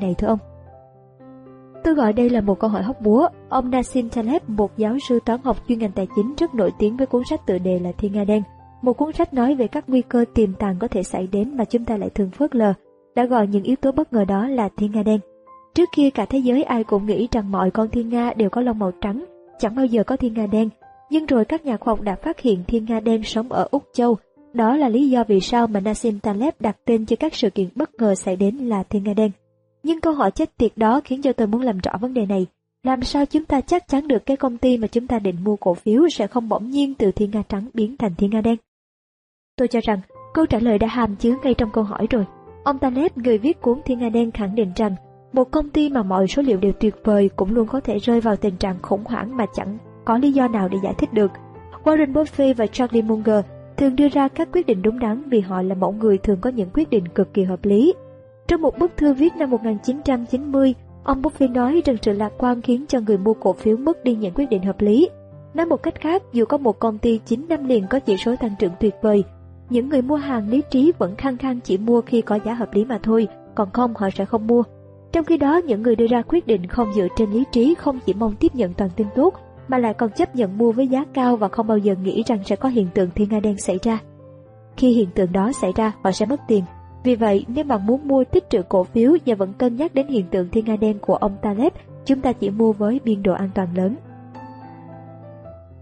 này thưa ông? Tôi gọi đây là một câu hỏi hóc búa. Ông Nassim Taleb, một giáo sư toán học chuyên ngành tài chính rất nổi tiếng với cuốn sách tựa đề là Thiên Nga Đen. Một cuốn sách nói về các nguy cơ tiềm tàng có thể xảy đến mà chúng ta lại thường phớt lờ, đã gọi những yếu tố bất ngờ đó là Thiên Nga Đen. Trước kia cả thế giới ai cũng nghĩ rằng mọi con thiên nga đều có lông màu trắng, chẳng bao giờ có thiên nga đen. Nhưng rồi các nhà khoa học đã phát hiện thiên nga đen sống ở Úc Châu. Đó là lý do vì sao mà Nassim Taleb đặt tên cho các sự kiện bất ngờ xảy đến là thiên nga đen. Nhưng câu hỏi chết tiệt đó khiến cho tôi muốn làm rõ vấn đề này. Làm sao chúng ta chắc chắn được cái công ty mà chúng ta định mua cổ phiếu sẽ không bỗng nhiên từ thiên nga trắng biến thành thiên nga đen? Tôi cho rằng câu trả lời đã hàm chứa ngay trong câu hỏi rồi. Ông Taleb, người viết cuốn Thiên Nga Đen khẳng định rằng một công ty mà mọi số liệu đều tuyệt vời cũng luôn có thể rơi vào tình trạng khủng hoảng mà chẳng có lý do nào để giải thích được. Warren Buffett và Charlie Munger thường đưa ra các quyết định đúng đắn vì họ là mẫu người thường có những quyết định cực kỳ hợp lý. Trong một bức thư viết năm 1990, ông Buffett nói rằng sự lạc quan khiến cho người mua cổ phiếu mất đi những quyết định hợp lý. Nói một cách khác, dù có một công ty 9 năm liền có chỉ số tăng trưởng tuyệt vời, những người mua hàng lý trí vẫn khăng khăng chỉ mua khi có giá hợp lý mà thôi, còn không họ sẽ không mua. Trong khi đó, những người đưa ra quyết định không dựa trên lý trí không chỉ mong tiếp nhận toàn tin tốt, mà lại còn chấp nhận mua với giá cao và không bao giờ nghĩ rằng sẽ có hiện tượng thiên nga đen xảy ra. Khi hiện tượng đó xảy ra, họ sẽ mất tiền. Vì vậy, nếu bạn muốn mua tích trữ cổ phiếu và vẫn cân nhắc đến hiện tượng thiên nga đen của ông Taleb, chúng ta chỉ mua với biên độ an toàn lớn.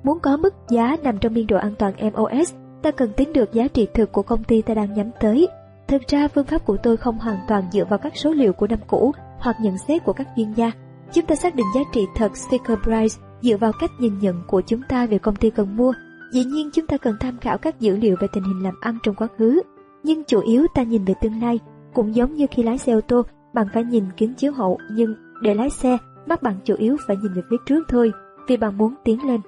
Muốn có mức giá nằm trong biên độ an toàn MOS, ta cần tính được giá trị thực của công ty ta đang nhắm tới Thực ra phương pháp của tôi không hoàn toàn dựa vào các số liệu của năm cũ hoặc nhận xét của các chuyên gia. Chúng ta xác định giá trị thật sticker price dựa vào cách nhìn nhận của chúng ta về công ty cần mua. Dĩ nhiên chúng ta cần tham khảo các dữ liệu về tình hình làm ăn trong quá khứ, nhưng chủ yếu ta nhìn về tương lai. Cũng giống như khi lái xe ô tô, bạn phải nhìn kính chiếu hậu, nhưng để lái xe, mắt bạn chủ yếu phải nhìn về phía trước thôi, vì bạn muốn tiến lên.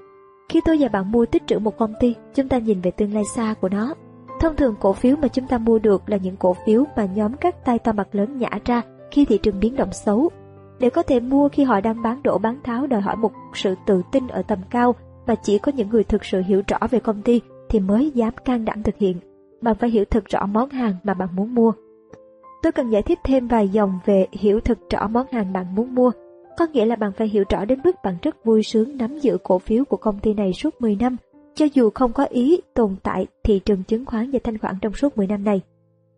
Khi tôi và bạn mua tích trữ một công ty, chúng ta nhìn về tương lai xa của nó, Thông thường cổ phiếu mà chúng ta mua được là những cổ phiếu mà nhóm các tay to mặt lớn nhả ra khi thị trường biến động xấu. Để có thể mua khi họ đang bán đổ bán tháo đòi hỏi một sự tự tin ở tầm cao và chỉ có những người thực sự hiểu rõ về công ty thì mới dám can đảm thực hiện. Bạn phải hiểu thật rõ món hàng mà bạn muốn mua. Tôi cần giải thích thêm vài dòng về hiểu thật rõ món hàng bạn muốn mua. Có nghĩa là bạn phải hiểu rõ đến mức bạn rất vui sướng nắm giữ cổ phiếu của công ty này suốt 10 năm cho dù không có ý tồn tại thị trường chứng khoán và thanh khoản trong suốt 10 năm này.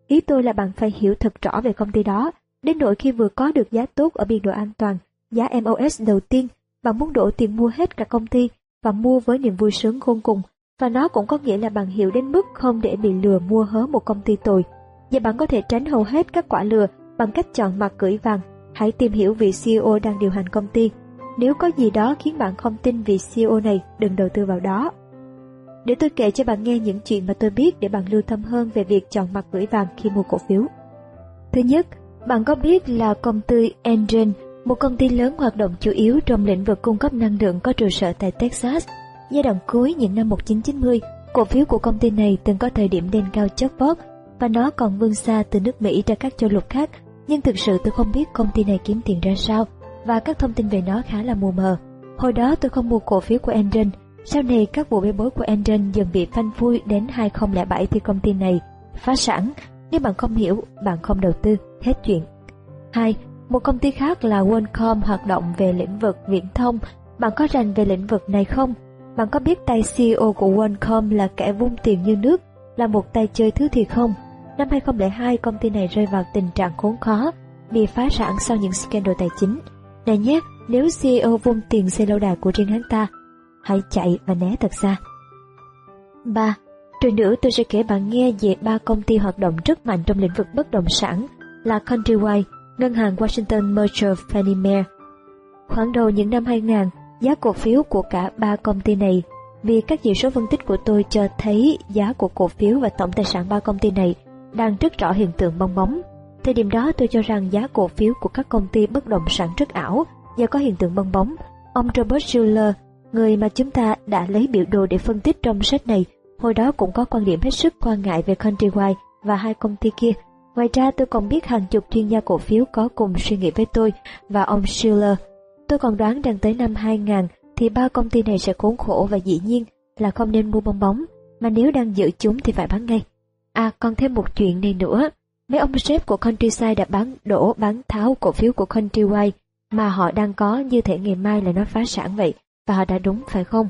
Ý tôi là bạn phải hiểu thật rõ về công ty đó, đến nỗi khi vừa có được giá tốt ở biên độ an toàn, giá MOS đầu tiên, bạn muốn đổ tiền mua hết cả công ty và mua với niềm vui sướng khôn cùng. Và nó cũng có nghĩa là bạn hiểu đến mức không để bị lừa mua hớ một công ty tồi. Và bạn có thể tránh hầu hết các quả lừa bằng cách chọn mặt cưỡi vàng. Hãy tìm hiểu vị CEO đang điều hành công ty. Nếu có gì đó khiến bạn không tin vị CEO này, đừng đầu tư vào đó. Để tôi kể cho bạn nghe những chuyện mà tôi biết để bạn lưu tâm hơn về việc chọn mặt gửi vàng khi mua cổ phiếu. Thứ nhất, bạn có biết là công ty Engen, một công ty lớn hoạt động chủ yếu trong lĩnh vực cung cấp năng lượng có trụ sở tại Texas. Giai đoạn cuối những năm 1990, cổ phiếu của công ty này từng có thời điểm lên cao chót vót và nó còn vươn xa từ nước Mỹ ra các châu lục khác. Nhưng thực sự tôi không biết công ty này kiếm tiền ra sao và các thông tin về nó khá là mù mờ. Hồi đó tôi không mua cổ phiếu của Enron. sau này các vụ bê bối của Enron dần bị phanh phui đến 2007 thì công ty này phá sản. Nếu bạn không hiểu, bạn không đầu tư, hết chuyện. 2. Một công ty khác là WorldCom hoạt động về lĩnh vực viễn thông. Bạn có rành về lĩnh vực này không? Bạn có biết tay CEO của OneCom là kẻ vung tiền như nước, là một tay chơi thứ thiệt không? Năm 2002, công ty này rơi vào tình trạng khốn khó, bị phá sản sau những scandal tài chính. Này nhé, nếu CEO vung tiền xây lâu đài của riêng hắn ta, hãy chạy và né thật xa. 3. Rồi nữa tôi sẽ kể bạn nghe về ba công ty hoạt động rất mạnh trong lĩnh vực bất động sản là Countrywide, ngân hàng Washington Mercer Fannie Mae. Khoảng đầu những năm 2000, giá cổ phiếu của cả ba công ty này vì các chỉ số phân tích của tôi cho thấy giá của cổ phiếu và tổng tài sản ba công ty này đang rất rõ hiện tượng bong bóng. Thời điểm đó tôi cho rằng giá cổ phiếu của các công ty bất động sản rất ảo và có hiện tượng bong bóng. Ông Robert Schuller, Người mà chúng ta đã lấy biểu đồ để phân tích trong sách này, hồi đó cũng có quan điểm hết sức quan ngại về Countrywide và hai công ty kia. Ngoài ra tôi còn biết hàng chục chuyên gia cổ phiếu có cùng suy nghĩ với tôi và ông Schuller Tôi còn đoán rằng tới năm 2000 thì ba công ty này sẽ khốn khổ và dĩ nhiên là không nên mua bong bóng, mà nếu đang giữ chúng thì phải bán ngay. À còn thêm một chuyện này nữa, Mấy ông sếp của Countryside đã bán đổ bán tháo cổ phiếu của Countrywide mà họ đang có như thể ngày mai là nó phá sản vậy và họ đã đúng phải không?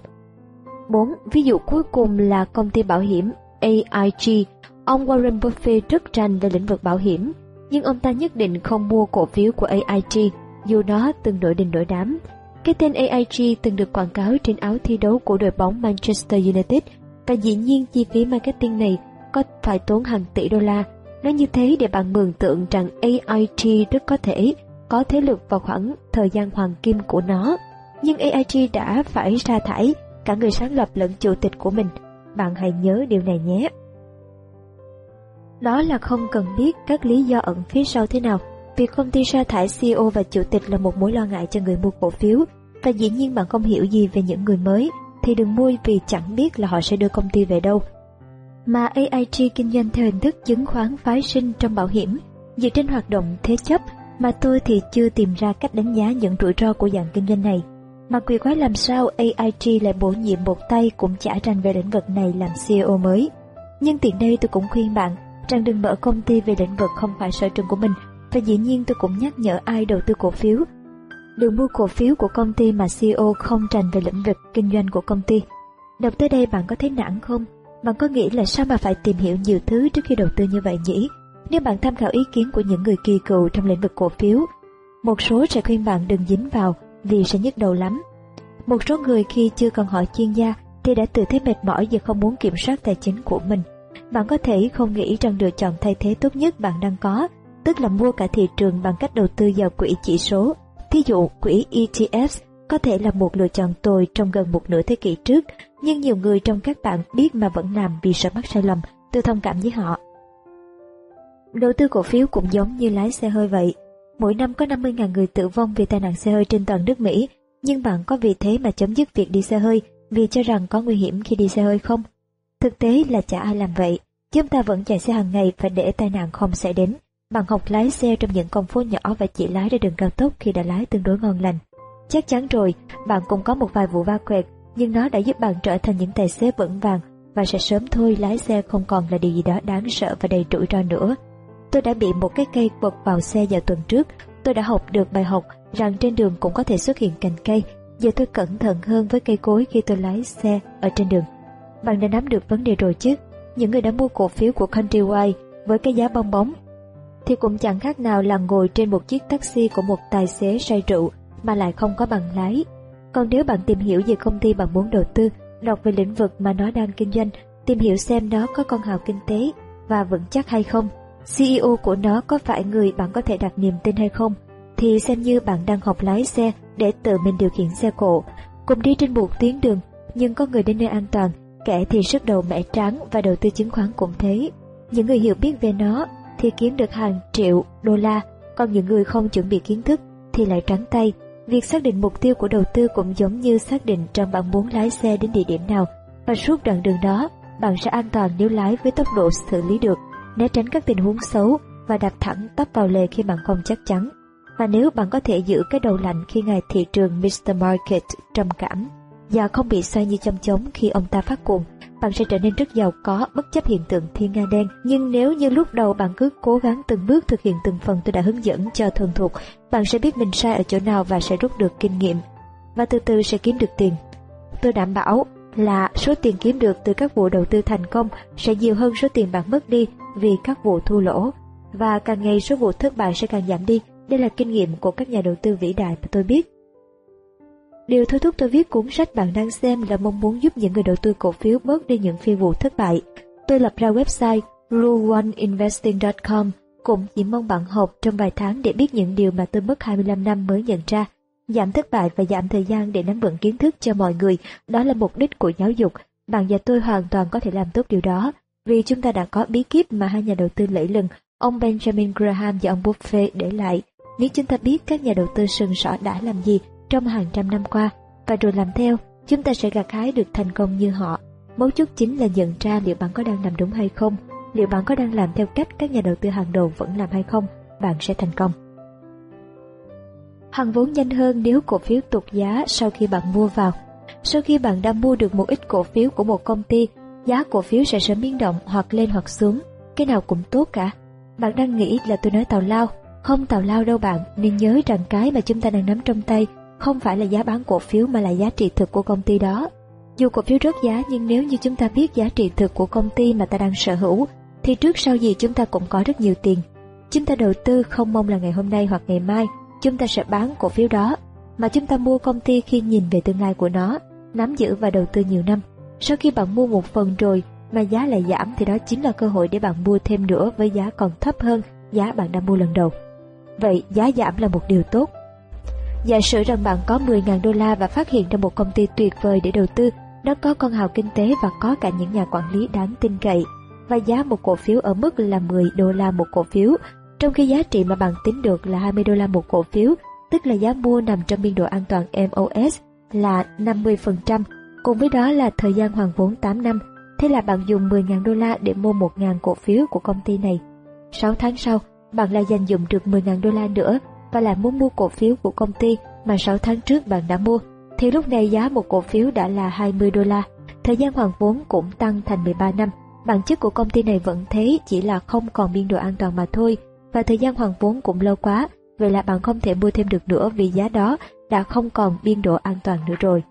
4. Ví dụ cuối cùng là công ty bảo hiểm AIG. Ông Warren Buffett rất rành về lĩnh vực bảo hiểm, nhưng ông ta nhất định không mua cổ phiếu của AIG dù nó từng nổi đình nổi đám. Cái tên AIG từng được quảng cáo trên áo thi đấu của đội bóng Manchester United, và dĩ nhiên chi phí marketing này có phải tốn hàng tỷ đô la. Nói như thế để bạn mường tượng rằng AIG rất có thể có thế lực vào khoảng thời gian hoàng kim của nó. Nhưng AIG đã phải sa thải, cả người sáng lập lẫn chủ tịch của mình. Bạn hãy nhớ điều này nhé. Đó là không cần biết các lý do ẩn phía sau thế nào. Việc công ty sa thải CEO và chủ tịch là một mối lo ngại cho người mua cổ phiếu. Và dĩ nhiên bạn không hiểu gì về những người mới, thì đừng mua vì chẳng biết là họ sẽ đưa công ty về đâu. Mà AIG kinh doanh theo hình thức chứng khoán phái sinh trong bảo hiểm, dựa trên hoạt động thế chấp, mà tôi thì chưa tìm ra cách đánh giá những rủi ro của dạng kinh doanh này. Mà quỷ quái làm sao AIG lại bổ nhiệm một tay cũng chả rành về lĩnh vực này làm CEO mới. Nhưng tiện đây tôi cũng khuyên bạn rằng đừng mở công ty về lĩnh vực không phải sở trường của mình và dĩ nhiên tôi cũng nhắc nhở ai đầu tư cổ phiếu. Đừng mua cổ phiếu của công ty mà CEO không trành về lĩnh vực kinh doanh của công ty. Đọc tới đây bạn có thấy nản không? Bạn có nghĩ là sao mà phải tìm hiểu nhiều thứ trước khi đầu tư như vậy nhỉ? Nếu bạn tham khảo ý kiến của những người kỳ cựu trong lĩnh vực cổ phiếu, một số sẽ khuyên bạn đừng dính vào vì sẽ nhức đầu lắm. Một số người khi chưa cần hỏi chuyên gia thì đã tự thấy mệt mỏi và không muốn kiểm soát tài chính của mình. Bạn có thể không nghĩ rằng lựa chọn thay thế tốt nhất bạn đang có, tức là mua cả thị trường bằng cách đầu tư vào quỹ chỉ số. Thí dụ, quỹ ETFs có thể là một lựa chọn tồi trong gần một nửa thế kỷ trước, nhưng nhiều người trong các bạn biết mà vẫn làm vì sợ mắc sai lầm, tôi thông cảm với họ. Đầu tư cổ phiếu cũng giống như lái xe hơi vậy. Mỗi năm có 50.000 người tử vong vì tai nạn xe hơi trên toàn nước Mỹ, nhưng bạn có vì thế mà chấm dứt việc đi xe hơi vì cho rằng có nguy hiểm khi đi xe hơi không? Thực tế là chả ai làm vậy. Chúng ta vẫn chạy xe hàng ngày và để tai nạn không xảy đến. Bạn học lái xe trong những con phố nhỏ và chỉ lái ra đường cao tốc khi đã lái tương đối ngon lành. Chắc chắn rồi, bạn cũng có một vài vụ va quẹt, nhưng nó đã giúp bạn trở thành những tài xế vững vàng và sẽ sớm thôi lái xe không còn là điều gì đó đáng sợ và đầy rủi ro nữa. Tôi đã bị một cái cây quật vào xe vào tuần trước. Tôi đã học được bài học rằng trên đường cũng có thể xuất hiện cành cây. Giờ tôi cẩn thận hơn với cây cối khi tôi lái xe ở trên đường. Bạn đã nắm được vấn đề rồi chứ? Những người đã mua cổ phiếu của Countrywide với cái giá bong bóng thì cũng chẳng khác nào là ngồi trên một chiếc taxi của một tài xế say rượu mà lại không có bằng lái. Còn nếu bạn tìm hiểu về công ty bạn muốn đầu tư, đọc về lĩnh vực mà nó đang kinh doanh, tìm hiểu xem nó có con hào kinh tế và vững chắc hay không, CEO của nó có phải người bạn có thể đặt niềm tin hay không, thì xem như bạn đang học lái xe để tự mình điều khiển xe cộ, cùng đi trên một tuyến đường, nhưng có người đến nơi an toàn, kẻ thì sức đầu mẻ trắng và đầu tư chứng khoán cũng thế. Những người hiểu biết về nó thì kiếm được hàng triệu đô la, còn những người không chuẩn bị kiến thức thì lại trắng tay. Việc xác định mục tiêu của đầu tư cũng giống như xác định rằng bạn muốn lái xe đến địa điểm nào và suốt đoạn đường đó bạn sẽ an toàn nếu lái với tốc độ xử lý được, né tránh các tình huống xấu và đạp thẳng tấp vào lề khi bạn không chắc chắn. Và nếu bạn có thể giữ cái đầu lạnh khi ngày thị trường Mr. Market trầm cảm và không bị xoay như châm chống khi ông ta phát cuồng, bạn sẽ trở nên rất giàu có bất chấp hiện tượng thiên nga đen. Nhưng nếu như lúc đầu bạn cứ cố gắng từng bước thực hiện từng phần tôi đã hướng dẫn cho thuần thục, bạn sẽ biết mình sai ở chỗ nào và sẽ rút được kinh nghiệm. Và từ từ sẽ kiếm được tiền. Tôi đảm bảo là số tiền kiếm được từ các vụ đầu tư thành công sẽ nhiều hơn số tiền bạn mất đi vì các vụ thua lỗ. Và càng ngày số vụ thất bại sẽ càng giảm đi. Đây là kinh nghiệm của các nhà đầu tư vĩ đại mà tôi biết. Điều thôi thúc tôi viết cuốn sách bạn đang xem là mong muốn giúp những người đầu tư cổ phiếu bớt đi những phi vụ thất bại. Tôi lập ra website realoneinvesting.com cũng chỉ mong bạn học trong vài tháng để biết những điều mà tôi mất 25 năm mới nhận ra. Giảm thất bại và giảm thời gian để nắm vững kiến thức cho mọi người, đó là mục đích của giáo dục. Bạn và tôi hoàn toàn có thể làm tốt điều đó, vì chúng ta đã có bí kíp mà hai nhà đầu tư lẫy lừng, ông Benjamin Graham và ông Buffett để lại. Nếu chúng ta biết các nhà đầu tư sừng sỏ đã làm gì trong hàng trăm năm qua và rồi làm theo, chúng ta sẽ gặt hái được thành công như họ. Mấu chốt chính là nhận ra liệu bạn có đang làm đúng hay không, liệu bạn có đang làm theo cách các nhà đầu tư hàng đầu vẫn làm hay không, bạn sẽ thành công. Hằng vốn nhanh hơn nếu cổ phiếu tụt giá sau khi bạn mua vào. Sau khi bạn đã mua được một ít cổ phiếu của một công ty, giá cổ phiếu sẽ sớm biến động hoặc lên hoặc xuống, cái nào cũng tốt cả. Bạn đang nghĩ là tôi nói tào lao. Không tào lao đâu bạn, nên nhớ rằng cái mà chúng ta đang nắm trong tay không phải là giá bán cổ phiếu mà là giá trị thực của công ty đó. Dù cổ phiếu rớt giá nhưng nếu như chúng ta biết giá trị thực của công ty mà ta đang sở hữu, thì trước sau gì chúng ta cũng có rất nhiều tiền. Chúng ta đầu tư không mong là ngày hôm nay hoặc ngày mai chúng ta sẽ bán cổ phiếu đó, mà chúng ta mua công ty khi nhìn về tương lai của nó, nắm giữ và đầu tư nhiều năm. Sau khi bạn mua một phần rồi mà giá lại giảm thì đó chính là cơ hội để bạn mua thêm nữa với giá còn thấp hơn giá bạn đã mua lần đầu. Vậy giá giảm là một điều tốt. Giả sử rằng bạn có 10.000 đô la và phát hiện ra một công ty tuyệt vời để đầu tư, nó có con hào kinh tế và có cả những nhà quản lý đáng tin cậy, và giá một cổ phiếu ở mức là 10 đô la một cổ phiếu, trong khi giá trị mà bạn tính được là 20 đô la một cổ phiếu, tức là giá mua nằm trong biên độ an toàn MOS là 50%, cùng với đó là thời gian hoàn vốn 8 năm, thế là bạn dùng 10.000 đô la để mua 1.000 cổ phiếu của công ty này. 6 tháng sau, bạn lại dành dụng được 10.000 đô la nữa và lại muốn mua cổ phiếu của công ty mà 6 tháng trước bạn đã mua, thì lúc này giá một cổ phiếu đã là 20 đô la. Thời gian hoàn vốn cũng tăng thành 13 năm. Bản chất của công ty này vẫn thế, chỉ là không còn biên độ an toàn mà thôi, và thời gian hoàn vốn cũng lâu quá, vậy là bạn không thể mua thêm được nữa vì giá đó đã không còn biên độ an toàn nữa rồi.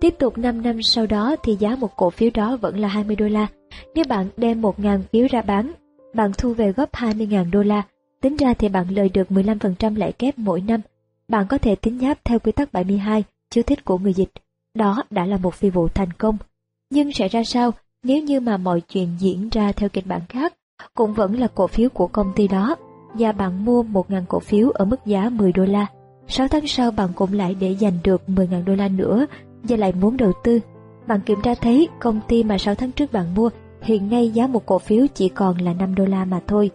Tiếp tục 5 năm sau đó thì giá một cổ phiếu đó vẫn là 20 đô la. Nếu bạn đem 1.000 phiếu ra bán, bạn thu về gấp 20.000 đô la. Tính ra thì bạn lời được 15% lãi kép mỗi năm. Bạn có thể tính nháp theo quy tắc 72, chú thích của người dịch. Đó đã là một phi vụ thành công. Nhưng sẽ ra sao nếu như mà mọi chuyện diễn ra theo kịch bản khác, cũng vẫn là cổ phiếu của công ty đó, và bạn mua 1.000 cổ phiếu ở mức giá 10 đô la. 6 tháng sau bạn cũng lại để giành được 10.000 đô la nữa và lại muốn đầu tư. Bạn kiểm tra thấy công ty mà 6 tháng trước bạn mua hiện nay giá một cổ phiếu chỉ còn là 5 đô la mà thôi.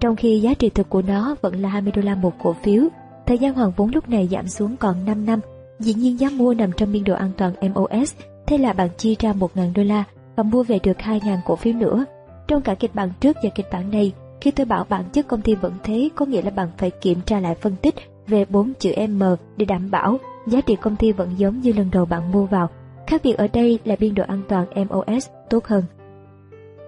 Trong khi giá trị thực của nó vẫn là 20 đô la một cổ phiếu, thời gian hoàn vốn lúc này giảm xuống còn 5 năm. Dĩ nhiên giá mua nằm trong biên độ an toàn MOS, thế là bạn chi ra 1.000 đô la và mua về được 2.000 cổ phiếu nữa. Trong cả kịch bản trước và kịch bản này, khi tôi bảo bản chất công ty vẫn thế, có nghĩa là bạn phải kiểm tra lại phân tích về bốn chữ M để đảm bảo giá trị công ty vẫn giống như lần đầu bạn mua vào. Khác biệt ở đây là biên độ an toàn MOS tốt hơn.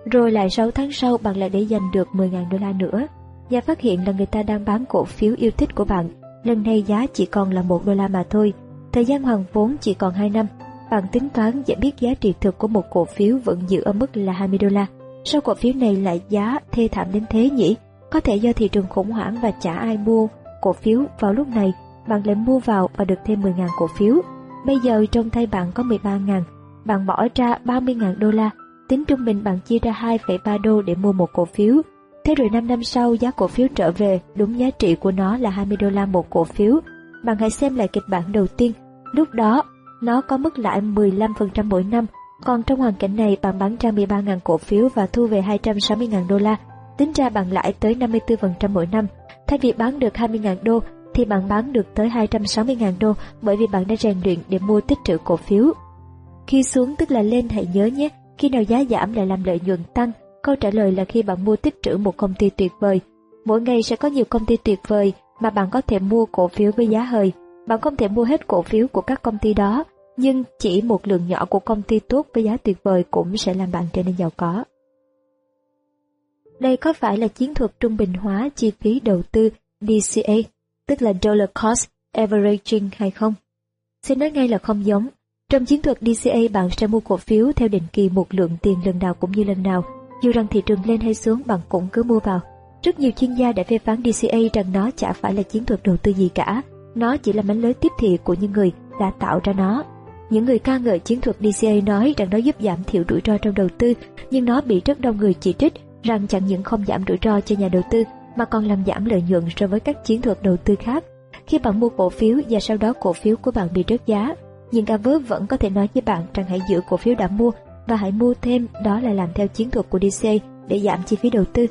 Rồi lại 6 tháng sau bạn lại để dành được 10.000 đô la nữa và phát hiện là người ta đang bán cổ phiếu yêu thích của bạn. Lần này giá chỉ còn là 1 đô la mà thôi. Thời gian hoàn vốn chỉ còn 2 năm. Bạn tính toán và biết giá trị thực của một cổ phiếu vẫn giữ ở mức là 20 đô la. Sao cổ phiếu này lại giá thê thảm đến thế nhỉ? Có thể do thị trường khủng hoảng và chả ai mua cổ phiếu vào lúc này, bạn lại mua vào và được thêm 10.000 cổ phiếu. Bây giờ trong tay bạn có 13.000, bạn bỏ ra 30.000 đô la, tính trung bình bạn chia ra 2,3 đô để mua một cổ phiếu. Thế rồi 5 năm sau giá cổ phiếu trở về, đúng giá trị của nó là 20 đô la một cổ phiếu. Bạn hãy xem lại kịch bản đầu tiên, lúc đó nó có mức lãi 15% mỗi năm còn trong hoàn cảnh này bạn bán ra 13.000 cổ phiếu và thu về 260.000 đô la, tính ra bạn lãi tới 54% mỗi năm. Thay vì bán được 20.000 đô thì bạn bán được tới 260.000 đô bởi vì bạn đã rèn luyện để mua tích trữ cổ phiếu. Khi xuống tức là lên hãy nhớ nhé, khi nào giá giảm lại làm lợi nhuận tăng, câu trả lời là khi bạn mua tích trữ một công ty tuyệt vời. Mỗi ngày sẽ có nhiều công ty tuyệt vời mà bạn có thể mua cổ phiếu với giá hời. Bạn không thể mua hết cổ phiếu của các công ty đó, nhưng chỉ một lượng nhỏ của công ty tốt với giá tuyệt vời cũng sẽ làm bạn trở nên giàu có. Đây có phải là chiến thuật trung bình hóa chi phí đầu tư DCA, tức là Dollar Cost Averaging hay không? Xin nói ngay là không giống. Trong chiến thuật DCA bạn sẽ mua cổ phiếu theo định kỳ một lượng tiền lần nào cũng như lần nào. Dù rằng thị trường lên hay xuống bạn cũng cứ mua vào. Rất nhiều chuyên gia đã phê phán DCA rằng nó chả phải là chiến thuật đầu tư gì cả. Nó chỉ là mánh lưới tiếp thị của những người đã tạo ra nó. Những người ca ngợi chiến thuật DCA nói rằng nó giúp giảm thiểu rủi ro trong đầu tư, nhưng nó bị rất đông người chỉ trích rằng chẳng những không giảm rủi ro cho nhà đầu tư mà còn làm giảm lợi nhuận so với các chiến thuật đầu tư khác. Khi bạn mua cổ phiếu và sau đó cổ phiếu của bạn bị rớt giá, nhưng ca vớ vẫn có thể nói với bạn rằng hãy giữ cổ phiếu đã mua và hãy mua thêm, đó là làm theo chiến thuật của DC để giảm chi phí đầu tư.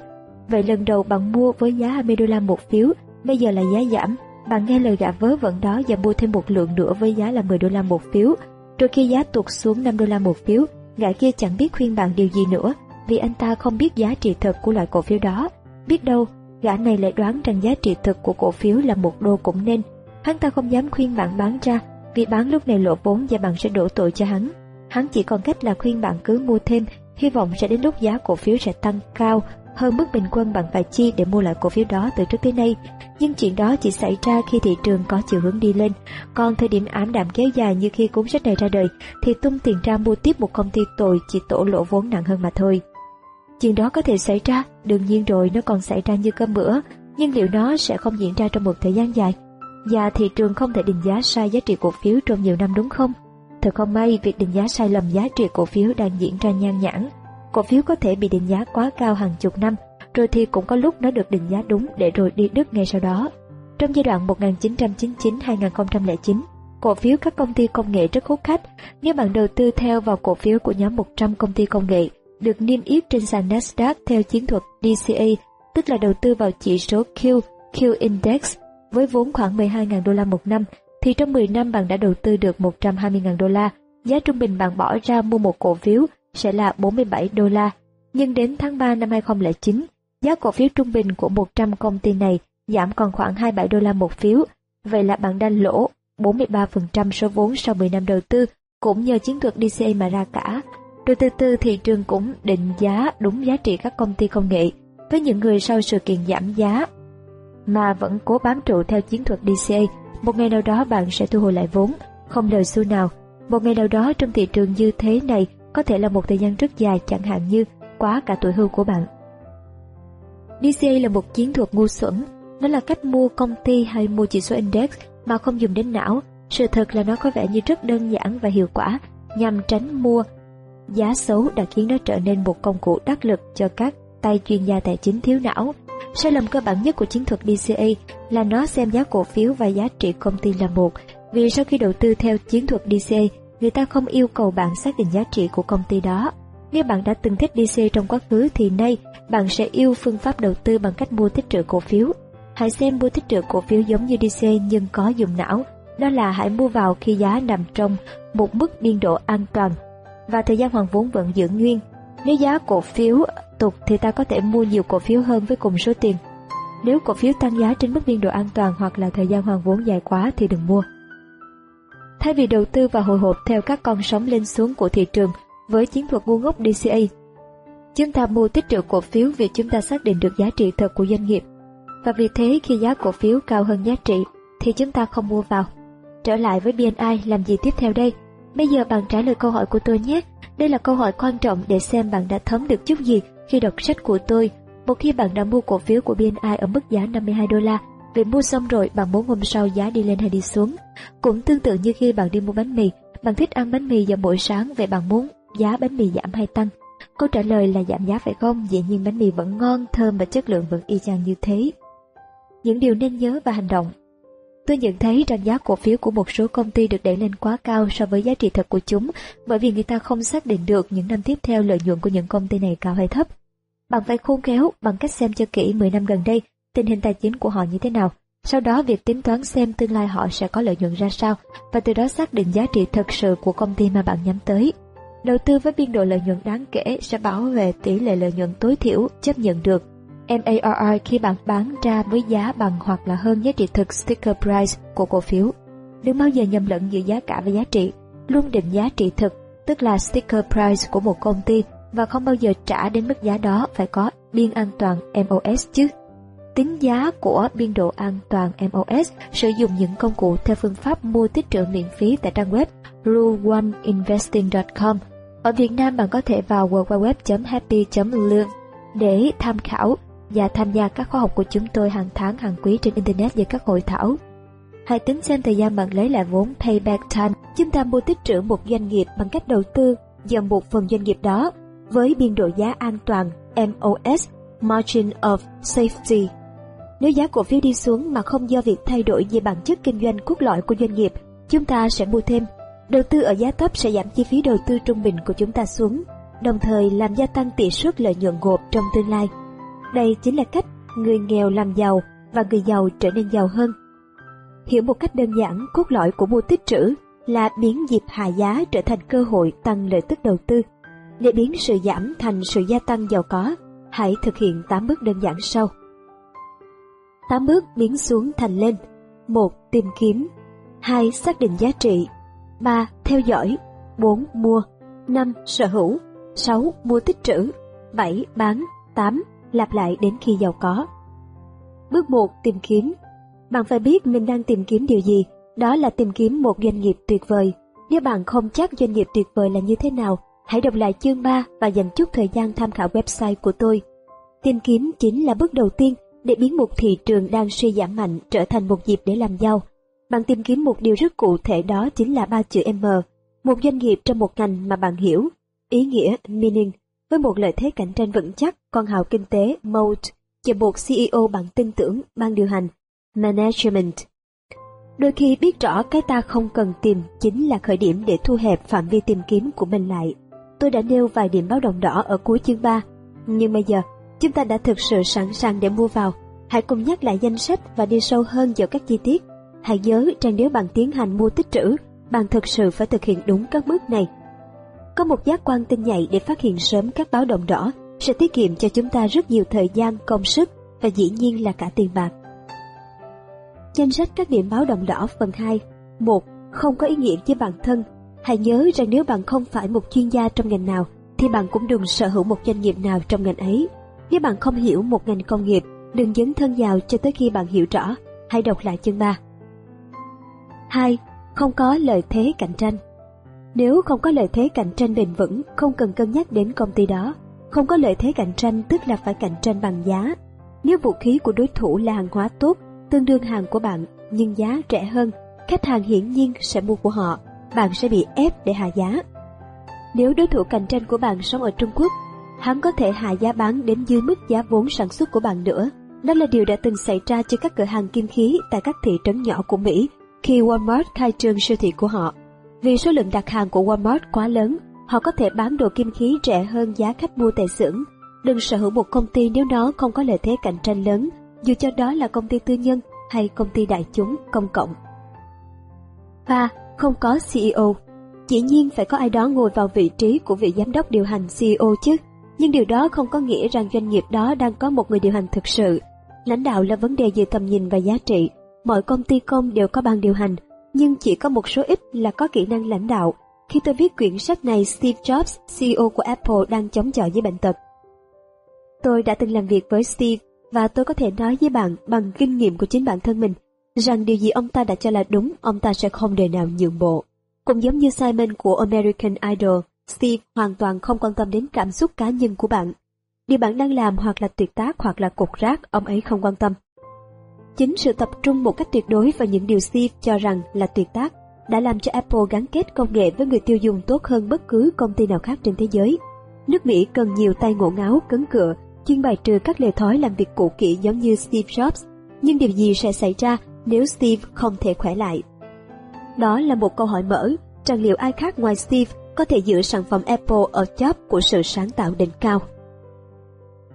Vậy lần đầu bạn mua với giá 20 đô la một phiếu, bây giờ là giá giảm, bạn nghe lời gã vớ vẩn đó và mua thêm một lượng nữa với giá là 10 đô la một phiếu, rồi khi giá tụt xuống 5 đô la một phiếu, gã kia chẳng biết khuyên bạn điều gì nữa, vì anh ta không biết giá trị thực của loại cổ phiếu đó. Biết đâu, gã này lại đoán rằng giá trị thực của cổ phiếu là một đô cũng nên. Hắn ta không dám khuyên bạn bán ra, vì bán lúc này lộ vốn và bạn sẽ đổ tội cho hắn. Hắn chỉ còn cách là khuyên bạn cứ mua thêm, hy vọng sẽ đến lúc giá cổ phiếu sẽ tăng cao hơn mức bình quân bạn phải chi để mua lại cổ phiếu đó từ trước tới nay. Nhưng chuyện đó chỉ xảy ra khi thị trường có chiều hướng đi lên. Còn thời điểm ám đạm kéo dài như khi cuốn sách này ra đời, thì tung tiền ra mua tiếp một công ty tồi chỉ tổ lỗ vốn nặng hơn mà thôi. Chuyện đó có thể xảy ra, đương nhiên rồi nó còn xảy ra như cơm bữa, nhưng liệu nó sẽ không diễn ra trong một thời gian dài? Và thị trường không thể định giá sai giá trị cổ phiếu trong nhiều năm đúng không? Thật không may, việc định giá sai lầm giá trị cổ phiếu đang diễn ra nhan nhãn. Cổ phiếu có thể bị định giá quá cao hàng chục năm, rồi thì cũng có lúc nó được định giá đúng để rồi đi đứt ngay sau đó. Trong giai đoạn 1999-2009, cổ phiếu các công ty công nghệ rất hút khách. Nếu bạn đầu tư theo vào cổ phiếu của nhóm 100 công ty công nghệ, được niêm yết trên sàn Nasdaq theo chiến thuật DCA, tức là đầu tư vào chỉ số Q, Q Index, với vốn khoảng 12.000 đô la một năm, thì trong 10 năm bạn đã đầu tư được 120.000 đô la. Giá trung bình bạn bỏ ra mua một cổ phiếu sẽ là 47 đô la. Nhưng đến tháng 3 năm 2009, giá cổ phiếu trung bình của 100 công ty này giảm còn khoảng 27 đô la một phiếu. Vậy là bạn đang lỗ 43% số vốn sau 10 năm đầu tư, cũng nhờ chiến thuật DCA mà ra cả. Rồi từ từ thị trường cũng định giá đúng giá trị các công ty công nghệ. Với những người sau sự kiện giảm giá mà vẫn cố bám trụ theo chiến thuật DCA, một ngày nào đó bạn sẽ thu hồi lại vốn, không lời xu nào. Một ngày nào đó trong thị trường như thế này có thể là một thời gian rất dài chẳng hạn như quá cả tuổi hưu của bạn. DCA là một chiến thuật ngu xuẩn, nó là cách mua công ty hay mua chỉ số index mà không dùng đến não. Sự thật là nó có vẻ như rất đơn giản và hiệu quả nhằm tránh mua giá xấu đã khiến nó trở nên một công cụ đắc lực cho các tay chuyên gia tài chính thiếu não. Sai lầm cơ bản nhất của chiến thuật DCA là nó xem giá cổ phiếu và giá trị công ty là một, vì sau khi đầu tư theo chiến thuật DCA, người ta không yêu cầu bạn xác định giá trị của công ty đó. Nếu bạn đã từng thích DCA trong quá khứ thì nay bạn sẽ yêu phương pháp đầu tư bằng cách mua tích trữ cổ phiếu. Hãy xem mua tích trữ cổ phiếu giống như DCA nhưng có dùng não, đó là hãy mua vào khi giá nằm trong một mức biên độ an toàn và thời gian hoàn vốn vẫn giữ nguyên. Nếu giá cổ phiếu tục thì ta có thể mua nhiều cổ phiếu hơn với cùng số tiền. Nếu cổ phiếu tăng giá trên mức biên độ an toàn hoặc là thời gian hoàn vốn dài quá thì đừng mua. Thay vì đầu tư và hồi hộp theo các con sóng lên xuống của thị trường với chiến thuật ngu ngốc DCA, chúng ta mua tích trữ cổ phiếu vì chúng ta xác định được giá trị thật của doanh nghiệp. Và vì thế khi giá cổ phiếu cao hơn giá trị thì chúng ta không mua vào. Trở lại với BNI làm gì tiếp theo đây? Bây giờ bạn trả lời câu hỏi của tôi nhé. Đây là câu hỏi quan trọng để xem bạn đã thấm được chút gì khi đọc sách của tôi. Một khi bạn đã mua cổ phiếu của BNI ở mức giá 52 đô la, vì mua xong rồi bạn muốn hôm sau giá đi lên hay đi xuống. Cũng tương tự như khi bạn đi mua bánh mì, bạn thích ăn bánh mì vào mỗi sáng vậy bạn muốn giá bánh mì giảm hay tăng? Câu trả lời là giảm giá phải không? Dĩ nhiên bánh mì vẫn ngon, thơm và chất lượng vẫn y chang như thế. Những điều nên nhớ và hành động Tôi nhận thấy rằng giá cổ phiếu của một số công ty được đẩy lên quá cao so với giá trị thật của chúng, bởi vì người ta không xác định được những năm tiếp theo lợi nhuận của những công ty này cao hay thấp. Bạn phải khôn khéo, bằng cách xem cho kỹ 10 năm gần đây, tình hình tài chính của họ như thế nào. Sau đó, việc tính toán xem tương lai họ sẽ có lợi nhuận ra sao, và từ đó xác định giá trị thật sự của công ty mà bạn nhắm tới. Đầu tư với biên độ lợi nhuận đáng kể sẽ bảo vệ tỷ lệ lợi nhuận tối thiểu chấp nhận được MARR khi bạn bán ra với giá bằng hoặc là hơn giá trị thực sticker price của cổ phiếu. Đừng bao giờ nhầm lẫn giữa giá cả và giá trị, luôn định giá trị thực, tức là sticker price của một công ty và không bao giờ trả đến mức giá đó phải có biên an toàn MOS chứ. Tính giá của biên độ an toàn MOS sử dụng những công cụ theo phương pháp mua tích trữ miễn phí tại trang web rule1investing.com. Ở Việt Nam bạn có thể vào www.happy.live để tham khảo và tham gia các khóa học của chúng tôi hàng tháng hàng quý trên Internet và các hội thảo. Hãy tính xem thời gian bạn lấy lại vốn payback time. Chúng ta mua tích trữ một doanh nghiệp bằng cách đầu tư vào một phần doanh nghiệp đó với biên độ giá an toàn MOS Margin of Safety. Nếu giá cổ phiếu đi xuống mà không do việc thay đổi về bản chất kinh doanh cốt lõi của doanh nghiệp, chúng ta sẽ mua thêm. Đầu tư ở giá thấp sẽ giảm chi phí đầu tư trung bình của chúng ta xuống, đồng thời làm gia tăng tỷ suất lợi nhuận gộp trong tương lai. Đây chính là cách người nghèo làm giàu và người giàu trở nên giàu hơn. Hiểu một cách đơn giản, cốt lõi của mua tích trữ là biến dịp hạ giá trở thành cơ hội tăng lợi tức đầu tư. Để biến sự giảm thành sự gia tăng giàu có, hãy thực hiện 8 bước đơn giản sau. 8 bước biến xuống thành lên. 1. Tìm kiếm 2. Xác định giá trị 3. Theo dõi 4. Mua 5. Sở hữu 6. Mua tích trữ 7. Bán 8 lặp lại đến khi giàu có. Bước 1. Tìm kiếm Bạn phải biết mình đang tìm kiếm điều gì, đó là tìm kiếm một doanh nghiệp tuyệt vời. Nếu bạn không chắc doanh nghiệp tuyệt vời là như thế nào, hãy đọc lại chương 3 và dành chút thời gian tham khảo website của tôi. Tìm kiếm chính là bước đầu tiên để biến một thị trường đang suy giảm mạnh trở thành một dịp để làm giàu. Bạn tìm kiếm một điều rất cụ thể đó chính là ba chữ M, một doanh nghiệp trong một ngành mà bạn hiểu, ý nghĩa meaning, với một lợi thế cạnh tranh vững chắc, con hào kinh tế moat, và một CEO bằng tin tưởng, ban điều hành, management. Đôi khi biết rõ cái ta không cần tìm chính là khởi điểm để thu hẹp phạm vi tìm kiếm của mình lại. Tôi đã nêu vài điểm báo động đỏ ở cuối chương 3, nhưng bây giờ chúng ta đã thực sự sẵn sàng để mua vào. Hãy cùng nhắc lại danh sách và đi sâu hơn vào các chi tiết. Hãy nhớ rằng nếu bạn tiến hành mua tích trữ, bạn thực sự phải thực hiện đúng các bước này. Có một giác quan tinh nhạy để phát hiện sớm các báo động đỏ sẽ tiết kiệm cho chúng ta rất nhiều thời gian, công sức và dĩ nhiên là cả tiền bạc. Danh sách các điểm báo động đỏ phần 2 một Không có ý nghĩa với bản thân Hãy nhớ rằng nếu bạn không phải một chuyên gia trong ngành nào thì bạn cũng đừng sở hữu một doanh nghiệp nào trong ngành ấy. Nếu bạn không hiểu một ngành công nghiệp, đừng dấn thân vào cho tới khi bạn hiểu rõ. Hãy đọc lại chương 3. 2. Không có lợi thế cạnh tranh nếu không có lợi thế cạnh tranh bền vững, không cần cân nhắc đến công ty đó. Không có lợi thế cạnh tranh tức là phải cạnh tranh bằng giá. Nếu vũ khí của đối thủ là hàng hóa tốt, tương đương hàng của bạn nhưng giá rẻ hơn, khách hàng hiển nhiên sẽ mua của họ, bạn sẽ bị ép để hạ giá. Nếu đối thủ cạnh tranh của bạn sống ở Trung Quốc, hắn có thể hạ giá bán đến dưới mức giá vốn sản xuất của bạn nữa. Đó là điều đã từng xảy ra cho các cửa hàng kim khí tại các thị trấn nhỏ của Mỹ khi Walmart khai trương siêu thị của họ. Vì số lượng đặt hàng của Walmart quá lớn, họ có thể bán đồ kim khí rẻ hơn giá khách mua tại xưởng. Đừng sở hữu một công ty nếu nó không có lợi thế cạnh tranh lớn, dù cho đó là công ty tư nhân hay công ty đại chúng công cộng. 3. Không có CEO Dĩ nhiên phải có ai đó ngồi vào vị trí của vị giám đốc điều hành CEO chứ, nhưng điều đó không có nghĩa rằng doanh nghiệp đó đang có một người điều hành thực sự. Lãnh đạo là vấn đề về tầm nhìn và giá trị. Mọi công ty công đều có ban điều hành, nhưng chỉ có một số ít là có kỹ năng lãnh đạo. Khi tôi viết quyển sách này, Steve Jobs, CEO của Apple đang chống chọi với bệnh tật. Tôi đã từng làm việc với Steve và tôi có thể nói với bạn bằng kinh nghiệm của chính bản thân mình rằng điều gì ông ta đã cho là đúng, ông ta sẽ không đời nào nhượng bộ. Cũng giống như Simon của American Idol, Steve hoàn toàn không quan tâm đến cảm xúc cá nhân của bạn. Điều bạn đang làm hoặc là tuyệt tác hoặc là cục rác, ông ấy không quan tâm. Chính sự tập trung một cách tuyệt đối vào những điều Steve cho rằng là tuyệt tác đã làm cho Apple gắn kết công nghệ với người tiêu dùng tốt hơn bất cứ công ty nào khác trên thế giới. Nước Mỹ cần nhiều tay ngộ ngáo, cứng cựa, chuyên bài trừ các lề thói làm việc cũ kỹ giống như Steve Jobs. Nhưng điều gì sẽ xảy ra nếu Steve không thể khỏe lại? Đó là một câu hỏi mở, rằng liệu ai khác ngoài Steve có thể giữ sản phẩm Apple ở chóp của sự sáng tạo đỉnh cao.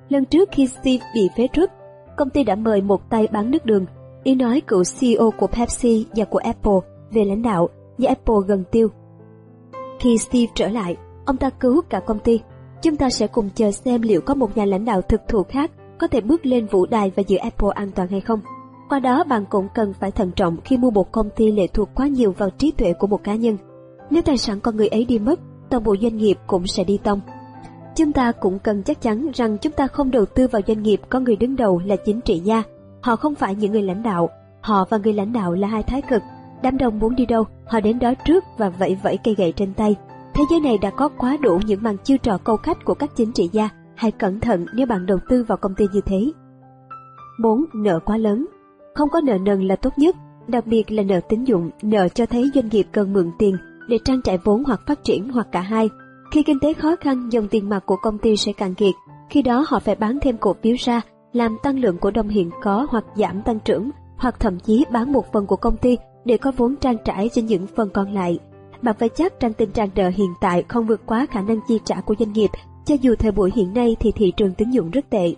Lần trước khi Steve bị phế truất, công ty đã mời một tay bán nước đường, ý nói cựu CEO của Pepsi và của Apple về lãnh đạo và Apple gần tiêu. Khi Steve trở lại, ông ta cứu cả công ty. Chúng ta sẽ cùng chờ xem liệu có một nhà lãnh đạo thực thụ khác có thể bước lên vũ đài và giữ Apple an toàn hay không. Qua đó bạn cũng cần phải thận trọng khi mua một công ty lệ thuộc quá nhiều vào trí tuệ của một cá nhân. Nếu tài sản con người ấy đi mất, toàn bộ doanh nghiệp cũng sẽ đi tông. Chúng ta cũng cần chắc chắn rằng chúng ta không đầu tư vào doanh nghiệp có người đứng đầu là chính trị gia. Họ không phải những người lãnh đạo, họ và người lãnh đạo là hai thái cực. Đám đông muốn đi đâu, họ đến đó trước và vẫy vẫy cây gậy trên tay. Thế giới này đã có quá đủ những màn chiêu trò câu khách của các chính trị gia. Hãy cẩn thận nếu bạn đầu tư vào công ty như thế. 4. Nợ quá lớn không có nợ nần là tốt nhất, đặc biệt là nợ tín dụng, nợ cho thấy doanh nghiệp cần mượn tiền để trang trải vốn hoặc phát triển hoặc cả hai. Khi kinh tế khó khăn, dòng tiền mặt của công ty sẽ cạn kiệt, khi đó họ phải bán thêm cổ phiếu ra, làm tăng lượng cổ đông hiện có hoặc giảm tăng trưởng, hoặc thậm chí bán một phần của công ty để có vốn trang trải cho những phần còn lại. Bạn phải chắc rằng tình trạng nợ hiện tại không vượt quá khả năng chi trả của doanh nghiệp, cho dù thời buổi hiện nay thì thị trường tín dụng rất tệ.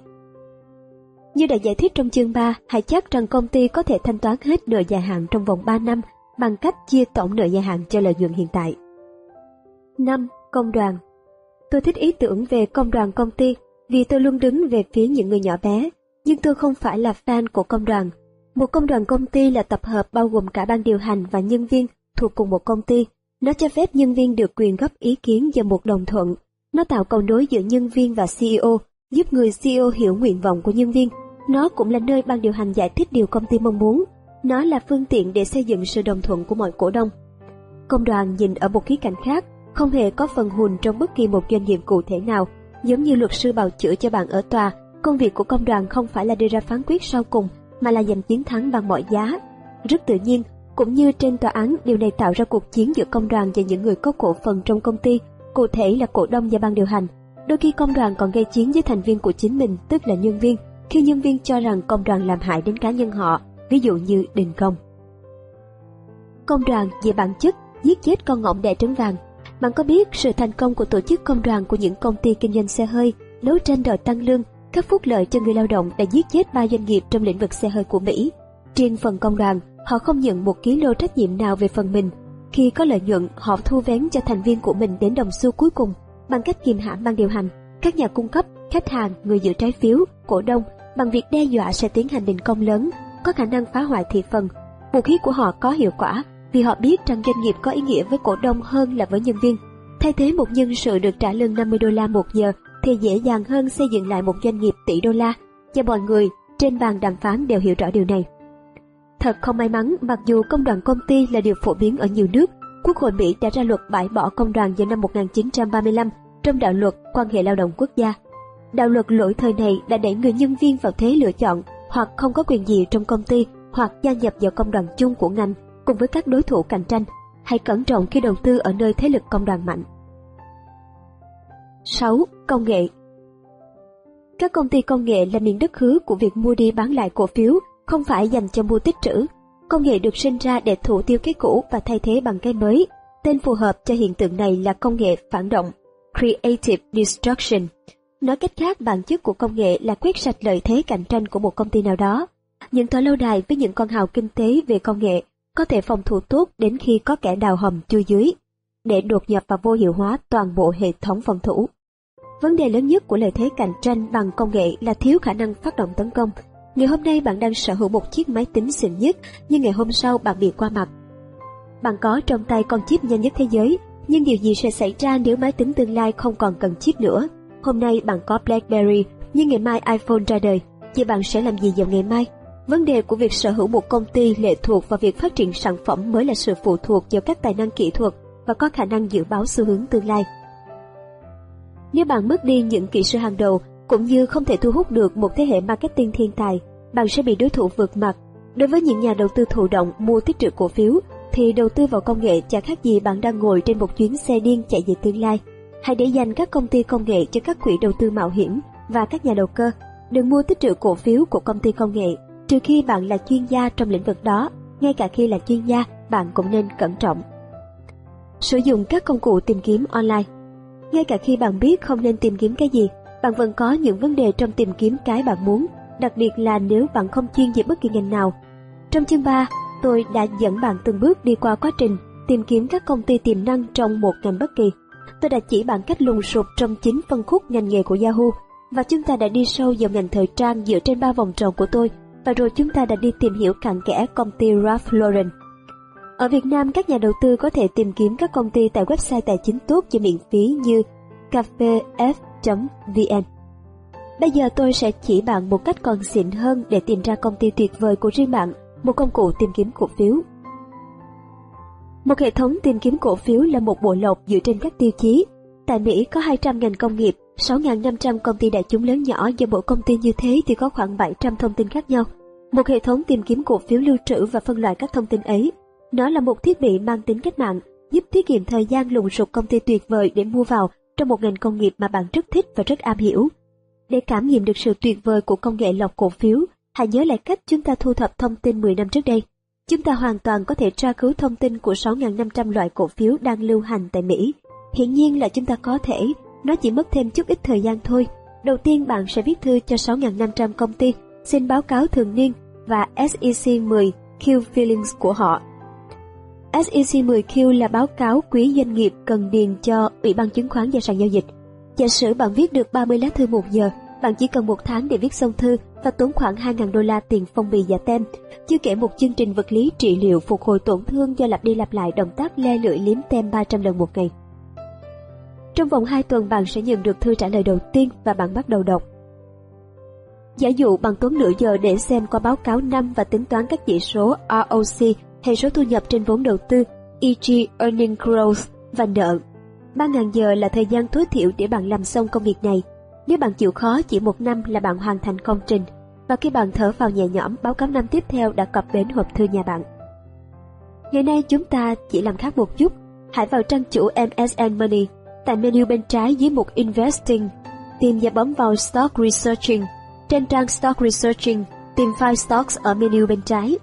Như đã giải thích trong chương 3, hãy chắc rằng công ty có thể thanh toán hết nợ dài hạn trong vòng 3 năm bằng cách chia tổng nợ dài hạn cho lợi nhuận hiện tại. 5. Công đoàn Tôi thích ý tưởng về công đoàn công ty vì tôi luôn đứng về phía những người nhỏ bé, nhưng tôi không phải là fan của công đoàn. Một công đoàn công ty là tập hợp bao gồm cả ban điều hành và nhân viên thuộc cùng một công ty. Nó cho phép nhân viên được quyền góp ý kiến và một đồng thuận. Nó tạo cầu nối giữa nhân viên và CEO giúp người CEO hiểu nguyện vọng của nhân viên. Nó cũng là nơi ban điều hành giải thích điều công ty mong muốn. Nó là phương tiện để xây dựng sự đồng thuận của mọi cổ đông. Công đoàn nhìn ở một khía cạnh khác, không hề có phần hùn trong bất kỳ một doanh nghiệp cụ thể nào. Giống như luật sư bào chữa cho bạn ở tòa, công việc của công đoàn không phải là đưa ra phán quyết sau cùng, mà là giành chiến thắng bằng mọi giá. Rất tự nhiên, cũng như trên tòa án, điều này tạo ra cuộc chiến giữa công đoàn và những người có cổ phần trong công ty, cụ thể là cổ đông và ban điều hành. Đôi khi công đoàn còn gây chiến với thành viên của chính mình, tức là nhân viên, khi nhân viên cho rằng công đoàn làm hại đến cá nhân họ, ví dụ như đình công. Công đoàn về bản chất giết chết con ngỗng đẻ trứng vàng. Bạn có biết sự thành công của tổ chức công đoàn của những công ty kinh doanh xe hơi, đấu tranh đòi tăng lương, các phúc lợi cho người lao động đã giết chết ba doanh nghiệp trong lĩnh vực xe hơi của Mỹ. Trên phần công đoàn, họ không nhận một ký lô trách nhiệm nào về phần mình. Khi có lợi nhuận, họ thu vén cho thành viên của mình đến đồng xu cuối cùng bằng cách kìm hãm ban điều hành, các nhà cung cấp, khách hàng, người giữ trái phiếu, cổ đông bằng việc đe dọa sẽ tiến hành đình công lớn, có khả năng phá hoại thị phần. Vũ khí của họ có hiệu quả vì họ biết rằng doanh nghiệp có ý nghĩa với cổ đông hơn là với nhân viên. Thay thế một nhân sự được trả lương 50 đô la một giờ thì dễ dàng hơn xây dựng lại một doanh nghiệp tỷ đô la và mọi người trên bàn đàm phán đều hiểu rõ điều này. Thật không may mắn mặc dù công đoàn công ty là điều phổ biến ở nhiều nước, Quốc hội Mỹ đã ra luật bãi bỏ công đoàn vào năm 1935 trong đạo luật quan hệ lao động quốc gia. Đạo luật lỗi thời này đã đẩy người nhân viên vào thế lựa chọn hoặc không có quyền gì trong công ty hoặc gia nhập vào công đoàn chung của ngành cùng với các đối thủ cạnh tranh. Hãy cẩn trọng khi đầu tư ở nơi thế lực công đoàn mạnh. 6. Công nghệ Các công ty công nghệ là miền đất hứa của việc mua đi bán lại cổ phiếu, không phải dành cho mua tích trữ. Công nghệ được sinh ra để thủ tiêu cái cũ và thay thế bằng cái mới. Tên phù hợp cho hiện tượng này là công nghệ phản động, Creative Destruction. Nói cách khác, bản chất của công nghệ là quét sạch lợi thế cạnh tranh của một công ty nào đó. Những tòa lâu đài với những con hào kinh tế về công nghệ có thể phòng thủ tốt đến khi có kẻ đào hầm chui dưới, để đột nhập và vô hiệu hóa toàn bộ hệ thống phòng thủ. Vấn đề lớn nhất của lợi thế cạnh tranh bằng công nghệ là thiếu khả năng phát động tấn công. Ngày hôm nay bạn đang sở hữu một chiếc máy tính xịn nhất, nhưng ngày hôm sau bạn bị qua mặt. Bạn có trong tay con chip nhanh nhất thế giới, nhưng điều gì sẽ xảy ra nếu máy tính tương lai không còn cần chip nữa? Hôm nay bạn có BlackBerry, nhưng ngày mai iPhone ra đời, thì bạn sẽ làm gì vào ngày mai? Vấn đề của việc sở hữu một công ty lệ thuộc vào việc phát triển sản phẩm mới là sự phụ thuộc vào các tài năng kỹ thuật và có khả năng dự báo xu hướng tương lai. Nếu bạn mất đi những kỹ sư hàng đầu cũng như không thể thu hút được một thế hệ marketing thiên tài, bạn sẽ bị đối thủ vượt mặt. Đối với những nhà đầu tư thụ động mua tích trữ cổ phiếu, thì đầu tư vào công nghệ chẳng khác gì bạn đang ngồi trên một chuyến xe điên chạy về tương lai. Hãy để dành các công ty công nghệ cho các quỹ đầu tư mạo hiểm và các nhà đầu cơ. Đừng mua tích trữ cổ phiếu của công ty công nghệ trừ khi bạn là chuyên gia trong lĩnh vực đó, ngay cả khi là chuyên gia, bạn cũng nên cẩn trọng. Sử dụng các công cụ tìm kiếm online Ngay cả khi bạn biết không nên tìm kiếm cái gì, bạn vẫn có những vấn đề trong tìm kiếm cái bạn muốn, đặc biệt là nếu bạn không chuyên về bất kỳ ngành nào. Trong chương 3, tôi đã dẫn bạn từng bước đi qua quá trình tìm kiếm các công ty tiềm năng trong một ngành bất kỳ. Tôi đã chỉ bạn cách lùng sụp trong chính phân khúc ngành nghề của Yahoo và chúng ta đã đi sâu vào ngành thời trang dựa trên ba vòng tròn của tôi và rồi chúng ta đã đi tìm hiểu cặn kẽ công ty Ralph Lauren. Ở Việt Nam, các nhà đầu tư có thể tìm kiếm các công ty tại website tài chính tốt cho miễn phí như cafef.vn. Bây giờ tôi sẽ chỉ bạn một cách còn xịn hơn để tìm ra công ty tuyệt vời của riêng bạn, một công cụ tìm kiếm cổ phiếu. Một hệ thống tìm kiếm cổ phiếu là một bộ lọc dựa trên các tiêu chí. Tại Mỹ có 200 ngành công nghiệp, 6.500 công ty đại chúng lớn nhỏ do mỗi công ty như thế thì có khoảng 700 thông tin khác nhau. Một hệ thống tìm kiếm cổ phiếu lưu trữ và phân loại các thông tin ấy. Nó là một thiết bị mang tính cách mạng, giúp tiết kiệm thời gian lùng sục công ty tuyệt vời để mua vào trong một ngành công nghiệp mà bạn rất thích và rất am hiểu. Để cảm nghiệm được sự tuyệt vời của công nghệ lọc cổ phiếu, hãy nhớ lại cách chúng ta thu thập thông tin 10 năm trước đây. Chúng ta hoàn toàn có thể tra cứu thông tin của 6.500 loại cổ phiếu đang lưu hành tại Mỹ. Hiển nhiên là chúng ta có thể, nó chỉ mất thêm chút ít thời gian thôi. Đầu tiên bạn sẽ viết thư cho 6.500 công ty xin báo cáo thường niên và SEC 10 Q Feelings của họ. SEC 10 Q là báo cáo quý doanh nghiệp cần điền cho Ủy ban chứng khoán và sàn giao dịch. Giả sử bạn viết được 30 lá thư một giờ, bạn chỉ cần một tháng để viết xong thư và tốn khoảng 2.000 đô la tiền phong bì và tem, chưa kể một chương trình vật lý trị liệu phục hồi tổn thương do lặp đi lặp lại động tác le lưỡi liếm tem 300 lần một ngày. Trong vòng 2 tuần bạn sẽ nhận được thư trả lời đầu tiên và bạn bắt đầu đọc. Giả dụ bằng tốn nửa giờ để xem qua báo cáo năm và tính toán các chỉ số ROC hệ số thu nhập trên vốn đầu tư, e.g. earning growth và nợ. 3.000 giờ là thời gian tối thiểu để bạn làm xong công việc này. Nếu bạn chịu khó chỉ một năm là bạn hoàn thành công trình, và khi bạn thở vào nhẹ nhõm, báo cáo năm tiếp theo đã cập đến hộp thư nhà bạn. Ngày nay chúng ta chỉ làm khác một chút. Hãy vào trang chủ MSN Money, tại menu bên trái dưới mục Investing, tìm và bấm vào Stock Researching. Trên trang Stock Researching, tìm file Stocks ở menu bên trái.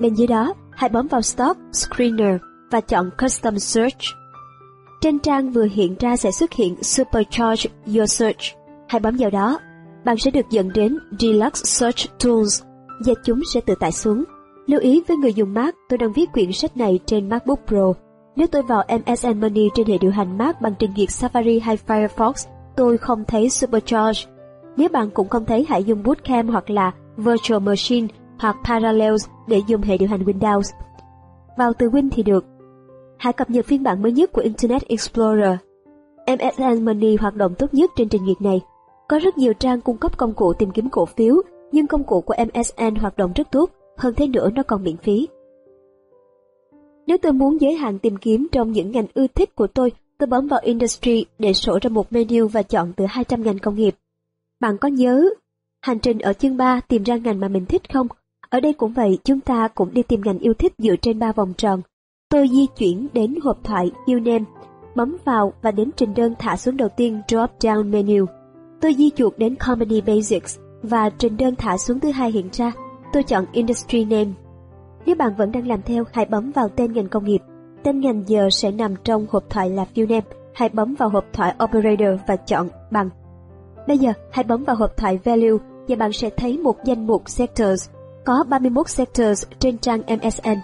Bên dưới đó, hãy bấm vào Stock Screener và chọn Custom Search. Trên trang vừa hiện ra sẽ xuất hiện Supercharge Your Search. Hãy bấm vào đó. Bạn sẽ được dẫn đến Deluxe Search Tools và chúng sẽ tự tải xuống. Lưu ý với người dùng Mac, tôi đang viết quyển sách này trên MacBook Pro. Nếu tôi vào MSN Money trên hệ điều hành Mac bằng trình duyệt Safari hay Firefox, tôi không thấy Supercharge. Nếu bạn cũng không thấy hãy dùng Bootcamp hoặc là Virtual Machine hoặc Parallels để dùng hệ điều hành Windows. Vào từ Win thì được. Hãy cập nhật phiên bản mới nhất của Internet Explorer. MSN Money hoạt động tốt nhất trên trình duyệt này. Có rất nhiều trang cung cấp công cụ tìm kiếm cổ phiếu, nhưng công cụ của MSN hoạt động rất tốt, hơn thế nữa nó còn miễn phí. Nếu tôi muốn giới hạn tìm kiếm trong những ngành ưa thích của tôi, tôi bấm vào Industry để sổ ra một menu và chọn từ 200 ngành công nghiệp. Bạn có nhớ hành trình ở chương 3 tìm ra ngành mà mình thích không? Ở đây cũng vậy, chúng ta cũng đi tìm ngành yêu thích dựa trên ba vòng tròn. Tôi di chuyển đến hộp thoại View bấm vào và đến trình đơn thả xuống đầu tiên Drop Down Menu. Tôi di chuột đến Company Basics và trình đơn thả xuống thứ hai hiện ra. Tôi chọn Industry Name. Nếu bạn vẫn đang làm theo, hãy bấm vào tên ngành công nghiệp. Tên ngành giờ sẽ nằm trong hộp thoại là View Name. Hãy bấm vào hộp thoại Operator và chọn bằng. Bây giờ, hãy bấm vào hộp thoại Value và bạn sẽ thấy một danh mục Sectors. Có 31 sectors trên trang MSN.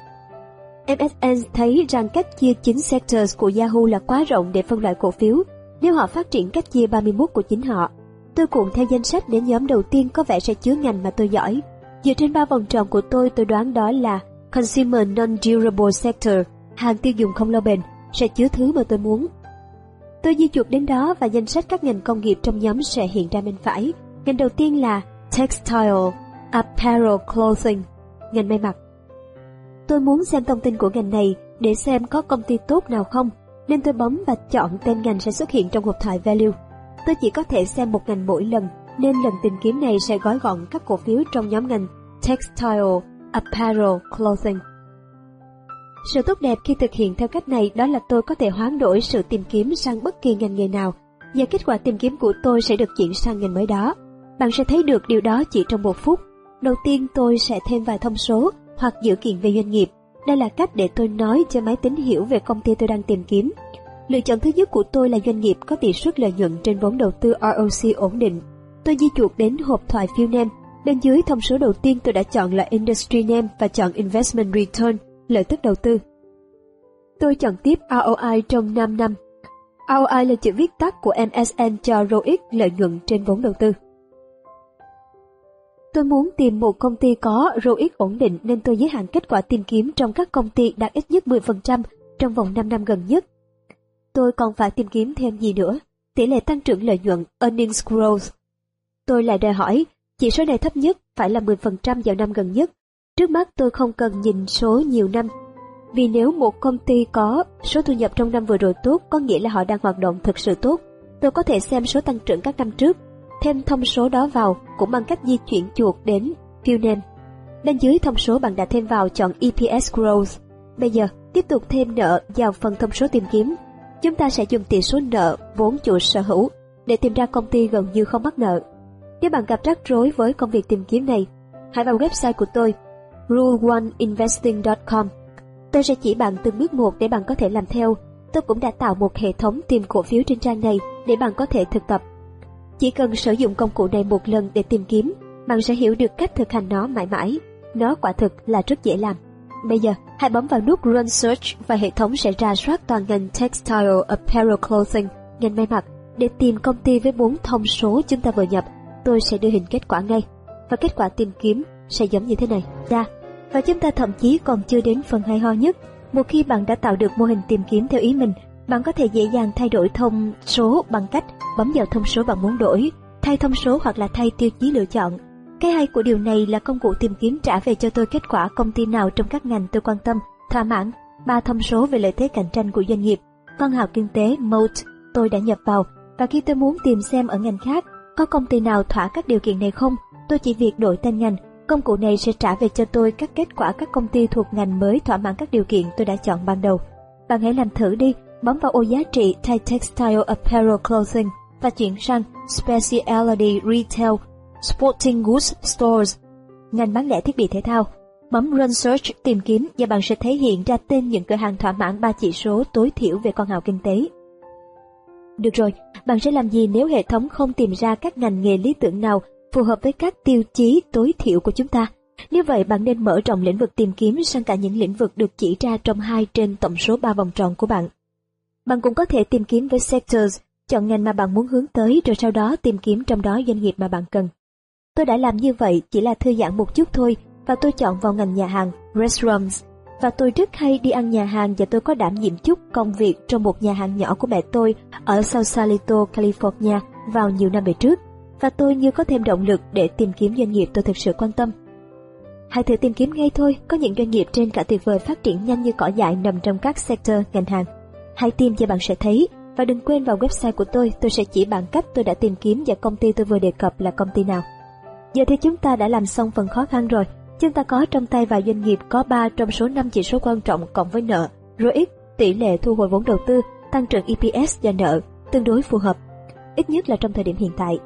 MSN thấy rằng cách chia 9 sectors của Yahoo là quá rộng để phân loại cổ phiếu nếu họ phát triển cách chia 31 của chính họ. Tôi cuộn theo danh sách đến nhóm đầu tiên có vẻ sẽ chứa ngành mà tôi giỏi. Dựa trên ba vòng tròn của tôi, tôi đoán đó là Consumer Non-Durable Sector, hàng tiêu dùng không lâu bền, sẽ chứa thứ mà tôi muốn. Tôi di chuột đến đó và danh sách các ngành công nghiệp trong nhóm sẽ hiện ra bên phải. Ngành đầu tiên là Textile, Apparel Clothing, ngành may mặc. Tôi muốn xem thông tin của ngành này để xem có công ty tốt nào không, nên tôi bấm và chọn tên ngành sẽ xuất hiện trong hộp thoại Value. Tôi chỉ có thể xem một ngành mỗi lần, nên lần tìm kiếm này sẽ gói gọn các cổ phiếu trong nhóm ngành Textile, Apparel, Clothing. Sự tốt đẹp khi thực hiện theo cách này đó là tôi có thể hoán đổi sự tìm kiếm sang bất kỳ ngành nghề nào và kết quả tìm kiếm của tôi sẽ được chuyển sang ngành mới đó. Bạn sẽ thấy được điều đó chỉ trong một phút. Đầu tiên tôi sẽ thêm vài thông số hoặc dữ kiện về doanh nghiệp. Đây là cách để tôi nói cho máy tính hiểu về công ty tôi đang tìm kiếm. Lựa chọn thứ nhất của tôi là doanh nghiệp có tỷ suất lợi nhuận trên vốn đầu tư ROC ổn định. Tôi di chuột đến hộp thoại Field Name. Bên dưới thông số đầu tiên tôi đã chọn là Industry Name và chọn Investment Return, lợi tức đầu tư. Tôi chọn tiếp ROI trong 5 năm. ROI là chữ viết tắt của MSN cho ROIC lợi nhuận trên vốn đầu tư. Tôi muốn tìm một công ty có ROIC ổn định nên tôi giới hạn kết quả tìm kiếm trong các công ty đạt ít nhất 10% trong vòng 5 năm gần nhất. Tôi còn phải tìm kiếm thêm gì nữa? Tỷ lệ tăng trưởng lợi nhuận, earnings growth. Tôi lại đòi hỏi, chỉ số này thấp nhất phải là 10% vào năm gần nhất. Trước mắt tôi không cần nhìn số nhiều năm. Vì nếu một công ty có số thu nhập trong năm vừa rồi tốt, có nghĩa là họ đang hoạt động thực sự tốt. Tôi có thể xem số tăng trưởng các năm trước thêm thông số đó vào cũng bằng cách di chuyển chuột đến View Name. Bên dưới thông số bạn đã thêm vào chọn EPS Growth. Bây giờ, tiếp tục thêm nợ vào phần thông số tìm kiếm. Chúng ta sẽ dùng tỷ số nợ vốn chủ sở hữu để tìm ra công ty gần như không mắc nợ. Nếu bạn gặp rắc rối với công việc tìm kiếm này, hãy vào website của tôi rule1investing.com. Tôi sẽ chỉ bạn từng bước một để bạn có thể làm theo. Tôi cũng đã tạo một hệ thống tìm cổ phiếu trên trang này để bạn có thể thực tập chỉ cần sử dụng công cụ này một lần để tìm kiếm, bạn sẽ hiểu được cách thực hành nó mãi mãi. Nó quả thực là rất dễ làm. Bây giờ, hãy bấm vào nút Run Search và hệ thống sẽ ra soát toàn ngành Textile Apparel Clothing, ngành may mặc, để tìm công ty với bốn thông số chúng ta vừa nhập. Tôi sẽ đưa hình kết quả ngay. Và kết quả tìm kiếm sẽ giống như thế này. Ra, và chúng ta thậm chí còn chưa đến phần hay ho nhất. Một khi bạn đã tạo được mô hình tìm kiếm theo ý mình, bạn có thể dễ dàng thay đổi thông số bằng cách bấm vào thông số bạn muốn đổi, thay thông số hoặc là thay tiêu chí lựa chọn. Cái hay của điều này là công cụ tìm kiếm trả về cho tôi kết quả công ty nào trong các ngành tôi quan tâm, thỏa mãn ba thông số về lợi thế cạnh tranh của doanh nghiệp. Con hào kinh tế Moat tôi đã nhập vào và khi tôi muốn tìm xem ở ngành khác có công ty nào thỏa các điều kiện này không, tôi chỉ việc đổi tên ngành. Công cụ này sẽ trả về cho tôi các kết quả các công ty thuộc ngành mới thỏa mãn các điều kiện tôi đã chọn ban đầu. Bạn hãy làm thử đi, bấm vào ô giá trị Thai Textile Apparel Clothing và chuyển sang Specialty Retail Sporting Goods Stores, ngành bán lẻ thiết bị thể thao. Bấm Run Search tìm kiếm và bạn sẽ thấy hiện ra tên những cửa hàng thỏa mãn ba chỉ số tối thiểu về con hào kinh tế. Được rồi, bạn sẽ làm gì nếu hệ thống không tìm ra các ngành nghề lý tưởng nào phù hợp với các tiêu chí tối thiểu của chúng ta? Như vậy bạn nên mở rộng lĩnh vực tìm kiếm sang cả những lĩnh vực được chỉ ra trong hai trên tổng số 3 vòng tròn của bạn. Bạn cũng có thể tìm kiếm với sectors, chọn ngành mà bạn muốn hướng tới rồi sau đó tìm kiếm trong đó doanh nghiệp mà bạn cần. Tôi đã làm như vậy chỉ là thư giãn một chút thôi và tôi chọn vào ngành nhà hàng, restaurants. Và tôi rất hay đi ăn nhà hàng và tôi có đảm nhiệm chút công việc trong một nhà hàng nhỏ của mẹ tôi ở Sausalito, California vào nhiều năm về trước. Và tôi như có thêm động lực để tìm kiếm doanh nghiệp tôi thực sự quan tâm. Hãy thử tìm kiếm ngay thôi, có những doanh nghiệp trên cả tuyệt vời phát triển nhanh như cỏ dại nằm trong các sector ngành hàng. Hãy tìm và bạn sẽ thấy, và đừng quên vào website của tôi, tôi sẽ chỉ bạn cách tôi đã tìm kiếm và công ty tôi vừa đề cập là công ty nào. Giờ thì chúng ta đã làm xong phần khó khăn rồi. Chúng ta có trong tay vài doanh nghiệp có 3 trong số 5 chỉ số quan trọng cộng với nợ, ROIC, tỷ lệ thu hồi vốn đầu tư, tăng trưởng EPS và nợ, tương đối phù hợp. Ít nhất là trong thời điểm hiện tại.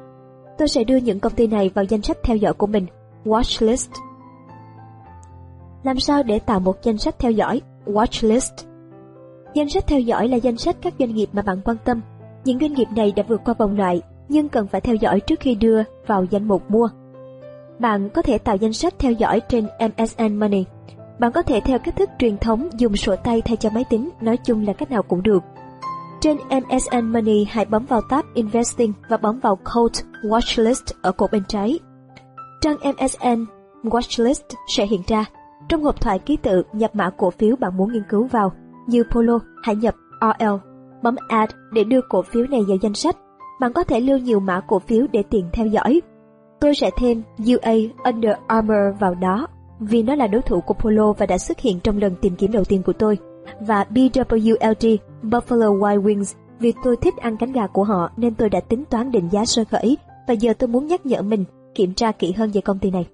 Tôi sẽ đưa những công ty này vào danh sách theo dõi của mình, Watchlist. Làm sao để tạo một danh sách theo dõi, Watchlist? Danh sách theo dõi là danh sách các doanh nghiệp mà bạn quan tâm. Những doanh nghiệp này đã vượt qua vòng loại, nhưng cần phải theo dõi trước khi đưa vào danh mục mua. Bạn có thể tạo danh sách theo dõi trên MSN Money. Bạn có thể theo cách thức truyền thống dùng sổ tay thay cho máy tính, nói chung là cách nào cũng được. Trên MSN Money, hãy bấm vào tab Investing và bấm vào Code Watchlist ở cột bên trái. Trang MSN Watchlist sẽ hiện ra. Trong hộp thoại ký tự, nhập mã cổ phiếu bạn muốn nghiên cứu vào. Như Polo, hãy nhập RL, bấm Add để đưa cổ phiếu này vào danh sách. Bạn có thể lưu nhiều mã cổ phiếu để tiện theo dõi. Tôi sẽ thêm UA Under Armour vào đó vì nó là đối thủ của Polo và đã xuất hiện trong lần tìm kiếm đầu tiên của tôi. Và BWLG Buffalo Wild Wings vì tôi thích ăn cánh gà của họ nên tôi đã tính toán định giá sơ khởi và giờ tôi muốn nhắc nhở mình kiểm tra kỹ hơn về công ty này.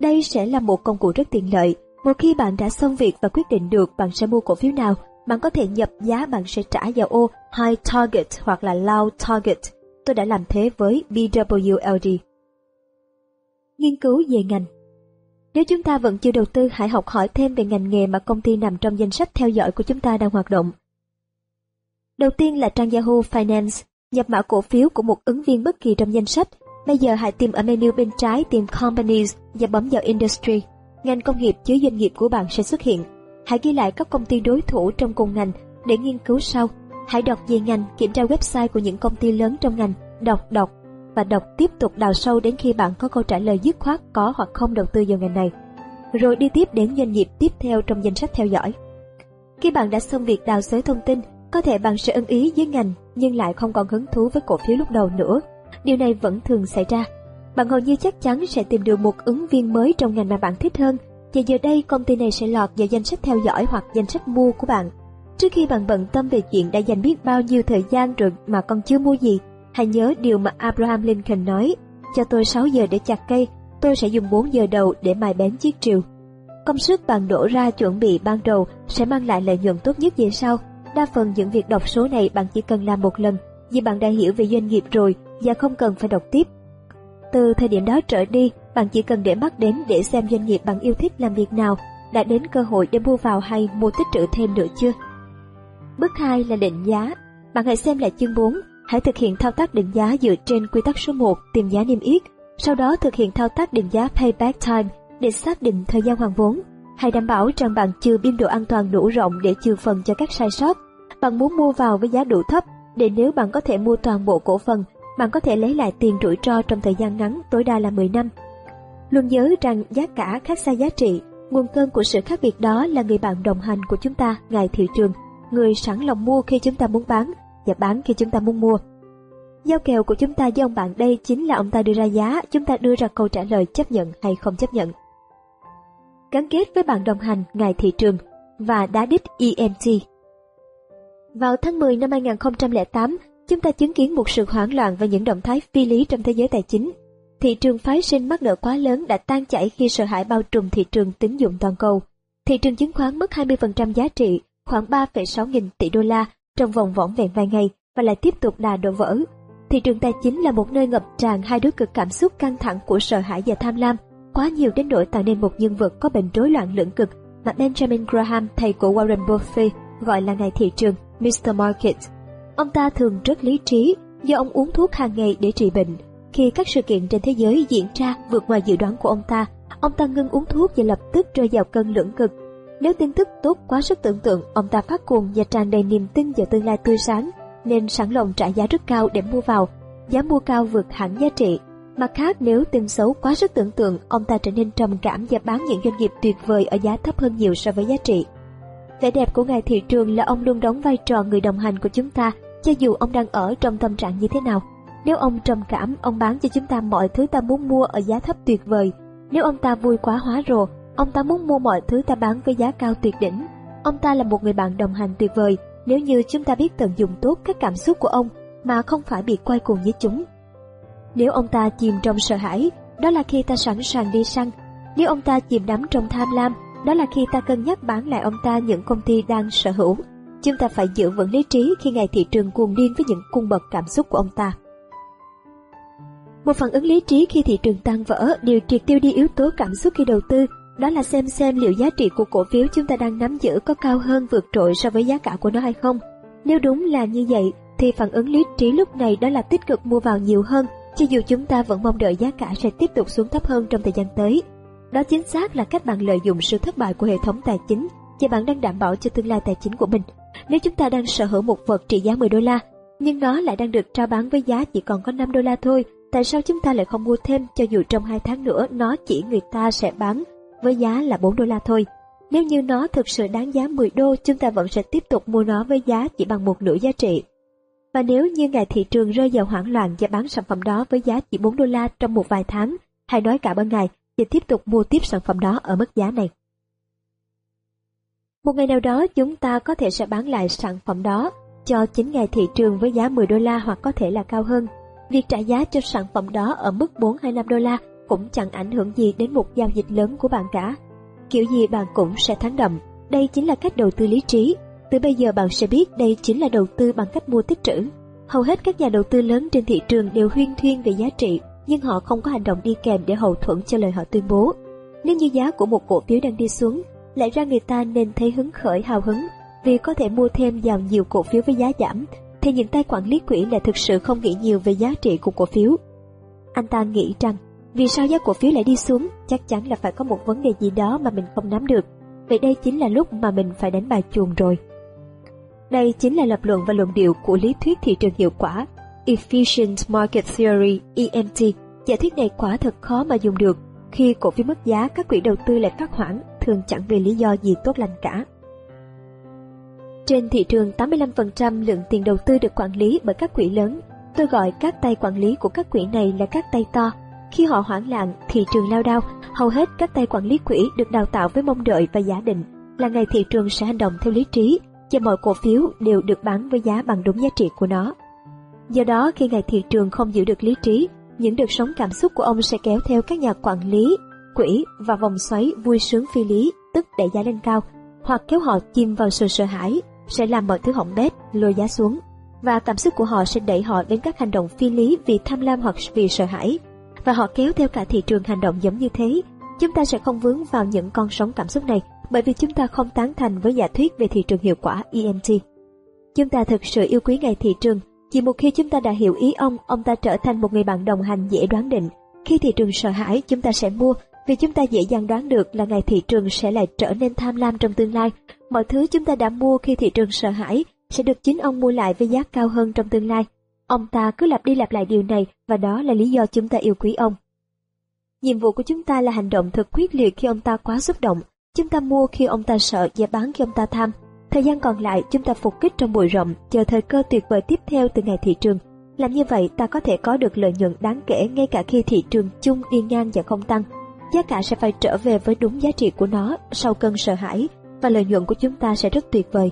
Đây sẽ là một công cụ rất tiện lợi. Một khi bạn đã xong việc và quyết định được bạn sẽ mua cổ phiếu nào, bạn có thể nhập giá bạn sẽ trả vào ô High Target hoặc là Low Target. Tôi đã làm thế với BWLD. nghiên cứu về ngành. Nếu chúng ta vẫn chưa đầu tư, hãy học hỏi thêm về ngành nghề mà công ty nằm trong danh sách theo dõi của chúng ta đang hoạt động. Đầu tiên là trang Yahoo Finance, nhập mã cổ phiếu của một ứng viên bất kỳ trong danh sách. Bây giờ hãy tìm ở menu bên trái tìm Companies và bấm vào Industry. Ngành công nghiệp chứa doanh nghiệp của bạn sẽ xuất hiện. Hãy ghi lại các công ty đối thủ trong cùng ngành để nghiên cứu sau. Hãy đọc về ngành, kiểm tra website của những công ty lớn trong ngành, đọc đọc và đọc tiếp tục đào sâu đến khi bạn có câu trả lời dứt khoát có hoặc không đầu tư vào ngành này. Rồi đi tiếp đến doanh nghiệp tiếp theo trong danh sách theo dõi. Khi bạn đã xong việc đào xới thông tin, có thể bạn sẽ ưng ý với ngành nhưng lại không còn hứng thú với cổ phiếu lúc đầu nữa. Điều này vẫn thường xảy ra. Bạn hầu như chắc chắn sẽ tìm được một ứng viên mới trong ngành mà bạn thích hơn và giờ đây công ty này sẽ lọt vào danh sách theo dõi hoặc danh sách mua của bạn. Trước khi bạn bận tâm về chuyện đã dành biết bao nhiêu thời gian rồi mà còn chưa mua gì, Hãy nhớ điều mà Abraham Lincoln nói, cho tôi 6 giờ để chặt cây, tôi sẽ dùng 4 giờ đầu để mài bén chiếc triều. Công sức bạn đổ ra chuẩn bị ban đầu sẽ mang lại lợi nhuận tốt nhất về sau. Đa phần những việc đọc số này bạn chỉ cần làm một lần, vì bạn đã hiểu về doanh nghiệp rồi và không cần phải đọc tiếp. Từ thời điểm đó trở đi, bạn chỉ cần để mắt đến để xem doanh nghiệp bạn yêu thích làm việc nào, đã đến cơ hội để mua vào hay mua tích trữ thêm nữa chưa. Bước 2 là định giá. Bạn hãy xem lại chương 4 Hãy thực hiện thao tác định giá dựa trên quy tắc số 1 tìm giá niêm yết, sau đó thực hiện thao tác định giá payback time để xác định thời gian hoàn vốn. Hãy đảm bảo rằng bạn chừa biên độ an toàn đủ rộng để chừa phần cho các sai sót. Bạn muốn mua vào với giá đủ thấp để nếu bạn có thể mua toàn bộ cổ phần, bạn có thể lấy lại tiền rủi ro trong thời gian ngắn tối đa là 10 năm. Luôn nhớ rằng giá cả khác xa giá trị, nguồn cơn của sự khác biệt đó là người bạn đồng hành của chúng ta, ngài thị trường, người sẵn lòng mua khi chúng ta muốn bán và bán khi chúng ta muốn mua. Giao kèo của chúng ta với ông bạn đây chính là ông ta đưa ra giá, chúng ta đưa ra câu trả lời chấp nhận hay không chấp nhận. Gắn kết với bạn đồng hành ngày thị trường và đá đích EMT. Vào tháng 10 năm 2008, chúng ta chứng kiến một sự hoảng loạn và những động thái phi lý trong thế giới tài chính. Thị trường phái sinh mắc nợ quá lớn đã tan chảy khi sợ hãi bao trùm thị trường tín dụng toàn cầu. Thị trường chứng khoán mất 20% giá trị, khoảng 3,6 nghìn tỷ đô la trong vòng vỏn vẹn vài ngày và lại tiếp tục đà đổ vỡ. Thị trường tài chính là một nơi ngập tràn hai đối cực cảm xúc căng thẳng của sợ hãi và tham lam, quá nhiều đến nỗi tạo nên một nhân vật có bệnh rối loạn lưỡng cực mà Benjamin Graham, thầy của Warren Buffett, gọi là ngài thị trường, Mr. Market. Ông ta thường rất lý trí do ông uống thuốc hàng ngày để trị bệnh. Khi các sự kiện trên thế giới diễn ra vượt ngoài dự đoán của ông ta, ông ta ngưng uống thuốc và lập tức rơi vào cơn lưỡng cực. Nếu tin tức tốt quá sức tưởng tượng, ông ta phát cuồng và tràn đầy niềm tin vào tương lai tươi sáng, nên sẵn lòng trả giá rất cao để mua vào. Giá mua cao vượt hẳn giá trị. Mặt khác, nếu tin xấu quá sức tưởng tượng, ông ta trở nên trầm cảm và bán những doanh nghiệp tuyệt vời ở giá thấp hơn nhiều so với giá trị. Vẻ đẹp của ngài thị trường là ông luôn đóng vai trò người đồng hành của chúng ta, cho dù ông đang ở trong tâm trạng như thế nào. Nếu ông trầm cảm, ông bán cho chúng ta mọi thứ ta muốn mua ở giá thấp tuyệt vời. Nếu ông ta vui quá hóa rồ, ông ta muốn mua mọi thứ ta bán với giá cao tuyệt đỉnh. Ông ta là một người bạn đồng hành tuyệt vời nếu như chúng ta biết tận dụng tốt các cảm xúc của ông mà không phải bị quay cuồng với chúng. Nếu ông ta chìm trong sợ hãi, đó là khi ta sẵn sàng đi săn. Nếu ông ta chìm đắm trong tham lam, đó là khi ta cân nhắc bán lại ông ta những công ty đang sở hữu. Chúng ta phải giữ vững lý trí khi ngày thị trường cuồng điên với những cung bậc cảm xúc của ông ta. Một phản ứng lý trí khi thị trường tan vỡ đều triệt tiêu đi yếu tố cảm xúc khi đầu tư, đó là xem xem liệu giá trị của cổ phiếu chúng ta đang nắm giữ có cao hơn vượt trội so với giá cả của nó hay không. Nếu đúng là như vậy, thì phản ứng lý trí lúc này đó là tích cực mua vào nhiều hơn, cho dù chúng ta vẫn mong đợi giá cả sẽ tiếp tục xuống thấp hơn trong thời gian tới. Đó chính xác là cách bạn lợi dụng sự thất bại của hệ thống tài chính và bạn đang đảm bảo cho tương lai tài chính của mình. Nếu chúng ta đang sở hữu một vật trị giá 10 đô la, nhưng nó lại đang được trao bán với giá chỉ còn có 5 đô la thôi, tại sao chúng ta lại không mua thêm cho dù trong 2 tháng nữa nó chỉ người ta sẽ bán với giá là 4 đô la thôi. Nếu như nó thực sự đáng giá 10 đô, chúng ta vẫn sẽ tiếp tục mua nó với giá chỉ bằng một nửa giá trị. Và nếu như ngày thị trường rơi vào hoảng loạn và bán sản phẩm đó với giá chỉ 4 đô la trong một vài tháng, hay nói cả ban ngày, thì tiếp tục mua tiếp sản phẩm đó ở mức giá này. Một ngày nào đó chúng ta có thể sẽ bán lại sản phẩm đó cho chính ngày thị trường với giá 10 đô la hoặc có thể là cao hơn. Việc trả giá cho sản phẩm đó ở mức 4 hay 5 đô la cũng chẳng ảnh hưởng gì đến một giao dịch lớn của bạn cả. Kiểu gì bạn cũng sẽ thắng đậm. Đây chính là cách đầu tư lý trí. Từ bây giờ bạn sẽ biết đây chính là đầu tư bằng cách mua tích trữ. Hầu hết các nhà đầu tư lớn trên thị trường đều huyên thuyên về giá trị, nhưng họ không có hành động đi kèm để hậu thuẫn cho lời họ tuyên bố. Nếu như giá của một cổ phiếu đang đi xuống, lại ra người ta nên thấy hứng khởi hào hứng vì có thể mua thêm vào nhiều cổ phiếu với giá giảm, thì những tay quản lý quỹ lại thực sự không nghĩ nhiều về giá trị của cổ phiếu. Anh ta nghĩ rằng vì sao giá cổ phiếu lại đi xuống? Chắc chắn là phải có một vấn đề gì đó mà mình không nắm được. Vậy đây chính là lúc mà mình phải đánh bài chuồng rồi. Đây chính là lập luận và luận điệu của lý thuyết thị trường hiệu quả Efficient Market Theory EMT. Giả thuyết này quả thật khó mà dùng được. Khi cổ phiếu mất giá, các quỹ đầu tư lại phát hoãn, thường chẳng vì lý do gì tốt lành cả. Trên thị trường, 85% lượng tiền đầu tư được quản lý bởi các quỹ lớn. Tôi gọi các tay quản lý của các quỹ này là các tay to, khi họ hoảng loạn, thị trường lao đao, hầu hết các tay quản lý quỹ được đào tạo với mong đợi và giả định là ngày thị trường sẽ hành động theo lý trí và mọi cổ phiếu đều được bán với giá bằng đúng giá trị của nó. Do đó, khi ngày thị trường không giữ được lý trí, những đợt sóng cảm xúc của ông sẽ kéo theo các nhà quản lý, quỹ và vòng xoáy vui sướng phi lý, tức đẩy giá lên cao, hoặc kéo họ chìm vào sự sợ hãi, sẽ làm mọi thứ hỏng bét, lôi giá xuống. Và cảm xúc của họ sẽ đẩy họ đến các hành động phi lý vì tham lam hoặc vì sợ hãi, và họ kéo theo cả thị trường hành động giống như thế. Chúng ta sẽ không vướng vào những con sóng cảm xúc này bởi vì chúng ta không tán thành với giả thuyết về thị trường hiệu quả EMT. Chúng ta thực sự yêu quý ngày thị trường, chỉ một khi chúng ta đã hiểu ý ông, ông ta trở thành một người bạn đồng hành dễ đoán định. Khi thị trường sợ hãi, chúng ta sẽ mua vì chúng ta dễ dàng đoán được là ngày thị trường sẽ lại trở nên tham lam trong tương lai. Mọi thứ chúng ta đã mua khi thị trường sợ hãi sẽ được chính ông mua lại với giá cao hơn trong tương lai. Ông ta cứ lặp đi lặp lại điều này và đó là lý do chúng ta yêu quý ông. Nhiệm vụ của chúng ta là hành động thật quyết liệt khi ông ta quá xúc động. Chúng ta mua khi ông ta sợ và bán khi ông ta tham. Thời gian còn lại chúng ta phục kích trong bụi rậm, chờ thời cơ tuyệt vời tiếp theo từ ngày thị trường. Làm như vậy ta có thể có được lợi nhuận đáng kể ngay cả khi thị trường chung đi ngang và không tăng. Giá cả sẽ phải trở về với đúng giá trị của nó sau cơn sợ hãi và lợi nhuận của chúng ta sẽ rất tuyệt vời.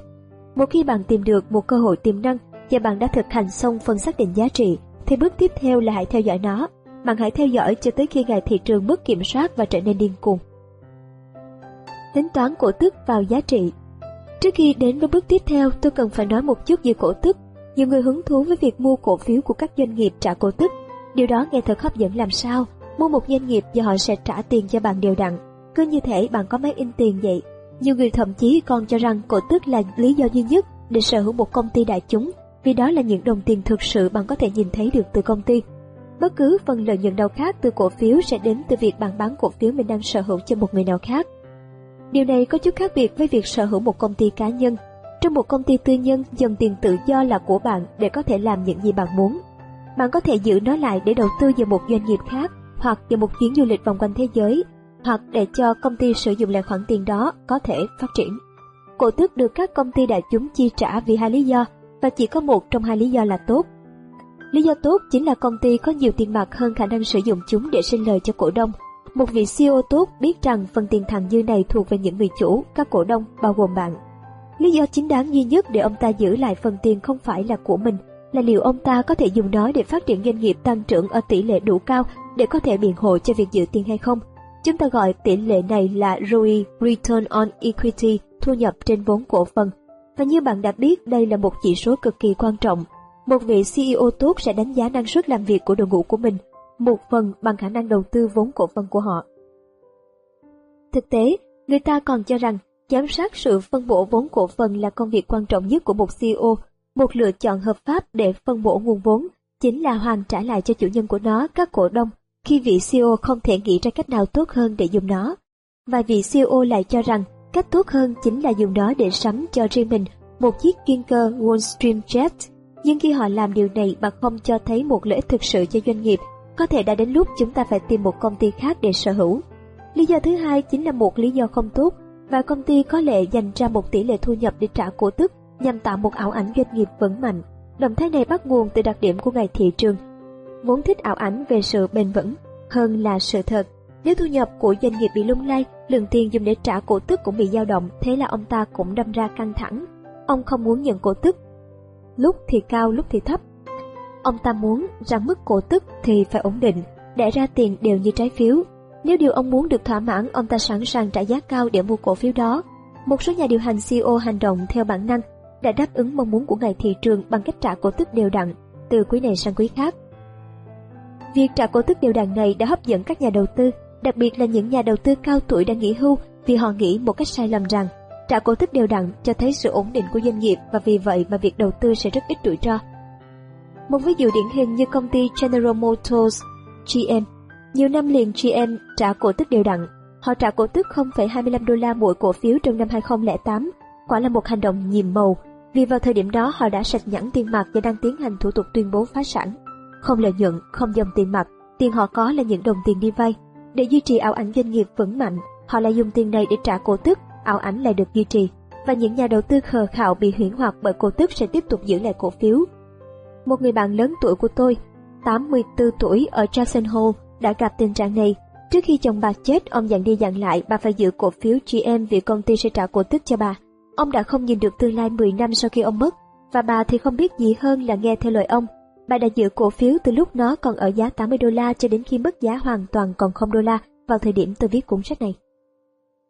Một khi bạn tìm được một cơ hội tiềm năng và bạn đã thực hành xong phần xác định giá trị, thì bước tiếp theo là hãy theo dõi nó. Bạn hãy theo dõi cho tới khi ngày thị trường mất kiểm soát và trở nên điên cuồng. Tính toán cổ tức vào giá trị Trước khi đến với bước tiếp theo, tôi cần phải nói một chút về cổ tức. Nhiều người hứng thú với việc mua cổ phiếu của các doanh nghiệp trả cổ tức. Điều đó nghe thật hấp dẫn làm sao. Mua một doanh nghiệp và họ sẽ trả tiền cho bạn đều đặn. Cứ như thể bạn có máy in tiền vậy. Nhiều người thậm chí còn cho rằng cổ tức là lý do duy nhất để sở hữu một công ty đại chúng, vì đó là những đồng tiền thực sự bạn có thể nhìn thấy được từ công ty. Bất cứ phần lợi nhuận nào khác từ cổ phiếu sẽ đến từ việc bạn bán cổ phiếu mình đang sở hữu cho một người nào khác. Điều này có chút khác biệt với việc sở hữu một công ty cá nhân. Trong một công ty tư nhân, dòng tiền tự do là của bạn để có thể làm những gì bạn muốn. Bạn có thể giữ nó lại để đầu tư vào một doanh nghiệp khác, hoặc vào một chuyến du lịch vòng quanh thế giới, hoặc để cho công ty sử dụng lại khoản tiền đó có thể phát triển. Cổ tức được các công ty đại chúng chi trả vì hai lý do, và chỉ có một trong hai lý do là tốt. Lý do tốt chính là công ty có nhiều tiền mặt hơn khả năng sử dụng chúng để sinh lời cho cổ đông – một vị CEO tốt biết rằng phần tiền thặng dư này thuộc về những người chủ, các cổ đông, bao gồm bạn. Lý do chính đáng duy nhất để ông ta giữ lại phần tiền không phải là của mình, là liệu ông ta có thể dùng nó để phát triển doanh nghiệp tăng trưởng ở tỷ lệ đủ cao để có thể biện hộ cho việc giữ tiền hay không. Chúng ta gọi tỷ lệ này là ROE, Return on Equity, thu nhập trên vốn cổ phần. Và như bạn đã biết, đây là một chỉ số cực kỳ quan trọng. Một vị CEO tốt sẽ đánh giá năng suất làm việc của đội ngũ của mình một phần bằng khả năng đầu tư vốn cổ phần của họ. Thực tế, người ta còn cho rằng giám sát sự phân bổ vốn cổ phần là công việc quan trọng nhất của một CEO, một lựa chọn hợp pháp để phân bổ nguồn vốn chính là hoàn trả lại cho chủ nhân của nó các cổ đông khi vị CEO không thể nghĩ ra cách nào tốt hơn để dùng nó. Và vị CEO lại cho rằng cách tốt hơn chính là dùng nó để sắm cho riêng mình một chiếc kiên cơ Wallstream Jet. Nhưng khi họ làm điều này mà không cho thấy một lợi ích thực sự cho doanh nghiệp có thể đã đến lúc chúng ta phải tìm một công ty khác để sở hữu. Lý do thứ hai chính là một lý do không tốt và công ty có lệ dành ra một tỷ lệ thu nhập để trả cổ tức nhằm tạo một ảo ảnh doanh nghiệp vững mạnh. Động thái này bắt nguồn từ đặc điểm của ngày thị trường, vốn thích ảo ảnh về sự bền vững hơn là sự thật. Nếu thu nhập của doanh nghiệp bị lung lay, lượng tiền dùng để trả cổ tức cũng bị dao động, thế là ông ta cũng đâm ra căng thẳng. Ông không muốn nhận cổ tức, lúc thì cao lúc thì thấp, Ông ta muốn rằng mức cổ tức thì phải ổn định, để ra tiền đều như trái phiếu. Nếu điều ông muốn được thỏa mãn, ông ta sẵn sàng trả giá cao để mua cổ phiếu đó. Một số nhà điều hành CEO hành động theo bản năng, đã đáp ứng mong muốn của ngày thị trường bằng cách trả cổ tức đều đặn, từ quý này sang quý khác. Việc trả cổ tức đều đặn này đã hấp dẫn các nhà đầu tư, đặc biệt là những nhà đầu tư cao tuổi đang nghỉ hưu vì họ nghĩ một cách sai lầm rằng trả cổ tức đều đặn cho thấy sự ổn định của doanh nghiệp và vì vậy mà việc đầu tư sẽ rất ít rủi ro. Một ví dụ điển hình như công ty General Motors, GM. Nhiều năm liền GM trả cổ tức đều đặn. Họ trả cổ tức 0,25 đô la mỗi cổ phiếu trong năm 2008. Quả là một hành động nhiệm màu, vì vào thời điểm đó họ đã sạch nhẵn tiền mặt và đang tiến hành thủ tục tuyên bố phá sản. Không lợi nhuận, không dòng tiền mặt, tiền họ có là những đồng tiền đi vay. Để duy trì ảo ảnh doanh nghiệp vững mạnh, họ lại dùng tiền này để trả cổ tức, ảo ảnh lại được duy trì. Và những nhà đầu tư khờ khạo bị huyễn hoặc bởi cổ tức sẽ tiếp tục giữ lại cổ phiếu, một người bạn lớn tuổi của tôi, 84 tuổi ở Jackson Hole, đã gặp tình trạng này. Trước khi chồng bà chết, ông dặn đi dặn lại bà phải giữ cổ phiếu GM vì công ty sẽ trả cổ tức cho bà. Ông đã không nhìn được tương lai 10 năm sau khi ông mất, và bà thì không biết gì hơn là nghe theo lời ông. Bà đã giữ cổ phiếu từ lúc nó còn ở giá 80 đô la cho đến khi mất giá hoàn toàn còn 0 đô la vào thời điểm tôi viết cuốn sách này.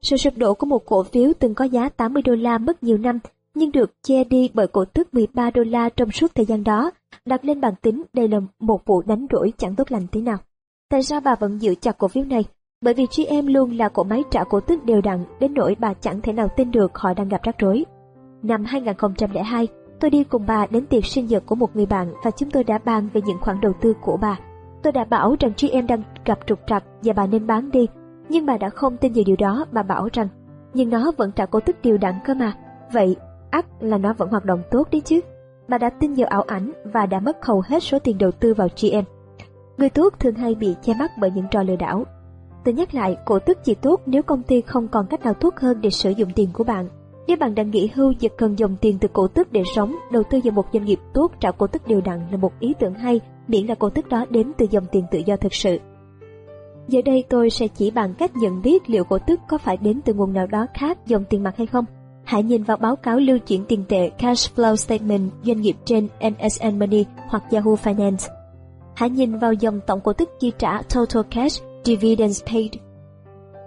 Sự sụp đổ của một cổ phiếu từng có giá 80 đô la mất nhiều năm nhưng được che đi bởi cổ tức 13 đô la trong suốt thời gian đó, đặt lên bàn tính đây là một vụ đánh đổi chẳng tốt lành thế nào. Tại sao bà vẫn giữ chặt cổ phiếu này? Bởi vì GM luôn là cổ máy trả cổ tức đều đặn đến nỗi bà chẳng thể nào tin được họ đang gặp rắc rối. Năm 2002, tôi đi cùng bà đến tiệc sinh nhật của một người bạn và chúng tôi đã bàn về những khoản đầu tư của bà. Tôi đã bảo rằng GM đang gặp trục trặc và bà nên bán đi, nhưng bà đã không tin vào điều đó, bà bảo rằng nhưng nó vẫn trả cổ tức đều đặn cơ mà. Vậy ắt là nó vẫn hoạt động tốt đấy chứ. Bà đã tin vào ảo ảnh và đã mất hầu hết số tiền đầu tư vào GM. Người tốt thường hay bị che mắt bởi những trò lừa đảo. Tôi nhắc lại, cổ tức chỉ tốt nếu công ty không còn cách nào tốt hơn để sử dụng tiền của bạn. Nếu bạn đang nghỉ hưu và cần dòng tiền từ cổ tức để sống, đầu tư vào một doanh nghiệp tốt trả cổ tức đều đặn là một ý tưởng hay, miễn là cổ tức đó đến từ dòng tiền tự do thực sự. Giờ đây tôi sẽ chỉ bạn cách nhận biết liệu cổ tức có phải đến từ nguồn nào đó khác dòng tiền mặt hay không. Hãy nhìn vào báo cáo lưu chuyển tiền tệ Cash Flow Statement doanh nghiệp trên MSN Money hoặc Yahoo Finance. Hãy nhìn vào dòng tổng cổ tức chi trả Total Cash Dividends Paid.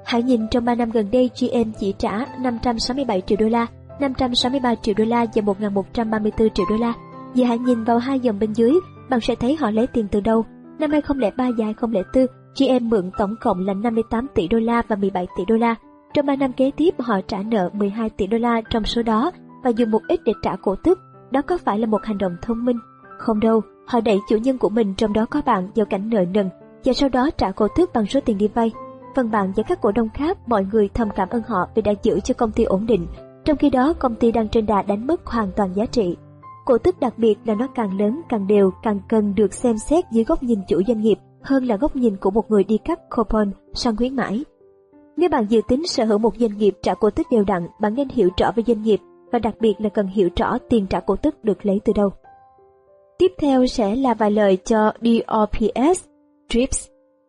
Hãy nhìn trong 3 năm gần đây GM chỉ trả 567 triệu đô la, 563 triệu đô la và 1.134 triệu đô la. Giờ hãy nhìn vào hai dòng bên dưới, bạn sẽ thấy họ lấy tiền từ đâu. Năm 2003 và 2004, GM mượn tổng cộng là 58 tỷ đô la và 17 tỷ đô la. Trong 3 năm kế tiếp họ trả nợ 12 tỷ đô la trong số đó và dùng một ít để trả cổ tức. Đó có phải là một hành động thông minh? Không đâu, họ đẩy chủ nhân của mình trong đó có bạn vào cảnh nợ nần và sau đó trả cổ tức bằng số tiền đi vay. Phần bạn và các cổ đông khác mọi người thầm cảm ơn họ vì đã giữ cho công ty ổn định, trong khi đó công ty đang trên đà đánh mất hoàn toàn giá trị. Cổ tức đặc biệt là nó càng lớn càng đều càng cần được xem xét dưới góc nhìn chủ doanh nghiệp hơn là góc nhìn của một người đi cắt coupon sang khuyến mãi. Nếu bạn dự tính sở hữu một doanh nghiệp trả cổ tức đều đặn, bạn nên hiểu rõ về doanh nghiệp và đặc biệt là cần hiểu rõ tiền trả cổ tức được lấy từ đâu. Tiếp theo sẽ là vài lời cho DRPS, DRIPS,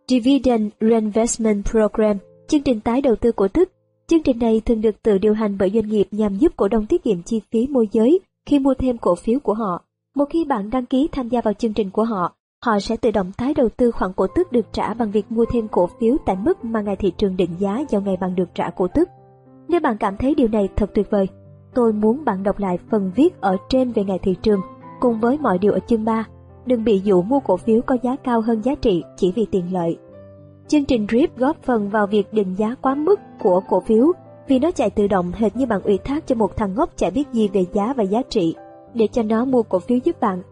Dividend Reinvestment Program, chương trình tái đầu tư cổ tức. Chương trình này thường được tự điều hành bởi doanh nghiệp nhằm giúp cổ đông tiết kiệm chi phí môi giới khi mua thêm cổ phiếu của họ. Một khi bạn đăng ký tham gia vào chương trình của họ, họ sẽ tự động tái đầu tư khoản cổ tức được trả bằng việc mua thêm cổ phiếu tại mức mà ngày thị trường định giá vào ngày bạn được trả cổ tức. Nếu bạn cảm thấy điều này thật tuyệt vời, tôi muốn bạn đọc lại phần viết ở trên về ngày thị trường cùng với mọi điều ở chương 3. Đừng bị dụ mua cổ phiếu có giá cao hơn giá trị chỉ vì tiền lợi. Chương trình DRIP góp phần vào việc định giá quá mức của cổ phiếu vì nó chạy tự động hệt như bạn ủy thác cho một thằng ngốc chả biết gì về giá và giá trị để cho nó mua cổ phiếu giúp bạn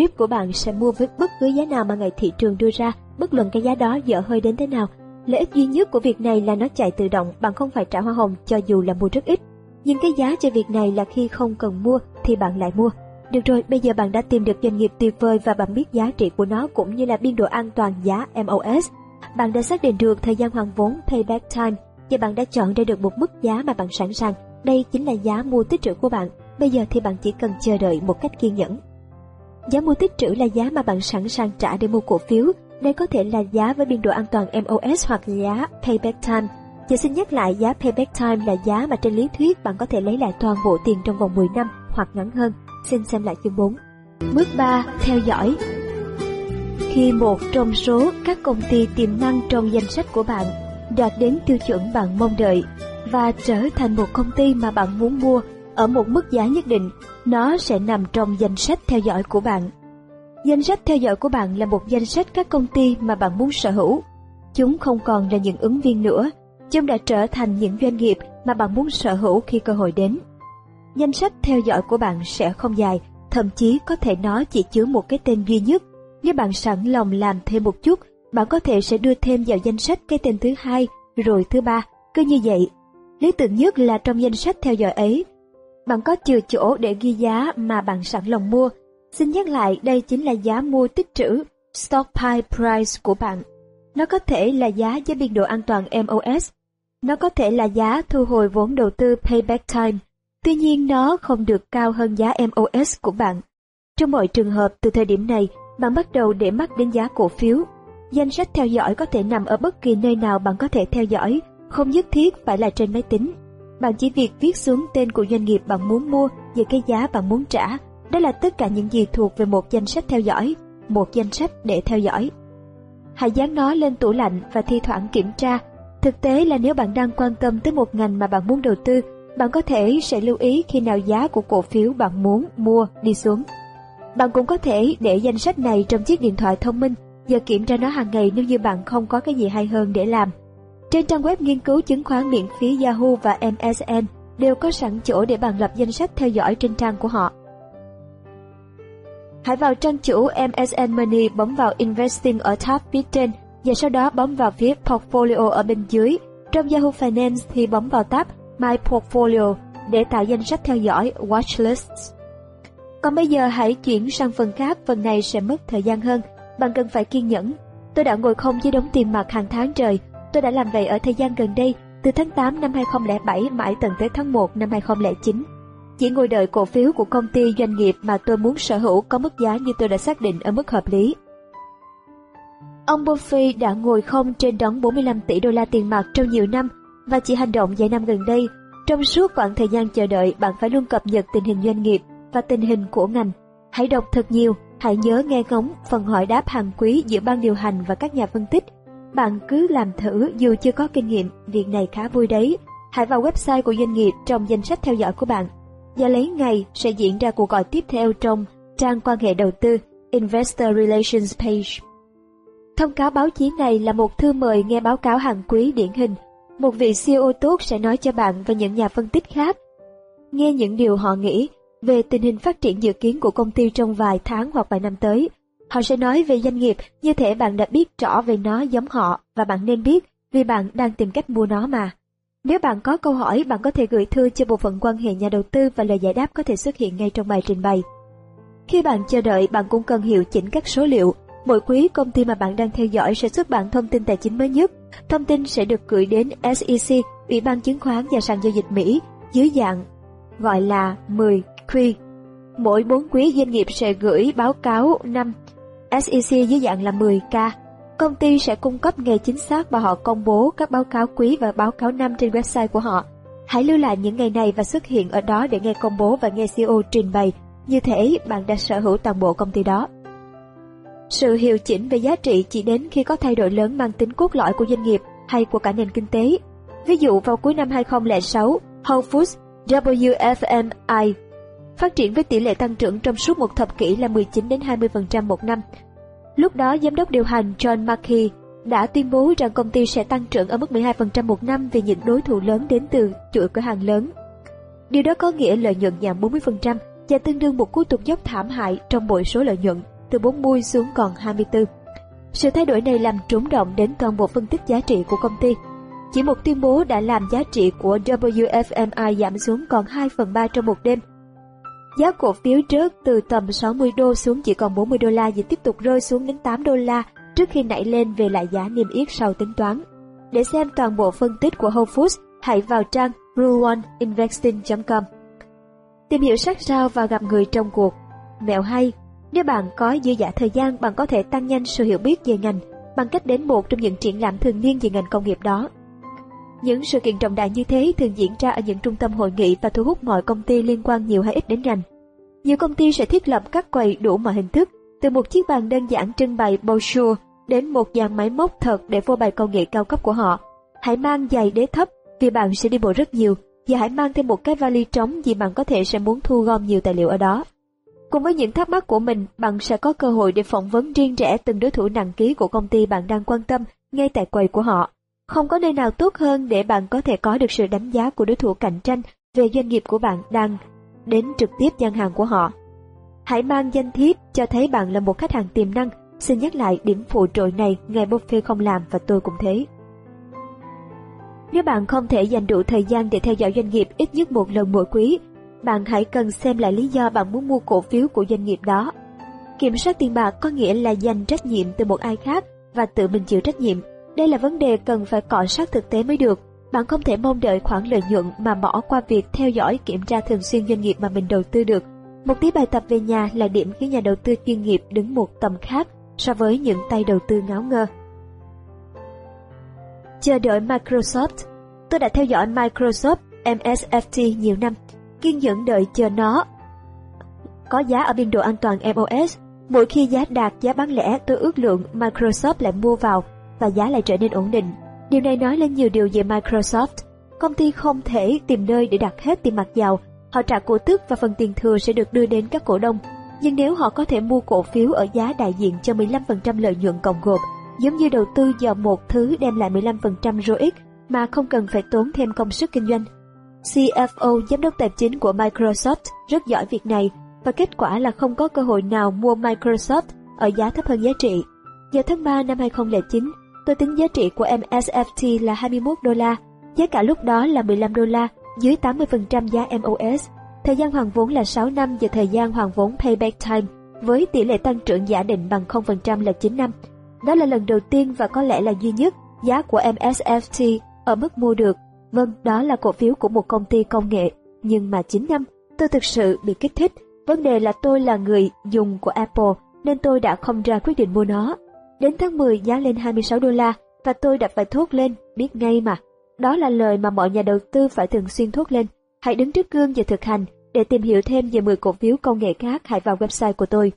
Trip của bạn sẽ mua với bất cứ giá nào mà ngày thị trường đưa ra, bất luận cái giá đó dở hơi đến thế nào. Lợi ích duy nhất của việc này là nó chạy tự động, bạn không phải trả hoa hồng cho dù là mua rất ít. Nhưng cái giá cho việc này là khi không cần mua thì bạn lại mua. Được rồi, bây giờ bạn đã tìm được doanh nghiệp tuyệt vời và bạn biết giá trị của nó cũng như là biên độ an toàn giá MOS. Bạn đã xác định được thời gian hoàn vốn payback time và bạn đã chọn ra được một mức giá mà bạn sẵn sàng. Đây chính là giá mua tích trữ của bạn. Bây giờ thì bạn chỉ cần chờ đợi một cách kiên nhẫn. Giá mua tích trữ là giá mà bạn sẵn sàng trả để mua cổ phiếu. Đây có thể là giá với biên độ an toàn MOS hoặc giá Payback Time. giờ xin nhắc lại giá Payback Time là giá mà trên lý thuyết bạn có thể lấy lại toàn bộ tiền trong vòng 10 năm hoặc ngắn hơn. Xin xem lại chương 4. Bước 3. Theo dõi Khi một trong số các công ty tiềm năng trong danh sách của bạn đạt đến tiêu chuẩn bạn mong đợi và trở thành một công ty mà bạn muốn mua ở một mức giá nhất định, nó sẽ nằm trong danh sách theo dõi của bạn. Danh sách theo dõi của bạn là một danh sách các công ty mà bạn muốn sở hữu. Chúng không còn là những ứng viên nữa, chúng đã trở thành những doanh nghiệp mà bạn muốn sở hữu khi cơ hội đến. Danh sách theo dõi của bạn sẽ không dài, thậm chí có thể nó chỉ chứa một cái tên duy nhất. Nếu bạn sẵn lòng làm thêm một chút, bạn có thể sẽ đưa thêm vào danh sách cái tên thứ hai, rồi thứ ba, cứ như vậy. Lý tưởng nhất là trong danh sách theo dõi ấy, bạn có chừa chỗ để ghi giá mà bạn sẵn lòng mua. Xin nhắc lại đây chính là giá mua tích trữ, stockpile price của bạn. Nó có thể là giá với biên độ an toàn MOS. Nó có thể là giá thu hồi vốn đầu tư payback time. Tuy nhiên nó không được cao hơn giá MOS của bạn. Trong mọi trường hợp từ thời điểm này, bạn bắt đầu để mắt đến giá cổ phiếu. Danh sách theo dõi có thể nằm ở bất kỳ nơi nào bạn có thể theo dõi, không nhất thiết phải là trên máy tính. Bạn chỉ việc viết xuống tên của doanh nghiệp bạn muốn mua và cái giá bạn muốn trả. Đó là tất cả những gì thuộc về một danh sách theo dõi, một danh sách để theo dõi. Hãy dán nó lên tủ lạnh và thi thoảng kiểm tra. Thực tế là nếu bạn đang quan tâm tới một ngành mà bạn muốn đầu tư, bạn có thể sẽ lưu ý khi nào giá của cổ phiếu bạn muốn mua đi xuống. Bạn cũng có thể để danh sách này trong chiếc điện thoại thông minh và kiểm tra nó hàng ngày nếu như bạn không có cái gì hay hơn để làm. Trên trang web nghiên cứu chứng khoán miễn phí Yahoo và MSN đều có sẵn chỗ để bạn lập danh sách theo dõi trên trang của họ. Hãy vào trang chủ MSN Money bấm vào Investing ở tab phía trên và sau đó bấm vào phía Portfolio ở bên dưới. Trong Yahoo Finance thì bấm vào tab My Portfolio để tạo danh sách theo dõi Watchlists. Còn bây giờ hãy chuyển sang phần khác, phần này sẽ mất thời gian hơn. Bạn cần phải kiên nhẫn. Tôi đã ngồi không với đống tiền mặt hàng tháng trời Tôi đã làm vậy ở thời gian gần đây từ tháng 8 năm 2007 mãi tận tới tháng 1 năm 2009. Chỉ ngồi đợi cổ phiếu của công ty doanh nghiệp mà tôi muốn sở hữu có mức giá như tôi đã xác định ở mức hợp lý. Ông Buffett đã ngồi không trên đón 45 tỷ đô la tiền mặt trong nhiều năm và chỉ hành động vài năm gần đây. Trong suốt khoảng thời gian chờ đợi, bạn phải luôn cập nhật tình hình doanh nghiệp và tình hình của ngành. Hãy đọc thật nhiều, hãy nhớ nghe ngóng phần hỏi đáp hàng quý giữa ban điều hành và các nhà phân tích. Bạn cứ làm thử dù chưa có kinh nghiệm, việc này khá vui đấy. Hãy vào website của doanh nghiệp trong danh sách theo dõi của bạn. Và lấy ngày sẽ diễn ra cuộc gọi tiếp theo trong trang quan hệ đầu tư Investor Relations page. Thông cáo báo chí này là một thư mời nghe báo cáo hàng quý điển hình. Một vị CEO tốt sẽ nói cho bạn và những nhà phân tích khác nghe những điều họ nghĩ về tình hình phát triển dự kiến của công ty trong vài tháng hoặc vài năm tới. Họ sẽ nói về doanh nghiệp như thể bạn đã biết rõ về nó giống họ và bạn nên biết vì bạn đang tìm cách mua nó mà. Nếu bạn có câu hỏi, bạn có thể gửi thư cho bộ phận quan hệ nhà đầu tư và lời giải đáp có thể xuất hiện ngay trong bài trình bày. Khi bạn chờ đợi, bạn cũng cần hiệu chỉnh các số liệu. Mỗi quý, công ty mà bạn đang theo dõi sẽ xuất bản thông tin tài chính mới nhất. Thông tin sẽ được gửi đến SEC, Ủy ban chứng khoán và sàn giao dịch Mỹ, dưới dạng gọi là 10 Q. Mỗi 4 quý doanh nghiệp sẽ gửi báo cáo năm SEC dưới dạng là 10K. Công ty sẽ cung cấp ngày chính xác và họ công bố các báo cáo quý và báo cáo năm trên website của họ. Hãy lưu lại những ngày này và xuất hiện ở đó để nghe công bố và nghe CEO trình bày. Như thế, bạn đã sở hữu toàn bộ công ty đó. Sự hiệu chỉnh về giá trị chỉ đến khi có thay đổi lớn mang tính cốt lõi của doanh nghiệp hay của cả nền kinh tế. Ví dụ vào cuối năm 2006, Whole Foods WFMI phát triển với tỷ lệ tăng trưởng trong suốt một thập kỷ là 19 đến 20% một năm. Lúc đó, giám đốc điều hành John Mackey đã tuyên bố rằng công ty sẽ tăng trưởng ở mức 12% một năm vì những đối thủ lớn đến từ chuỗi cửa hàng lớn. Điều đó có nghĩa lợi nhuận giảm 40% và tương đương một cú tụt dốc thảm hại trong bội số lợi nhuận từ 40 xuống còn 24. Sự thay đổi này làm trúng động đến toàn bộ phân tích giá trị của công ty. Chỉ một tuyên bố đã làm giá trị của WFMI giảm xuống còn 2 phần 3 trong một đêm. Giá cổ phiếu trước từ tầm 60 đô xuống chỉ còn 40 đô la và tiếp tục rơi xuống đến 8 đô la trước khi nảy lên về lại giá niêm yết sau tính toán. Để xem toàn bộ phân tích của Whole Foods, hãy vào trang blueoneinvesting.com. Tìm hiểu sát sao và gặp người trong cuộc. Mẹo hay, nếu bạn có dư giả thời gian, bạn có thể tăng nhanh sự hiểu biết về ngành bằng cách đến một trong những triển lãm thường niên về ngành công nghiệp đó. Những sự kiện trọng đại như thế thường diễn ra ở những trung tâm hội nghị và thu hút mọi công ty liên quan nhiều hay ít đến ngành. Nhiều công ty sẽ thiết lập các quầy đủ mọi hình thức, từ một chiếc bàn đơn giản trưng bày brochure đến một dàn máy móc thật để phô bày công nghệ cao cấp của họ. Hãy mang giày đế thấp vì bạn sẽ đi bộ rất nhiều và hãy mang thêm một cái vali trống vì bạn có thể sẽ muốn thu gom nhiều tài liệu ở đó. Cùng với những thắc mắc của mình, bạn sẽ có cơ hội để phỏng vấn riêng rẽ từng đối thủ nặng ký của công ty bạn đang quan tâm ngay tại quầy của họ. Không có nơi nào tốt hơn để bạn có thể có được sự đánh giá của đối thủ cạnh tranh về doanh nghiệp của bạn đang đến trực tiếp gian hàng của họ. Hãy mang danh thiếp cho thấy bạn là một khách hàng tiềm năng. Xin nhắc lại điểm phụ trội này ngài Buffett không làm và tôi cũng thế. Nếu bạn không thể dành đủ thời gian để theo dõi doanh nghiệp ít nhất một lần mỗi quý, bạn hãy cần xem lại lý do bạn muốn mua cổ phiếu của doanh nghiệp đó. Kiểm soát tiền bạc có nghĩa là dành trách nhiệm từ một ai khác và tự mình chịu trách nhiệm đây là vấn đề cần phải cọ sát thực tế mới được. Bạn không thể mong đợi khoản lợi nhuận mà bỏ qua việc theo dõi kiểm tra thường xuyên doanh nghiệp mà mình đầu tư được. Một tí bài tập về nhà là điểm khiến nhà đầu tư chuyên nghiệp đứng một tầm khác so với những tay đầu tư ngáo ngơ. Chờ đợi Microsoft Tôi đã theo dõi Microsoft MSFT nhiều năm, kiên nhẫn đợi chờ nó có giá ở biên độ an toàn MOS. Mỗi khi giá đạt giá bán lẻ, tôi ước lượng Microsoft lại mua vào và giá lại trở nên ổn định. Điều này nói lên nhiều điều về Microsoft. Công ty không thể tìm nơi để đặt hết tiền mặt vào, họ trả cổ tức và phần tiền thừa sẽ được đưa đến các cổ đông. Nhưng nếu họ có thể mua cổ phiếu ở giá đại diện cho 15% lợi nhuận cộng gộp, giống như đầu tư vào một thứ đem lại 15% ROIC mà không cần phải tốn thêm công sức kinh doanh. CFO, giám đốc tài chính của Microsoft, rất giỏi việc này và kết quả là không có cơ hội nào mua Microsoft ở giá thấp hơn giá trị. Vào tháng 3 năm 2009, Tôi tính giá trị của MSFT là 21 đô la, giá cả lúc đó là 15 đô la, dưới 80% giá MOS. Thời gian hoàn vốn là 6 năm và thời gian hoàn vốn payback time với tỷ lệ tăng trưởng giả định bằng 0% là 9 năm. Đó là lần đầu tiên và có lẽ là duy nhất giá của MSFT ở mức mua được Vâng, đó là cổ phiếu của một công ty công nghệ, nhưng mà 9 năm, tôi thực sự bị kích thích. Vấn đề là tôi là người dùng của Apple, nên tôi đã không ra quyết định mua nó. Đến tháng 10 giá lên 26 đô la, và tôi đã phải thốt lên, biết ngay mà. Đó là lời mà mọi nhà đầu tư phải thường xuyên thốt lên. Hãy đứng trước gương và thực hành, để tìm hiểu thêm về 10 cổ phiếu công nghệ khác hãy vào website của tôi.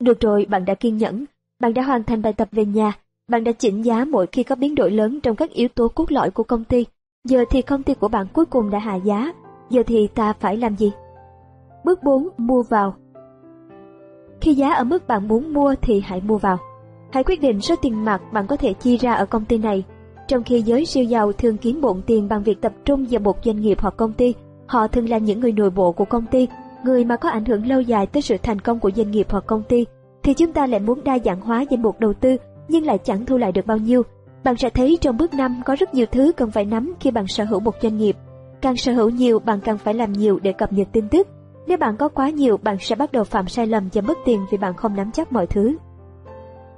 Được rồi, bạn đã kiên nhẫn, bạn đã hoàn thành bài tập về nhà, bạn đã chỉnh giá mỗi khi có biến đổi lớn trong các yếu tố cốt lõi của công ty. Giờ thì công ty của bạn cuối cùng đã hạ giá, giờ thì ta phải làm gì? Bước 4. Mua vào Khi giá ở mức bạn muốn mua thì hãy mua vào. Hãy quyết định số tiền mặt bạn có thể chi ra ở công ty này. Trong khi giới siêu giàu thường kiếm bộn tiền bằng việc tập trung vào một doanh nghiệp hoặc công ty, họ thường là những người nội bộ của công ty, người mà có ảnh hưởng lâu dài tới sự thành công của doanh nghiệp hoặc công ty, thì chúng ta lại muốn đa dạng hóa danh mục đầu tư nhưng lại chẳng thu lại được bao nhiêu. Bạn sẽ thấy trong bước 5 có rất nhiều thứ cần phải nắm khi bạn sở hữu một doanh nghiệp. Càng sở hữu nhiều, bạn càng phải làm nhiều để cập nhật tin tức. Nếu bạn có quá nhiều, bạn sẽ bắt đầu phạm sai lầm và mất tiền vì bạn không nắm chắc mọi thứ.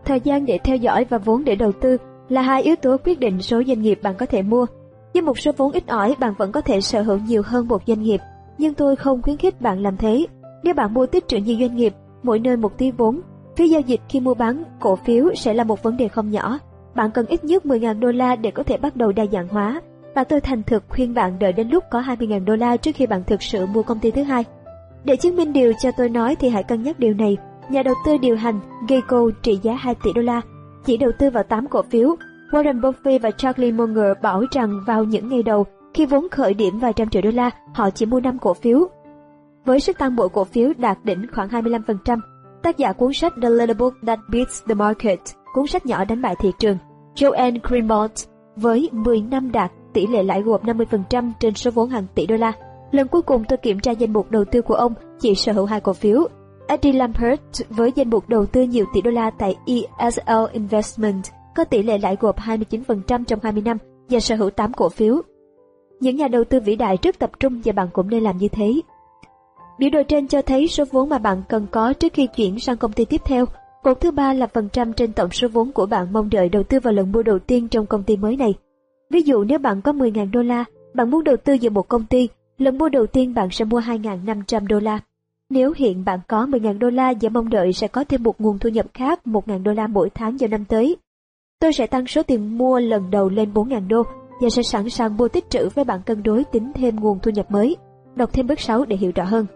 Thời gian để theo dõi và vốn để đầu tư là hai yếu tố quyết định số doanh nghiệp bạn có thể mua. Với một số vốn ít ỏi, bạn vẫn có thể sở hữu nhiều hơn một doanh nghiệp, nhưng tôi không khuyến khích bạn làm thế. Nếu bạn mua tích trữ nhiều doanh nghiệp, mỗi nơi một tí vốn, phí giao dịch khi mua bán cổ phiếu sẽ là một vấn đề không nhỏ. Bạn cần ít nhất 10.000 đô la để có thể bắt đầu đa dạng hóa, và tôi thành thực khuyên bạn đợi đến lúc có 20.000 đô la trước khi bạn thực sự mua công ty thứ hai. Để chứng minh điều cho tôi nói thì hãy cân nhắc điều này. Nhà đầu tư điều hành Geico trị giá 2 tỷ đô la, chỉ đầu tư vào 8 cổ phiếu. Warren Buffett và Charlie Munger bảo rằng vào những ngày đầu, khi vốn khởi điểm vài trăm triệu đô la, họ chỉ mua 5 cổ phiếu. Với sức tăng mỗi cổ phiếu đạt đỉnh khoảng 25%, tác giả cuốn sách The Little Book That Beats the Market, cuốn sách nhỏ đánh bại thị trường, Joanne Greenblatt với 10 năm đạt tỷ lệ lãi gộp 50% trên số vốn hàng tỷ đô la. Lần cuối cùng tôi kiểm tra danh mục đầu tư của ông chỉ sở hữu hai cổ phiếu. Eddie Lampert với danh mục đầu tư nhiều tỷ đô la tại ESL Investment có tỷ lệ lãi gộp 29% trong 20 năm và sở hữu 8 cổ phiếu. Những nhà đầu tư vĩ đại rất tập trung và bạn cũng nên làm như thế. Biểu đồ trên cho thấy số vốn mà bạn cần có trước khi chuyển sang công ty tiếp theo. Cột thứ ba là phần trăm trên tổng số vốn của bạn mong đợi đầu tư vào lần mua đầu tiên trong công ty mới này. Ví dụ nếu bạn có 10.000 đô la, bạn muốn đầu tư vào một công ty, lần mua đầu tiên bạn sẽ mua 2.500 đô la. Nếu hiện bạn có 10.000 đô la và mong đợi sẽ có thêm một nguồn thu nhập khác 1.000 đô la mỗi tháng vào năm tới, tôi sẽ tăng số tiền mua lần đầu lên 4.000 đô và sẽ sẵn sàng mua tích trữ với bạn cân đối tính thêm nguồn thu nhập mới. Đọc thêm bước 6 để hiểu rõ hơn.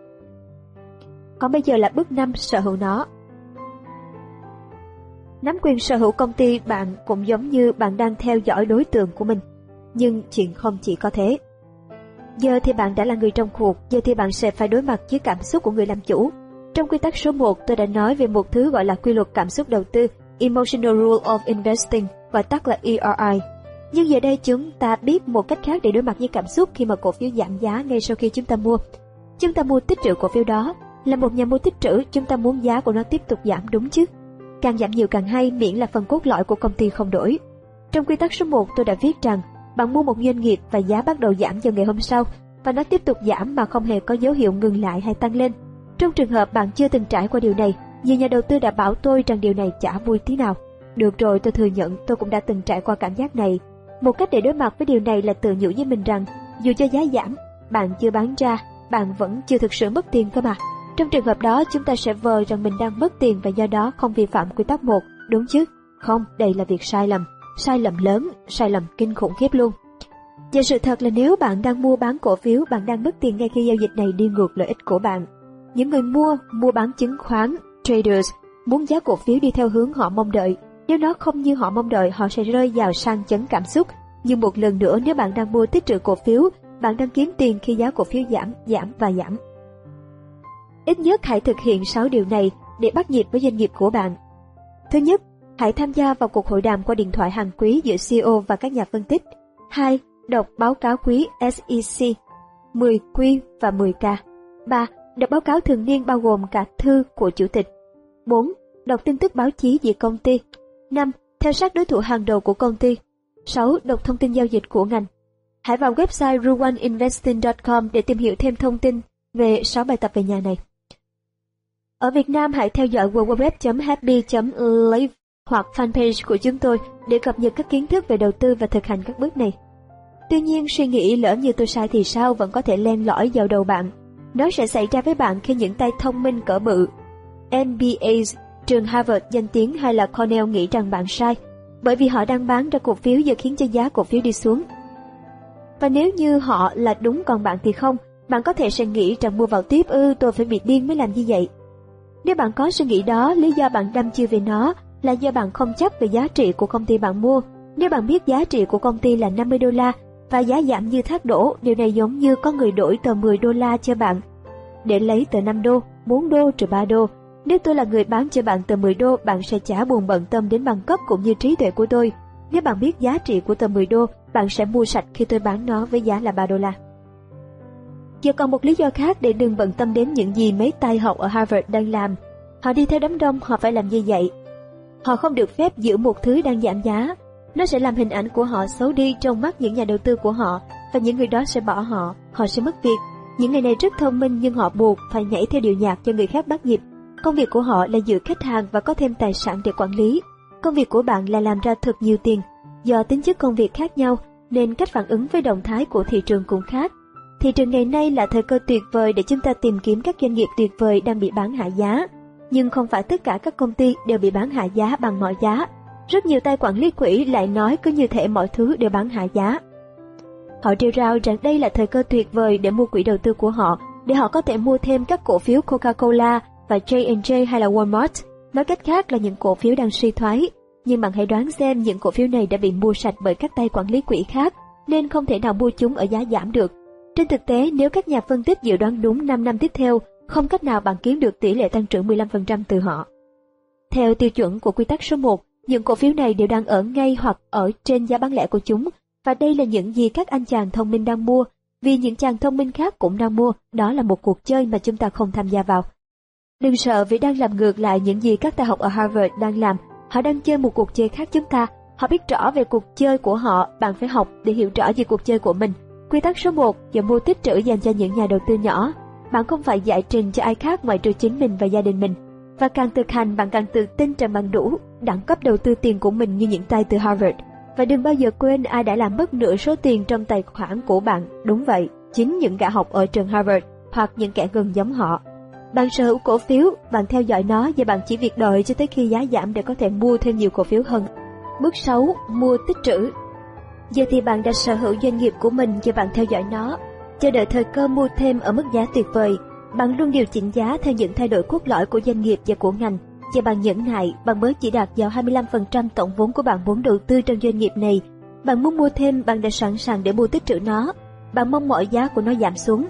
Còn bây giờ là bước 5 sở hữu nó. Nắm quyền sở hữu công ty bạn cũng giống như bạn đang theo dõi đối tượng của mình. Nhưng chuyện không chỉ có thế. Giờ thì bạn đã là người trong cuộc, giờ thì bạn sẽ phải đối mặt với cảm xúc của người làm chủ. Trong quy tắc số 1, tôi đã nói về một thứ gọi là quy luật cảm xúc đầu tư, Emotional Rule of Investing, gọi tắt là ERI. Nhưng giờ đây chúng ta biết một cách khác để đối mặt với cảm xúc khi mà cổ phiếu giảm giá ngay sau khi chúng ta mua. Chúng ta mua tích trữ cổ phiếu đó. Là một nhà mua tích trữ, chúng ta muốn giá của nó tiếp tục giảm đúng chứ? Càng giảm nhiều càng hay miễn là phần cốt lõi của công ty không đổi. Trong quy tắc số 1 tôi đã viết rằng bạn mua một doanh nghiệp và giá bắt đầu giảm vào ngày hôm sau và nó tiếp tục giảm mà không hề có dấu hiệu ngừng lại hay tăng lên. Trong trường hợp bạn chưa từng trải qua điều này, nhiều nhà đầu tư đã bảo tôi rằng điều này chả vui tí nào. Được rồi, tôi thừa nhận tôi cũng đã từng trải qua cảm giác này. Một cách để đối mặt với điều này là tự nhủ với mình rằng dù cho giá giảm, bạn chưa bán ra, bạn vẫn chưa thực sự mất tiền cơ mà. Trong trường hợp đó, chúng ta sẽ vờ rằng mình đang mất tiền và do đó không vi phạm quy tắc một, đúng chứ? Không, đây là việc sai lầm, sai lầm lớn, sai lầm kinh khủng khiếp luôn. Và sự thật là nếu bạn đang mua bán cổ phiếu, bạn đang mất tiền ngay khi giao dịch này đi ngược lợi ích của bạn. Những người mua, mua bán chứng khoán, traders, muốn giá cổ phiếu đi theo hướng họ mong đợi. Nếu nó không như họ mong đợi, họ sẽ rơi vào sang chấn cảm xúc. Nhưng một lần nữa nếu bạn đang mua tích trữ cổ phiếu, bạn đang kiếm tiền khi giá cổ phiếu giảm, giảm và giảm. Ít nhất hãy thực hiện 6 điều này để bắt nhịp với doanh nghiệp của bạn. Thứ nhất, hãy tham gia vào cuộc hội đàm qua điện thoại hàng quý giữa CEO và các nhà phân tích. 2. Đọc báo cáo quý SEC 10Q và 10K. 3. Đọc báo cáo thường niên bao gồm cả thư của chủ tịch. 4. Đọc tin tức báo chí về công ty. 5. Theo sát đối thủ hàng đầu của công ty. 6. Đọc thông tin giao dịch của ngành. Hãy vào website ruaninvesting.com để tìm hiểu thêm thông tin về 6 bài tập về nhà này. Ở Việt Nam, hãy theo dõi www.happy.live hoặc fanpage của chúng tôi để cập nhật các kiến thức về đầu tư và thực hành các bước này. Tuy nhiên suy nghĩ lỡ như tôi sai thì sao vẫn có thể len lỏi vào đầu bạn. Nó sẽ xảy ra với bạn khi những tay thông minh cỡ bự. MBAs, trường Harvard danh tiếng hay là Cornell nghĩ rằng bạn sai, bởi vì họ đang bán ra cổ phiếu giờ khiến cho giá cổ phiếu đi xuống. Và nếu như họ là đúng còn bạn thì không, bạn có thể sẽ nghĩ rằng mua vào tiếp ư tôi phải bị điên mới làm như vậy. Nếu bạn có suy nghĩ đó, lý do bạn đâm chiêu về nó là do bạn không chắc về giá trị của công ty bạn mua. Nếu bạn biết giá trị của công ty là 50 đô la và giá giảm như thác đổ, điều này giống như có người đổi tờ 10 đô la cho bạn để lấy tờ 5 đô, 4 đô trừ 3 đô. Nếu tôi là người bán cho bạn tờ 10 đô, bạn sẽ trả buồn bận tâm đến bằng cấp cũng như trí tuệ của tôi. Nếu bạn biết giá trị của tờ 10 đô, bạn sẽ mua sạch khi tôi bán nó với giá là 3 đô la. Giờ còn một lý do khác để đừng bận tâm đến những gì mấy tay học ở Harvard đang làm. Họ đi theo đám đông, họ phải làm như vậy. Họ không được phép giữ một thứ đang giảm giá. Nó sẽ làm hình ảnh của họ xấu đi trong mắt những nhà đầu tư của họ và những người đó sẽ bỏ họ, họ sẽ mất việc. Những người này rất thông minh nhưng họ buộc phải nhảy theo điệu nhạc cho người khác bắt nhịp. Công việc của họ là giữ khách hàng và có thêm tài sản để quản lý. Công việc của bạn là làm ra thật nhiều tiền. Do tính chất công việc khác nhau nên cách phản ứng với động thái của thị trường cũng khác. Thị trường ngày nay là thời cơ tuyệt vời để chúng ta tìm kiếm các doanh nghiệp tuyệt vời đang bị bán hạ giá. Nhưng không phải tất cả các công ty đều bị bán hạ giá bằng mọi giá. Rất nhiều tay quản lý quỹ lại nói cứ như thể mọi thứ đều bán hạ giá. Họ rêu rao rằng đây là thời cơ tuyệt vời để mua quỹ đầu tư của họ, để họ có thể mua thêm các cổ phiếu Coca-Cola và J&J hay là Walmart. Nói cách khác là những cổ phiếu đang suy thoái. Nhưng bạn hãy đoán xem những cổ phiếu này đã bị mua sạch bởi các tay quản lý quỹ khác, nên không thể nào mua chúng ở giá giảm được trên thực tế, nếu các nhà phân tích dự đoán đúng 5 năm tiếp theo, không cách nào bạn kiếm được tỷ lệ tăng trưởng 15% từ họ. Theo tiêu chuẩn của quy tắc số 1, những cổ phiếu này đều đang ở ngay hoặc ở trên giá bán lẻ của chúng, và đây là những gì các anh chàng thông minh đang mua, vì những chàng thông minh khác cũng đang mua, đó là một cuộc chơi mà chúng ta không tham gia vào. Đừng sợ vì đang làm ngược lại những gì các đại học ở Harvard đang làm, họ đang chơi một cuộc chơi khác chúng ta, họ biết rõ về cuộc chơi của họ, bạn phải học để hiểu rõ về cuộc chơi của mình. Quy tắc số 1 giờ mua tích trữ dành cho những nhà đầu tư nhỏ. Bạn không phải giải trình cho ai khác ngoài trừ chính mình và gia đình mình. Và càng thực hành bạn càng tự tin rằng bạn đủ đẳng cấp đầu tư tiền của mình như những tay từ Harvard. Và đừng bao giờ quên ai đã làm mất nửa số tiền trong tài khoản của bạn. Đúng vậy, chính những gã học ở trường Harvard hoặc những kẻ gần giống họ. Bạn sở hữu cổ phiếu, bạn theo dõi nó và bạn chỉ việc đợi cho tới khi giá giảm để có thể mua thêm nhiều cổ phiếu hơn. Bước 6. Mua tích trữ Giờ thì bạn đã sở hữu doanh nghiệp của mình và bạn theo dõi nó. Chờ đợi thời cơ mua thêm ở mức giá tuyệt vời. Bạn luôn điều chỉnh giá theo những thay đổi cốt lõi của doanh nghiệp và của ngành. Và bạn nhẫn nại, bạn mới chỉ đạt vào 25% tổng vốn của bạn muốn đầu tư trong doanh nghiệp này. Bạn muốn mua thêm, bạn đã sẵn sàng để mua tích trữ nó. Bạn mong mọi giá của nó giảm xuống.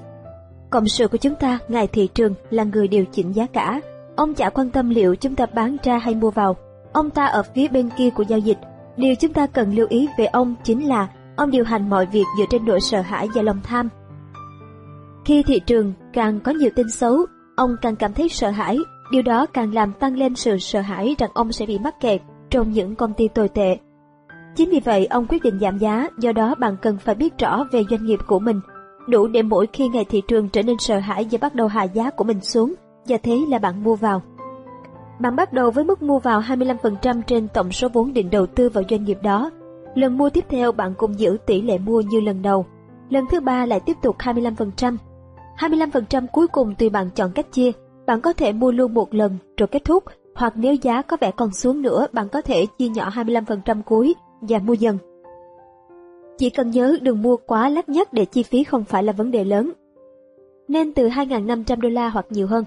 Cộng sự của chúng ta, ngài thị trường, là người điều chỉnh giá cả. Ông chả quan tâm liệu chúng ta bán ra hay mua vào. Ông ta ở phía bên kia của giao dịch Điều chúng ta cần lưu ý về ông chính là ông điều hành mọi việc dựa trên nỗi sợ hãi và lòng tham. Khi thị trường càng có nhiều tin xấu, ông càng cảm thấy sợ hãi, điều đó càng làm tăng lên sự sợ hãi rằng ông sẽ bị mắc kẹt trong những công ty tồi tệ. Chính vì vậy, ông quyết định giảm giá, do đó bạn cần phải biết rõ về doanh nghiệp của mình, đủ để mỗi khi ngày thị trường trở nên sợ hãi và bắt đầu hạ giá của mình xuống, và thế là bạn mua vào. Bạn bắt đầu với mức mua vào 25% trên tổng số vốn định đầu tư vào doanh nghiệp đó. Lần mua tiếp theo bạn cũng giữ tỷ lệ mua như lần đầu. Lần thứ ba lại tiếp tục 25%. 25% cuối cùng tùy bạn chọn cách chia. Bạn có thể mua luôn một lần rồi kết thúc, hoặc nếu giá có vẻ còn xuống nữa, bạn có thể chia nhỏ 25% cuối và mua dần. Chỉ cần nhớ đừng mua quá lắt nhất để chi phí không phải là vấn đề lớn. Nên từ 2.500 đô la hoặc nhiều hơn.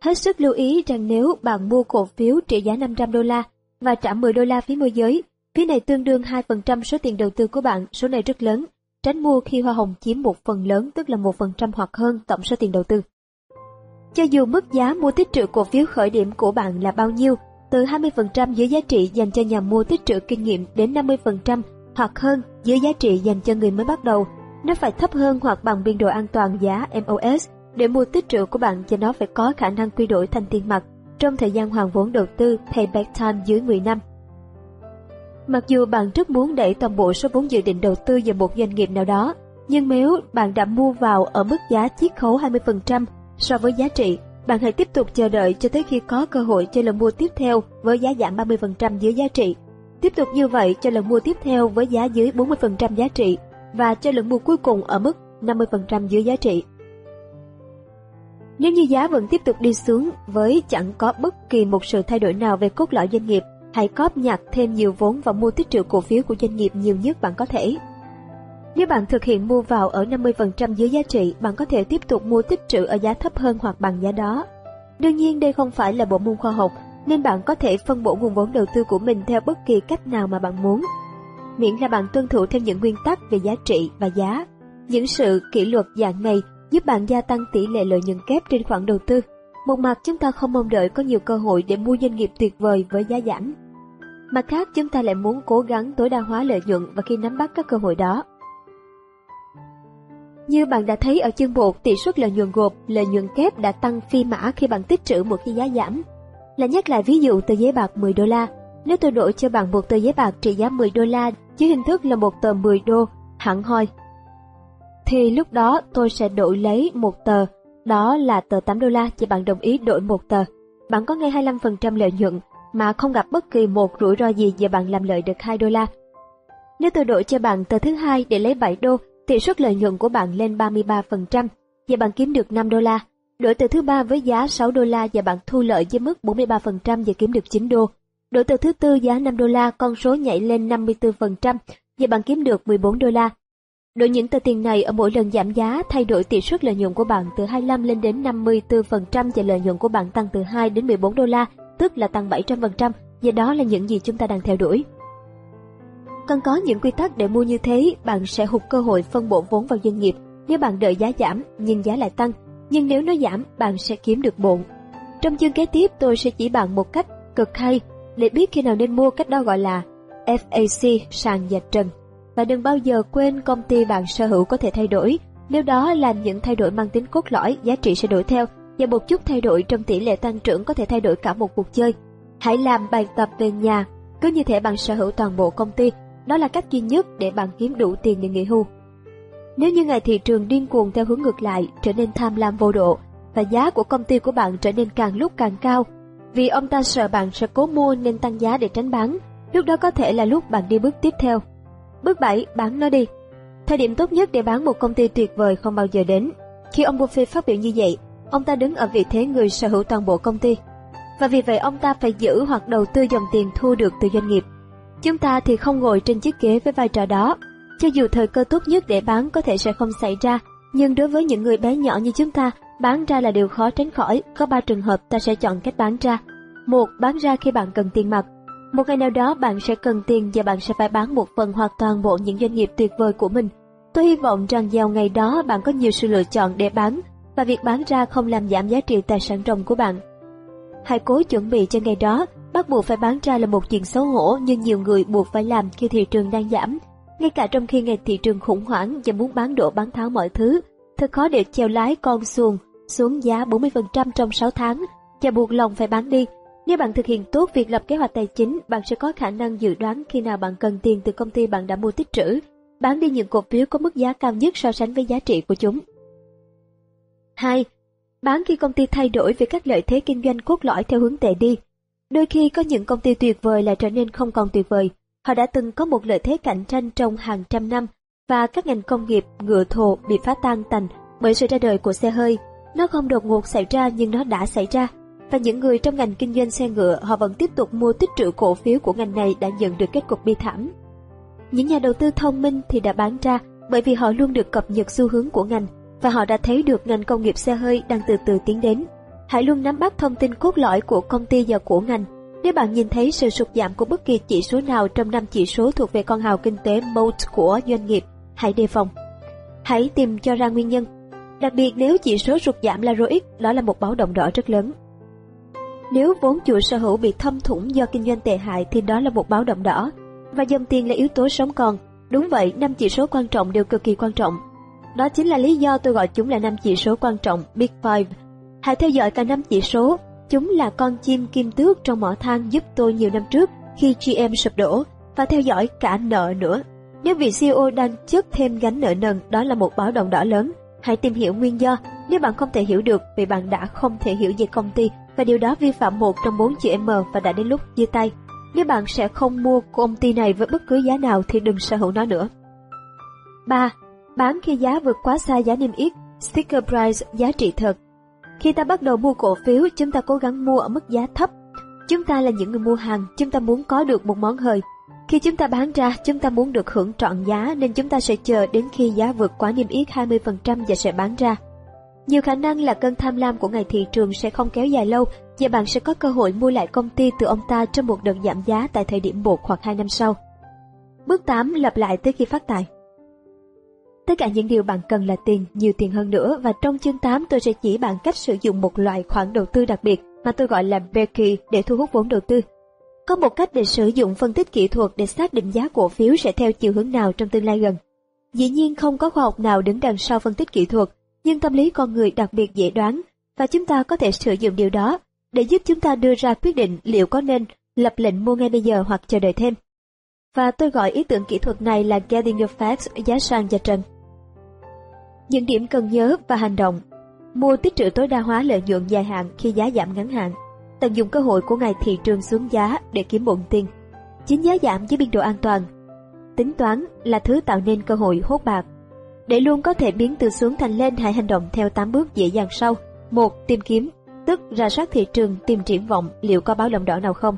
Hết sức lưu ý rằng nếu bạn mua cổ phiếu trị giá 500 đô la và trả 10 đô la phí môi giới, phí này tương đương 2% số tiền đầu tư của bạn, số này rất lớn. Tránh mua khi hoa hồng chiếm một phần lớn tức là 1% hoặc hơn tổng số tiền đầu tư. Cho dù mức giá mua tích trữ cổ phiếu khởi điểm của bạn là bao nhiêu, từ 20% dưới giá trị dành cho nhà mua tích trữ kinh nghiệm đến 50% hoặc hơn dưới giá trị dành cho người mới bắt đầu, nó phải thấp hơn hoặc bằng biên độ an toàn giá MOS để mua tích trữ của bạn cho nó phải có khả năng quy đổi thành tiền mặt trong thời gian hoàn vốn đầu tư payback time dưới 10 năm. Mặc dù bạn rất muốn đẩy toàn bộ số vốn dự định đầu tư vào một doanh nghiệp nào đó, nhưng nếu bạn đã mua vào ở mức giá chiết khấu 20% so với giá trị, bạn hãy tiếp tục chờ đợi cho tới khi có cơ hội cho lần mua tiếp theo với giá giảm 30% dưới giá trị. Tiếp tục như vậy cho lần mua tiếp theo với giá dưới 40% giá trị và cho lần mua cuối cùng ở mức 50% dưới giá trị. Nếu như giá vẫn tiếp tục đi xuống với chẳng có bất kỳ một sự thay đổi nào về cốt lõi doanh nghiệp, hãy cóp nhặt thêm nhiều vốn và mua tích trữ cổ phiếu của doanh nghiệp nhiều nhất bạn có thể. Nếu bạn thực hiện mua vào ở 50% dưới giá trị, bạn có thể tiếp tục mua tích trữ ở giá thấp hơn hoặc bằng giá đó. Đương nhiên đây không phải là bộ môn khoa học, nên bạn có thể phân bổ nguồn vốn đầu tư của mình theo bất kỳ cách nào mà bạn muốn. Miễn là bạn tuân thủ theo những nguyên tắc về giá trị và giá. Những sự kỷ luật dạng này giúp bạn gia tăng tỷ lệ lợi nhuận kép trên khoản đầu tư. Một mặt chúng ta không mong đợi có nhiều cơ hội để mua doanh nghiệp tuyệt vời với giá giảm. Mặt khác chúng ta lại muốn cố gắng tối đa hóa lợi nhuận và khi nắm bắt các cơ hội đó. Như bạn đã thấy ở chương 1, tỷ suất lợi nhuận gộp, lợi nhuận kép đã tăng phi mã khi bạn tích trữ một khi giá giảm. Là nhắc lại ví dụ tờ giấy bạc 10 đô la, nếu tôi đổi cho bạn một tờ giấy bạc trị giá 10 đô la dưới hình thức là một tờ 10 đô, hẳn hoi, thì lúc đó tôi sẽ đổi lấy một tờ, đó là tờ 8 đô la chỉ bạn đồng ý đổi một tờ. Bạn có ngay 25% lợi nhuận mà không gặp bất kỳ một rủi ro gì và bạn làm lợi được 2 đô la. Nếu tôi đổi cho bạn tờ thứ hai để lấy 7 đô, thì suất lợi nhuận của bạn lên 33% và bạn kiếm được 5 đô la. Đổi tờ thứ ba với giá 6 đô la và bạn thu lợi với mức 43% và kiếm được 9 đô. Đổi tờ thứ tư giá 5 đô la, con số nhảy lên 54% và bạn kiếm được 14 đô la. Đổi những tờ tiền này ở mỗi lần giảm giá thay đổi tỷ suất lợi nhuận của bạn từ 25 lên đến 54% và lợi nhuận của bạn tăng từ 2 đến 14 đô la, tức là tăng 700%, và đó là những gì chúng ta đang theo đuổi. Cần có những quy tắc để mua như thế, bạn sẽ hụt cơ hội phân bổ vốn vào doanh nghiệp nếu bạn đợi giá giảm nhưng giá lại tăng, nhưng nếu nó giảm bạn sẽ kiếm được bộn. Trong chương kế tiếp tôi sẽ chỉ bạn một cách cực hay để biết khi nào nên mua cách đó gọi là FAC sàn và trần. Và đừng bao giờ quên công ty bạn sở hữu có thể thay đổi, nếu đó là những thay đổi mang tính cốt lõi, giá trị sẽ đổi theo, và một chút thay đổi trong tỷ lệ tăng trưởng có thể thay đổi cả một cuộc chơi. Hãy làm bài tập về nhà, cứ như thể bạn sở hữu toàn bộ công ty, đó là cách duy nhất để bạn kiếm đủ tiền để nghỉ hưu. Nếu như ngày thị trường điên cuồng theo hướng ngược lại, trở nên tham lam vô độ, và giá của công ty của bạn trở nên càng lúc càng cao, vì ông ta sợ bạn sẽ cố mua nên tăng giá để tránh bán, lúc đó có thể là lúc bạn đi bước tiếp theo. Bước 7. Bán nó đi Thời điểm tốt nhất để bán một công ty tuyệt vời không bao giờ đến. Khi ông Buffett phát biểu như vậy, ông ta đứng ở vị thế người sở hữu toàn bộ công ty. Và vì vậy ông ta phải giữ hoặc đầu tư dòng tiền thu được từ doanh nghiệp. Chúng ta thì không ngồi trên chiếc ghế với vai trò đó. Cho dù thời cơ tốt nhất để bán có thể sẽ không xảy ra, nhưng đối với những người bé nhỏ như chúng ta, bán ra là điều khó tránh khỏi. Có ba trường hợp ta sẽ chọn cách bán ra. Một, bán ra khi bạn cần tiền mặt. Một ngày nào đó bạn sẽ cần tiền và bạn sẽ phải bán một phần hoặc toàn bộ những doanh nghiệp tuyệt vời của mình. Tôi hy vọng rằng vào ngày đó bạn có nhiều sự lựa chọn để bán và việc bán ra không làm giảm giá trị tài sản ròng của bạn. Hãy cố chuẩn bị cho ngày đó, bắt buộc phải bán ra là một chuyện xấu hổ nhưng nhiều người buộc phải làm khi thị trường đang giảm. Ngay cả trong khi ngày thị trường khủng hoảng và muốn bán đổ bán tháo mọi thứ, thật khó để treo lái con xuồng xuống giá 40% trong 6 tháng và buộc lòng phải bán đi nếu bạn thực hiện tốt việc lập kế hoạch tài chính, bạn sẽ có khả năng dự đoán khi nào bạn cần tiền từ công ty bạn đã mua tích trữ, bán đi những cổ phiếu có mức giá cao nhất so sánh với giá trị của chúng. 2. Bán khi công ty thay đổi về các lợi thế kinh doanh cốt lõi theo hướng tệ đi. Đôi khi có những công ty tuyệt vời lại trở nên không còn tuyệt vời. Họ đã từng có một lợi thế cạnh tranh trong hàng trăm năm và các ngành công nghiệp, ngựa thồ bị phá tan tành bởi sự ra đời của xe hơi. Nó không đột ngột xảy ra nhưng nó đã xảy ra và những người trong ngành kinh doanh xe ngựa, họ vẫn tiếp tục mua tích trữ cổ phiếu của ngành này đã nhận được kết cục bi thảm. Những nhà đầu tư thông minh thì đã bán ra bởi vì họ luôn được cập nhật xu hướng của ngành và họ đã thấy được ngành công nghiệp xe hơi đang từ từ tiến đến. Hãy luôn nắm bắt thông tin cốt lõi của công ty và của ngành. Nếu bạn nhìn thấy sự sụt giảm của bất kỳ chỉ số nào trong năm chỉ số thuộc về con hào kinh tế moat của doanh nghiệp, hãy đề phòng. Hãy tìm cho ra nguyên nhân. Đặc biệt nếu chỉ số sụt giảm là ROIC, đó là một báo động đỏ rất lớn. Nếu vốn chủ sở hữu bị thâm thủng do kinh doanh tệ hại thì đó là một báo động đỏ. Và dòng tiền là yếu tố sống còn. Đúng vậy, năm chỉ số quan trọng đều cực kỳ quan trọng. Đó chính là lý do tôi gọi chúng là năm chỉ số quan trọng Big Five. Hãy theo dõi cả năm chỉ số. Chúng là con chim kim tước trong mỏ than giúp tôi nhiều năm trước khi GM sụp đổ và theo dõi cả nợ nữa. Nếu vị CEO đang chất thêm gánh nợ nần, đó là một báo động đỏ lớn. Hãy tìm hiểu nguyên do. Nếu bạn không thể hiểu được vì bạn đã không thể hiểu về công ty và điều đó vi phạm một trong bốn chữ M và đã đến lúc chia tay. Nếu bạn sẽ không mua công ty này với bất cứ giá nào thì đừng sở hữu nó nữa. 3. Bán khi giá vượt quá xa giá niêm yết, sticker price, giá trị thật. Khi ta bắt đầu mua cổ phiếu, chúng ta cố gắng mua ở mức giá thấp. Chúng ta là những người mua hàng, chúng ta muốn có được một món hời. Khi chúng ta bán ra, chúng ta muốn được hưởng trọn giá nên chúng ta sẽ chờ đến khi giá vượt quá niêm yết 20% và sẽ bán ra. Nhiều khả năng là cơn tham lam của ngày thị trường sẽ không kéo dài lâu và bạn sẽ có cơ hội mua lại công ty từ ông ta trong một đợt giảm giá tại thời điểm 1 hoặc 2 năm sau. Bước 8 lặp lại tới khi phát tài. Tất cả những điều bạn cần là tiền, nhiều tiền hơn nữa và trong chương 8 tôi sẽ chỉ bạn cách sử dụng một loại khoản đầu tư đặc biệt mà tôi gọi là Becky để thu hút vốn đầu tư. Có một cách để sử dụng phân tích kỹ thuật để xác định giá cổ phiếu sẽ theo chiều hướng nào trong tương lai gần. Dĩ nhiên không có khoa học nào đứng đằng sau phân tích kỹ thuật, nhưng tâm lý con người đặc biệt dễ đoán và chúng ta có thể sử dụng điều đó để giúp chúng ta đưa ra quyết định liệu có nên lập lệnh mua ngay bây giờ hoặc chờ đợi thêm. Và tôi gọi ý tưởng kỹ thuật này là Getting Your Facts giá sàn và trần. Những điểm cần nhớ và hành động Mua tích trữ tối đa hóa lợi nhuận dài hạn khi giá giảm ngắn hạn Tận dụng cơ hội của ngày thị trường xuống giá để kiếm bộn tiền Chính giá giảm với biên độ an toàn Tính toán là thứ tạo nên cơ hội hốt bạc Để luôn có thể biến từ xuống thành lên hãy hành động theo 8 bước dễ dàng sau một Tìm kiếm tức ra soát thị trường tìm triển vọng liệu có báo động đỏ nào không.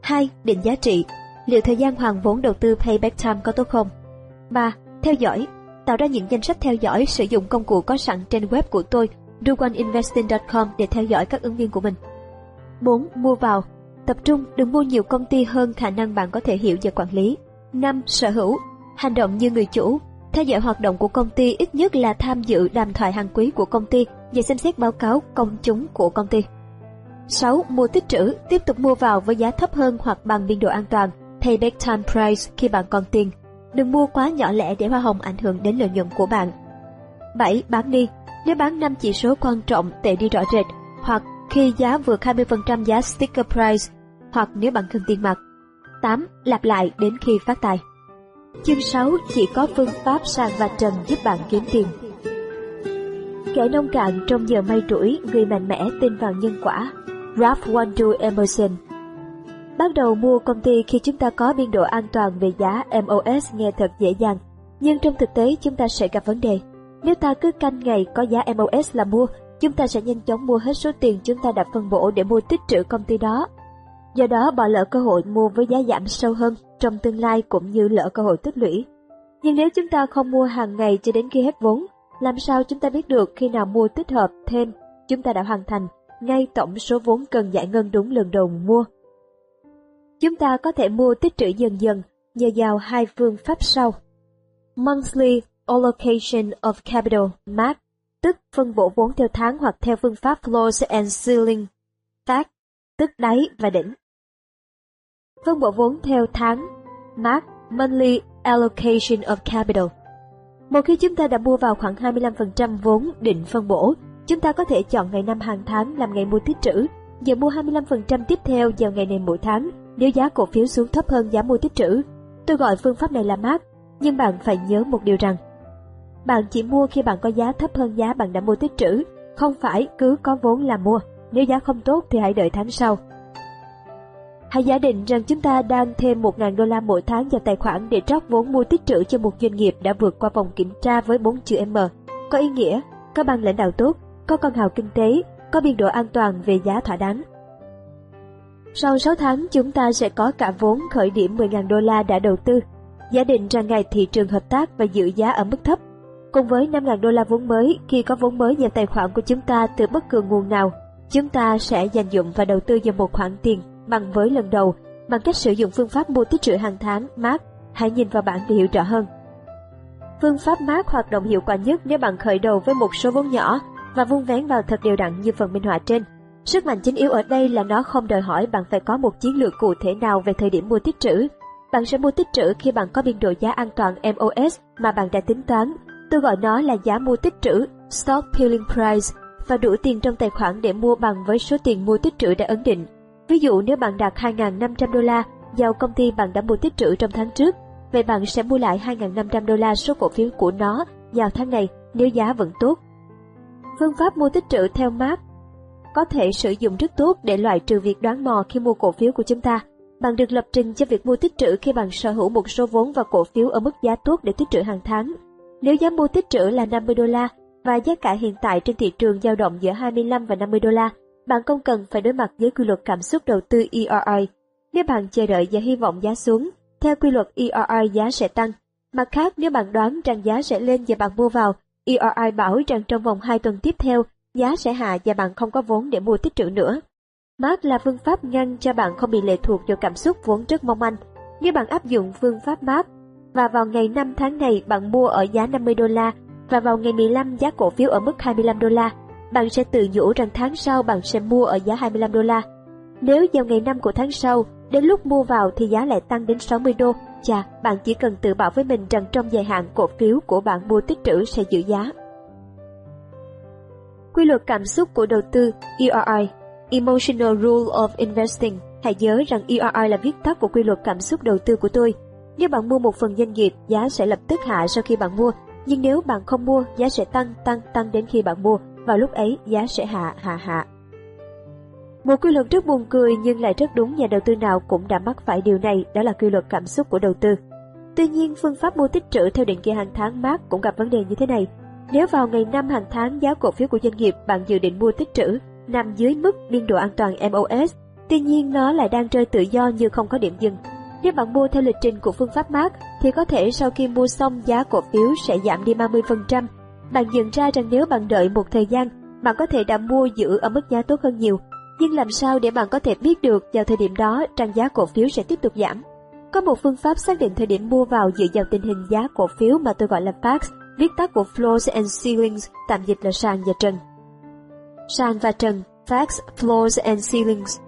2. Định giá trị, liệu thời gian hoàn vốn đầu tư payback time có tốt không. 3. Theo dõi, tạo ra những danh sách theo dõi sử dụng công cụ có sẵn trên web của tôi dooneinvesting.com để theo dõi các ứng viên của mình. 4. Mua vào, tập trung đừng mua nhiều công ty hơn khả năng bạn có thể hiểu và quản lý. 5. Sở hữu, hành động như người chủ, theo dõi hoạt động của công ty ít nhất là tham dự đàm thoại hàng quý của công ty và xem xét báo cáo công chúng của công ty. 6. Mua tích trữ, tiếp tục mua vào với giá thấp hơn hoặc bằng biên độ an toàn, payback time price khi bạn còn tiền. Đừng mua quá nhỏ lẻ để hoa hồng ảnh hưởng đến lợi nhuận của bạn. 7. Bán đi, nếu bán 5 chỉ số quan trọng tệ đi rõ rệt, hoặc khi giá vượt 20% giá sticker price, hoặc nếu bạn cần tiền mặt. 8. Lặp lại đến khi phát tài. Chương 6 chỉ có phương pháp sàn và trần giúp bạn kiếm tiền. Kẻ nông cạn trong giờ may rủi, người mạnh mẽ tin vào nhân quả. Ralph Waldo Emerson Bắt đầu mua công ty khi chúng ta có biên độ an toàn về giá MOS nghe thật dễ dàng, nhưng trong thực tế chúng ta sẽ gặp vấn đề. Nếu ta cứ canh ngày có giá MOS là mua, chúng ta sẽ nhanh chóng mua hết số tiền chúng ta đã phân bổ để mua tích trữ công ty đó. Do đó bỏ lỡ cơ hội mua với giá giảm sâu hơn trong tương lai cũng như lỡ cơ hội tích lũy. Nhưng nếu chúng ta không mua hàng ngày cho đến khi hết vốn, làm sao chúng ta biết được khi nào mua tích hợp thêm chúng ta đã hoàn thành ngay tổng số vốn cần giải ngân đúng lần đầu mua. Chúng ta có thể mua tích trữ dần dần nhờ vào hai phương pháp sau. Monthly Allocation of Capital MAC, tức phân bổ vốn theo tháng hoặc theo phương pháp Floors and Ceiling, FAC, tức đáy và đỉnh. Phân bổ vốn theo tháng MAC, Monthly Allocation of Capital. Một khi chúng ta đã mua vào khoảng 25% vốn định phân bổ, chúng ta có thể chọn ngày năm hàng tháng làm ngày mua tích trữ, giờ mua 25% tiếp theo vào ngày này mỗi tháng nếu giá cổ phiếu xuống thấp hơn giá mua tích trữ. Tôi gọi phương pháp này là mát, nhưng bạn phải nhớ một điều rằng bạn chỉ mua khi bạn có giá thấp hơn giá bạn đã mua tích trữ, không phải cứ có vốn là mua. Nếu giá không tốt thì hãy đợi tháng sau. Hãy giả định rằng chúng ta đang thêm 1.000 đô la mỗi tháng vào tài khoản để trót vốn mua tích trữ cho một doanh nghiệp đã vượt qua vòng kiểm tra với 4 chữ M. Có ý nghĩa, có ban lãnh đạo tốt, có con hào kinh tế, có biên độ an toàn về giá thỏa đáng. Sau 6 tháng chúng ta sẽ có cả vốn khởi điểm 10.000 đô la đã đầu tư. Giả định rằng ngày thị trường hợp tác và giữ giá ở mức thấp. Cùng với 5.000 đô la vốn mới, khi có vốn mới vào tài khoản của chúng ta từ bất cứ nguồn nào, chúng ta sẽ dành dụng và đầu tư vào một khoản tiền bằng với lần đầu bằng cách sử dụng phương pháp mua tích trữ hàng tháng mát. Hãy nhìn vào bảng để hiểu rõ hơn. Phương pháp mát hoạt động hiệu quả nhất nếu bạn khởi đầu với một số vốn nhỏ và vung vén vào thật đều đặn như phần minh họa trên. Sức mạnh chính yếu ở đây là nó không đòi hỏi bạn phải có một chiến lược cụ thể nào về thời điểm mua tích trữ. Bạn sẽ mua tích trữ khi bạn có biên độ giá an toàn MOS mà bạn đã tính toán. Tôi gọi nó là giá mua tích trữ, Stock Peeling Price, và đủ tiền trong tài khoản để mua bằng với số tiền mua tích trữ đã ấn định. Ví dụ nếu bạn đặt 2.500 đô la vào công ty bạn đã mua tích trữ trong tháng trước, vậy bạn sẽ mua lại 2.500 đô la số cổ phiếu của nó vào tháng này nếu giá vẫn tốt. Phương pháp mua tích trữ theo map có thể sử dụng rất tốt để loại trừ việc đoán mò khi mua cổ phiếu của chúng ta. Bạn được lập trình cho việc mua tích trữ khi bạn sở hữu một số vốn và cổ phiếu ở mức giá tốt để tích trữ hàng tháng. Nếu giá mua tích trữ là 50 đô la và giá cả hiện tại trên thị trường dao động giữa 25 và 50 đô la, bạn không cần phải đối mặt với quy luật cảm xúc đầu tư ERI. Nếu bạn chờ đợi và hy vọng giá xuống, theo quy luật ERI giá sẽ tăng. Mặt khác, nếu bạn đoán rằng giá sẽ lên và bạn mua vào, ERI bảo rằng trong vòng 2 tuần tiếp theo, giá sẽ hạ và bạn không có vốn để mua tích trữ nữa. Mark là phương pháp ngăn cho bạn không bị lệ thuộc vào cảm xúc vốn rất mong manh. Nếu bạn áp dụng phương pháp Mark và vào ngày 5 tháng này bạn mua ở giá 50 đô la và vào ngày 15 giá cổ phiếu ở mức 25 đô la, bạn sẽ tự nhủ rằng tháng sau bạn sẽ mua ở giá 25 đô la. Nếu vào ngày 5 của tháng sau, đến lúc mua vào thì giá lại tăng đến 60 đô, chà, bạn chỉ cần tự bảo với mình rằng trong dài hạn cổ phiếu của bạn mua tích trữ sẽ giữ giá. Quy luật cảm xúc của đầu tư ERI Emotional Rule of Investing Hãy nhớ rằng ERI là viết tắt của quy luật cảm xúc đầu tư của tôi. Nếu bạn mua một phần doanh nghiệp, giá sẽ lập tức hạ sau khi bạn mua. Nhưng nếu bạn không mua, giá sẽ tăng, tăng, tăng đến khi bạn mua. Vào lúc ấy, giá sẽ hạ, hạ, hạ. Một quy luật rất buồn cười nhưng lại rất đúng nhà đầu tư nào cũng đã mắc phải điều này, đó là quy luật cảm xúc của đầu tư. Tuy nhiên, phương pháp mua tích trữ theo định kỳ hàng tháng Mark cũng gặp vấn đề như thế này. Nếu vào ngày 5 hàng tháng giá cổ phiếu của doanh nghiệp bạn dự định mua tích trữ nằm dưới mức biên độ an toàn MOS, tuy nhiên nó lại đang rơi tự do như không có điểm dừng. Nếu bạn mua theo lịch trình của phương pháp mát thì có thể sau khi mua xong giá cổ phiếu sẽ giảm đi 30%. Bạn nhận ra rằng nếu bạn đợi một thời gian, bạn có thể đã mua giữ ở mức giá tốt hơn nhiều. Nhưng làm sao để bạn có thể biết được vào thời điểm đó rằng giá cổ phiếu sẽ tiếp tục giảm? Có một phương pháp xác định thời điểm mua vào dựa vào tình hình giá cổ phiếu mà tôi gọi là FACS, viết tắt của Floors and Ceilings, tạm dịch là sàn và trần. Sàn và trần, facts Floors and Ceilings.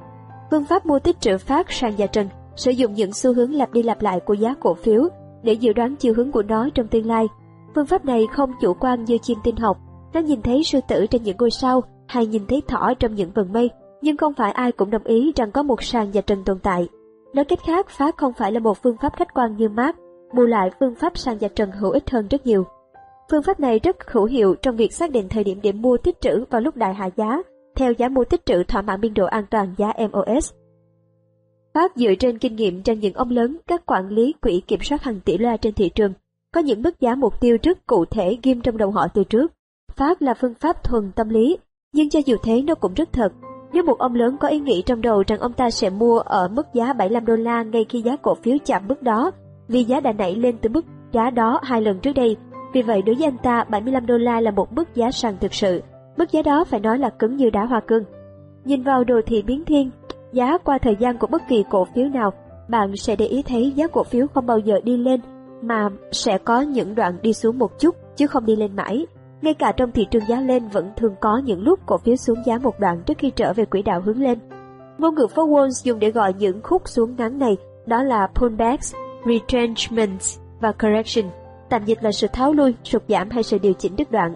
Phương pháp mua tích trữ phát sàn và trần sử dụng những xu hướng lặp đi lặp lại của giá cổ phiếu để dự đoán chiều hướng của nó trong tương lai. Phương pháp này không chủ quan như chim tinh học, nó nhìn thấy sư tử trên những ngôi sao hay nhìn thấy thỏ trong những vần mây, nhưng không phải ai cũng đồng ý rằng có một sàn và trần tồn tại. Nói cách khác, phát không phải là một phương pháp khách quan như Mark, bù lại phương pháp sàn và trần hữu ích hơn rất nhiều. Phương pháp này rất hữu hiệu trong việc xác định thời điểm để mua tích trữ vào lúc đại hạ giá, theo giá mua tích trữ thỏa mãn biên độ an toàn giá MOS. Pháp dựa trên kinh nghiệm trong những ông lớn, các quản lý quỹ kiểm soát hàng tỷ đô la trên thị trường, có những mức giá mục tiêu rất cụ thể ghim trong đầu họ từ trước. Pháp là phương pháp thuần tâm lý, nhưng cho dù thế nó cũng rất thật. Nếu một ông lớn có ý nghĩ trong đầu rằng ông ta sẽ mua ở mức giá 75 đô la ngay khi giá cổ phiếu chạm mức đó, vì giá đã nảy lên từ mức giá đó hai lần trước đây, vì vậy đối với anh ta 75 đô la là một mức giá sàn thực sự, mức giá đó phải nói là cứng như đá hoa cương. Nhìn vào đồ thị biến thiên, giá qua thời gian của bất kỳ cổ phiếu nào, bạn sẽ để ý thấy giá cổ phiếu không bao giờ đi lên mà sẽ có những đoạn đi xuống một chút chứ không đi lên mãi. Ngay cả trong thị trường giá lên vẫn thường có những lúc cổ phiếu xuống giá một đoạn trước khi trở về quỹ đạo hướng lên. Ngôn ngữ phố Wall dùng để gọi những khúc xuống ngắn này đó là pullbacks, retrenchments và correction tạm dịch là sự tháo lui, sụt giảm hay sự điều chỉnh đứt đoạn.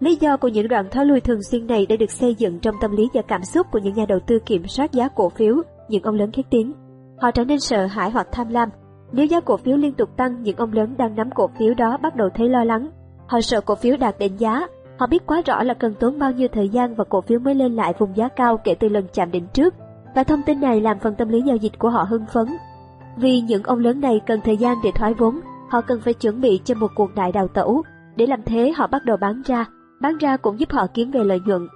Lý do của những đoạn tháo lui thường xuyên này đã được xây dựng trong tâm lý và cảm xúc của những nhà đầu tư kiểm soát giá cổ phiếu, những ông lớn khét tiếng. Họ trở nên sợ hãi hoặc tham lam. Nếu giá cổ phiếu liên tục tăng, những ông lớn đang nắm cổ phiếu đó bắt đầu thấy lo lắng. Họ sợ cổ phiếu đạt đỉnh giá. Họ biết quá rõ là cần tốn bao nhiêu thời gian và cổ phiếu mới lên lại vùng giá cao kể từ lần chạm đỉnh trước. Và thông tin này làm phần tâm lý giao dịch của họ hưng phấn. Vì những ông lớn này cần thời gian để thoái vốn, họ cần phải chuẩn bị cho một cuộc đại đào tẩu. Để làm thế họ bắt đầu bán ra, bán ra cũng giúp họ kiếm về lợi nhuận.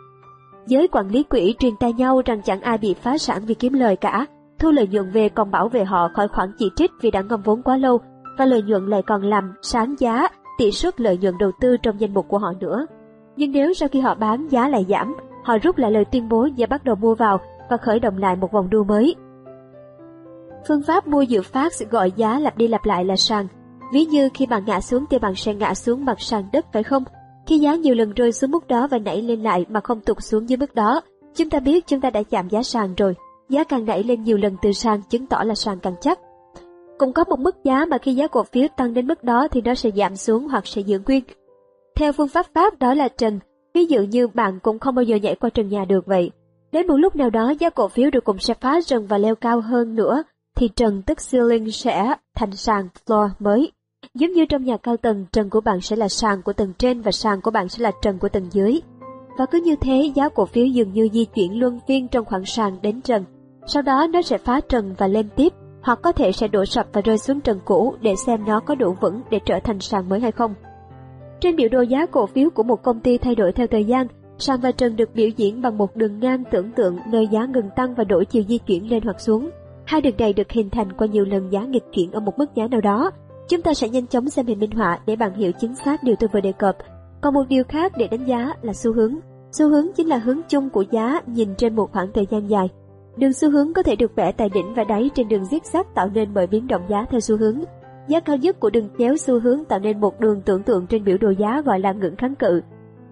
Giới quản lý quỹ truyền tay nhau rằng chẳng ai bị phá sản vì kiếm lời cả, thu lợi nhuận về còn bảo vệ họ khỏi khoản chỉ trích vì đã ngâm vốn quá lâu, và lợi nhuận lại còn làm sáng giá tỷ suất lợi nhuận đầu tư trong danh mục của họ nữa. Nhưng nếu sau khi họ bán giá lại giảm, họ rút lại lời tuyên bố và bắt đầu mua vào và khởi động lại một vòng đua mới. Phương pháp mua dự phát gọi giá lặp đi lặp lại là sàn, Ví như khi bạn ngã xuống thì bạn sẽ ngã xuống mặt sàn đất phải không? Khi giá nhiều lần rơi xuống mức đó và nảy lên lại mà không tụt xuống dưới mức đó, chúng ta biết chúng ta đã chạm giá sàn rồi. Giá càng nảy lên nhiều lần từ sàn chứng tỏ là sàn càng chắc. Cũng có một mức giá mà khi giá cổ phiếu tăng đến mức đó thì nó sẽ giảm xuống hoặc sẽ giữ nguyên. Theo phương pháp Pháp đó là trần, ví dụ như bạn cũng không bao giờ nhảy qua trần nhà được vậy. Đến một lúc nào đó giá cổ phiếu được cùng sẽ phá trần và leo cao hơn nữa, thì trần tức ceiling sẽ thành sàn floor mới. Giống như trong nhà cao tầng, trần của bạn sẽ là sàn của tầng trên và sàn của bạn sẽ là trần của tầng dưới. Và cứ như thế, giá cổ phiếu dường như di chuyển luân phiên trong khoảng sàn đến trần. Sau đó nó sẽ phá trần và lên tiếp, hoặc có thể sẽ đổ sập và rơi xuống trần cũ để xem nó có đủ vững để trở thành sàn mới hay không. Trên biểu đồ giá cổ phiếu của một công ty thay đổi theo thời gian, sàn và trần được biểu diễn bằng một đường ngang tưởng tượng nơi giá ngừng tăng và đổi chiều di chuyển lên hoặc xuống. Hai đường này được hình thành qua nhiều lần giá nghịch chuyển ở một mức giá nào đó. Chúng ta sẽ nhanh chóng xem hình minh họa để bạn hiểu chính xác điều tôi vừa đề cập. Còn một điều khác để đánh giá là xu hướng. Xu hướng chính là hướng chung của giá nhìn trên một khoảng thời gian dài. Đường xu hướng có thể được vẽ tại đỉnh và đáy trên đường zigzag tạo nên bởi biến động giá theo xu hướng. Giá cao nhất của đường chéo xu hướng tạo nên một đường tưởng tượng trên biểu đồ giá gọi là ngưỡng kháng cự.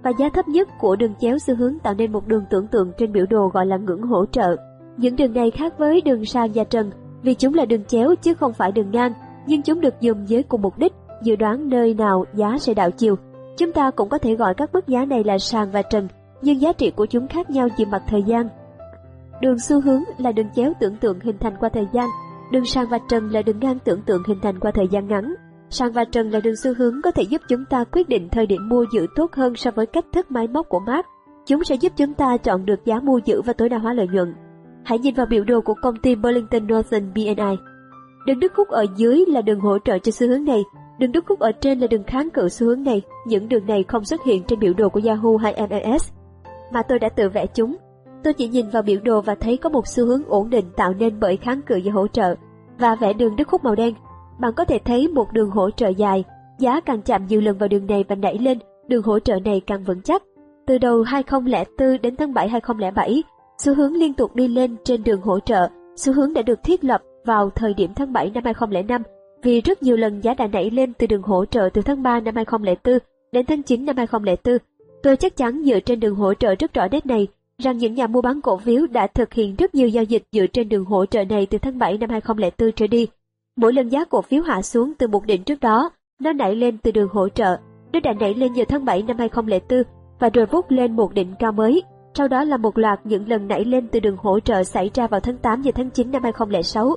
Và giá thấp nhất của đường chéo xu hướng tạo nên một đường tưởng tượng trên biểu đồ gọi là ngưỡng hỗ trợ. Những đường này khác với đường sàn và trần vì chúng là đường chéo chứ không phải đường ngang, nhưng chúng được dùng với cùng mục đích, dự đoán nơi nào giá sẽ đảo chiều. Chúng ta cũng có thể gọi các mức giá này là sàn và trần, nhưng giá trị của chúng khác nhau về mặt thời gian. Đường xu hướng là đường chéo tưởng tượng hình thành qua thời gian, đường sàn và trần là đường ngang tưởng tượng hình thành qua thời gian ngắn. Sàn và trần là đường xu hướng có thể giúp chúng ta quyết định thời điểm mua giữ tốt hơn so với cách thức máy móc của Mark. Chúng sẽ giúp chúng ta chọn được giá mua giữ và tối đa hóa lợi nhuận. Hãy nhìn vào biểu đồ của công ty Burlington Northern BNI. Đường đứt khúc ở dưới là đường hỗ trợ cho xu hướng này, đường đứt khúc ở trên là đường kháng cự xu hướng này. Những đường này không xuất hiện trên biểu đồ của Yahoo hay MMS, mà tôi đã tự vẽ chúng. Tôi chỉ nhìn vào biểu đồ và thấy có một xu hướng ổn định tạo nên bởi kháng cự và hỗ trợ, và vẽ đường đứt khúc màu đen. Bạn có thể thấy một đường hỗ trợ dài, giá càng chạm nhiều lần vào đường này và đẩy lên, đường hỗ trợ này càng vững chắc. Từ đầu 2004 đến tháng 7 2007, Xu hướng liên tục đi lên trên đường hỗ trợ, xu hướng đã được thiết lập vào thời điểm tháng 7 năm 2005 vì rất nhiều lần giá đã nảy lên từ đường hỗ trợ từ tháng 3 năm 2004 đến tháng 9 năm 2004. Tôi chắc chắn dựa trên đường hỗ trợ rất rõ nét này rằng những nhà mua bán cổ phiếu đã thực hiện rất nhiều giao dịch dựa trên đường hỗ trợ này từ tháng 7 năm 2004 trở đi. Mỗi lần giá cổ phiếu hạ xuống từ một đỉnh trước đó, nó nảy lên từ đường hỗ trợ. Nó đã nảy lên vào tháng 7 năm 2004 và rồi vút lên một đỉnh cao mới sau đó là một loạt những lần nảy lên từ đường hỗ trợ xảy ra vào tháng 8 và tháng 9 năm 2006,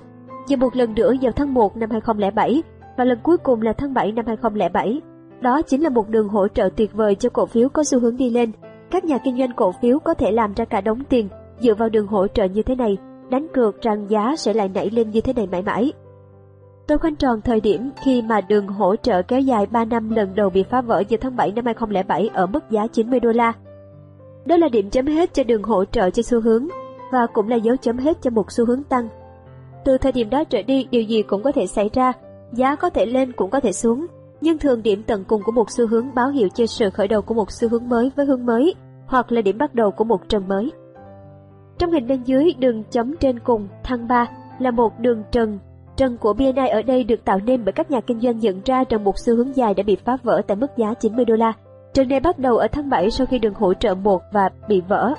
và một lần nữa vào tháng 1 năm 2007, và lần cuối cùng là tháng 7 năm 2007. Đó chính là một đường hỗ trợ tuyệt vời cho cổ phiếu có xu hướng đi lên. Các nhà kinh doanh cổ phiếu có thể làm ra cả đống tiền dựa vào đường hỗ trợ như thế này, đánh cược rằng giá sẽ lại nảy lên như thế này mãi mãi. Tôi khoanh tròn thời điểm khi mà đường hỗ trợ kéo dài 3 năm lần đầu bị phá vỡ vào tháng 7 năm 2007 ở mức giá 90 đô la đó là điểm chấm hết cho đường hỗ trợ cho xu hướng và cũng là dấu chấm hết cho một xu hướng tăng. Từ thời điểm đó trở đi, điều gì cũng có thể xảy ra, giá có thể lên cũng có thể xuống, nhưng thường điểm tận cùng của một xu hướng báo hiệu cho sự khởi đầu của một xu hướng mới với hướng mới, hoặc là điểm bắt đầu của một trần mới. Trong hình bên dưới, đường chấm trên cùng, thăng 3, là một đường trần. Trần của BNI ở đây được tạo nên bởi các nhà kinh doanh nhận ra rằng một xu hướng dài đã bị phá vỡ tại mức giá 90 đô la trần này bắt đầu ở tháng 7 sau khi đường hỗ trợ 1 và bị vỡ.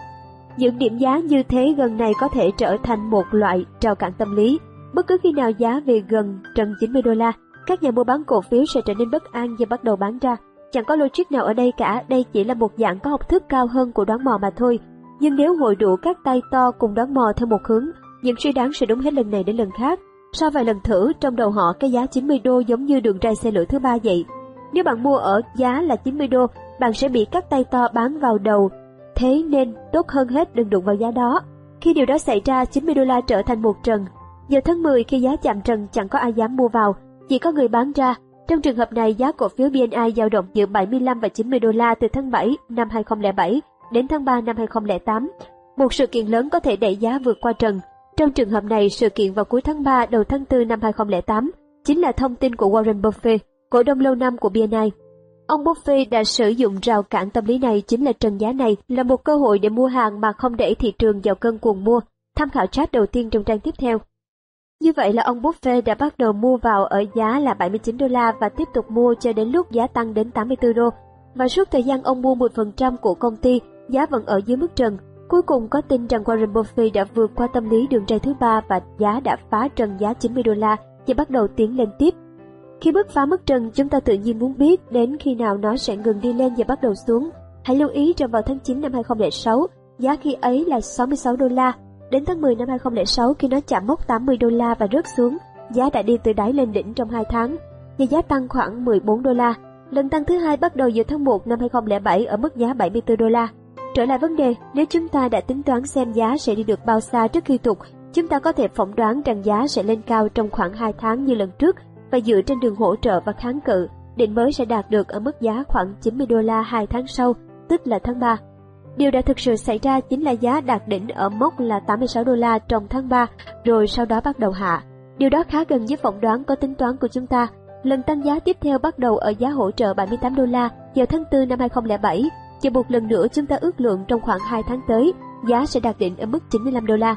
Những điểm giá như thế gần này có thể trở thành một loại trào cản tâm lý. Bất cứ khi nào giá về gần trần 90 đô la, các nhà mua bán cổ phiếu sẽ trở nên bất an và bắt đầu bán ra. Chẳng có logic nào ở đây cả, đây chỉ là một dạng có học thức cao hơn của đoán mò mà thôi. Nhưng nếu hội đủ các tay to cùng đoán mò theo một hướng, những suy đoán sẽ đúng hết lần này đến lần khác. Sau vài lần thử, trong đầu họ cái giá 90 đô giống như đường ray xe lửa thứ ba vậy. Nếu bạn mua ở giá là 90 đô, bạn sẽ bị các tay to bán vào đầu. Thế nên tốt hơn hết đừng đụng vào giá đó. Khi điều đó xảy ra, 90 đô la trở thành một trần. Giờ tháng 10 khi giá chạm trần chẳng có ai dám mua vào, chỉ có người bán ra. Trong trường hợp này, giá cổ phiếu BNI dao động giữa 75 và 90 đô la từ tháng 7 năm 2007 đến tháng 3 năm 2008. Một sự kiện lớn có thể đẩy giá vượt qua trần. Trong trường hợp này, sự kiện vào cuối tháng 3 đầu tháng 4 năm 2008 chính là thông tin của Warren Buffett, cổ đông lâu năm của BNI. Ông Buffett đã sử dụng rào cản tâm lý này chính là trần giá này là một cơ hội để mua hàng mà không để thị trường vào cơn cuồng mua. Tham khảo chat đầu tiên trong trang tiếp theo. Như vậy là ông Buffett đã bắt đầu mua vào ở giá là 79 đô la và tiếp tục mua cho đến lúc giá tăng đến 84 đô. Và suốt thời gian ông mua 10% của công ty, giá vẫn ở dưới mức trần. Cuối cùng có tin rằng Warren Buffett đã vượt qua tâm lý đường ray thứ ba và giá đã phá trần giá 90 đô la và bắt đầu tiến lên tiếp khi bước phá mức trần, chúng ta tự nhiên muốn biết đến khi nào nó sẽ ngừng đi lên và bắt đầu xuống. Hãy lưu ý rằng vào tháng 9 năm 2006, giá khi ấy là 66 đô la. Đến tháng 10 năm 2006 khi nó chạm mốc 80 đô la và rớt xuống, giá đã đi từ đáy lên đỉnh trong 2 tháng, và giá tăng khoảng 14 đô la. Lần tăng thứ hai bắt đầu giữa tháng 1 năm 2007 ở mức giá 74 đô la. Trở lại vấn đề, nếu chúng ta đã tính toán xem giá sẽ đi được bao xa trước khi tục, chúng ta có thể phỏng đoán rằng giá sẽ lên cao trong khoảng 2 tháng như lần trước và dựa trên đường hỗ trợ và kháng cự đỉnh mới sẽ đạt được ở mức giá khoảng 90 đô la 2 tháng sau, tức là tháng 3. Điều đã thực sự xảy ra chính là giá đạt đỉnh ở mốc là 86 đô la trong tháng 3, rồi sau đó bắt đầu hạ. Điều đó khá gần với phỏng đoán có tính toán của chúng ta. Lần tăng giá tiếp theo bắt đầu ở giá hỗ trợ 78 đô la vào tháng 4 năm 2007. Chờ một lần nữa chúng ta ước lượng trong khoảng 2 tháng tới, giá sẽ đạt đỉnh ở mức 95 đô la.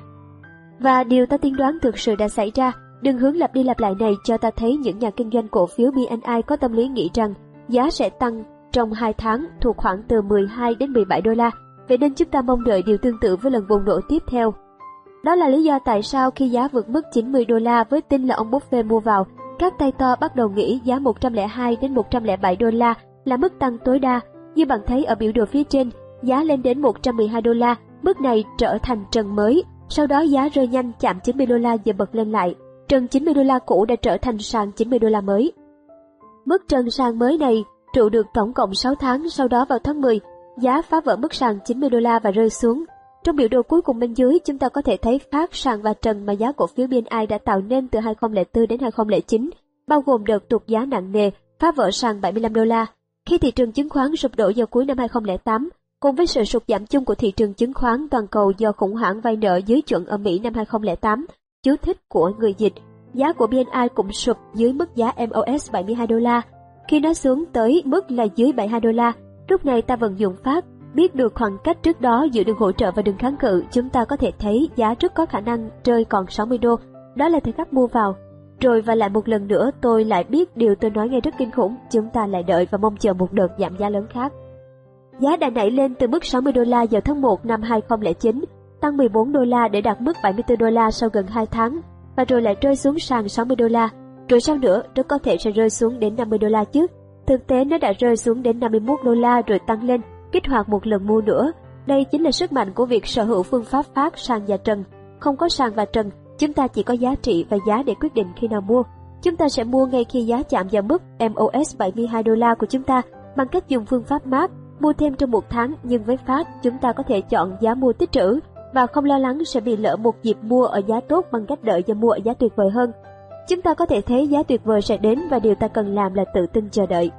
Và điều ta tiên đoán thực sự đã xảy ra, đường hướng lặp đi lặp lại này cho ta thấy những nhà kinh doanh cổ phiếu BNI có tâm lý nghĩ rằng giá sẽ tăng trong 2 tháng thuộc khoảng từ 12 đến 17 đô la. Vậy nên chúng ta mong đợi điều tương tự với lần bùng nổ tiếp theo. Đó là lý do tại sao khi giá vượt mức 90 đô la với tin là ông Buffett mua vào, các tay to bắt đầu nghĩ giá 102 đến 107 đô la là mức tăng tối đa. Như bạn thấy ở biểu đồ phía trên, giá lên đến 112 đô la, mức này trở thành trần mới. Sau đó giá rơi nhanh chạm 90 đô la và bật lên lại. Trần 90 đô la cũ đã trở thành sàn 90 đô la mới. Mức trần sàn mới này trụ được tổng cộng 6 tháng, sau đó vào tháng 10, giá phá vỡ mức sàn 90 đô la và rơi xuống. Trong biểu đồ cuối cùng bên dưới, chúng ta có thể thấy phát sàn và trần mà giá cổ phiếu BNI đã tạo nên từ 2004 đến 2009, bao gồm đợt tụt giá nặng nề, phá vỡ sàn 75 đô la. Khi thị trường chứng khoán sụp đổ vào cuối năm 2008, cùng với sự sụt giảm chung của thị trường chứng khoán toàn cầu do khủng hoảng vay nợ dưới chuẩn ở Mỹ năm 2008, chú thích của người dịch, giá của BNI cũng sụp dưới mức giá MOS 72 đô la. Khi nó xuống tới mức là dưới 72 đô la, lúc này ta vận dụng phát Biết được khoảng cách trước đó giữa đường hỗ trợ và đường kháng cự, chúng ta có thể thấy giá rất có khả năng rơi còn 60 đô. Đó là thời khắc mua vào. Rồi và lại một lần nữa tôi lại biết điều tôi nói nghe rất kinh khủng, chúng ta lại đợi và mong chờ một đợt giảm giá lớn khác. Giá đã nảy lên từ mức 60 đô la vào tháng 1 năm 2009, tăng 14 đô la để đạt mức 74 đô la sau gần 2 tháng, và rồi lại rơi xuống sàn 60 đô la. Rồi sau nữa, rất có thể sẽ rơi xuống đến 50 đô la chứ Thực tế nó đã rơi xuống đến 51 đô la rồi tăng lên kích hoạt một lần mua nữa. Đây chính là sức mạnh của việc sở hữu phương pháp phát sàn và trần. Không có sàn và trần, chúng ta chỉ có giá trị và giá để quyết định khi nào mua. Chúng ta sẽ mua ngay khi giá chạm vào mức MOS 72 đô la của chúng ta bằng cách dùng phương pháp map, mua thêm trong một tháng nhưng với phát chúng ta có thể chọn giá mua tích trữ và không lo lắng sẽ bị lỡ một dịp mua ở giá tốt bằng cách đợi và mua ở giá tuyệt vời hơn. Chúng ta có thể thấy giá tuyệt vời sẽ đến và điều ta cần làm là tự tin chờ đợi.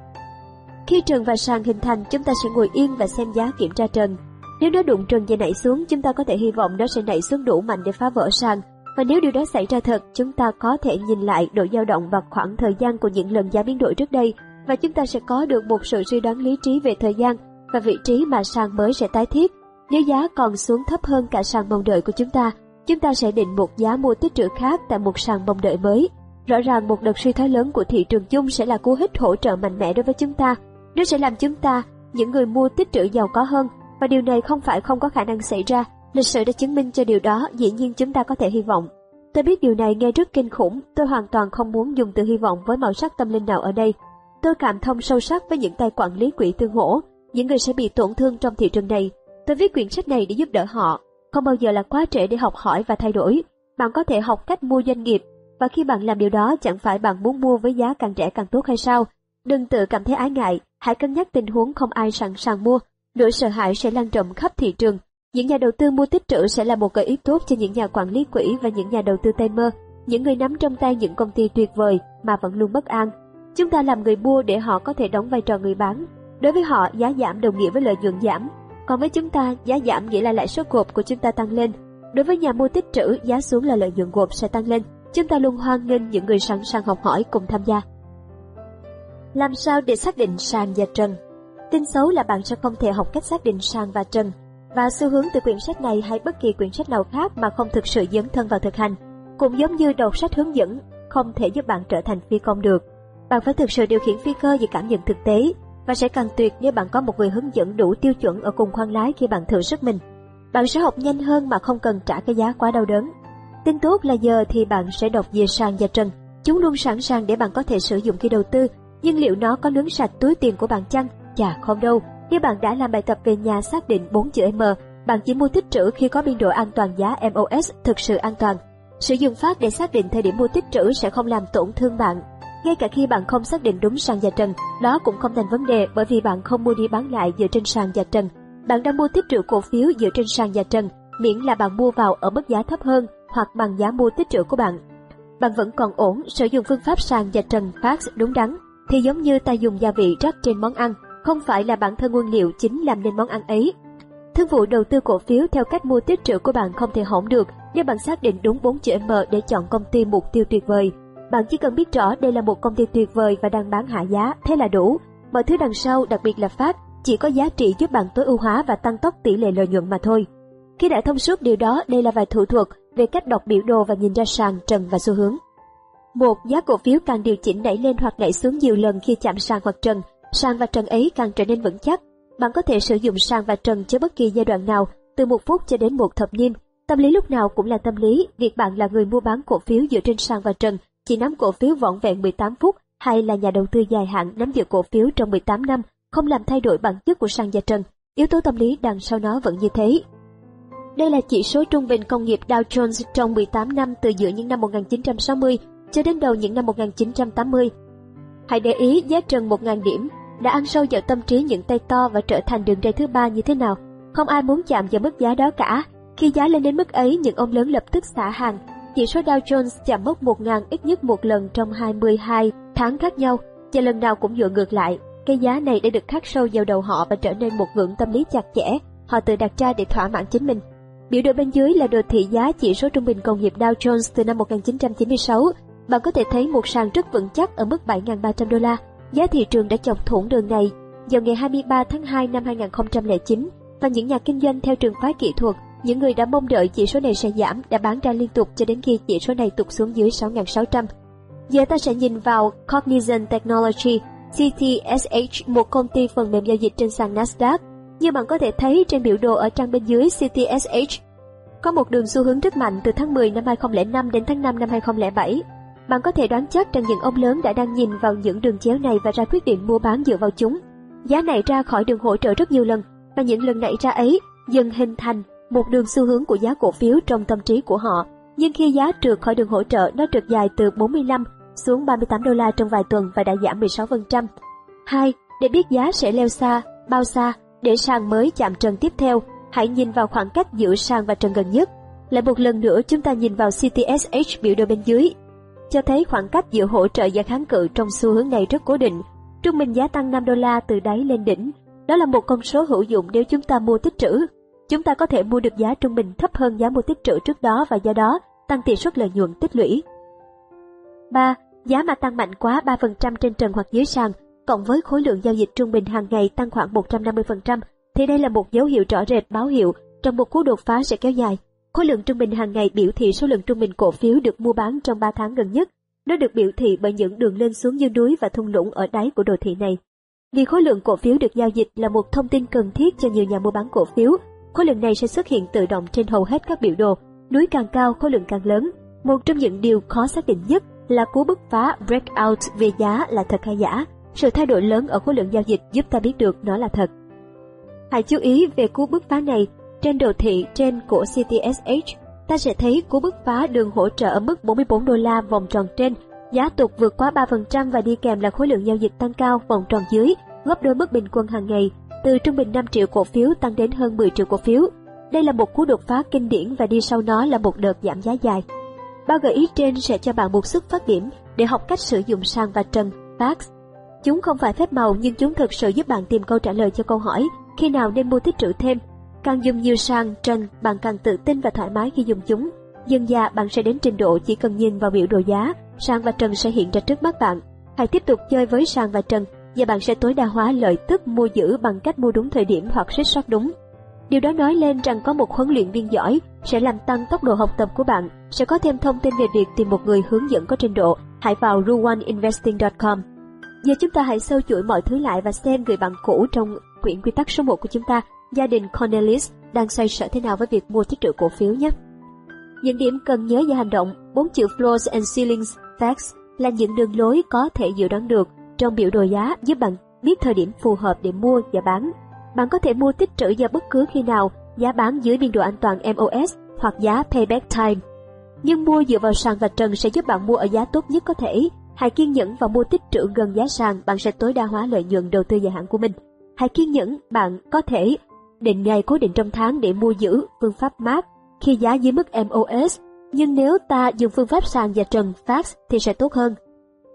Khi trần và sàn hình thành, chúng ta sẽ ngồi yên và xem giá kiểm tra trần. Nếu nó đụng trần và nảy xuống, chúng ta có thể hy vọng nó sẽ nảy xuống đủ mạnh để phá vỡ sàn. Và nếu điều đó xảy ra thật, chúng ta có thể nhìn lại độ dao động và khoảng thời gian của những lần giá biến đổi trước đây và chúng ta sẽ có được một sự suy đoán lý trí về thời gian và vị trí mà sàn mới sẽ tái thiết. Nếu giá còn xuống thấp hơn cả sàn mong đợi của chúng ta, chúng ta sẽ định một giá mua tích trữ khác tại một sàn mong đợi mới. Rõ ràng một đợt suy thoái lớn của thị trường chung sẽ là cú hích hỗ trợ mạnh mẽ đối với chúng ta nó sẽ làm chúng ta, những người mua tích trữ giàu có hơn, và điều này không phải không có khả năng xảy ra. Lịch sử đã chứng minh cho điều đó, dĩ nhiên chúng ta có thể hy vọng. Tôi biết điều này nghe rất kinh khủng, tôi hoàn toàn không muốn dùng từ hy vọng với màu sắc tâm linh nào ở đây. Tôi cảm thông sâu sắc với những tay quản lý quỹ tương hỗ, những người sẽ bị tổn thương trong thị trường này. Tôi viết quyển sách này để giúp đỡ họ, không bao giờ là quá trễ để học hỏi và thay đổi. Bạn có thể học cách mua doanh nghiệp, và khi bạn làm điều đó chẳng phải bạn muốn mua với giá càng rẻ càng tốt hay sao? Đừng tự cảm thấy ái ngại, hãy cân nhắc tình huống không ai sẵn sàng mua, nỗi sợ hãi sẽ lan rộng khắp thị trường. Những nhà đầu tư mua tích trữ sẽ là một gợi ý tốt cho những nhà quản lý quỹ và những nhà đầu tư tay mơ, những người nắm trong tay những công ty tuyệt vời mà vẫn luôn bất an. Chúng ta làm người mua để họ có thể đóng vai trò người bán. Đối với họ, giá giảm đồng nghĩa với lợi nhuận giảm. Còn với chúng ta, giá giảm nghĩa là lãi suất gộp của chúng ta tăng lên. Đối với nhà mua tích trữ, giá xuống là lợi nhuận gộp sẽ tăng lên. Chúng ta luôn hoan nghênh những người sẵn sàng học hỏi cùng tham gia. Làm sao để xác định sàn và trần? Tin xấu là bạn sẽ không thể học cách xác định sàn và trần, và xu hướng từ quyển sách này hay bất kỳ quyển sách nào khác mà không thực sự dấn thân vào thực hành, cũng giống như đọc sách hướng dẫn, không thể giúp bạn trở thành phi công được. Bạn phải thực sự điều khiển phi cơ về cảm nhận thực tế, và sẽ càng tuyệt nếu bạn có một người hướng dẫn đủ tiêu chuẩn ở cùng khoang lái khi bạn thử sức mình. Bạn sẽ học nhanh hơn mà không cần trả cái giá quá đau đớn. Tin tốt là giờ thì bạn sẽ đọc về sàn và trần. Chúng luôn sẵn sàng để bạn có thể sử dụng khi đầu tư nhưng liệu nó có nướng sạch túi tiền của bạn chăng? Chà không đâu, nếu bạn đã làm bài tập về nhà xác định 4 chữ M, bạn chỉ mua tích trữ khi có biên độ an toàn giá MOS thực sự an toàn. Sử dụng phát để xác định thời điểm mua tích trữ sẽ không làm tổn thương bạn. Ngay cả khi bạn không xác định đúng sàn và trần, đó cũng không thành vấn đề bởi vì bạn không mua đi bán lại dựa trên sàn và trần. Bạn đang mua tích trữ cổ phiếu dựa trên sàn và trần, miễn là bạn mua vào ở mức giá thấp hơn hoặc bằng giá mua tích trữ của bạn. Bạn vẫn còn ổn sử dụng phương pháp sàn và trần phát đúng đắn thì giống như ta dùng gia vị rắc trên món ăn, không phải là bản thân nguyên liệu chính làm nên món ăn ấy. Thương vụ đầu tư cổ phiếu theo cách mua tích trữ của bạn không thể hỏng được nếu bạn xác định đúng 4 chữ M để chọn công ty mục tiêu tuyệt vời. Bạn chỉ cần biết rõ đây là một công ty tuyệt vời và đang bán hạ giá, thế là đủ. Mọi thứ đằng sau, đặc biệt là phát, chỉ có giá trị giúp bạn tối ưu hóa và tăng tốc tỷ lệ lợi nhuận mà thôi. Khi đã thông suốt điều đó, đây là vài thủ thuật về cách đọc biểu đồ và nhìn ra sàn, trần và xu hướng. Một, giá cổ phiếu càng điều chỉnh đẩy lên hoặc đẩy xuống nhiều lần khi chạm sàn hoặc trần, sàn và trần ấy càng trở nên vững chắc. Bạn có thể sử dụng sàn và trần cho bất kỳ giai đoạn nào, từ một phút cho đến một thập niên. Tâm lý lúc nào cũng là tâm lý, việc bạn là người mua bán cổ phiếu dựa trên sàn và trần, chỉ nắm cổ phiếu vỏn vẹn 18 phút hay là nhà đầu tư dài hạn nắm giữ cổ phiếu trong 18 năm, không làm thay đổi bản chất của sàn gia trần. Yếu tố tâm lý đằng sau nó vẫn như thế. Đây là chỉ số trung bình công nghiệp Dow Jones trong 18 năm từ giữa những năm 1960 cho đến đầu những năm 1980. Hãy để ý giá trần 1.000 điểm đã ăn sâu vào tâm trí những tay to và trở thành đường ray thứ ba như thế nào. Không ai muốn chạm vào mức giá đó cả. Khi giá lên đến mức ấy, những ông lớn lập tức xả hàng. Chỉ số Dow Jones chạm mốc 1.000 ít nhất một lần trong 22 tháng khác nhau, và lần nào cũng dựa ngược lại. Cái giá này đã được khắc sâu vào đầu họ và trở nên một ngưỡng tâm lý chặt chẽ. Họ tự đặt ra để thỏa mãn chính mình. Biểu đồ bên dưới là đồ thị giá chỉ số trung bình công nghiệp Dow Jones từ năm 1996 bạn có thể thấy một sàn rất vững chắc ở mức 7.300 đô la. Giá thị trường đã chọc thủng đường này vào ngày 23 tháng 2 năm 2009 và những nhà kinh doanh theo trường phái kỹ thuật, những người đã mong đợi chỉ số này sẽ giảm đã bán ra liên tục cho đến khi chỉ số này tụt xuống dưới 6.600. Giờ ta sẽ nhìn vào Cognizant Technology, CTSH, một công ty phần mềm giao dịch trên sàn Nasdaq. Như bạn có thể thấy trên biểu đồ ở trang bên dưới CTSH, có một đường xu hướng rất mạnh từ tháng 10 năm 2005 đến tháng 5 năm 2007. Bạn có thể đoán chắc rằng những ông lớn đã đang nhìn vào những đường chéo này và ra quyết định mua bán dựa vào chúng. Giá này ra khỏi đường hỗ trợ rất nhiều lần, và những lần nảy ra ấy dần hình thành một đường xu hướng của giá cổ phiếu trong tâm trí của họ. Nhưng khi giá trượt khỏi đường hỗ trợ, nó trượt dài từ 45 xuống 38 đô la trong vài tuần và đã giảm 16%. 2. Để biết giá sẽ leo xa, bao xa, để sàn mới chạm trần tiếp theo, hãy nhìn vào khoảng cách giữa sàn và trần gần nhất. Lại một lần nữa chúng ta nhìn vào CTSH biểu đồ bên dưới cho thấy khoảng cách giữa hỗ trợ và kháng cự trong xu hướng này rất cố định. Trung bình giá tăng 5 đô la từ đáy lên đỉnh. Đó là một con số hữu dụng nếu chúng ta mua tích trữ. Chúng ta có thể mua được giá trung bình thấp hơn giá mua tích trữ trước đó và do đó tăng tỷ suất lợi nhuận tích lũy. 3. Giá mà tăng mạnh quá 3% trên trần hoặc dưới sàn, cộng với khối lượng giao dịch trung bình hàng ngày tăng khoảng 150%, thì đây là một dấu hiệu rõ rệt báo hiệu trong một cú đột phá sẽ kéo dài. Khối lượng trung bình hàng ngày biểu thị số lượng trung bình cổ phiếu được mua bán trong 3 tháng gần nhất. Nó được biểu thị bởi những đường lên xuống như núi và thung lũng ở đáy của đồ thị này. Vì khối lượng cổ phiếu được giao dịch là một thông tin cần thiết cho nhiều nhà mua bán cổ phiếu, khối lượng này sẽ xuất hiện tự động trên hầu hết các biểu đồ. Núi càng cao, khối lượng càng lớn. Một trong những điều khó xác định nhất là cú bứt phá breakout về giá là thật hay giả. Sự thay đổi lớn ở khối lượng giao dịch giúp ta biết được nó là thật. Hãy chú ý về cú bứt phá này trên đồ thị trên của CTSH, ta sẽ thấy cú bứt phá đường hỗ trợ ở mức 44 đô la vòng tròn trên, giá tục vượt quá 3% và đi kèm là khối lượng giao dịch tăng cao vòng tròn dưới, gấp đôi mức bình quân hàng ngày, từ trung bình 5 triệu cổ phiếu tăng đến hơn 10 triệu cổ phiếu. Đây là một cú đột phá kinh điển và đi sau nó là một đợt giảm giá dài. bao gợi ý trên sẽ cho bạn một xuất phát điểm để học cách sử dụng sàn và trần, fax. Chúng không phải phép màu nhưng chúng thực sự giúp bạn tìm câu trả lời cho câu hỏi khi nào nên mua tích trữ thêm Càng dùng nhiều sàn, trần, bạn càng tự tin và thoải mái khi dùng chúng. Dần dà bạn sẽ đến trình độ chỉ cần nhìn vào biểu đồ giá, sàn và trần sẽ hiện ra trước mắt bạn. Hãy tiếp tục chơi với sàn và trần và bạn sẽ tối đa hóa lợi tức mua giữ bằng cách mua đúng thời điểm hoặc xích sót đúng. Điều đó nói lên rằng có một huấn luyện viên giỏi sẽ làm tăng tốc độ học tập của bạn. Sẽ có thêm thông tin về việc tìm một người hướng dẫn có trình độ. Hãy vào ruoninvesting.com. Giờ chúng ta hãy sâu chuỗi mọi thứ lại và xem người bạn cũ trong quyển quy tắc số 1 của chúng ta gia đình Cornelis đang xoay sở thế nào với việc mua tích trữ cổ phiếu nhé. Những điểm cần nhớ và hành động, bốn chữ floors and ceilings facts là những đường lối có thể dự đoán được trong biểu đồ giá giúp bạn biết thời điểm phù hợp để mua và bán. Bạn có thể mua tích trữ vào bất cứ khi nào giá bán dưới biên độ an toàn MOS hoặc giá payback time. Nhưng mua dựa vào sàn và trần sẽ giúp bạn mua ở giá tốt nhất có thể. Hãy kiên nhẫn và mua tích trữ gần giá sàn, bạn sẽ tối đa hóa lợi nhuận đầu tư dài hạn của mình. Hãy kiên nhẫn, bạn có thể định ngày cố định trong tháng để mua giữ phương pháp mát khi giá dưới mức MOS, nhưng nếu ta dùng phương pháp sàn và trần fax thì sẽ tốt hơn.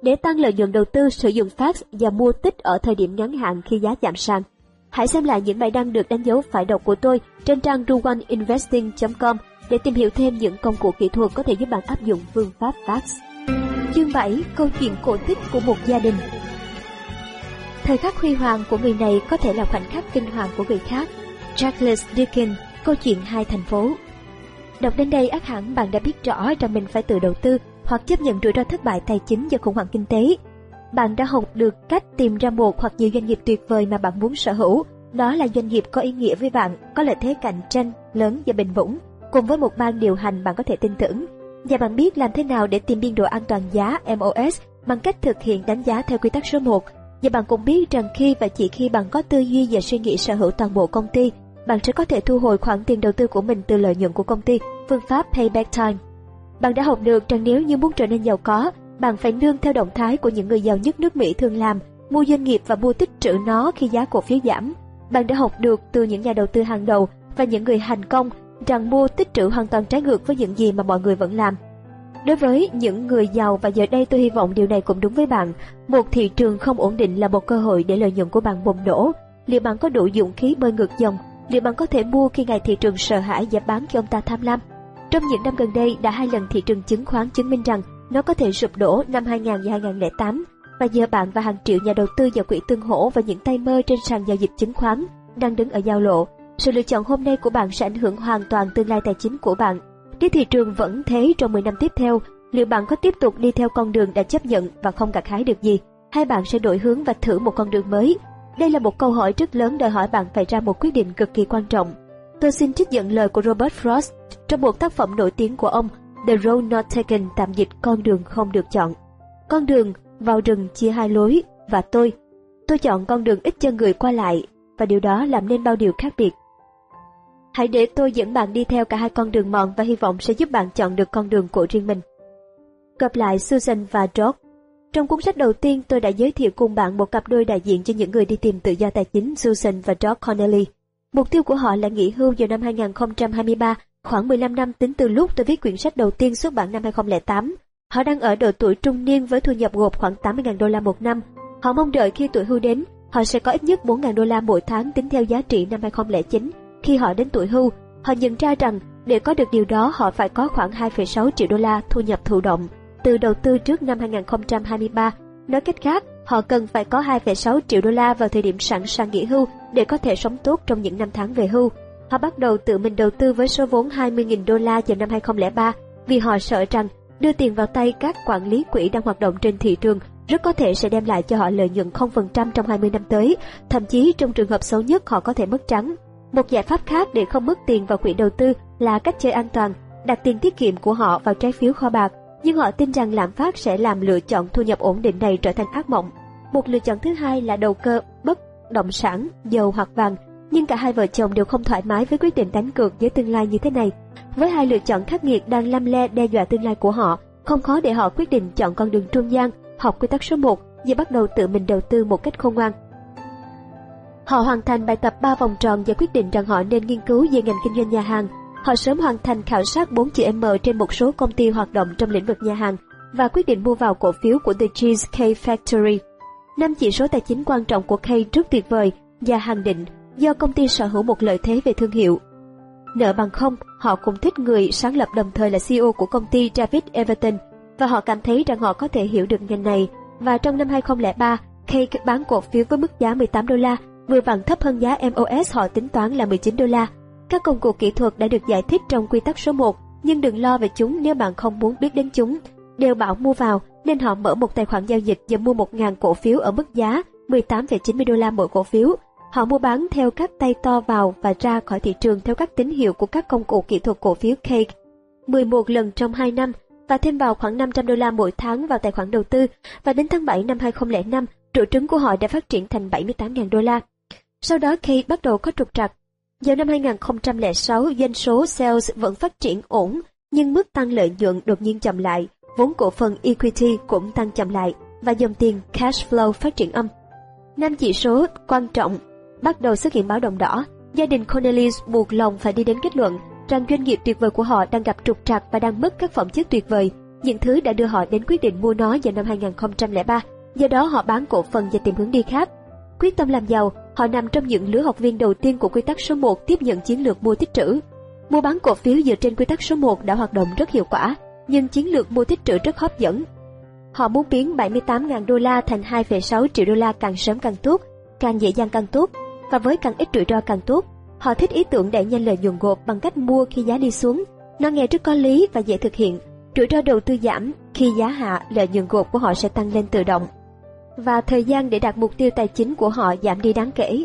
Để tăng lợi nhuận đầu tư, sử dụng fax và mua tích ở thời điểm ngắn hạn khi giá giảm sàn. Hãy xem lại những bài đăng được đánh dấu phải đọc của tôi trên trang ruoninvesting.com để tìm hiểu thêm những công cụ kỹ thuật có thể giúp bạn áp dụng phương pháp fax. Chương 7. Câu chuyện cổ tích của một gia đình Thời khắc huy hoàng của người này có thể là khoảnh khắc kinh hoàng của người khác. Charles Dickens, câu chuyện hai thành phố. Đọc đến đây ác hẳn bạn đã biết rõ rằng mình phải tự đầu tư hoặc chấp nhận rủi ro thất bại tài chính do khủng hoảng kinh tế. Bạn đã học được cách tìm ra một hoặc nhiều doanh nghiệp tuyệt vời mà bạn muốn sở hữu. Đó là doanh nghiệp có ý nghĩa với bạn, có lợi thế cạnh tranh lớn và bền vững, cùng với một ban điều hành bạn có thể tin tưởng. Và bạn biết làm thế nào để tìm biên độ an toàn giá MOS bằng cách thực hiện đánh giá theo quy tắc số 1. Và bạn cũng biết rằng khi và chỉ khi bạn có tư duy và suy nghĩ sở hữu toàn bộ công ty, bạn sẽ có thể thu hồi khoản tiền đầu tư của mình từ lợi nhuận của công ty, phương pháp payback time. Bạn đã học được rằng nếu như muốn trở nên giàu có, bạn phải nương theo động thái của những người giàu nhất nước Mỹ thường làm, mua doanh nghiệp và mua tích trữ nó khi giá cổ phiếu giảm. Bạn đã học được từ những nhà đầu tư hàng đầu và những người thành công rằng mua tích trữ hoàn toàn trái ngược với những gì mà mọi người vẫn làm. Đối với những người giàu và giờ đây tôi hy vọng điều này cũng đúng với bạn, một thị trường không ổn định là một cơ hội để lợi nhuận của bạn bùng nổ. Liệu bạn có đủ dũng khí bơi ngược dòng? Liệu bạn có thể mua khi ngày thị trường sợ hãi và bán khi ông ta tham lam? Trong những năm gần đây đã hai lần thị trường chứng khoán chứng minh rằng nó có thể sụp đổ năm 2000 và 2008 và giờ bạn và hàng triệu nhà đầu tư vào quỹ tương hỗ và những tay mơ trên sàn giao dịch chứng khoán đang đứng ở giao lộ. Sự lựa chọn hôm nay của bạn sẽ ảnh hưởng hoàn toàn tương lai tài chính của bạn. Nếu thị trường vẫn thế trong 10 năm tiếp theo, liệu bạn có tiếp tục đi theo con đường đã chấp nhận và không gặt hái được gì, hay bạn sẽ đổi hướng và thử một con đường mới? Đây là một câu hỏi rất lớn đòi hỏi bạn phải ra một quyết định cực kỳ quan trọng. Tôi xin trích dẫn lời của Robert Frost trong một tác phẩm nổi tiếng của ông, The Road Not Taken, tạm dịch con đường không được chọn. Con đường vào rừng chia hai lối và tôi. Tôi chọn con đường ít cho người qua lại và điều đó làm nên bao điều khác biệt. Hãy để tôi dẫn bạn đi theo cả hai con đường mòn và hy vọng sẽ giúp bạn chọn được con đường của riêng mình. Gặp lại Susan và George Trong cuốn sách đầu tiên, tôi đã giới thiệu cùng bạn một cặp đôi đại diện cho những người đi tìm tự do tài chính Susan và George Connelly. Mục tiêu của họ là nghỉ hưu vào năm 2023 Khoảng 15 năm tính từ lúc tôi viết quyển sách đầu tiên xuất bản năm 2008, họ đang ở độ tuổi trung niên với thu nhập gộp khoảng 80.000 đô la một năm. Họ mong đợi khi tuổi hưu đến, họ sẽ có ít nhất 4.000 đô la mỗi tháng tính theo giá trị năm 2009. Khi họ đến tuổi hưu, họ nhận ra rằng để có được điều đó họ phải có khoảng 2,6 triệu đô la thu nhập thụ động từ đầu tư trước năm 2023. Nói cách khác, họ cần phải có 2,6 triệu đô la vào thời điểm sẵn sàng nghỉ hưu để có thể sống tốt trong những năm tháng về hưu. Họ bắt đầu tự mình đầu tư với số vốn 20.000 đô la vào năm 2003 vì họ sợ rằng đưa tiền vào tay các quản lý quỹ đang hoạt động trên thị trường rất có thể sẽ đem lại cho họ lợi nhuận 0% trong 20 năm tới, thậm chí trong trường hợp xấu nhất họ có thể mất trắng. Một giải pháp khác để không mất tiền vào quỹ đầu tư là cách chơi an toàn, đặt tiền tiết kiệm của họ vào trái phiếu kho bạc, nhưng họ tin rằng lạm phát sẽ làm lựa chọn thu nhập ổn định này trở thành ác mộng. Một lựa chọn thứ hai là đầu cơ bất động sản, dầu hoặc vàng nhưng cả hai vợ chồng đều không thoải mái với quyết định đánh cược với tương lai như thế này. Với hai lựa chọn khắc nghiệt đang lăm le đe dọa tương lai của họ, không khó để họ quyết định chọn con đường trung gian, học quy tắc số 1 và bắt đầu tự mình đầu tư một cách khôn ngoan. Họ hoàn thành bài tập 3 vòng tròn và quyết định rằng họ nên nghiên cứu về ngành kinh doanh nhà hàng. Họ sớm hoàn thành khảo sát 4 chữ M trên một số công ty hoạt động trong lĩnh vực nhà hàng và quyết định mua vào cổ phiếu của The Cheesecake Factory. Năm chỉ số tài chính quan trọng của Kay rất tuyệt vời và hàng định do công ty sở hữu một lợi thế về thương hiệu. Nợ bằng không, họ cũng thích người sáng lập đồng thời là CEO của công ty David Everton và họ cảm thấy rằng họ có thể hiểu được ngành này. Và trong năm 2003, Cake bán cổ phiếu với mức giá 18 đô la, vừa vặn thấp hơn giá MOS họ tính toán là 19 đô la. Các công cụ kỹ thuật đã được giải thích trong quy tắc số 1, nhưng đừng lo về chúng nếu bạn không muốn biết đến chúng. Đều bảo mua vào, nên họ mở một tài khoản giao dịch và mua 1.000 cổ phiếu ở mức giá 18,90 đô la mỗi cổ phiếu Họ mua bán theo các tay to vào và ra khỏi thị trường theo các tín hiệu của các công cụ kỹ thuật cổ phiếu Cake 11 lần trong 2 năm và thêm vào khoảng 500 đô la mỗi tháng vào tài khoản đầu tư và đến tháng 7 năm 2005, trụ trứng của họ đã phát triển thành 78.000 đô la. Sau đó Kate bắt đầu có trục trặc. Vào năm 2006, doanh số sales vẫn phát triển ổn, nhưng mức tăng lợi nhuận đột nhiên chậm lại, vốn cổ phần equity cũng tăng chậm lại và dòng tiền cash flow phát triển âm. Năm chỉ số quan trọng bắt đầu xuất hiện báo động đỏ. Gia đình Cornelius buộc lòng phải đi đến kết luận rằng doanh nghiệp tuyệt vời của họ đang gặp trục trặc và đang mất các phẩm chất tuyệt vời. những thứ đã đưa họ đến quyết định mua nó vào năm 2003. Do đó họ bán cổ phần và tìm hướng đi khác. Quyết tâm làm giàu, họ nằm trong những lứa học viên đầu tiên của quy tắc số 1 tiếp nhận chiến lược mua tích trữ. Mua bán cổ phiếu dựa trên quy tắc số 1 đã hoạt động rất hiệu quả, nhưng chiến lược mua tích trữ rất hấp dẫn. Họ muốn biến 78.000 đô la thành 2,6 triệu đô la càng sớm càng tốt, càng dễ dàng càng tốt, và với càng ít rủi ro càng tốt. Họ thích ý tưởng đẩy nhanh lợi nhuận gộp bằng cách mua khi giá đi xuống. Nó nghe rất có lý và dễ thực hiện. Rủi ro đầu tư giảm, khi giá hạ, lợi nhuận gộp của họ sẽ tăng lên tự động. Và thời gian để đạt mục tiêu tài chính của họ giảm đi đáng kể.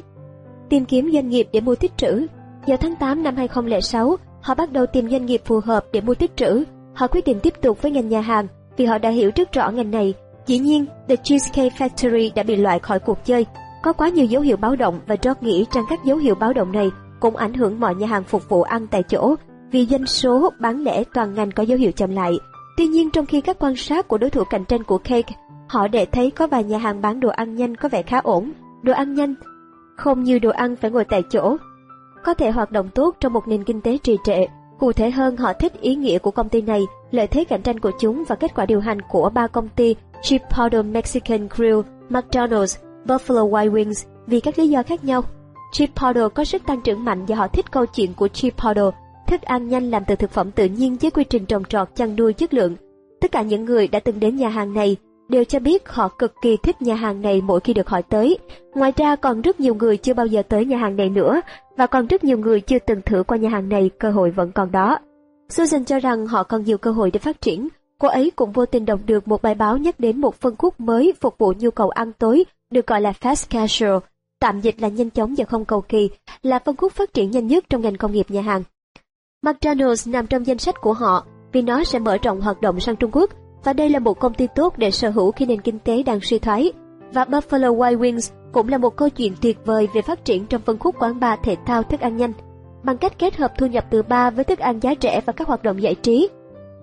Tìm kiếm doanh nghiệp để mua tích trữ. Vào tháng 8 năm 2006, họ bắt đầu tìm doanh nghiệp phù hợp để mua tích trữ. Họ quyết định tiếp tục với ngành nhà hàng vì họ đã hiểu rất rõ ngành này. Dĩ nhiên, The Cheesecake Factory đã bị loại khỏi cuộc chơi. Có quá nhiều dấu hiệu báo động và George nghĩ rằng các dấu hiệu báo động này cũng ảnh hưởng mọi nhà hàng phục vụ ăn tại chỗ vì doanh số bán lẻ toàn ngành có dấu hiệu chậm lại. Tuy nhiên trong khi các quan sát của đối thủ cạnh tranh của Cake, họ để thấy có vài nhà hàng bán đồ ăn nhanh có vẻ khá ổn. Đồ ăn nhanh không như đồ ăn phải ngồi tại chỗ, có thể hoạt động tốt trong một nền kinh tế trì trệ. Cụ thể hơn, họ thích ý nghĩa của công ty này, lợi thế cạnh tranh của chúng và kết quả điều hành của ba công ty Chipotle Mexican Grill, McDonald's, Buffalo Wild Wings vì các lý do khác nhau. Chipotle có sức tăng trưởng mạnh và họ thích câu chuyện của Chipotle, thức ăn nhanh làm từ thực phẩm tự nhiên với quy trình trồng trọt chăn nuôi chất lượng. Tất cả những người đã từng đến nhà hàng này đều cho biết họ cực kỳ thích nhà hàng này mỗi khi được hỏi tới. Ngoài ra còn rất nhiều người chưa bao giờ tới nhà hàng này nữa và còn rất nhiều người chưa từng thử qua nhà hàng này, cơ hội vẫn còn đó. Susan cho rằng họ còn nhiều cơ hội để phát triển. Cô ấy cũng vô tình đọc được một bài báo nhắc đến một phân khúc mới phục vụ nhu cầu ăn tối được gọi là fast casual, tạm dịch là nhanh chóng và không cầu kỳ, là phân khúc phát triển nhanh nhất trong ngành công nghiệp nhà hàng. McDonald's nằm trong danh sách của họ vì nó sẽ mở rộng hoạt động sang Trung Quốc và đây là một công ty tốt để sở hữu khi nền kinh tế đang suy thoái. Và Buffalo Wild Wings cũng là một câu chuyện tuyệt vời về phát triển trong phân khúc quán bar thể thao thức ăn nhanh, bằng cách kết hợp thu nhập từ bar với thức ăn giá rẻ và các hoạt động giải trí.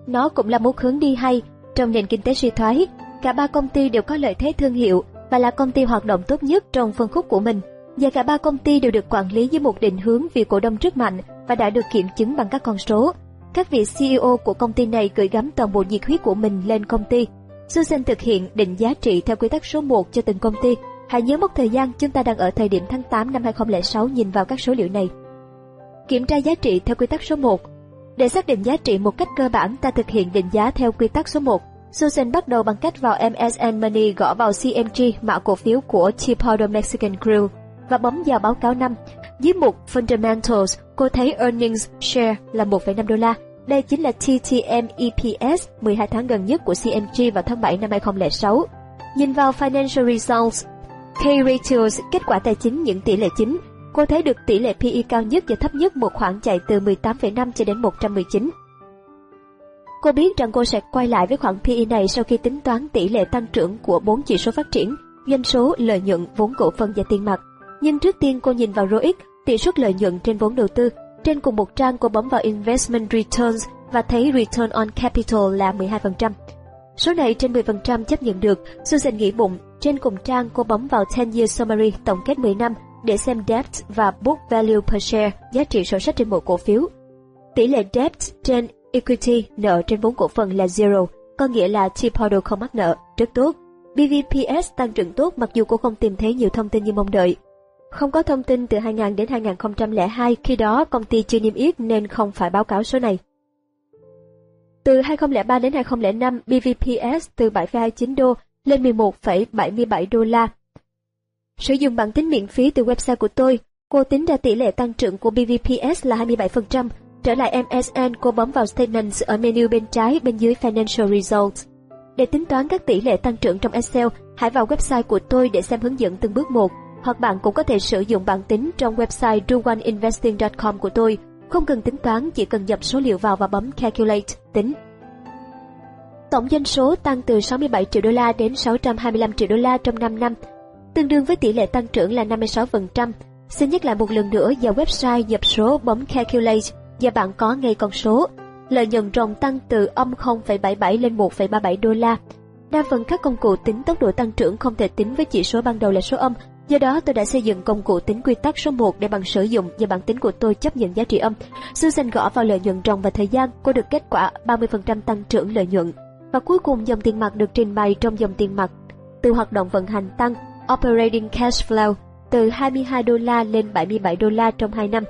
Nó cũng là một hướng đi hay trong nền kinh tế suy thoái. Cả ba công ty đều có lợi thế thương hiệu và là công ty hoạt động tốt nhất trong phân khúc của mình. Và cả ba công ty đều được quản lý với một định hướng vì cổ đông rất mạnh và đã được kiểm chứng bằng các con số. Các vị CEO của công ty này gửi gắm toàn bộ nhiệt huyết của mình lên công ty. Susan thực hiện định giá trị theo quy tắc số 1 cho từng công ty. Hãy nhớ mất thời gian chúng ta đang ở thời điểm tháng 8 năm 2006 nhìn vào các số liệu này. Kiểm tra giá trị theo quy tắc số 1 Để xác định giá trị một cách cơ bản, ta thực hiện định giá theo quy tắc số 1. Susan bắt đầu bằng cách vào MSN Money gõ vào CMG mã cổ phiếu của Chipotle Mexican Grill và bấm vào báo cáo năm. Dưới mục Fundamentals, cô thấy earnings share là 1,5 đô la. Đây chính là TTM EPS 12 tháng gần nhất của CMG vào tháng 7 năm 2006. Nhìn vào Financial Results, K-Ratios, kết quả tài chính những tỷ lệ chính, cô thấy được tỷ lệ PE cao nhất và thấp nhất một khoảng chạy từ 18,5 cho đến 119. Cô biết rằng cô sẽ quay lại với khoản PE này sau khi tính toán tỷ lệ tăng trưởng của bốn chỉ số phát triển, doanh số, lợi nhuận, vốn cổ phần và tiền mặt. Nhưng trước tiên cô nhìn vào ROIC, tỷ suất lợi nhuận trên vốn đầu tư. Trên cùng một trang cô bấm vào Investment Returns và thấy Return on Capital là 12%. Số này trên 10% chấp nhận được, Susan nghĩ bụng. Trên cùng trang cô bấm vào 10 Year Summary tổng kết 10 năm để xem debt và book value per share, giá trị sổ sách trên mỗi cổ phiếu. Tỷ lệ debt trên equity, nợ trên vốn cổ phần là zero, có nghĩa là Chipotle không mắc nợ, rất tốt. BVPS tăng trưởng tốt mặc dù cô không tìm thấy nhiều thông tin như mong đợi. Không có thông tin từ 2000 đến 2002, khi đó công ty chưa niêm yết nên không phải báo cáo số này. Từ 2003 đến 2005, BVPS từ 7,29 đô lên 11,77 đô la. Sử dụng bảng tính miễn phí từ website của tôi, cô tính ra tỷ lệ tăng trưởng của BVPS là 27%. Trở lại MSN, cô bấm vào Statements ở menu bên trái bên dưới Financial Results. Để tính toán các tỷ lệ tăng trưởng trong Excel, hãy vào website của tôi để xem hướng dẫn từng bước một hoặc bạn cũng có thể sử dụng bảng tính trong website dooneinvesting.com của tôi. Không cần tính toán, chỉ cần nhập số liệu vào và bấm Calculate, tính. Tổng doanh số tăng từ 67 triệu đô la đến 625 triệu đô la trong 5 năm, tương đương với tỷ lệ tăng trưởng là 56%. Xin nhắc lại một lần nữa vào website nhập số bấm Calculate và bạn có ngay con số. Lợi nhuận ròng tăng từ âm 0,77 lên 1,37 đô la. Đa phần các công cụ tính tốc độ tăng trưởng không thể tính với chỉ số ban đầu là số âm Do đó tôi đã xây dựng công cụ tính quy tắc số 1 để bằng sử dụng và bản tính của tôi chấp nhận giá trị âm. Susan gõ vào lợi nhuận ròng và thời gian, cô được kết quả 30% tăng trưởng lợi nhuận. Và cuối cùng dòng tiền mặt được trình bày trong dòng tiền mặt từ hoạt động vận hành tăng operating cash flow từ 22 đô la lên 77 đô la trong 2 năm.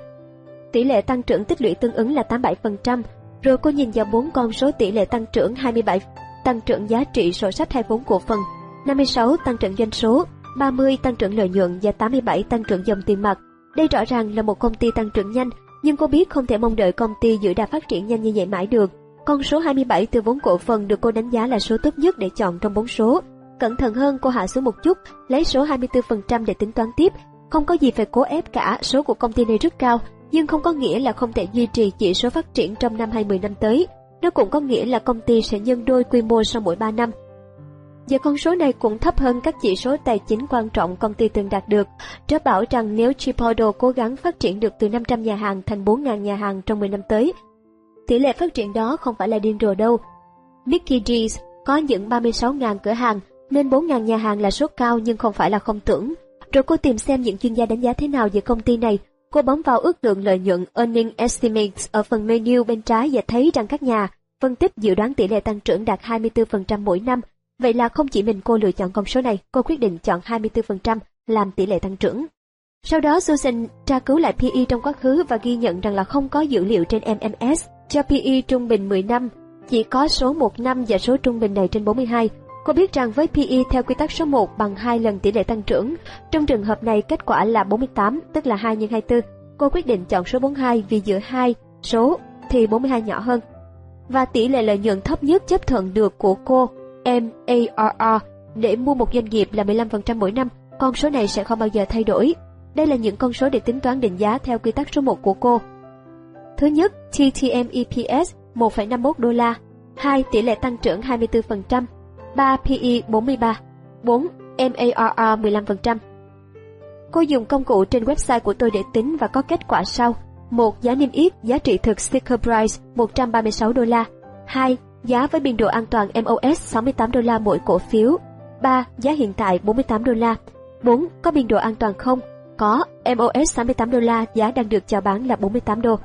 Tỷ lệ tăng trưởng tích lũy tương ứng là 87%, rồi cô nhìn vào bốn con số tỷ lệ tăng trưởng 27, tăng trưởng giá trị sổ sách hay vốn cổ phần, 56 tăng trưởng doanh số, 30 tăng trưởng lợi nhuận và 87 tăng trưởng dòng tiền mặt. Đây rõ ràng là một công ty tăng trưởng nhanh, nhưng cô biết không thể mong đợi công ty giữ đà phát triển nhanh như vậy mãi được. Con số 27 từ vốn cổ phần được cô đánh giá là số tốt nhất để chọn trong bốn số. Cẩn thận hơn cô hạ xuống một chút, lấy số 24% để tính toán tiếp. Không có gì phải cố ép cả, số của công ty này rất cao, nhưng không có nghĩa là không thể duy trì chỉ số phát triển trong năm 20 năm tới. Nó cũng có nghĩa là công ty sẽ nhân đôi quy mô sau mỗi 3 năm. Giờ con số này cũng thấp hơn các chỉ số tài chính quan trọng công ty từng đạt được. Trớ bảo rằng nếu Chipotle cố gắng phát triển được từ 500 nhà hàng thành 4.000 nhà hàng trong 10 năm tới, tỷ lệ phát triển đó không phải là điên rồ đâu. Mickey D's có những 36.000 cửa hàng, nên 4.000 nhà hàng là số cao nhưng không phải là không tưởng. Rồi cô tìm xem những chuyên gia đánh giá thế nào về công ty này. Cô bấm vào ước lượng lợi nhuận Earning Estimates ở phần menu bên trái và thấy rằng các nhà phân tích dự đoán tỷ lệ tăng trưởng đạt 24% mỗi năm. Vậy là không chỉ mình cô lựa chọn con số này, cô quyết định chọn 24% làm tỷ lệ tăng trưởng. Sau đó Susan tra cứu lại PE trong quá khứ và ghi nhận rằng là không có dữ liệu trên MMS cho PE trung bình 10 năm, chỉ có số 1 năm và số trung bình này trên 42. Cô biết rằng với PE theo quy tắc số 1 bằng 2 lần tỷ lệ tăng trưởng, trong trường hợp này kết quả là 48, tức là 2 x 24. Cô quyết định chọn số 42 vì giữa hai số thì 42 nhỏ hơn. Và tỷ lệ lợi nhuận thấp nhất chấp thuận được của cô MARR để mua một doanh nghiệp là 15% mỗi năm, con số này sẽ không bao giờ thay đổi. Đây là những con số để tính toán định giá theo quy tắc số 1 của cô. Thứ nhất, TTM EPS 1,51 đô la, 2 tỷ lệ tăng trưởng 24%, 3 PE 43, 4 MARR 15%. Cô dùng công cụ trên website của tôi để tính và có kết quả sau. một Giá niêm yết, giá trị thực sticker price 136 đô la. 2. Giá với biên độ an toàn MOS 68 đô la mỗi cổ phiếu. 3. Giá hiện tại 48 đô la. 4. Có biên độ an toàn không? Có, MOS 68 đô la, giá đang được chào bán là 48 đô.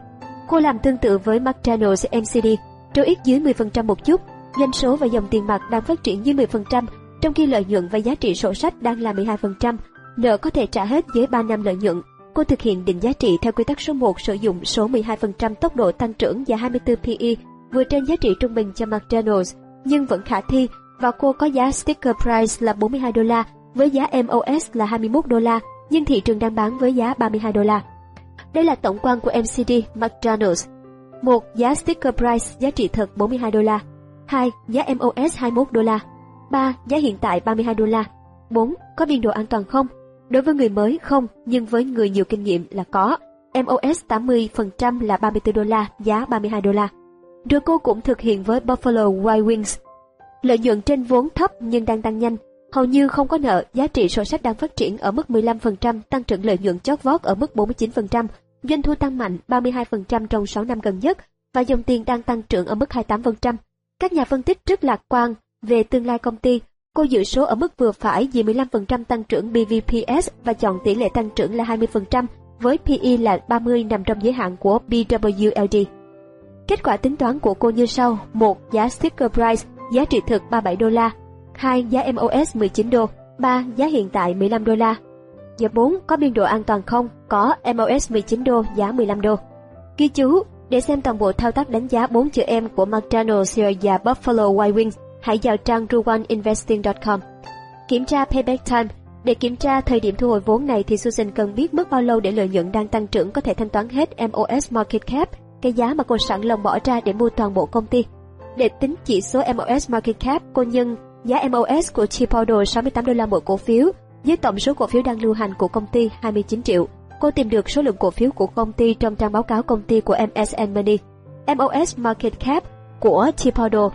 Cô làm tương tự với McDonald's MCD, trâu ít dưới 10% một chút, doanh số và dòng tiền mặt đang phát triển dưới 10%, trong khi lợi nhuận và giá trị sổ sách đang là 12%, nợ có thể trả hết dưới 3 năm lợi nhuận. Cô thực hiện định giá trị theo quy tắc số 1 sử dụng số 12% tốc độ tăng trưởng và 24 PE, vừa trên giá trị trung bình cho McDonald's, nhưng vẫn khả thi và cô có giá sticker price là 42 đô la với giá MOS là 21 đô la, nhưng thị trường đang bán với giá 32 đô la. Đây là tổng quan của MCD McDonald's. 1. Giá sticker price giá trị thật 42 đô la. 2. Giá MOS 21 đô la. 3. Giá hiện tại 32 đô la. 4. Có biên độ an toàn không? Đối với người mới không, nhưng với người nhiều kinh nghiệm là có. MOS 80% là 34 đô la, giá 32 đô la. Rồi cô cũng thực hiện với Buffalo Wild Wings. Lợi nhuận trên vốn thấp nhưng đang tăng nhanh, hầu như không có nợ, giá trị sổ sách đang phát triển ở mức 15%, tăng trưởng lợi nhuận chót vót ở mức 49%, doanh thu tăng mạnh 32% trong 6 năm gần nhất và dòng tiền đang tăng trưởng ở mức 28%. Các nhà phân tích rất lạc quan về tương lai công ty. Cô dự số ở mức vừa phải vì 15% tăng trưởng BVPS và chọn tỷ lệ tăng trưởng là 20% với PE là 30 nằm trong giới hạn của BWLD. Kết quả tính toán của cô như sau: 1. Giá sticker price, giá trị thực 37 đô la. 2. Giá MOS 19 đô. 3. Giá hiện tại 15 đô la. Và 4. Có biên độ an toàn không? Có MOS 19 đô, giá 15 đô. Ghi chú, để xem toàn bộ thao tác đánh giá 4 chữ em của McDonald's và Buffalo Wild Wings, hãy vào trang ruaninvesting.com. Kiểm tra payback time. Để kiểm tra thời điểm thu hồi vốn này thì Susan cần biết mất bao lâu để lợi nhuận đang tăng trưởng có thể thanh toán hết MOS Market Cap, cái giá mà cô sẵn lòng bỏ ra để mua toàn bộ công ty. Để tính chỉ số MOS Market Cap, cô nhân giá MOS của Chipotle 68 đô la mỗi cổ phiếu với tổng số cổ phiếu đang lưu hành của công ty 29 triệu. Cô tìm được số lượng cổ phiếu của công ty trong trang báo cáo công ty của MSN Money. MOS Market Cap của Chipotle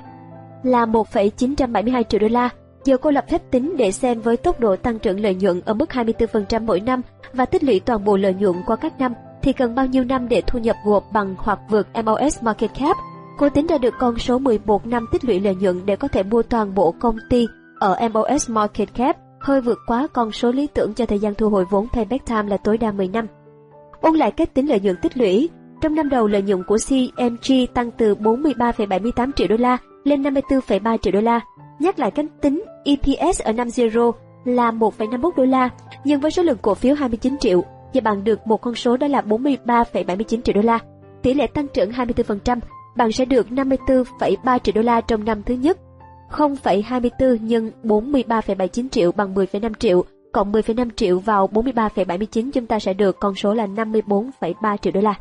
là 1,972 triệu đô la. Giờ cô lập phép tính để xem với tốc độ tăng trưởng lợi nhuận ở mức 24% mỗi năm và tích lũy toàn bộ lợi nhuận qua các năm thì cần bao nhiêu năm để thu nhập gộp bằng hoặc vượt MOS Market Cap. Cô tính ra được con số 11 năm tích lũy lợi nhuận để có thể mua toàn bộ công ty ở MOS Market Cap hơi vượt quá con số lý tưởng cho thời gian thu hồi vốn payback time là tối đa 10 năm. Ôn lại cách tính lợi nhuận tích lũy, trong năm đầu lợi nhuận của CMG tăng từ 43,78 triệu đô la lên 54,3 triệu đô la. Nhắc lại cách tính, EPS ở năm zero là 1,51 đô la, nhưng với số lượng cổ phiếu 29 triệu, và bạn được một con số đó là 43,79 triệu đô la. Tỷ lệ tăng trưởng 24%, bạn sẽ được 54,3 triệu đô la trong năm thứ nhất. 0,24 nhân 43,79 triệu bằng 10,5 triệu, cộng 10,5 triệu vào 43,79 chúng ta sẽ được con số là 54,3 triệu đô la.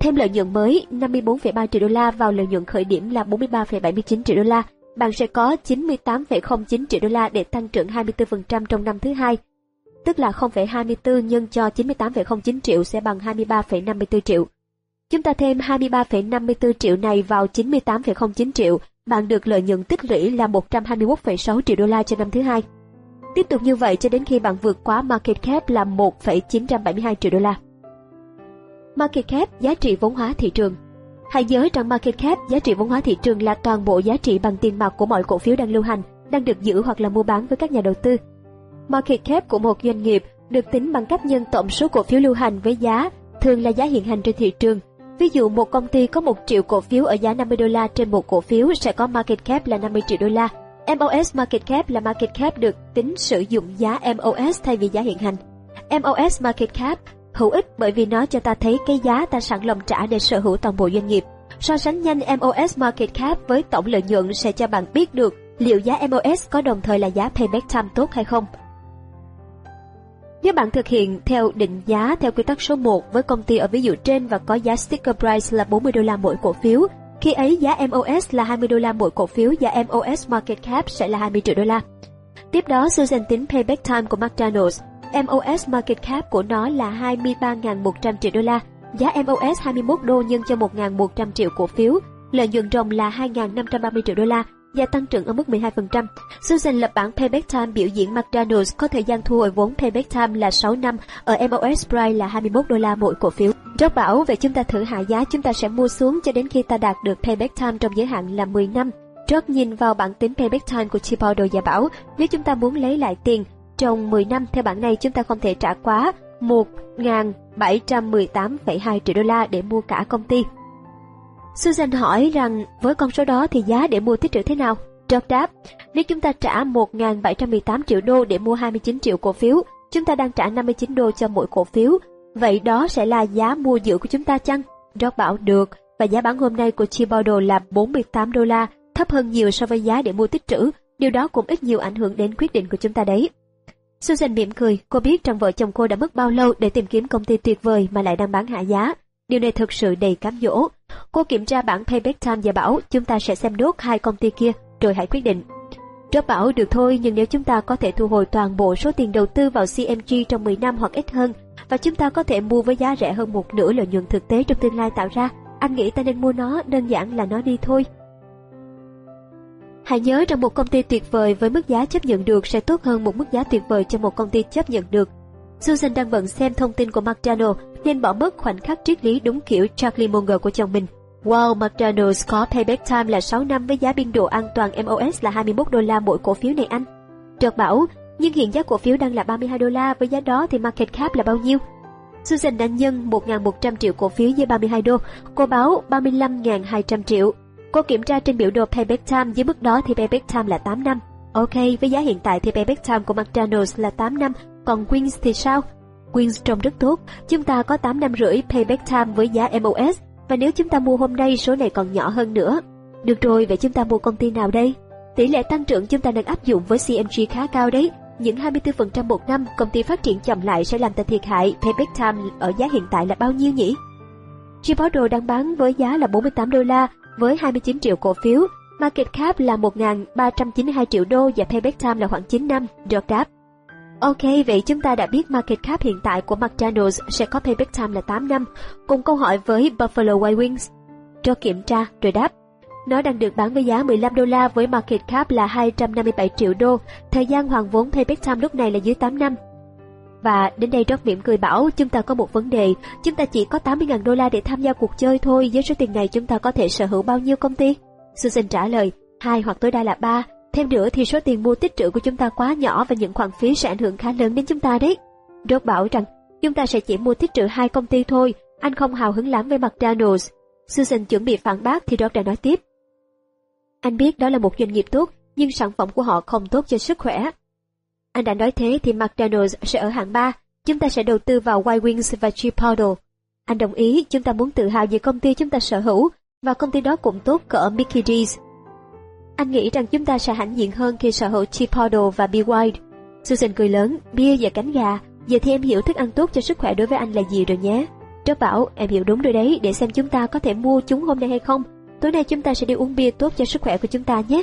Thêm lợi nhuận mới 54,3 triệu đô la vào lợi nhuận khởi điểm là 43,79 triệu đô la, bạn sẽ có 98,09 triệu đô la để tăng trưởng 24% trong năm thứ hai. Tức là 0,24 nhân cho 98,09 triệu sẽ bằng 23,54 triệu. Chúng ta thêm 23,54 triệu này vào 98,09 triệu, bạn được lợi nhuận tích lũy là 121,6 triệu đô la cho năm thứ hai. Tiếp tục như vậy cho đến khi bạn vượt quá market cap là 1,972 triệu đô la. Market cap giá trị vốn hóa thị trường Hãy nhớ rằng market cap giá trị vốn hóa thị trường là toàn bộ giá trị bằng tiền mặt của mọi cổ phiếu đang lưu hành, đang được giữ hoặc là mua bán với các nhà đầu tư. Market cap của một doanh nghiệp được tính bằng cách nhân tổng số cổ phiếu lưu hành với giá, thường là giá hiện hành trên thị trường. Ví dụ một công ty có 1 triệu cổ phiếu ở giá 50 đô la trên một cổ phiếu sẽ có market cap là 50 triệu đô la. MOS market cap là market cap được tính sử dụng giá MOS thay vì giá hiện hành. MOS market cap hữu ích bởi vì nó cho ta thấy cái giá ta sẵn lòng trả để sở hữu toàn bộ doanh nghiệp. So sánh nhanh MOS Market Cap với tổng lợi nhuận sẽ cho bạn biết được liệu giá MOS có đồng thời là giá payback time tốt hay không. Nếu bạn thực hiện theo định giá theo quy tắc số 1 với công ty ở ví dụ trên và có giá sticker price là 40 đô la mỗi cổ phiếu, khi ấy giá MOS là 20 đô la mỗi cổ phiếu và MOS Market Cap sẽ là 20 triệu đô la. Tiếp đó, Susan tính payback time của McDonald's. MOS market cap của nó là 23.100 triệu đô la, giá MOS 21 đô nhân cho 1.100 triệu cổ phiếu, lợi nhuận ròng là 2.530 triệu đô la và tăng trưởng ở mức 12%. Susan lập bảng Payback Time biểu diễn McDonald's có thời gian thu hồi vốn Payback Time là 6 năm, ở MOS Price là 21 đô la mỗi cổ phiếu. Job bảo về chúng ta thử hạ giá chúng ta sẽ mua xuống cho đến khi ta đạt được Payback Time trong giới hạn là 10 năm. George nhìn vào bảng tính Payback Time của Chipotle và bảo nếu chúng ta muốn lấy lại tiền trong 10 năm theo bản này chúng ta không thể trả quá 1.718,2 triệu đô la để mua cả công ty. Susan hỏi rằng với con số đó thì giá để mua tích trữ thế nào? George đáp, nếu chúng ta trả 1.718 triệu đô để mua 29 triệu cổ phiếu, chúng ta đang trả 59 đô cho mỗi cổ phiếu. Vậy đó sẽ là giá mua giữ của chúng ta chăng? George bảo được, và giá bán hôm nay của Chipotle là 48 đô la, thấp hơn nhiều so với giá để mua tích trữ. Điều đó cũng ít nhiều ảnh hưởng đến quyết định của chúng ta đấy. Susan mỉm cười, cô biết rằng vợ chồng cô đã mất bao lâu để tìm kiếm công ty tuyệt vời mà lại đang bán hạ giá. Điều này thực sự đầy cám dỗ. Cô kiểm tra bản Payback Time và bảo chúng ta sẽ xem đốt hai công ty kia rồi hãy quyết định. Job bảo được thôi nhưng nếu chúng ta có thể thu hồi toàn bộ số tiền đầu tư vào CMG trong 10 năm hoặc ít hơn và chúng ta có thể mua với giá rẻ hơn một nửa lợi nhuận thực tế trong tương lai tạo ra, anh nghĩ ta nên mua nó đơn giản là nó đi thôi. Hãy nhớ rằng một công ty tuyệt vời với mức giá chấp nhận được sẽ tốt hơn một mức giá tuyệt vời cho một công ty chấp nhận được. Susan đang bận xem thông tin của McDonald nên bỏ mất khoảnh khắc triết lý đúng kiểu Charlie Munger của chồng mình. Wow, McDonald's có payback time là 6 năm với giá biên độ an toàn MOS là 21 đô la mỗi cổ phiếu này anh. Trợt bảo, nhưng hiện giá cổ phiếu đang là 32 đô la với giá đó thì market cap là bao nhiêu? Susan đã nhân 1.100 triệu cổ phiếu với 32 đô, cô báo 35.200 triệu Cô kiểm tra trên biểu đồ Payback Time dưới mức đó thì Payback Time là 8 năm. Ok, với giá hiện tại thì Payback Time của McDonald's là 8 năm, còn Wings thì sao? Wings trông rất tốt, chúng ta có 8 năm rưỡi Payback Time với giá MOS, và nếu chúng ta mua hôm nay số này còn nhỏ hơn nữa. Được rồi, vậy chúng ta mua công ty nào đây? Tỷ lệ tăng trưởng chúng ta đang áp dụng với CMG khá cao đấy. Những 24% một năm, công ty phát triển chậm lại sẽ làm ta thiệt hại. Payback time ở giá hiện tại là bao nhiêu nhỉ? Chipotle đang bán với giá là 48 đô la, với 29 triệu cổ phiếu, market cap là 1.392 triệu đô và payback time là khoảng 9 năm, George đáp. Ok, vậy chúng ta đã biết market cap hiện tại của McDonald's sẽ có payback time là 8 năm, cùng câu hỏi với Buffalo Wild Wings. Cho kiểm tra, rồi đáp. Nó đang được bán với giá 15 đô la với market cap là 257 triệu đô, thời gian hoàn vốn payback time lúc này là dưới 8 năm. Và đến đây Rock mỉm cười bảo chúng ta có một vấn đề, chúng ta chỉ có 80.000 đô la để tham gia cuộc chơi thôi, với số tiền này chúng ta có thể sở hữu bao nhiêu công ty? Susan trả lời, hai hoặc tối đa là ba. Thêm nữa thì số tiền mua tích trữ của chúng ta quá nhỏ và những khoản phí sẽ ảnh hưởng khá lớn đến chúng ta đấy. Rốt bảo rằng chúng ta sẽ chỉ mua tích trữ hai công ty thôi, anh không hào hứng lắm với McDonald's. Susan chuẩn bị phản bác thì Rod đã nói tiếp. Anh biết đó là một doanh nghiệp tốt, nhưng sản phẩm của họ không tốt cho sức khỏe. Anh đã nói thế thì McDonald's sẽ ở hạng 3, chúng ta sẽ đầu tư vào White Wings và Chipotle. Anh đồng ý, chúng ta muốn tự hào về công ty chúng ta sở hữu, và công ty đó cũng tốt cỡ Mickey D's. Anh nghĩ rằng chúng ta sẽ hãnh diện hơn khi sở hữu Chipotle và Be Wild. Susan cười lớn, bia và cánh gà, giờ thì em hiểu thức ăn tốt cho sức khỏe đối với anh là gì rồi nhé. Trớt bảo, em hiểu đúng rồi đấy, để xem chúng ta có thể mua chúng hôm nay hay không. Tối nay chúng ta sẽ đi uống bia tốt cho sức khỏe của chúng ta nhé.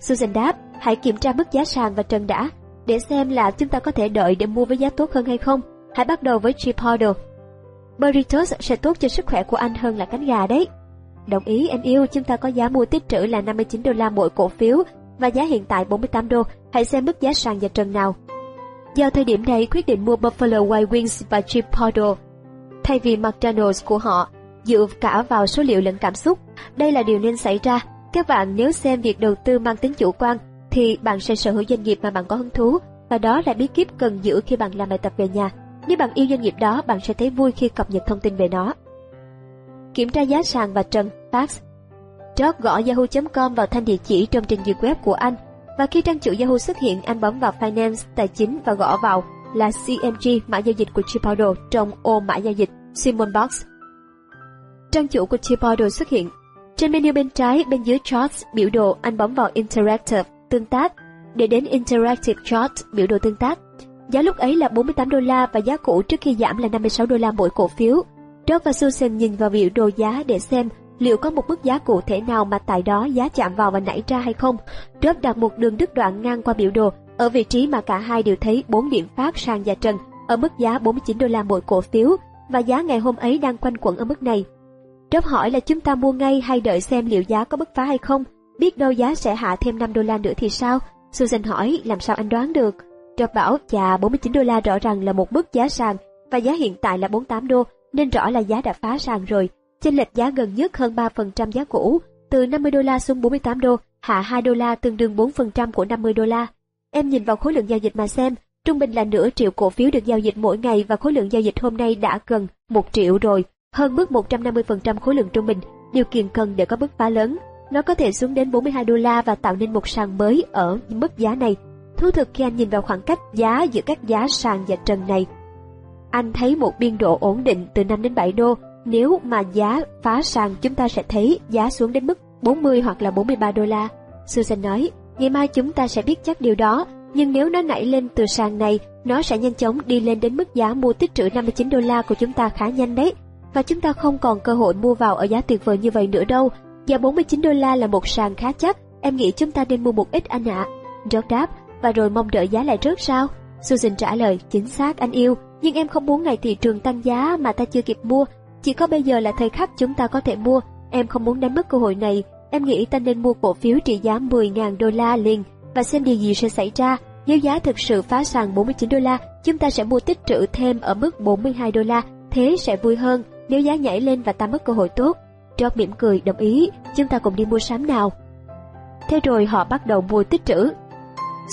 Susan đáp, hãy kiểm tra mức giá sàn và trần đã, để xem là chúng ta có thể đợi để mua với giá tốt hơn hay không. Hãy bắt đầu với Chipotle. Burritos sẽ tốt cho sức khỏe của anh hơn là cánh gà đấy. Đồng ý em yêu, chúng ta có giá mua tích trữ là 59 đô la mỗi cổ phiếu và giá hiện tại 48 đô. Hãy xem mức giá sàn và trần nào. Vào thời điểm này, quyết định mua Buffalo Wild Wings và Chipotle thay vì McDonald's của họ dựa cả vào số liệu lẫn cảm xúc. Đây là điều nên xảy ra. Các bạn nếu xem việc đầu tư mang tính chủ quan thì bạn sẽ sở hữu doanh nghiệp mà bạn có hứng thú và đó là bí kíp cần giữ khi bạn làm bài tập về nhà. Nếu bạn yêu doanh nghiệp đó, bạn sẽ thấy vui khi cập nhật thông tin về nó. Kiểm tra giá sàn và trần, fax. George gõ yahoo.com vào thanh địa chỉ trong trình duyệt web của anh và khi trang chủ Yahoo xuất hiện, anh bấm vào Finance, Tài chính và gõ vào là CMG mã giao dịch của Chipotle trong ô mã giao dịch Simon Box. Trang chủ của Chipotle xuất hiện. Trên menu bên trái, bên dưới Charts, biểu đồ, anh bấm vào Interactive, tương tác, để đến Interactive Chart, biểu đồ tương tác. Giá lúc ấy là 48 đô la và giá cũ trước khi giảm là 56 đô la mỗi cổ phiếu. trót và Susan nhìn vào biểu đồ giá để xem liệu có một mức giá cụ thể nào mà tại đó giá chạm vào và nảy ra hay không. Job đặt một đường đứt đoạn ngang qua biểu đồ ở vị trí mà cả hai đều thấy 4 điểm phát sang và trần ở mức giá 49 đô la mỗi cổ phiếu và giá ngày hôm ấy đang quanh quẩn ở mức này. Job hỏi là chúng ta mua ngay hay đợi xem liệu giá có bứt phá hay không, biết đâu giá sẽ hạ thêm 5 đô la nữa thì sao? Susan hỏi làm sao anh đoán được? Job bảo chà 49 đô la rõ ràng là một mức giá sàn và giá hiện tại là 48 đô nên rõ là giá đã phá sàn rồi. Chênh lệch giá gần nhất hơn 3% giá cũ, từ 50 đô la xuống 48 đô, hạ 2 đô la tương đương 4% của 50 đô la. Em nhìn vào khối lượng giao dịch mà xem, trung bình là nửa triệu cổ phiếu được giao dịch mỗi ngày và khối lượng giao dịch hôm nay đã gần 1 triệu rồi, hơn mức 150% khối lượng trung bình, điều kiện cần để có bứt phá lớn. Nó có thể xuống đến 42 đô la và tạo nên một sàn mới ở mức giá này. Thú thực khi anh nhìn vào khoảng cách giá giữa các giá sàn và trần này, anh thấy một biên độ ổn định từ 5 đến 7 đô. Nếu mà giá phá sàn chúng ta sẽ thấy giá xuống đến mức 40 hoặc là 43 đô la. Susan nói, ngày mai chúng ta sẽ biết chắc điều đó, nhưng nếu nó nảy lên từ sàn này, nó sẽ nhanh chóng đi lên đến mức giá mua tích trữ 59 đô la của chúng ta khá nhanh đấy. Và chúng ta không còn cơ hội mua vào ở giá tuyệt vời như vậy nữa đâu. Giá 49 đô la là một sàn khá chắc, em nghĩ chúng ta nên mua một ít anh ạ. À. đáp, và rồi mong đợi giá lại rớt sao? Susan trả lời, chính xác anh yêu, nhưng em không muốn ngày thị trường tăng giá mà ta chưa kịp mua. Chỉ có bây giờ là thời khắc chúng ta có thể mua. Em không muốn đánh mất cơ hội này. Em nghĩ ta nên mua cổ phiếu trị giá 10.000 đô la liền và xem điều gì sẽ xảy ra. Nếu giá thực sự phá sàn 49 đô la, chúng ta sẽ mua tích trữ thêm ở mức 42 đô la. Thế sẽ vui hơn nếu giá nhảy lên và ta mất cơ hội tốt. George mỉm cười đồng ý, chúng ta cùng đi mua sắm nào. Thế rồi họ bắt đầu mua tích trữ.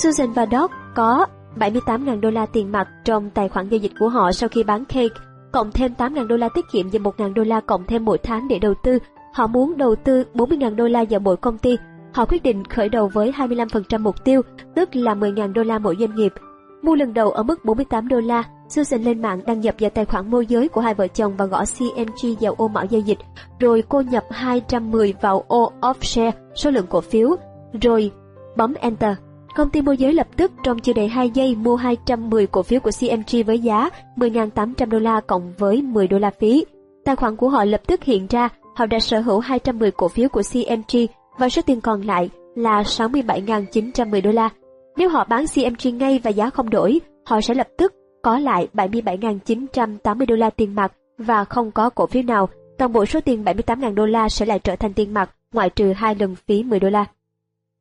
Susan và Doc có 78.000 đô la tiền mặt trong tài khoản giao dịch của họ sau khi bán cake, cộng thêm 8.000 đô la tiết kiệm và 1.000 đô la cộng thêm mỗi tháng để đầu tư. Họ muốn đầu tư 40.000 đô la vào mỗi công ty. Họ quyết định khởi đầu với 25% mục tiêu, tức là 10.000 đô la mỗi doanh nghiệp. Mua lần đầu ở mức 48 đô la, Susan lên mạng đăng nhập vào tài khoản môi giới của hai vợ chồng và gõ CMG vào ô mã giao dịch, rồi cô nhập 210 vào ô offshare số lượng cổ phiếu, rồi bấm Enter. Công ty môi giới lập tức trong chưa đầy 2 giây mua 210 cổ phiếu của CMG với giá 10.800 đô la cộng với 10 đô la phí. Tài khoản của họ lập tức hiện ra họ đã sở hữu 210 cổ phiếu của CMG và số tiền còn lại là 67.910 đô la. Nếu họ bán CMG ngay và giá không đổi, họ sẽ lập tức có lại 77.980 đô la tiền mặt và không có cổ phiếu nào. Toàn bộ số tiền 78.000 đô la sẽ lại trở thành tiền mặt, ngoại trừ hai lần phí 10 đô la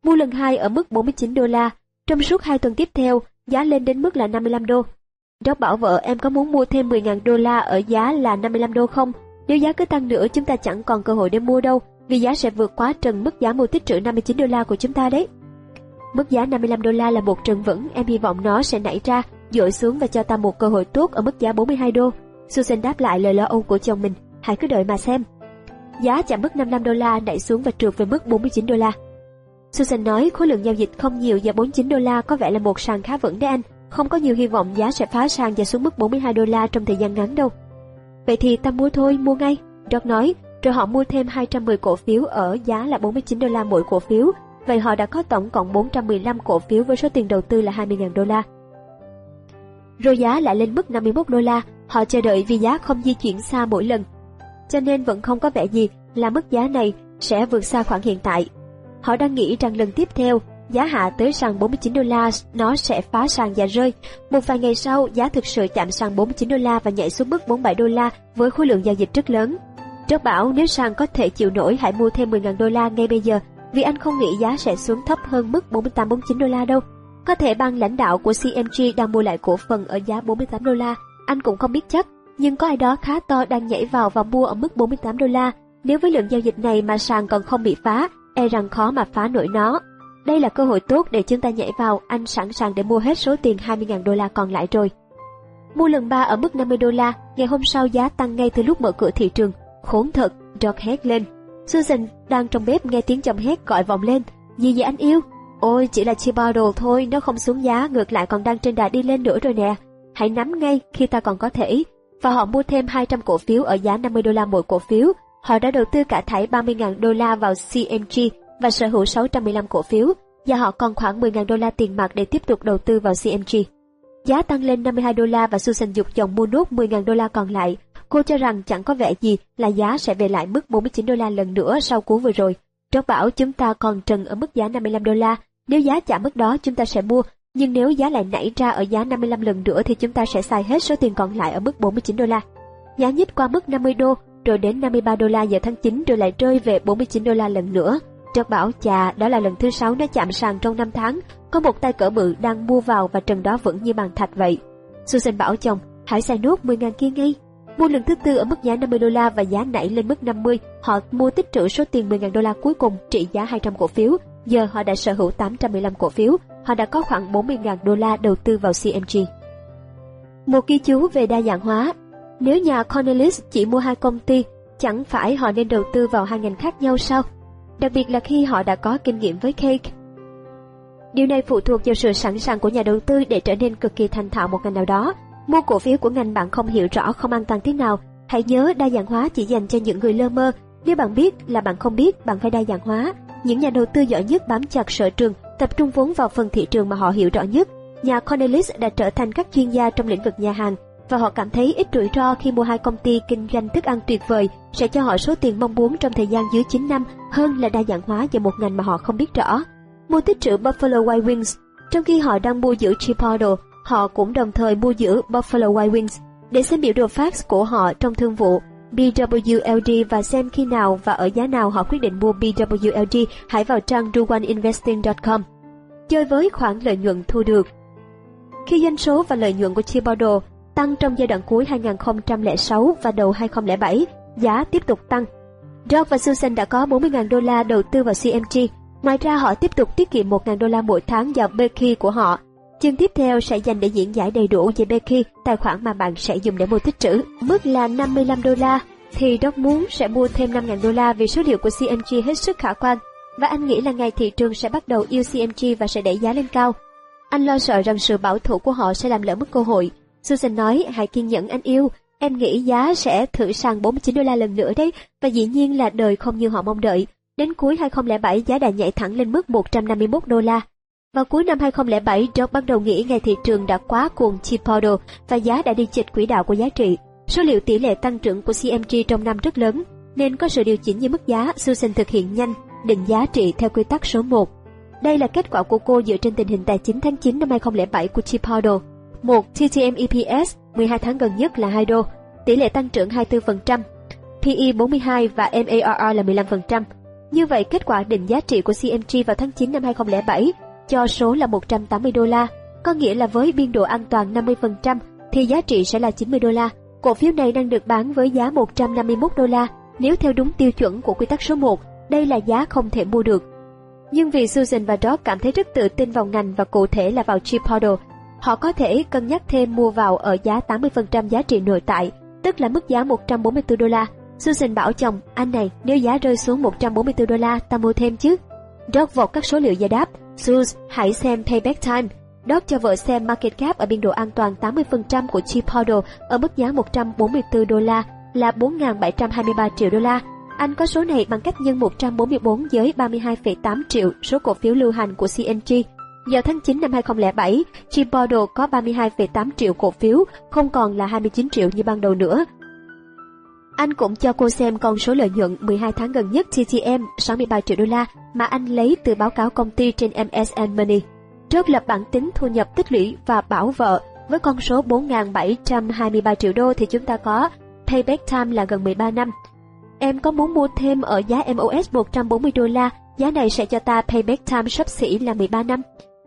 mua lần hai ở mức 49 đô la. Trong suốt hai tuần tiếp theo, giá lên đến mức là 55 đô. Doc bảo vợ em có muốn mua thêm 10.000 đô la ở giá là 55 đô không? Nếu giá cứ tăng nữa chúng ta chẳng còn cơ hội để mua đâu, vì giá sẽ vượt quá trần mức giá mua tích trữ 59 đô la của chúng ta đấy. Mức giá 55 đô la là một trần vững, em hy vọng nó sẽ nảy ra, dội xuống và cho ta một cơ hội tốt ở mức giá 42 đô. Susan đáp lại lời lo âu của chồng mình, hãy cứ đợi mà xem. Giá chạm mức 55 đô la nảy xuống và trượt về mức 49 đô la. Susan nói khối lượng giao dịch không nhiều và 49 đô la có vẻ là một sàn khá vững đấy anh. Không có nhiều hy vọng giá sẽ phá sàn và xuống mức 42 đô la trong thời gian ngắn đâu. Vậy thì ta mua thôi, mua ngay. Doc nói, rồi họ mua thêm 210 cổ phiếu ở giá là 49 đô la mỗi cổ phiếu. Vậy họ đã có tổng cộng 415 cổ phiếu với số tiền đầu tư là 20.000 đô la. Rồi giá lại lên mức 51 đô la, họ chờ đợi vì giá không di chuyển xa mỗi lần. Cho nên vẫn không có vẻ gì là mức giá này sẽ vượt xa khoảng hiện tại. Họ đang nghĩ rằng lần tiếp theo, giá hạ tới sàn 49 đô la, nó sẽ phá sàn và rơi. Một vài ngày sau, giá thực sự chạm sàn 49 đô la và nhảy xuống mức 47 đô la với khối lượng giao dịch rất lớn. Trớt bảo nếu sàn có thể chịu nổi hãy mua thêm 10.000 đô la ngay bây giờ, vì anh không nghĩ giá sẽ xuống thấp hơn mức 48-49 đô la đâu. Có thể ban lãnh đạo của CMG đang mua lại cổ phần ở giá 48 đô la, anh cũng không biết chắc, nhưng có ai đó khá to đang nhảy vào và mua ở mức 48 đô la. Nếu với lượng giao dịch này mà sàn còn không bị phá, e rằng khó mà phá nổi nó. Đây là cơ hội tốt để chúng ta nhảy vào, anh sẵn sàng để mua hết số tiền 20.000 đô la còn lại rồi. Mua lần 3 ở mức 50 đô la, ngày hôm sau giá tăng ngay từ lúc mở cửa thị trường. Khốn thật, George hét lên. Susan đang trong bếp nghe tiếng chồng hét gọi vọng lên. Gì vậy anh yêu? Ôi, chỉ là Chibodle thôi, nó không xuống giá, ngược lại còn đang trên đà đi lên nữa rồi nè. Hãy nắm ngay khi ta còn có thể. Và họ mua thêm 200 cổ phiếu ở giá 50 đô la mỗi cổ phiếu. Họ đã đầu tư cả thảy 30.000 đô la vào CMG và sở hữu 615 cổ phiếu, và họ còn khoảng 10.000 đô la tiền mặt để tiếp tục đầu tư vào CMG. Giá tăng lên 52 đô la và Susan dục chồng mua nốt 10.000 đô la còn lại. Cô cho rằng chẳng có vẻ gì là giá sẽ về lại mức 49 đô la lần nữa sau cú vừa rồi. Trong bảo chúng ta còn trần ở mức giá 55 đô la, nếu giá chạm mức đó chúng ta sẽ mua, nhưng nếu giá lại nảy ra ở giá 55 lần nữa thì chúng ta sẽ xài hết số tiền còn lại ở mức 49 đô la. Giá nhích qua mức 50 đô, rồi đến 53 đô la vào tháng 9 rồi lại rơi về 49 đô la lần nữa. Trật bảo chà, đó là lần thứ sáu nó chạm sàn trong 5 tháng, có một tay cỡ bự đang mua vào và trần đó vẫn như bàn thạch vậy. Susan bảo chồng, hãy xài nốt 10.000 kia ngay. Mua lần thứ tư ở mức giá 50 đô la và giá nảy lên mức 50, họ mua tích trữ số tiền 10.000 đô la cuối cùng trị giá 200 cổ phiếu. Giờ họ đã sở hữu 815 cổ phiếu, họ đã có khoảng 40.000 đô la đầu tư vào CMG. Một ghi chú về đa dạng hóa nếu nhà Cornelis chỉ mua hai công ty, chẳng phải họ nên đầu tư vào hai ngành khác nhau sao? Đặc biệt là khi họ đã có kinh nghiệm với Cake. Điều này phụ thuộc vào sự sẵn sàng của nhà đầu tư để trở nên cực kỳ thành thạo một ngành nào đó. Mua cổ phiếu của ngành bạn không hiểu rõ không an toàn thế nào. Hãy nhớ đa dạng hóa chỉ dành cho những người lơ mơ. Nếu bạn biết là bạn không biết, bạn phải đa dạng hóa. Những nhà đầu tư giỏi nhất bám chặt sở trường, tập trung vốn vào phần thị trường mà họ hiểu rõ nhất. Nhà Cornelis đã trở thành các chuyên gia trong lĩnh vực nhà hàng và họ cảm thấy ít rủi ro khi mua hai công ty kinh doanh thức ăn tuyệt vời sẽ cho họ số tiền mong muốn trong thời gian dưới 9 năm hơn là đa dạng hóa vào một ngành mà họ không biết rõ. Mua tích trữ Buffalo Wild Wings trong khi họ đang mua giữ Chipotle, họ cũng đồng thời mua giữ Buffalo Wild Wings để xem biểu đồ fax của họ trong thương vụ BWLD và xem khi nào và ở giá nào họ quyết định mua BWLD, hãy vào trang ruwaninvesting.com. Chơi với khoản lợi nhuận thu được Khi doanh số và lợi nhuận của Chipotle tăng trong giai đoạn cuối 2006 và đầu 2007, giá tiếp tục tăng. George và Susan đã có 40.000 đô la đầu tư vào CMG. Ngoài ra họ tiếp tục tiết kiệm 1.000 đô la mỗi tháng vào Becky của họ. Chương tiếp theo sẽ dành để diễn giải đầy đủ về Becky, tài khoản mà bạn sẽ dùng để mua tích trữ. Mức là 55 đô la, thì Doc muốn sẽ mua thêm 5.000 đô la vì số liệu của CMG hết sức khả quan. Và anh nghĩ là ngày thị trường sẽ bắt đầu yêu CMG và sẽ đẩy giá lên cao. Anh lo sợ rằng sự bảo thủ của họ sẽ làm lỡ mất cơ hội. Susan nói, hãy kiên nhẫn anh yêu, em nghĩ giá sẽ thử sang 49 đô la lần nữa đấy, và dĩ nhiên là đời không như họ mong đợi. Đến cuối 2007 giá đã nhảy thẳng lên mức 151 đô la. Vào cuối năm 2007, Joe bắt đầu nghĩ ngày thị trường đã quá cuồng Chipotle và giá đã đi chệch quỹ đạo của giá trị. Số liệu tỷ lệ tăng trưởng của CMG trong năm rất lớn, nên có sự điều chỉnh như mức giá Susan thực hiện nhanh, định giá trị theo quy tắc số 1. Đây là kết quả của cô dựa trên tình hình tài chính tháng 9 năm 2007 của Chipotle. 1. TTM EPS 12 tháng gần nhất là 2 đô, tỷ lệ tăng trưởng 24%, PE 42 và MARR là 15%. Như vậy, kết quả định giá trị của CMG vào tháng 9 năm 2007 cho số là 180 đô la, có nghĩa là với biên độ an toàn 50% thì giá trị sẽ là 90 đô la. Cổ phiếu này đang được bán với giá 151 đô la, nếu theo đúng tiêu chuẩn của quy tắc số 1, đây là giá không thể mua được. Nhưng vì Susan và Doc cảm thấy rất tự tin vào ngành và cụ thể là vào Chipotle, họ có thể cân nhắc thêm mua vào ở giá 80% giá trị nội tại, tức là mức giá 144 đô la. Susan bảo chồng, anh này, nếu giá rơi xuống 144 đô la, ta mua thêm chứ. Doc vọt các số liệu giải đáp. Sus, hãy xem Payback Time. Doc cho vợ xem market cap ở biên độ an toàn 80% của Chip ở mức giá 144 đô la là 4.723 triệu đô la. Anh có số này bằng cách nhân 144 với 32,8 triệu số cổ phiếu lưu hành của CNG. Vào tháng 9 năm 2007, Chip có 32,8 triệu cổ phiếu, không còn là 29 triệu như ban đầu nữa. Anh cũng cho cô xem con số lợi nhuận 12 tháng gần nhất TTM 63 triệu đô la mà anh lấy từ báo cáo công ty trên MSN Money. Trước lập bản tính thu nhập tích lũy và bảo vợ với con số 4.723 triệu đô thì chúng ta có payback time là gần 13 năm. Em có muốn mua thêm ở giá MOS 140 đô la, giá này sẽ cho ta payback time sắp xỉ là 13 năm.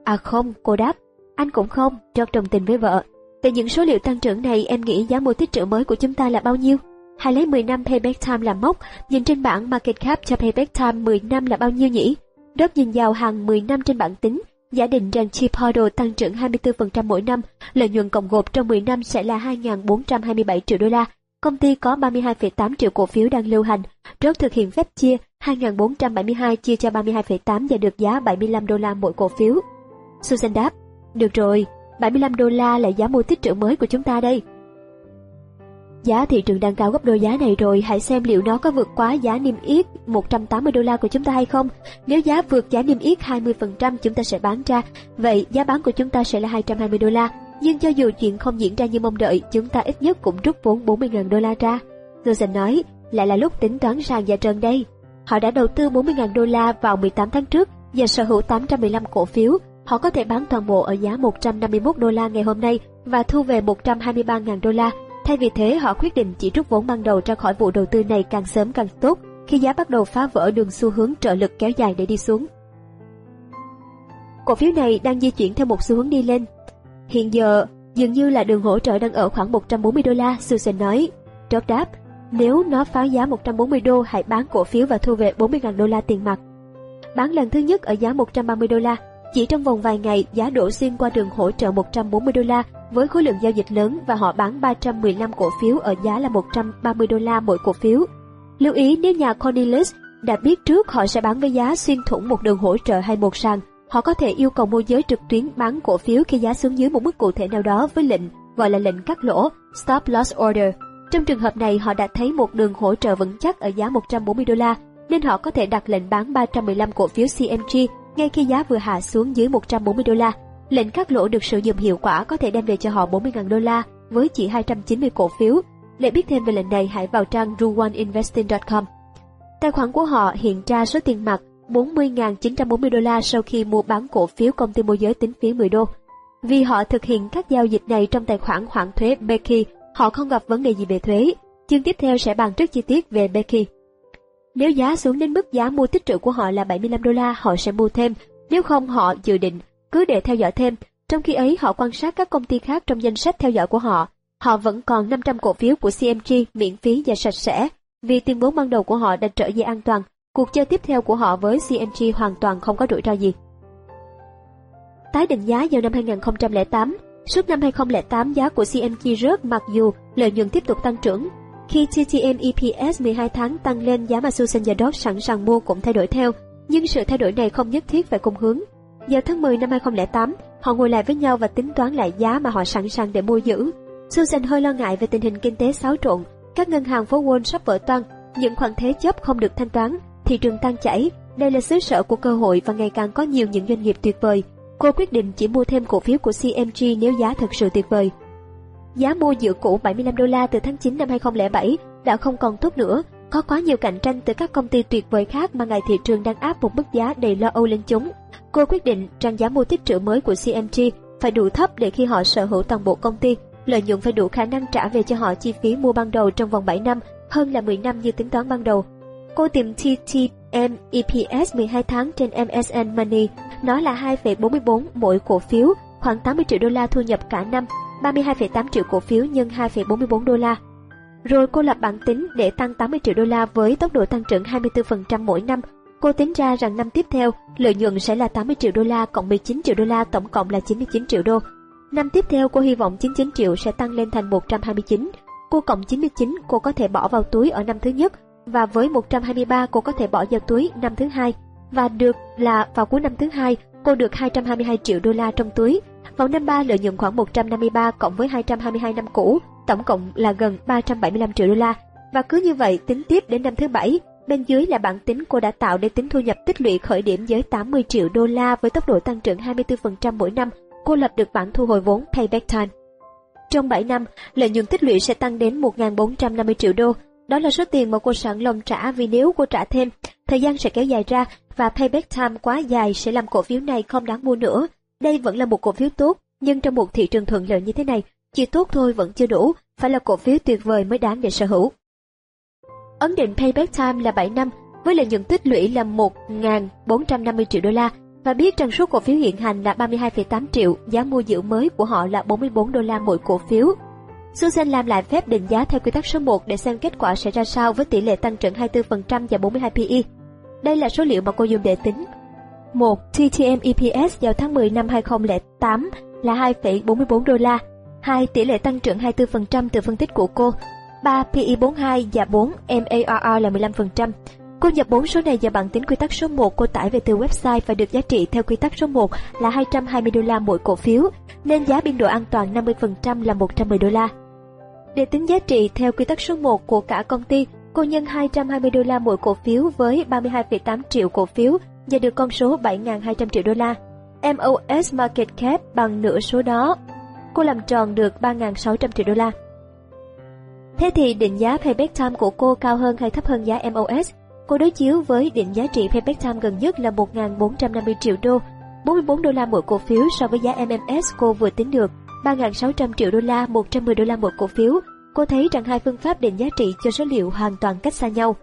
À không, cô đáp. Anh cũng không, rất đồng tình với vợ. Từ những số liệu tăng trưởng này em nghĩ giá mua tích trữ mới của chúng ta là bao nhiêu? Hãy lấy 10 năm payback time làm mốc, nhìn trên bảng market cap cho payback time 10 năm là bao nhiêu nhỉ? Đớp nhìn vào hàng 10 năm trên bảng tính, giả định rằng chip hodl tăng trưởng 24% mỗi năm, lợi nhuận cộng gộp trong 10 năm sẽ là 2.427 triệu đô la. Công ty có 32,8 triệu cổ phiếu đang lưu hành, rốt thực hiện phép chia 2.472 chia cho 32,8 và được giá 75 đô la mỗi cổ phiếu. Susan đáp, được rồi, 75 đô la là giá mua tích trữ mới của chúng ta đây. Giá thị trường đang cao gấp đôi giá này rồi, hãy xem liệu nó có vượt quá giá niêm yết 180 đô la của chúng ta hay không. Nếu giá vượt giá niêm yết 20% chúng ta sẽ bán ra, vậy giá bán của chúng ta sẽ là 220 đô la. Nhưng cho dù chuyện không diễn ra như mong đợi, chúng ta ít nhất cũng rút vốn 40.000 đô la ra. Susan nói, lại là lúc tính toán sàn và trần đây. Họ đã đầu tư 40.000 đô la vào 18 tháng trước và sở hữu 815 cổ phiếu. Họ có thể bán toàn bộ ở giá 151 đô la ngày hôm nay và thu về 123.000 đô la Thay vì thế, họ quyết định chỉ rút vốn ban đầu ra khỏi vụ đầu tư này càng sớm càng tốt, khi giá bắt đầu phá vỡ đường xu hướng trợ lực kéo dài để đi xuống. Cổ phiếu này đang di chuyển theo một xu hướng đi lên. Hiện giờ, dường như là đường hỗ trợ đang ở khoảng 140 đô la, Susan nói. George đáp, nếu nó phá giá 140 đô, hãy bán cổ phiếu và thu về 40.000 đô la tiền mặt. Bán lần thứ nhất ở giá 130 đô la, chỉ trong vòng vài ngày, giá đổ xuyên qua đường hỗ trợ 140 đô la với khối lượng giao dịch lớn và họ bán 315 cổ phiếu ở giá là 130 đô la mỗi cổ phiếu. Lưu ý nếu nhà Cornelius đã biết trước họ sẽ bán với giá xuyên thủng một đường hỗ trợ hay một sàn, họ có thể yêu cầu môi giới trực tuyến bán cổ phiếu khi giá xuống dưới một mức cụ thể nào đó với lệnh gọi là lệnh cắt lỗ, stop loss order. Trong trường hợp này họ đã thấy một đường hỗ trợ vững chắc ở giá 140 đô la, nên họ có thể đặt lệnh bán 315 cổ phiếu CMG ngay khi giá vừa hạ xuống dưới 140 đô la. Lệnh cắt lỗ được sử dụng hiệu quả có thể đem về cho họ 40.000 đô la với chỉ 290 cổ phiếu. Để biết thêm về lệnh này hãy vào trang ruoninvesting.com. Tài khoản của họ hiện ra số tiền mặt 40.940 đô la sau khi mua bán cổ phiếu công ty môi giới tính phí 10 đô. Vì họ thực hiện các giao dịch này trong tài khoản hoãn thuế Becky, họ không gặp vấn đề gì về thuế. Chương tiếp theo sẽ bàn trước chi tiết về Becky. Nếu giá xuống đến mức giá mua tích trữ của họ là 75 đô la, họ sẽ mua thêm. Nếu không, họ dự định cứ để theo dõi thêm. Trong khi ấy, họ quan sát các công ty khác trong danh sách theo dõi của họ. Họ vẫn còn 500 cổ phiếu của CMG miễn phí và sạch sẽ. Vì tuyên vốn ban đầu của họ đã trở về an toàn, cuộc chơi tiếp theo của họ với CMG hoàn toàn không có rủi ro gì. Tái định giá vào năm 2008, suốt năm 2008 giá của CMG rớt mặc dù lợi nhuận tiếp tục tăng trưởng, khi TTM EPS 12 tháng tăng lên, giá mà Susan và Dodd sẵn sàng mua cũng thay đổi theo, nhưng sự thay đổi này không nhất thiết phải cùng hướng. Vào tháng 10 năm 2008, họ ngồi lại với nhau và tính toán lại giá mà họ sẵn sàng để mua giữ. Susan hơi lo ngại về tình hình kinh tế xáo trộn, các ngân hàng phố Wall sắp vỡ toang, những khoản thế chấp không được thanh toán, thị trường tan chảy. Đây là xứ sở của cơ hội và ngày càng có nhiều những doanh nghiệp tuyệt vời. Cô quyết định chỉ mua thêm cổ phiếu của CMG nếu giá thật sự tuyệt vời. Giá mua dự cũ 75 đô la từ tháng 9 năm 2007 đã không còn tốt nữa, có quá nhiều cạnh tranh từ các công ty tuyệt vời khác mà ngày thị trường đang áp một mức giá đầy lo âu lên chúng. Cô quyết định rằng giá mua tích trữ mới của CMG phải đủ thấp để khi họ sở hữu toàn bộ công ty, lợi nhuận phải đủ khả năng trả về cho họ chi phí mua ban đầu trong vòng 7 năm, hơn là 10 năm như tính toán ban đầu. Cô tìm TTM EPS 12 tháng trên MSN Money, nó là 2,44 mỗi cổ phiếu, khoảng 80 triệu đô la thu nhập cả năm 32,8 triệu cổ phiếu nhân 2,44 đô la. Rồi cô lập bản tính để tăng 80 triệu đô la với tốc độ tăng trưởng 24% mỗi năm. Cô tính ra rằng năm tiếp theo, lợi nhuận sẽ là 80 triệu đô la cộng 19 triệu đô la tổng cộng là 99 triệu đô. Năm tiếp theo cô hy vọng 99 triệu sẽ tăng lên thành 129. Cô cộng 99 cô có thể bỏ vào túi ở năm thứ nhất và với 123 cô có thể bỏ vào túi năm thứ hai. và được là vào cuối năm thứ hai cô được 222 triệu đô la trong túi. Vào năm 3 lợi nhuận khoảng 153 cộng với 222 năm cũ, tổng cộng là gần 375 triệu đô la. Và cứ như vậy tính tiếp đến năm thứ bảy, bên dưới là bản tính cô đã tạo để tính thu nhập tích lũy khởi điểm với 80 triệu đô la với tốc độ tăng trưởng 24% mỗi năm. Cô lập được bản thu hồi vốn Payback Time. Trong 7 năm, lợi nhuận tích lũy sẽ tăng đến 1.450 triệu đô. Đó là số tiền mà cô sẵn lòng trả vì nếu cô trả thêm, thời gian sẽ kéo dài ra và payback time quá dài sẽ làm cổ phiếu này không đáng mua nữa. Đây vẫn là một cổ phiếu tốt, nhưng trong một thị trường thuận lợi như thế này, chỉ tốt thôi vẫn chưa đủ, phải là cổ phiếu tuyệt vời mới đáng để sở hữu. Ấn định payback time là 7 năm, với lợi nhuận tích lũy là 1.450 triệu đô la và biết rằng số cổ phiếu hiện hành là 32,8 triệu, giá mua giữ mới của họ là 44 đô la mỗi cổ phiếu. Susan làm lại phép định giá theo quy tắc số 1 để xem kết quả sẽ ra sao với tỷ lệ tăng trưởng 24% và 42 PE. Đây là số liệu mà cô dùng để tính. 1. TTM EPS vào tháng 10 năm 2008 là 2,44 đô la. 2. Tỷ lệ tăng trưởng 24% từ phân tích của cô. 3. PE 42 và 4. MARR là 15%. Cô nhập 4 số này vào bảng tính quy tắc số 1 cô tải về từ website và được giá trị theo quy tắc số 1 là 220 đô la mỗi cổ phiếu, nên giá biên độ an toàn 50% là 110 đô la. Để tính giá trị theo quy tắc số 1 của cả công ty, cô nhân 220 đô la mỗi cổ phiếu với 32,8 triệu cổ phiếu và được con số 7.200 triệu đô la. MOS Market Cap bằng nửa số đó. Cô làm tròn được 3.600 triệu đô la. Thế thì định giá payback time của cô cao hơn hay thấp hơn giá MOS? Cô đối chiếu với định giá trị payback time gần nhất là 1.450 triệu đô, 44 đô la mỗi cổ phiếu so với giá MMS cô vừa tính được, 3.600 triệu đô la, 110 đô la mỗi cổ phiếu. Cô thấy rằng hai phương pháp định giá trị cho số liệu hoàn toàn cách xa nhau.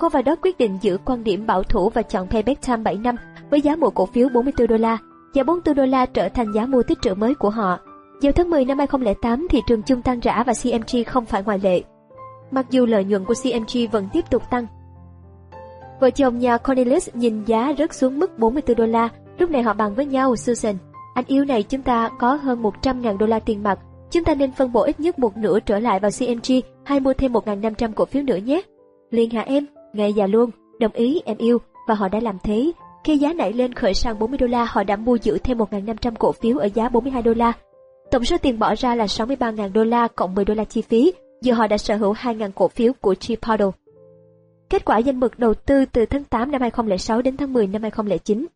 Cô và đó quyết định giữ quan điểm bảo thủ và chọn payback time 7 năm với giá mua cổ phiếu 44 đô la Giá 44 đô la trở thành giá mua tích trữ mới của họ. Vào tháng 10 năm 2008, thị trường chung tăng rã và CMG không phải ngoại lệ. Mặc dù lợi nhuận của CMG vẫn tiếp tục tăng, Vợ chồng nhà Cornelius nhìn giá rớt xuống mức 44 đô la, lúc này họ bàn với nhau, Susan. Anh yêu này chúng ta có hơn 100.000 đô la tiền mặt, chúng ta nên phân bổ ít nhất một nửa trở lại vào CMG hay mua thêm 1.500 cổ phiếu nữa nhé. Liền hả em? Ngay già luôn, đồng ý em yêu, và họ đã làm thế. Khi giá nảy lên khởi sang 40 đô la, họ đã mua giữ thêm 1.500 cổ phiếu ở giá 42 đô la. Tổng số tiền bỏ ra là 63.000 đô la cộng 10 đô la chi phí, giờ họ đã sở hữu 2.000 cổ phiếu của Chipotle. Kết quả danh mục đầu tư từ tháng 8 năm 2006 đến tháng 10 năm 2009.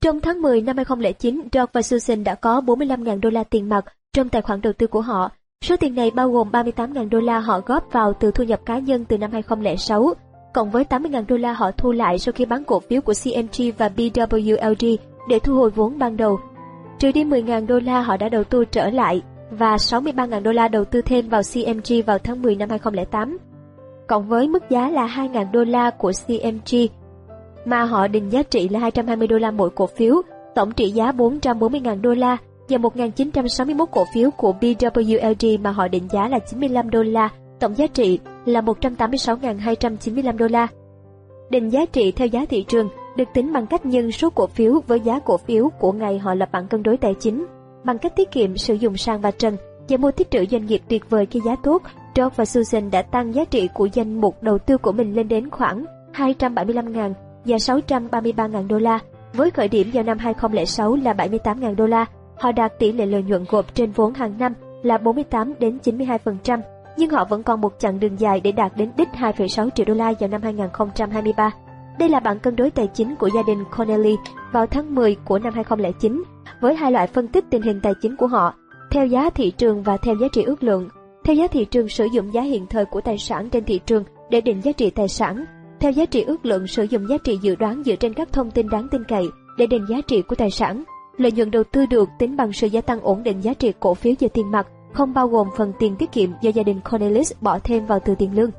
Trong tháng 10 năm 2009, Doug và Susan đã có 45.000 đô la tiền mặt trong tài khoản đầu tư của họ. Số tiền này bao gồm 38.000 đô la họ góp vào từ thu nhập cá nhân từ năm 2006, cộng với 80.000 đô la họ thu lại sau khi bán cổ phiếu của CMG và BWLG để thu hồi vốn ban đầu. Trừ đi 10.000 đô la họ đã đầu tư trở lại và 63.000 đô la đầu tư thêm vào CMG vào tháng 10 năm 2008 cộng với mức giá là 2.000 đô la của CMG mà họ định giá trị là 220 đô la mỗi cổ phiếu, tổng trị giá 440.000 đô la và 1.961 cổ phiếu của BWLG mà họ định giá là 95 đô la, tổng giá trị là 186.295 đô la. Định giá trị theo giá thị trường được tính bằng cách nhân số cổ phiếu với giá cổ phiếu của ngày họ lập bảng cân đối tài chính, bằng cách tiết kiệm sử dụng sàn và trần và mua tích trữ doanh nghiệp tuyệt vời khi giá tốt George và Susan đã tăng giá trị của danh mục đầu tư của mình lên đến khoảng 275.000 và 633.000 đô la. Với khởi điểm vào năm 2006 là 78.000 đô la, họ đạt tỷ lệ lợi nhuận gộp trên vốn hàng năm là 48 đến 92%, nhưng họ vẫn còn một chặng đường dài để đạt đến đích 2,6 triệu đô la vào năm 2023. Đây là bản cân đối tài chính của gia đình Connelly vào tháng 10 của năm 2009, với hai loại phân tích tình hình tài chính của họ, theo giá thị trường và theo giá trị ước lượng. Theo giá thị trường sử dụng giá hiện thời của tài sản trên thị trường để định giá trị tài sản. Theo giá trị ước lượng sử dụng giá trị dự đoán dựa trên các thông tin đáng tin cậy để định giá trị của tài sản. Lợi nhuận đầu tư được tính bằng sự gia tăng ổn định giá trị cổ phiếu về tiền mặt, không bao gồm phần tiền tiết kiệm do gia đình Cornelis bỏ thêm vào từ tiền lương.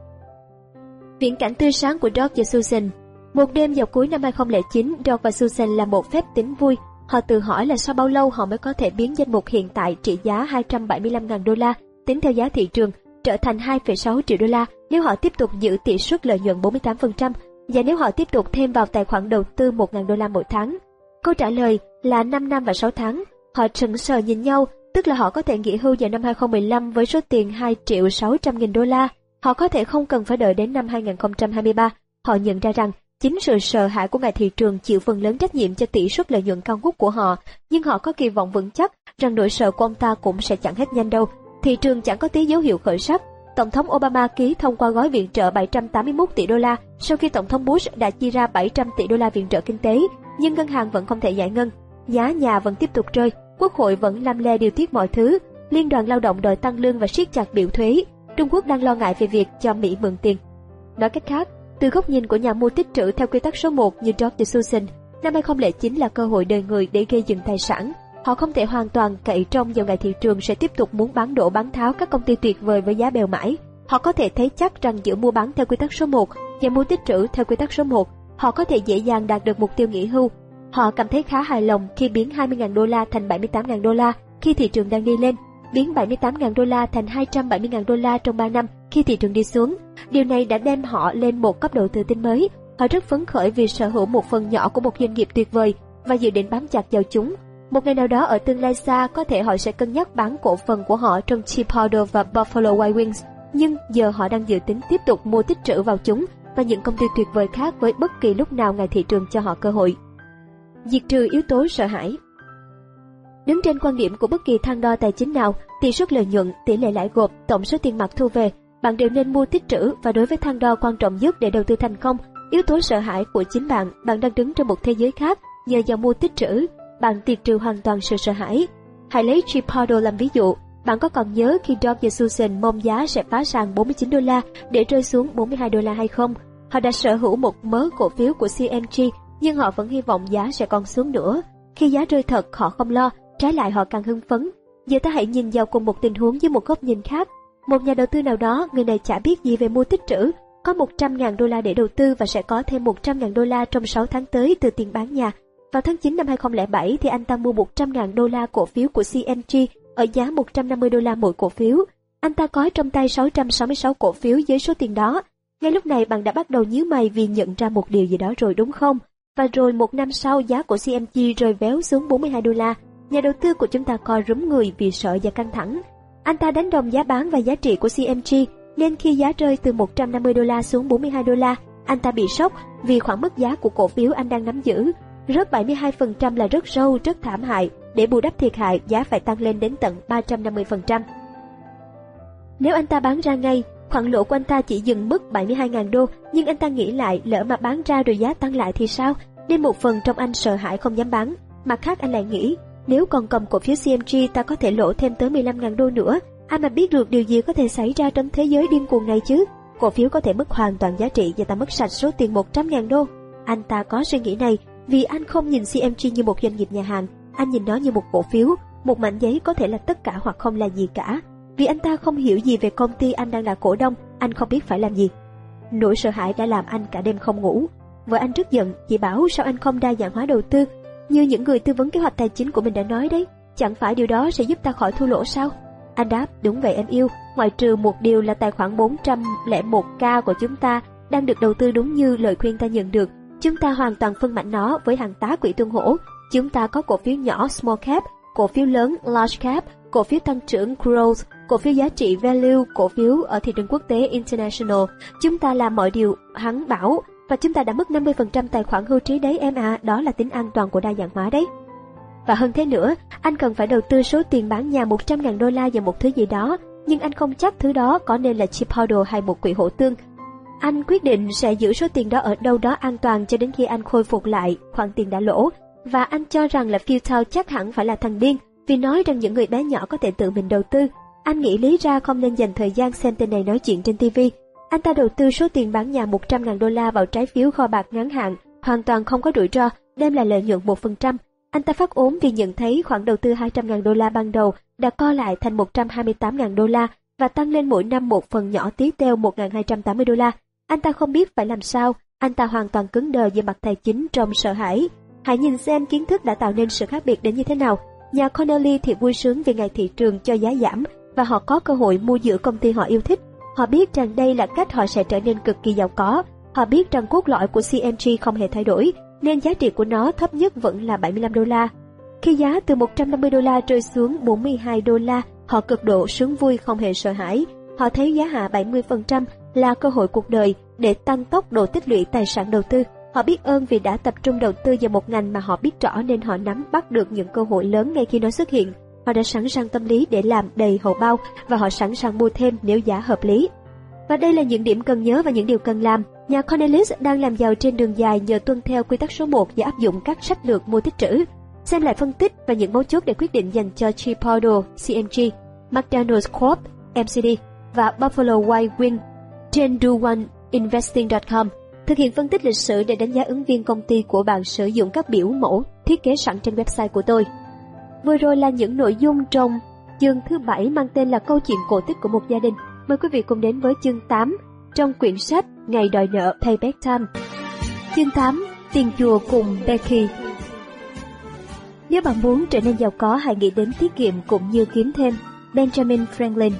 Viễn cảnh tươi sáng của Doc và Susan Một đêm vào cuối năm 2009, Doc và Susan làm một phép tính vui. Họ tự hỏi là sau bao lâu họ mới có thể biến danh mục hiện tại trị giá 275.000 đô la tính theo giá thị trường trở thành 2,6 triệu đô la nếu họ tiếp tục giữ tỷ suất lợi nhuận 48% và nếu họ tiếp tục thêm vào tài khoản đầu tư 1.000 đô la mỗi tháng. Câu trả lời là 5 năm và 6 tháng. Họ sững sờ nhìn nhau, tức là họ có thể nghỉ hưu vào năm 2015 với số tiền 2 triệu 600 nghìn đô la. Họ có thể không cần phải đợi đến năm 2023. Họ nhận ra rằng Chính sự sợ hãi của ngài thị trường chịu phần lớn trách nhiệm cho tỷ suất lợi nhuận cao ngút của họ, nhưng họ có kỳ vọng vững chắc rằng nỗi sợ của ông ta cũng sẽ chẳng hết nhanh đâu. Thị trường chẳng có tí dấu hiệu khởi sắc. Tổng thống Obama ký thông qua gói viện trợ 781 tỷ đô la sau khi Tổng thống Bush đã chi ra 700 tỷ đô la viện trợ kinh tế, nhưng ngân hàng vẫn không thể giải ngân. Giá nhà vẫn tiếp tục rơi, quốc hội vẫn lam le điều tiết mọi thứ, liên đoàn lao động đòi tăng lương và siết chặt biểu thuế. Trung Quốc đang lo ngại về việc cho Mỹ mượn tiền. Nói cách khác, từ góc nhìn của nhà mua tích trữ theo quy tắc số 1 như George Susan, năm 2009 là cơ hội đời người để gây dựng tài sản. Họ không thể hoàn toàn cậy trông vào ngày thị trường sẽ tiếp tục muốn bán đổ bán tháo các công ty tuyệt vời với giá bèo mãi. Họ có thể thấy chắc rằng giữa mua bán theo quy tắc số 1 và mua tích trữ theo quy tắc số 1, họ có thể dễ dàng đạt được mục tiêu nghỉ hưu. Họ cảm thấy khá hài lòng khi biến 20.000 đô la thành 78.000 đô la khi thị trường đang đi lên, biến 78.000 đô la thành 270.000 đô la trong 3 năm khi thị trường đi xuống. Điều này đã đem họ lên một cấp độ tự tin mới. Họ rất phấn khởi vì sở hữu một phần nhỏ của một doanh nghiệp tuyệt vời và dự định bám chặt vào chúng. Một ngày nào đó ở tương lai xa, có thể họ sẽ cân nhắc bán cổ phần của họ trong Chipotle và Buffalo Wild Wings, nhưng giờ họ đang dự tính tiếp tục mua tích trữ vào chúng và những công ty tuyệt vời khác với bất kỳ lúc nào ngày thị trường cho họ cơ hội. Diệt trừ yếu tố sợ hãi Đứng trên quan điểm của bất kỳ thang đo tài chính nào, tỷ suất lợi nhuận, tỷ lệ lãi gộp, tổng số tiền mặt thu về, bạn đều nên mua tích trữ và đối với thang đo quan trọng nhất để đầu tư thành công, yếu tố sợ hãi của chính bạn, bạn đang đứng trong một thế giới khác nhờ vào mua tích trữ, bạn tiệt trừ hoàn toàn sự sợ hãi. Hãy lấy Chipotle làm ví dụ, bạn có còn nhớ khi George Susan mong giá sẽ phá sàn 49 đô la để rơi xuống 42 đô la hay không? Họ đã sở hữu một mớ cổ phiếu của CMG, nhưng họ vẫn hy vọng giá sẽ còn xuống nữa. Khi giá rơi thật, họ không lo, trái lại họ càng hưng phấn. Giờ ta hãy nhìn vào cùng một tình huống với một góc nhìn khác. Một nhà đầu tư nào đó, người này chả biết gì về mua tích trữ, có 100.000 đô la để đầu tư và sẽ có thêm 100.000 đô la trong 6 tháng tới từ tiền bán nhà. Vào tháng 9 năm 2007 thì anh ta mua 100.000 đô la cổ phiếu của CMG ở giá 150 đô la mỗi cổ phiếu. Anh ta có trong tay 666 cổ phiếu với số tiền đó. Ngay lúc này bạn đã bắt đầu nhíu mày vì nhận ra một điều gì đó rồi đúng không? Và rồi một năm sau giá của CMG rơi véo xuống 42 đô la. Nhà đầu tư của chúng ta co rúm người vì sợ và căng thẳng. Anh ta đánh đồng giá bán và giá trị của CMG, nên khi giá rơi từ 150 đô la xuống 42 đô la, anh ta bị sốc vì khoảng mức giá của cổ phiếu anh đang nắm giữ. Rớt 72% là rất sâu, rất thảm hại. Để bù đắp thiệt hại, giá phải tăng lên đến tận 350%. Nếu anh ta bán ra ngay, khoản lỗ của anh ta chỉ dừng mức 72.000 đô, nhưng anh ta nghĩ lại lỡ mà bán ra rồi giá tăng lại thì sao? Nên một phần trong anh sợ hãi không dám bán. Mặt khác anh lại nghĩ, nếu còn cầm cổ phiếu CMG ta có thể lỗ thêm tới 15.000 đô nữa. Ai mà biết được điều gì có thể xảy ra trong thế giới điên cuồng này chứ? Cổ phiếu có thể mất hoàn toàn giá trị và ta mất sạch số tiền 100.000 đô. Anh ta có suy nghĩ này vì anh không nhìn CMG như một doanh nghiệp nhà hàng, anh nhìn nó như một cổ phiếu, một mảnh giấy có thể là tất cả hoặc không là gì cả. Vì anh ta không hiểu gì về công ty anh đang là cổ đông, anh không biết phải làm gì. Nỗi sợ hãi đã làm anh cả đêm không ngủ. Vợ anh rất giận, chị bảo sao anh không đa dạng hóa đầu tư, như những người tư vấn kế hoạch tài chính của mình đã nói đấy, chẳng phải điều đó sẽ giúp ta khỏi thua lỗ sao? Anh đáp, đúng vậy em yêu, ngoại trừ một điều là tài khoản 401k của chúng ta đang được đầu tư đúng như lời khuyên ta nhận được. Chúng ta hoàn toàn phân mảnh nó với hàng tá quỹ tương hỗ. Chúng ta có cổ phiếu nhỏ small cap, cổ phiếu lớn large cap, cổ phiếu tăng trưởng growth, cổ phiếu giá trị value, cổ phiếu ở thị trường quốc tế international. Chúng ta làm mọi điều hắn bảo và chúng ta đã mất 50% tài khoản hưu trí đấy em à, đó là tính an toàn của đa dạng hóa đấy. Và hơn thế nữa, anh cần phải đầu tư số tiền bán nhà 100.000 đô la vào một thứ gì đó, nhưng anh không chắc thứ đó có nên là chip hodl hay một quỹ hỗ tương. Anh quyết định sẽ giữ số tiền đó ở đâu đó an toàn cho đến khi anh khôi phục lại khoản tiền đã lỗ. Và anh cho rằng là Futile chắc hẳn phải là thằng điên, vì nói rằng những người bé nhỏ có thể tự mình đầu tư. Anh nghĩ lý ra không nên dành thời gian xem tên này nói chuyện trên TV, anh ta đầu tư số tiền bán nhà 100.000 đô la vào trái phiếu kho bạc ngắn hạn, hoàn toàn không có rủi ro, đem lại lợi nhuận 1%. Anh ta phát ốm vì nhận thấy khoản đầu tư 200.000 đô la ban đầu đã co lại thành 128.000 đô la và tăng lên mỗi năm một phần nhỏ tí teo 1.280 đô la. Anh ta không biết phải làm sao, anh ta hoàn toàn cứng đờ về mặt tài chính trong sợ hãi. Hãy nhìn xem kiến thức đã tạo nên sự khác biệt đến như thế nào. Nhà Connelly thì vui sướng vì ngày thị trường cho giá giảm và họ có cơ hội mua giữ công ty họ yêu thích Họ biết rằng đây là cách họ sẽ trở nên cực kỳ giàu có. Họ biết rằng cốt lõi của CMG không hề thay đổi, nên giá trị của nó thấp nhất vẫn là 75 đô la. Khi giá từ 150 đô la rơi xuống 42 đô la, họ cực độ sướng vui không hề sợ hãi. Họ thấy giá hạ 70% là cơ hội cuộc đời để tăng tốc độ tích lũy tài sản đầu tư. Họ biết ơn vì đã tập trung đầu tư vào một ngành mà họ biết rõ nên họ nắm bắt được những cơ hội lớn ngay khi nó xuất hiện. Họ đã sẵn sàng tâm lý để làm đầy hậu bao và họ sẵn sàng mua thêm nếu giá hợp lý. Và đây là những điểm cần nhớ và những điều cần làm. Nhà Cornelis đang làm giàu trên đường dài nhờ tuân theo quy tắc số 1 và áp dụng các sách lược mua tích trữ. Xem lại phân tích và những mấu chốt để quyết định dành cho Chipotle, CMG, McDonald's Corp, MCD và Buffalo Wild Wing trên do1investing.com. Thực hiện phân tích lịch sử để đánh giá ứng viên công ty của bạn sử dụng các biểu mẫu thiết kế sẵn trên website của tôi. Vừa rồi là những nội dung trong chương thứ bảy mang tên là câu chuyện cổ tích của một gia đình. Mời quý vị cùng đến với chương 8 trong quyển sách Ngày đòi nợ Payback Time. Chương 8 Tiền chùa cùng Becky Nếu bạn muốn trở nên giàu có hãy nghĩ đến tiết kiệm cũng như kiếm thêm. Benjamin Franklin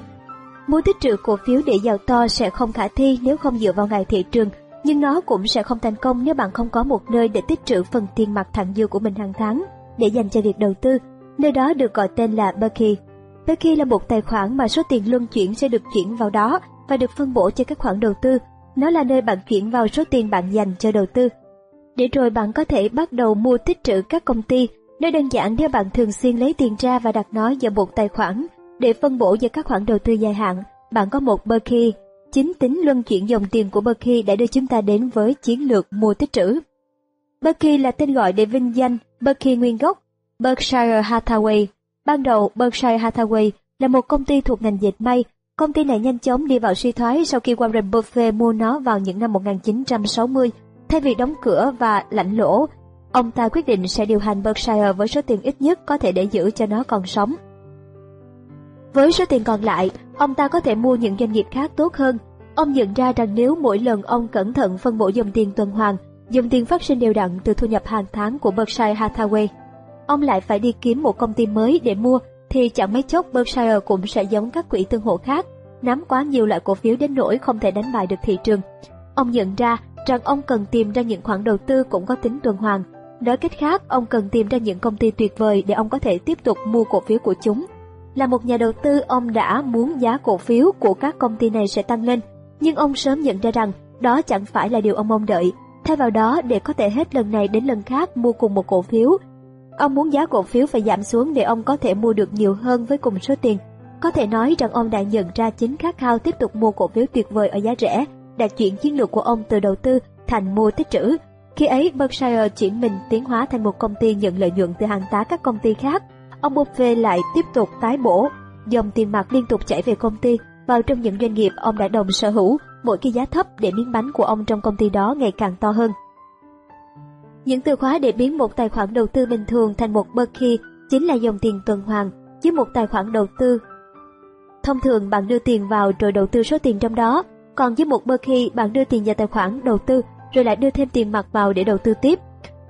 Mua tích trữ cổ phiếu để giàu to sẽ không khả thi nếu không dựa vào ngày thị trường, nhưng nó cũng sẽ không thành công nếu bạn không có một nơi để tích trữ phần tiền mặt thẳng dư của mình hàng tháng để dành cho việc đầu tư. Nơi đó được gọi tên là Berkey. Berkey là một tài khoản mà số tiền luân chuyển sẽ được chuyển vào đó và được phân bổ cho các khoản đầu tư. Nó là nơi bạn chuyển vào số tiền bạn dành cho đầu tư. Để rồi bạn có thể bắt đầu mua tích trữ các công ty. nơi đơn giản nếu bạn thường xuyên lấy tiền ra và đặt nó vào một tài khoản để phân bổ vào các khoản đầu tư dài hạn, bạn có một Berkey. Chính tính luân chuyển dòng tiền của Berkey đã đưa chúng ta đến với chiến lược mua tích trữ. Berkey là tên gọi để vinh danh Berkey nguyên gốc Berkshire Hathaway. Ban đầu Berkshire Hathaway là một công ty thuộc ngành dệt may. Công ty này nhanh chóng đi vào suy thoái sau khi Warren Buffett mua nó vào những năm 1960. Thay vì đóng cửa và lãnh lỗ, ông ta quyết định sẽ điều hành Berkshire với số tiền ít nhất có thể để giữ cho nó còn sống. Với số tiền còn lại, ông ta có thể mua những doanh nghiệp khác tốt hơn. Ông nhận ra rằng nếu mỗi lần ông cẩn thận phân bổ dòng tiền tuần hoàn, dòng tiền phát sinh đều đặn từ thu nhập hàng tháng của Berkshire Hathaway, ông lại phải đi kiếm một công ty mới để mua, thì chẳng mấy chốc Berkshire cũng sẽ giống các quỹ tương hộ khác, nắm quá nhiều loại cổ phiếu đến nỗi không thể đánh bại được thị trường. Ông nhận ra rằng ông cần tìm ra những khoản đầu tư cũng có tính tuần hoàn. Nói cách khác, ông cần tìm ra những công ty tuyệt vời để ông có thể tiếp tục mua cổ phiếu của chúng là một nhà đầu tư, ông đã muốn giá cổ phiếu của các công ty này sẽ tăng lên, nhưng ông sớm nhận ra rằng đó chẳng phải là điều ông mong đợi. Thay vào đó, để có thể hết lần này đến lần khác mua cùng một cổ phiếu, ông muốn giá cổ phiếu phải giảm xuống để ông có thể mua được nhiều hơn với cùng số tiền. Có thể nói rằng ông đã nhận ra chính khát khao tiếp tục mua cổ phiếu tuyệt vời ở giá rẻ, đã chuyển chiến lược của ông từ đầu tư thành mua tích trữ. Khi ấy, Berkshire chuyển mình tiến hóa thành một công ty nhận lợi nhuận từ hàng tá các công ty khác ông Buffett lại tiếp tục tái bổ, dòng tiền mặt liên tục chảy về công ty vào trong những doanh nghiệp ông đã đồng sở hữu, mỗi khi giá thấp để miếng bánh của ông trong công ty đó ngày càng to hơn. Những từ khóa để biến một tài khoản đầu tư bình thường thành một Berkey chính là dòng tiền tuần hoàn, chứ một tài khoản đầu tư. Thông thường bạn đưa tiền vào rồi đầu tư số tiền trong đó, còn với một Berkey bạn đưa tiền vào tài khoản đầu tư rồi lại đưa thêm tiền mặt vào để đầu tư tiếp.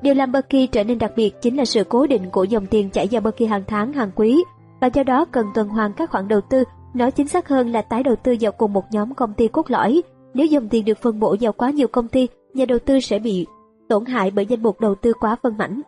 Điều làm Berkey trở nên đặc biệt chính là sự cố định của dòng tiền chảy vào Berkey hàng tháng, hàng quý, và do đó cần tuần hoàn các khoản đầu tư, nói chính xác hơn là tái đầu tư vào cùng một nhóm công ty cốt lõi. Nếu dòng tiền được phân bổ vào quá nhiều công ty, nhà đầu tư sẽ bị tổn hại bởi danh mục đầu tư quá phân mảnh.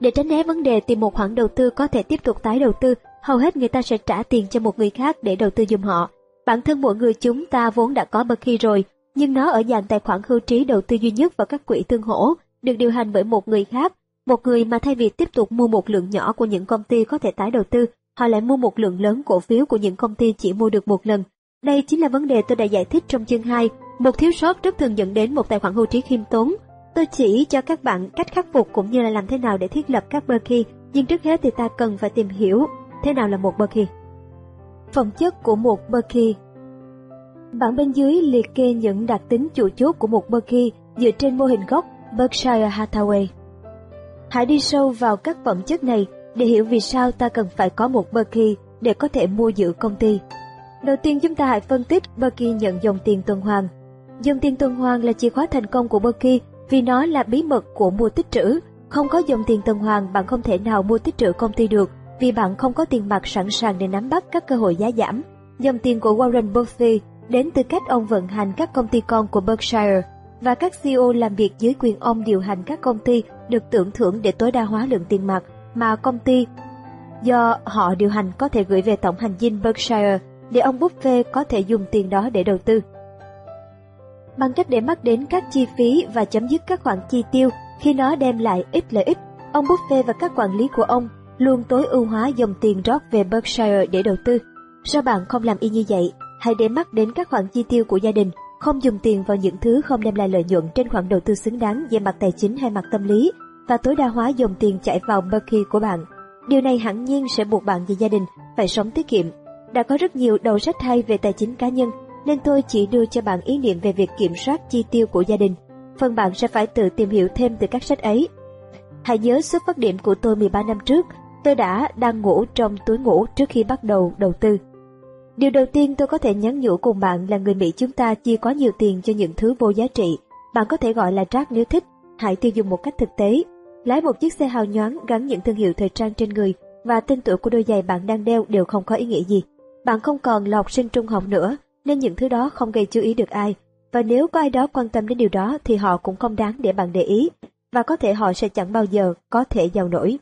Để tránh né vấn đề tìm một khoản đầu tư có thể tiếp tục tái đầu tư, hầu hết người ta sẽ trả tiền cho một người khác để đầu tư giùm họ. Bản thân mỗi người chúng ta vốn đã có Berkey rồi, nhưng nó ở dạng tài khoản hưu trí đầu tư duy nhất vào các quỹ tương hỗ, được điều hành bởi một người khác, một người mà thay vì tiếp tục mua một lượng nhỏ của những công ty có thể tái đầu tư, họ lại mua một lượng lớn cổ phiếu của những công ty chỉ mua được một lần. Đây chính là vấn đề tôi đã giải thích trong chương 2, một thiếu sót rất thường dẫn đến một tài khoản hưu trí khiêm tốn. Tôi chỉ cho các bạn cách khắc phục cũng như là làm thế nào để thiết lập các bơ khi, nhưng trước hết thì ta cần phải tìm hiểu thế nào là một bơ khi. Phẩm chất của một bơ khi Bảng bên dưới liệt kê những đặc tính chủ chốt của một bơ khi dựa trên mô hình gốc Berkshire Hathaway. Hãy đi sâu vào các phẩm chất này để hiểu vì sao ta cần phải có một bơ khi để có thể mua giữ công ty. Đầu tiên chúng ta hãy phân tích Berkey nhận dòng tiền tuần hoàn. Dòng tiền tuần hoàn là chìa khóa thành công của Berkey vì nó là bí mật của mua tích trữ. Không có dòng tiền tuần hoàn, bạn không thể nào mua tích trữ công ty được, vì bạn không có tiền mặt sẵn sàng để nắm bắt các cơ hội giá giảm. Dòng tiền của Warren Buffett đến từ cách ông vận hành các công ty con của Berkshire, và các CEO làm việc dưới quyền ông điều hành các công ty được tưởng thưởng để tối đa hóa lượng tiền mặt mà công ty do họ điều hành có thể gửi về tổng hành dinh Berkshire để ông Buffett có thể dùng tiền đó để đầu tư bằng cách để mắt đến các chi phí và chấm dứt các khoản chi tiêu khi nó đem lại ít lợi ích. Ông Buffett và các quản lý của ông luôn tối ưu hóa dòng tiền rót về Berkshire để đầu tư. Sao bạn không làm y như vậy? Hãy để mắt đến các khoản chi tiêu của gia đình, không dùng tiền vào những thứ không đem lại lợi nhuận trên khoản đầu tư xứng đáng về mặt tài chính hay mặt tâm lý, và tối đa hóa dòng tiền chảy vào Berkey của bạn. Điều này hẳn nhiên sẽ buộc bạn và gia đình phải sống tiết kiệm. Đã có rất nhiều đầu sách hay về tài chính cá nhân, nên tôi chỉ đưa cho bạn ý niệm về việc kiểm soát chi tiêu của gia đình. Phần bạn sẽ phải tự tìm hiểu thêm từ các sách ấy. Hãy nhớ xuất phát điểm của tôi 13 năm trước, tôi đã đang ngủ trong túi ngủ trước khi bắt đầu đầu tư. Điều đầu tiên tôi có thể nhắn nhủ cùng bạn là người Mỹ chúng ta chia quá nhiều tiền cho những thứ vô giá trị. Bạn có thể gọi là rác nếu thích, hãy tiêu dùng một cách thực tế. Lái một chiếc xe hào nhoáng gắn những thương hiệu thời trang trên người và tên tuổi của đôi giày bạn đang đeo đều không có ý nghĩa gì. Bạn không còn là học sinh trung học nữa, nên những thứ đó không gây chú ý được ai. Và nếu có ai đó quan tâm đến điều đó thì họ cũng không đáng để bạn để ý, và có thể họ sẽ chẳng bao giờ có thể giàu nổi.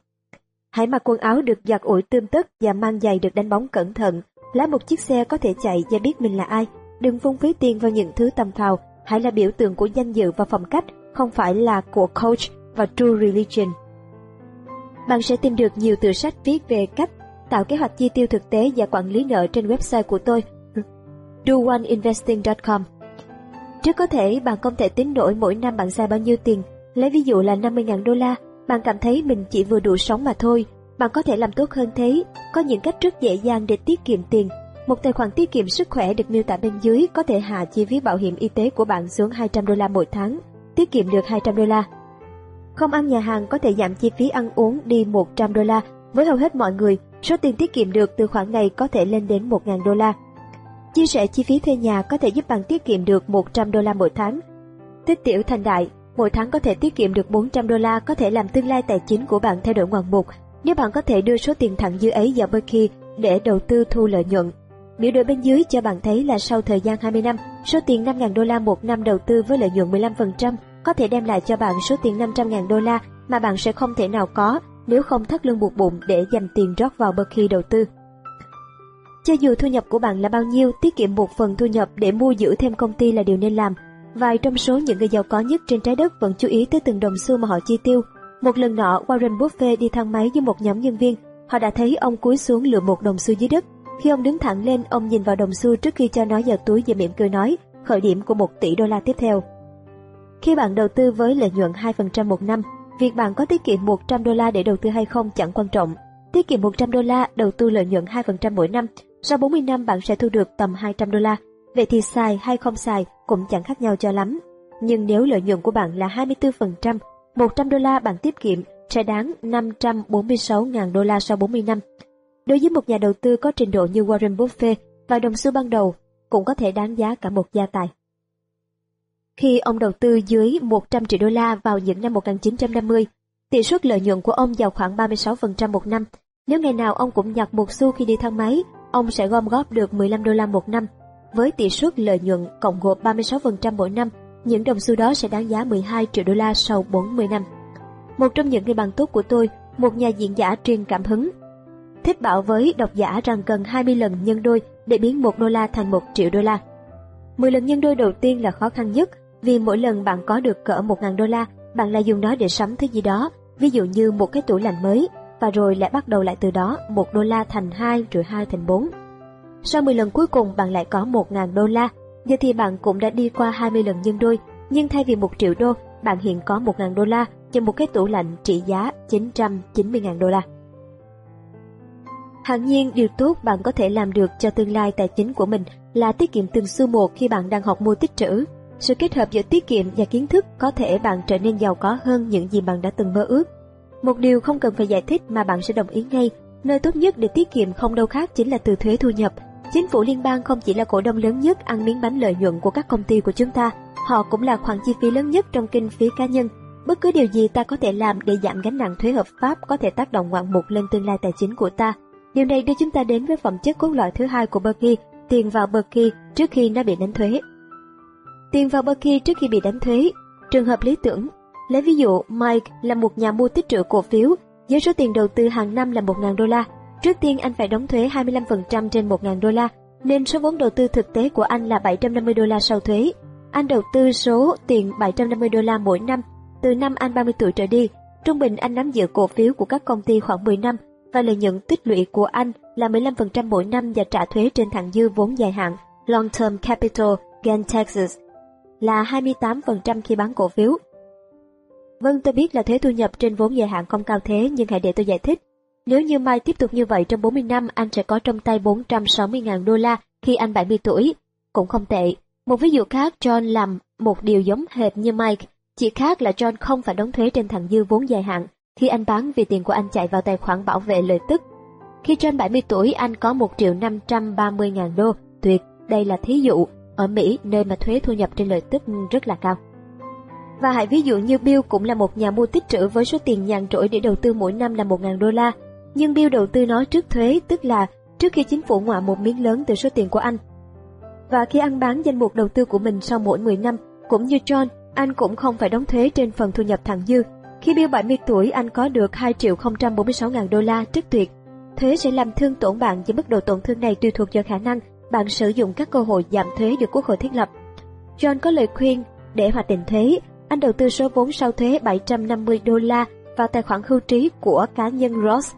Hãy mặc quần áo được giặt ủi tươm tất và mang giày được đánh bóng cẩn thận, lái một chiếc xe có thể chạy và biết mình là ai. Đừng phung phí tiền vào những thứ tầm phào, hãy là biểu tượng của danh dự và phong cách, không phải là của coach và true religion. Bạn sẽ tìm được nhiều tựa sách viết về cách tạo kế hoạch chi tiêu thực tế và quản lý nợ trên website của tôi dooneinvesting.com. Trước có thể bạn không thể tính nổi mỗi năm bạn xài bao nhiêu tiền. Lấy ví dụ là 50.000 đô la, bạn cảm thấy mình chỉ vừa đủ sống mà thôi. Bạn có thể làm tốt hơn thế. Có những cách rất dễ dàng để tiết kiệm tiền. Một tài khoản tiết kiệm sức khỏe được miêu tả bên dưới có thể hạ chi phí bảo hiểm y tế của bạn xuống 200 đô la mỗi tháng, tiết kiệm được 200 đô la. Không ăn nhà hàng có thể giảm chi phí ăn uống đi 100 đô la. Với hầu hết mọi người, số tiền tiết kiệm được từ khoản này có thể lên đến 1.000 đô la. Chia sẻ chi phí thuê nhà có thể giúp bạn tiết kiệm được 100 đô la mỗi tháng. Tích tiểu thành đại, mỗi tháng có thể tiết kiệm được 400 đô la có thể làm tương lai tài chính của bạn thay đổi ngoạn mục nếu bạn có thể đưa số tiền thẳng dư ấy vào Berkey để đầu tư thu lợi nhuận. Biểu đồ bên dưới cho bạn thấy là sau thời gian 20 năm, số tiền 5.000 đô la một năm đầu tư với lợi nhuận 15% có thể đem lại cho bạn số tiền 500.000 đô la mà bạn sẽ không thể nào có nếu không thắt lưng buộc bụng để dành tiền rót vào Berkey đầu tư. Cho dù thu nhập của bạn là bao nhiêu, tiết kiệm một phần thu nhập để mua giữ thêm công ty là điều nên làm. Vài trong số những người giàu có nhất trên trái đất vẫn chú ý tới từng đồng xu mà họ chi tiêu. Một lần nọ, Warren Buffett đi thang máy với một nhóm nhân viên. Họ đã thấy ông cúi xuống lựa một đồng xu dưới đất. Khi ông đứng thẳng lên, ông nhìn vào đồng xu trước khi cho nó vào túi và mỉm cười nói, khởi điểm của một tỷ đô la tiếp theo. Khi bạn đầu tư với lợi nhuận 2% một năm, việc bạn có tiết kiệm 100 đô la để đầu tư hay không chẳng quan trọng. Tiết kiệm 100 đô la, đầu tư lợi nhuận 2% mỗi năm sau 40 năm bạn sẽ thu được tầm 200 đô la. Vậy thì xài hay không xài cũng chẳng khác nhau cho lắm. Nhưng nếu lợi nhuận của bạn là 24%, 100 đô la bạn tiết kiệm sẽ đáng 546.000 đô la sau 40 năm. Đối với một nhà đầu tư có trình độ như Warren Buffett, vài đồng xu ban đầu cũng có thể đáng giá cả một gia tài. Khi ông đầu tư dưới 100 triệu đô la vào những năm 1950, tỷ suất lợi nhuận của ông vào khoảng 36% một năm. Nếu ngày nào ông cũng nhặt một xu khi đi thang máy, ông sẽ gom góp được 15 đô la một năm. Với tỷ suất lợi nhuận cộng gộp 36% mỗi năm, những đồng xu đó sẽ đáng giá 12 triệu đô la sau 40 năm. Một trong những người bạn tốt của tôi, một nhà diễn giả truyền cảm hứng, thích bảo với độc giả rằng cần 20 lần nhân đôi để biến 1 đô la thành 1 triệu đô la. 10 lần nhân đôi đầu tiên là khó khăn nhất, vì mỗi lần bạn có được cỡ 1.000 đô la, bạn lại dùng nó để sắm thứ gì đó, ví dụ như một cái tủ lạnh mới, và rồi lại bắt đầu lại từ đó, 1 đô la thành 2 rồi 2 thành 4. Sau 10 lần cuối cùng bạn lại có 1.000 đô la, giờ thì bạn cũng đã đi qua 20 lần nhân đôi, nhưng thay vì 1 triệu đô, bạn hiện có 1.000 đô la cho một cái tủ lạnh trị giá 990.000 đô la. Hẳn nhiên điều tốt bạn có thể làm được cho tương lai tài chính của mình là tiết kiệm từng xu một khi bạn đang học mua tích trữ. Sự kết hợp giữa tiết kiệm và kiến thức có thể bạn trở nên giàu có hơn những gì bạn đã từng mơ ước. Một điều không cần phải giải thích mà bạn sẽ đồng ý ngay, nơi tốt nhất để tiết kiệm không đâu khác chính là từ thuế thu nhập. Chính phủ liên bang không chỉ là cổ đông lớn nhất ăn miếng bánh lợi nhuận của các công ty của chúng ta, họ cũng là khoản chi phí lớn nhất trong kinh phí cá nhân. Bất cứ điều gì ta có thể làm để giảm gánh nặng thuế hợp pháp có thể tác động ngoạn mục lên tương lai tài chính của ta. Điều này đưa chúng ta đến với phẩm chất cốt lõi thứ hai của Berkey, tiền vào Berkey trước khi nó bị đánh thuế. Tiền vào Berkey trước khi bị đánh thuế, trường hợp lý tưởng Lấy ví dụ, Mike là một nhà mua tích trữ cổ phiếu, với số tiền đầu tư hàng năm là 1.000 đô la. Trước tiên anh phải đóng thuế 25% trên 1.000 đô la, nên số vốn đầu tư thực tế của anh là 750 đô la sau thuế. Anh đầu tư số tiền 750 đô la mỗi năm từ năm anh 30 tuổi trở đi. Trung bình anh nắm giữ cổ phiếu của các công ty khoảng 10 năm và lợi nhuận tích lũy của anh là 15% mỗi năm và trả thuế trên thặng dư vốn dài hạn Long Term Capital Gain Taxes là 28% khi bán cổ phiếu. Vâng, tôi biết là thuế thu nhập trên vốn dài hạn không cao thế, nhưng hãy để tôi giải thích. Nếu như Mai tiếp tục như vậy trong 40 năm, anh sẽ có trong tay 460.000 đô la khi anh 70 tuổi. Cũng không tệ. Một ví dụ khác, John làm một điều giống hệt như Mike, chỉ khác là John không phải đóng thuế trên thặng dư vốn dài hạn khi anh bán vì tiền của anh chạy vào tài khoản bảo vệ lợi tức. Khi John 70 tuổi, anh có 1 triệu 530 ngàn đô. Tuyệt, đây là thí dụ, ở Mỹ nơi mà thuế thu nhập trên lợi tức rất là cao. Và hãy ví dụ như Bill cũng là một nhà mua tích trữ với số tiền nhàn rỗi để đầu tư mỗi năm là 1.000 đô la, nhưng Bill đầu tư nó trước thuế, tức là trước khi chính phủ ngoại một miếng lớn từ số tiền của anh. Và khi ăn bán danh mục đầu tư của mình sau mỗi 10 năm, cũng như John, anh cũng không phải đóng thuế trên phần thu nhập thặng dư. Khi Bill 70 tuổi, anh có được 2 triệu 046 ngàn đô la trước tuyệt. Thuế sẽ làm thương tổn bạn với mức độ tổn thương này tùy thuộc vào khả năng bạn sử dụng các cơ hội giảm thuế được Quốc hội thiết lập. John có lời khuyên để hoạch định thuế, anh đầu tư số vốn sau thuế 750 đô la vào tài khoản hưu trí của cá nhân Ross.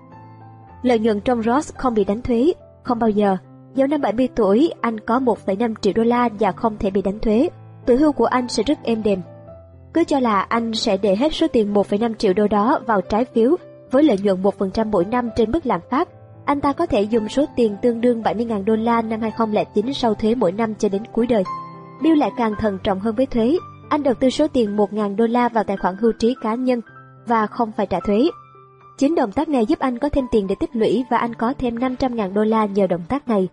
Lợi nhuận trong Ross không bị đánh thuế, không bao giờ. Vào năm 70 tuổi, anh có 1,5 triệu đô la và không thể bị đánh thuế. Tuổi hưu của anh sẽ rất êm đềm. Cứ cho là anh sẽ để hết số tiền 1,5 triệu đô đó vào trái phiếu với lợi nhuận 1% mỗi năm trên mức lạm phát anh ta có thể dùng số tiền tương đương 70.000 đô la năm 2009 sau thuế mỗi năm cho đến cuối đời. Bill lại càng thận trọng hơn với thuế. Anh đầu tư số tiền 1.000 đô la vào tài khoản hưu trí cá nhân và không phải trả thuế. Chính động tác này giúp anh có thêm tiền để tích lũy và anh có thêm 500.000 đô la nhờ động tác này.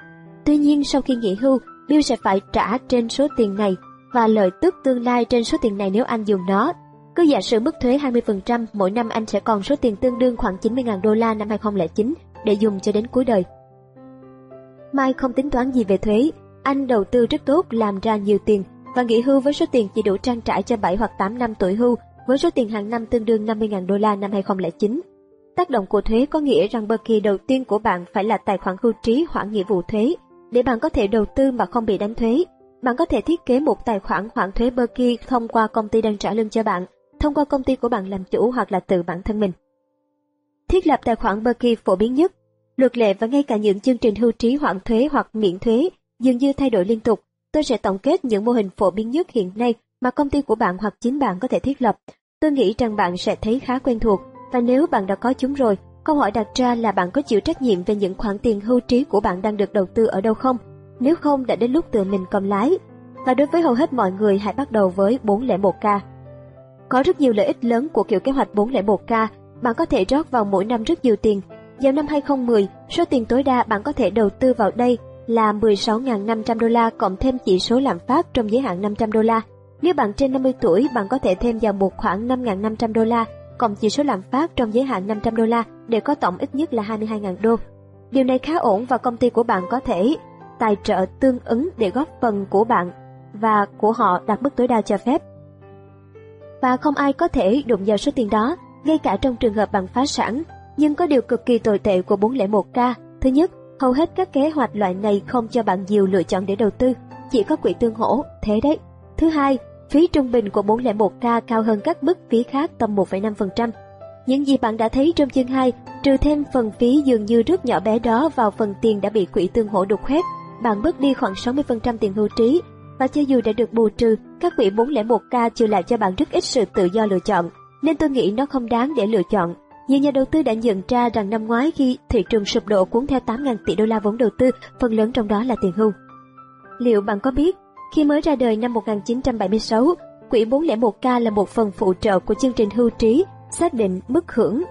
Tuy nhiên sau khi nghỉ hưu, Bill sẽ phải trả trên số tiền này và lợi tức tương lai trên số tiền này nếu anh dùng nó. Cứ giả sử mức thuế 20%, mỗi năm anh sẽ còn số tiền tương đương khoảng 90.000 đô la năm 2009 để dùng cho đến cuối đời. Mai không tính toán gì về thuế, anh đầu tư rất tốt làm ra nhiều tiền và nghỉ hưu với số tiền chỉ đủ trang trải cho 7 hoặc 8 năm tuổi hưu với số tiền hàng năm tương đương 50.000 đô la năm 2009. Tác động của thuế có nghĩa rằng bất kỳ đầu tiên của bạn phải là tài khoản hưu trí hoãn nghĩa vụ thuế để bạn có thể đầu tư mà không bị đánh thuế. Bạn có thể thiết kế một tài khoản hoãn thuế Berkey thông qua công ty đang trả lương cho bạn, thông qua công ty của bạn làm chủ hoặc là từ bản thân mình thiết lập tài khoản Berkey phổ biến nhất. Luật lệ và ngay cả những chương trình hưu trí hoãn thuế hoặc miễn thuế dường như thay đổi liên tục. Tôi sẽ tổng kết những mô hình phổ biến nhất hiện nay mà công ty của bạn hoặc chính bạn có thể thiết lập. Tôi nghĩ rằng bạn sẽ thấy khá quen thuộc và nếu bạn đã có chúng rồi, câu hỏi đặt ra là bạn có chịu trách nhiệm về những khoản tiền hưu trí của bạn đang được đầu tư ở đâu không? Nếu không đã đến lúc tự mình cầm lái. Và đối với hầu hết mọi người hãy bắt đầu với 401k. Có rất nhiều lợi ích lớn của kiểu kế hoạch 401k bạn có thể rót vào mỗi năm rất nhiều tiền. Vào năm 2010, số tiền tối đa bạn có thể đầu tư vào đây là 16.500 đô la cộng thêm chỉ số lạm phát trong giới hạn 500 đô la. Nếu bạn trên 50 tuổi, bạn có thể thêm vào một khoảng 5.500 đô la cộng chỉ số lạm phát trong giới hạn 500 đô la để có tổng ít nhất là 22.000 đô. Điều này khá ổn và công ty của bạn có thể tài trợ tương ứng để góp phần của bạn và của họ đạt mức tối đa cho phép. Và không ai có thể đụng vào số tiền đó ngay cả trong trường hợp bạn phá sản. Nhưng có điều cực kỳ tồi tệ của 401k. Thứ nhất, hầu hết các kế hoạch loại này không cho bạn nhiều lựa chọn để đầu tư, chỉ có quỹ tương hỗ, thế đấy. Thứ hai, phí trung bình của 401k cao hơn các mức phí khác tầm 1,5%. Những gì bạn đã thấy trong chương 2, trừ thêm phần phí dường như rất nhỏ bé đó vào phần tiền đã bị quỹ tương hỗ đục hết bạn mất đi khoảng 60% tiền hưu trí. Và cho dù đã được bù trừ, các quỹ 401k chưa lại cho bạn rất ít sự tự do lựa chọn nên tôi nghĩ nó không đáng để lựa chọn. Nhiều nhà đầu tư đã nhận ra rằng năm ngoái khi thị trường sụp đổ cuốn theo 8.000 tỷ đô la vốn đầu tư, phần lớn trong đó là tiền hưu. Liệu bạn có biết, khi mới ra đời năm 1976, quỹ 401k là một phần phụ trợ của chương trình hưu trí xác định mức hưởng.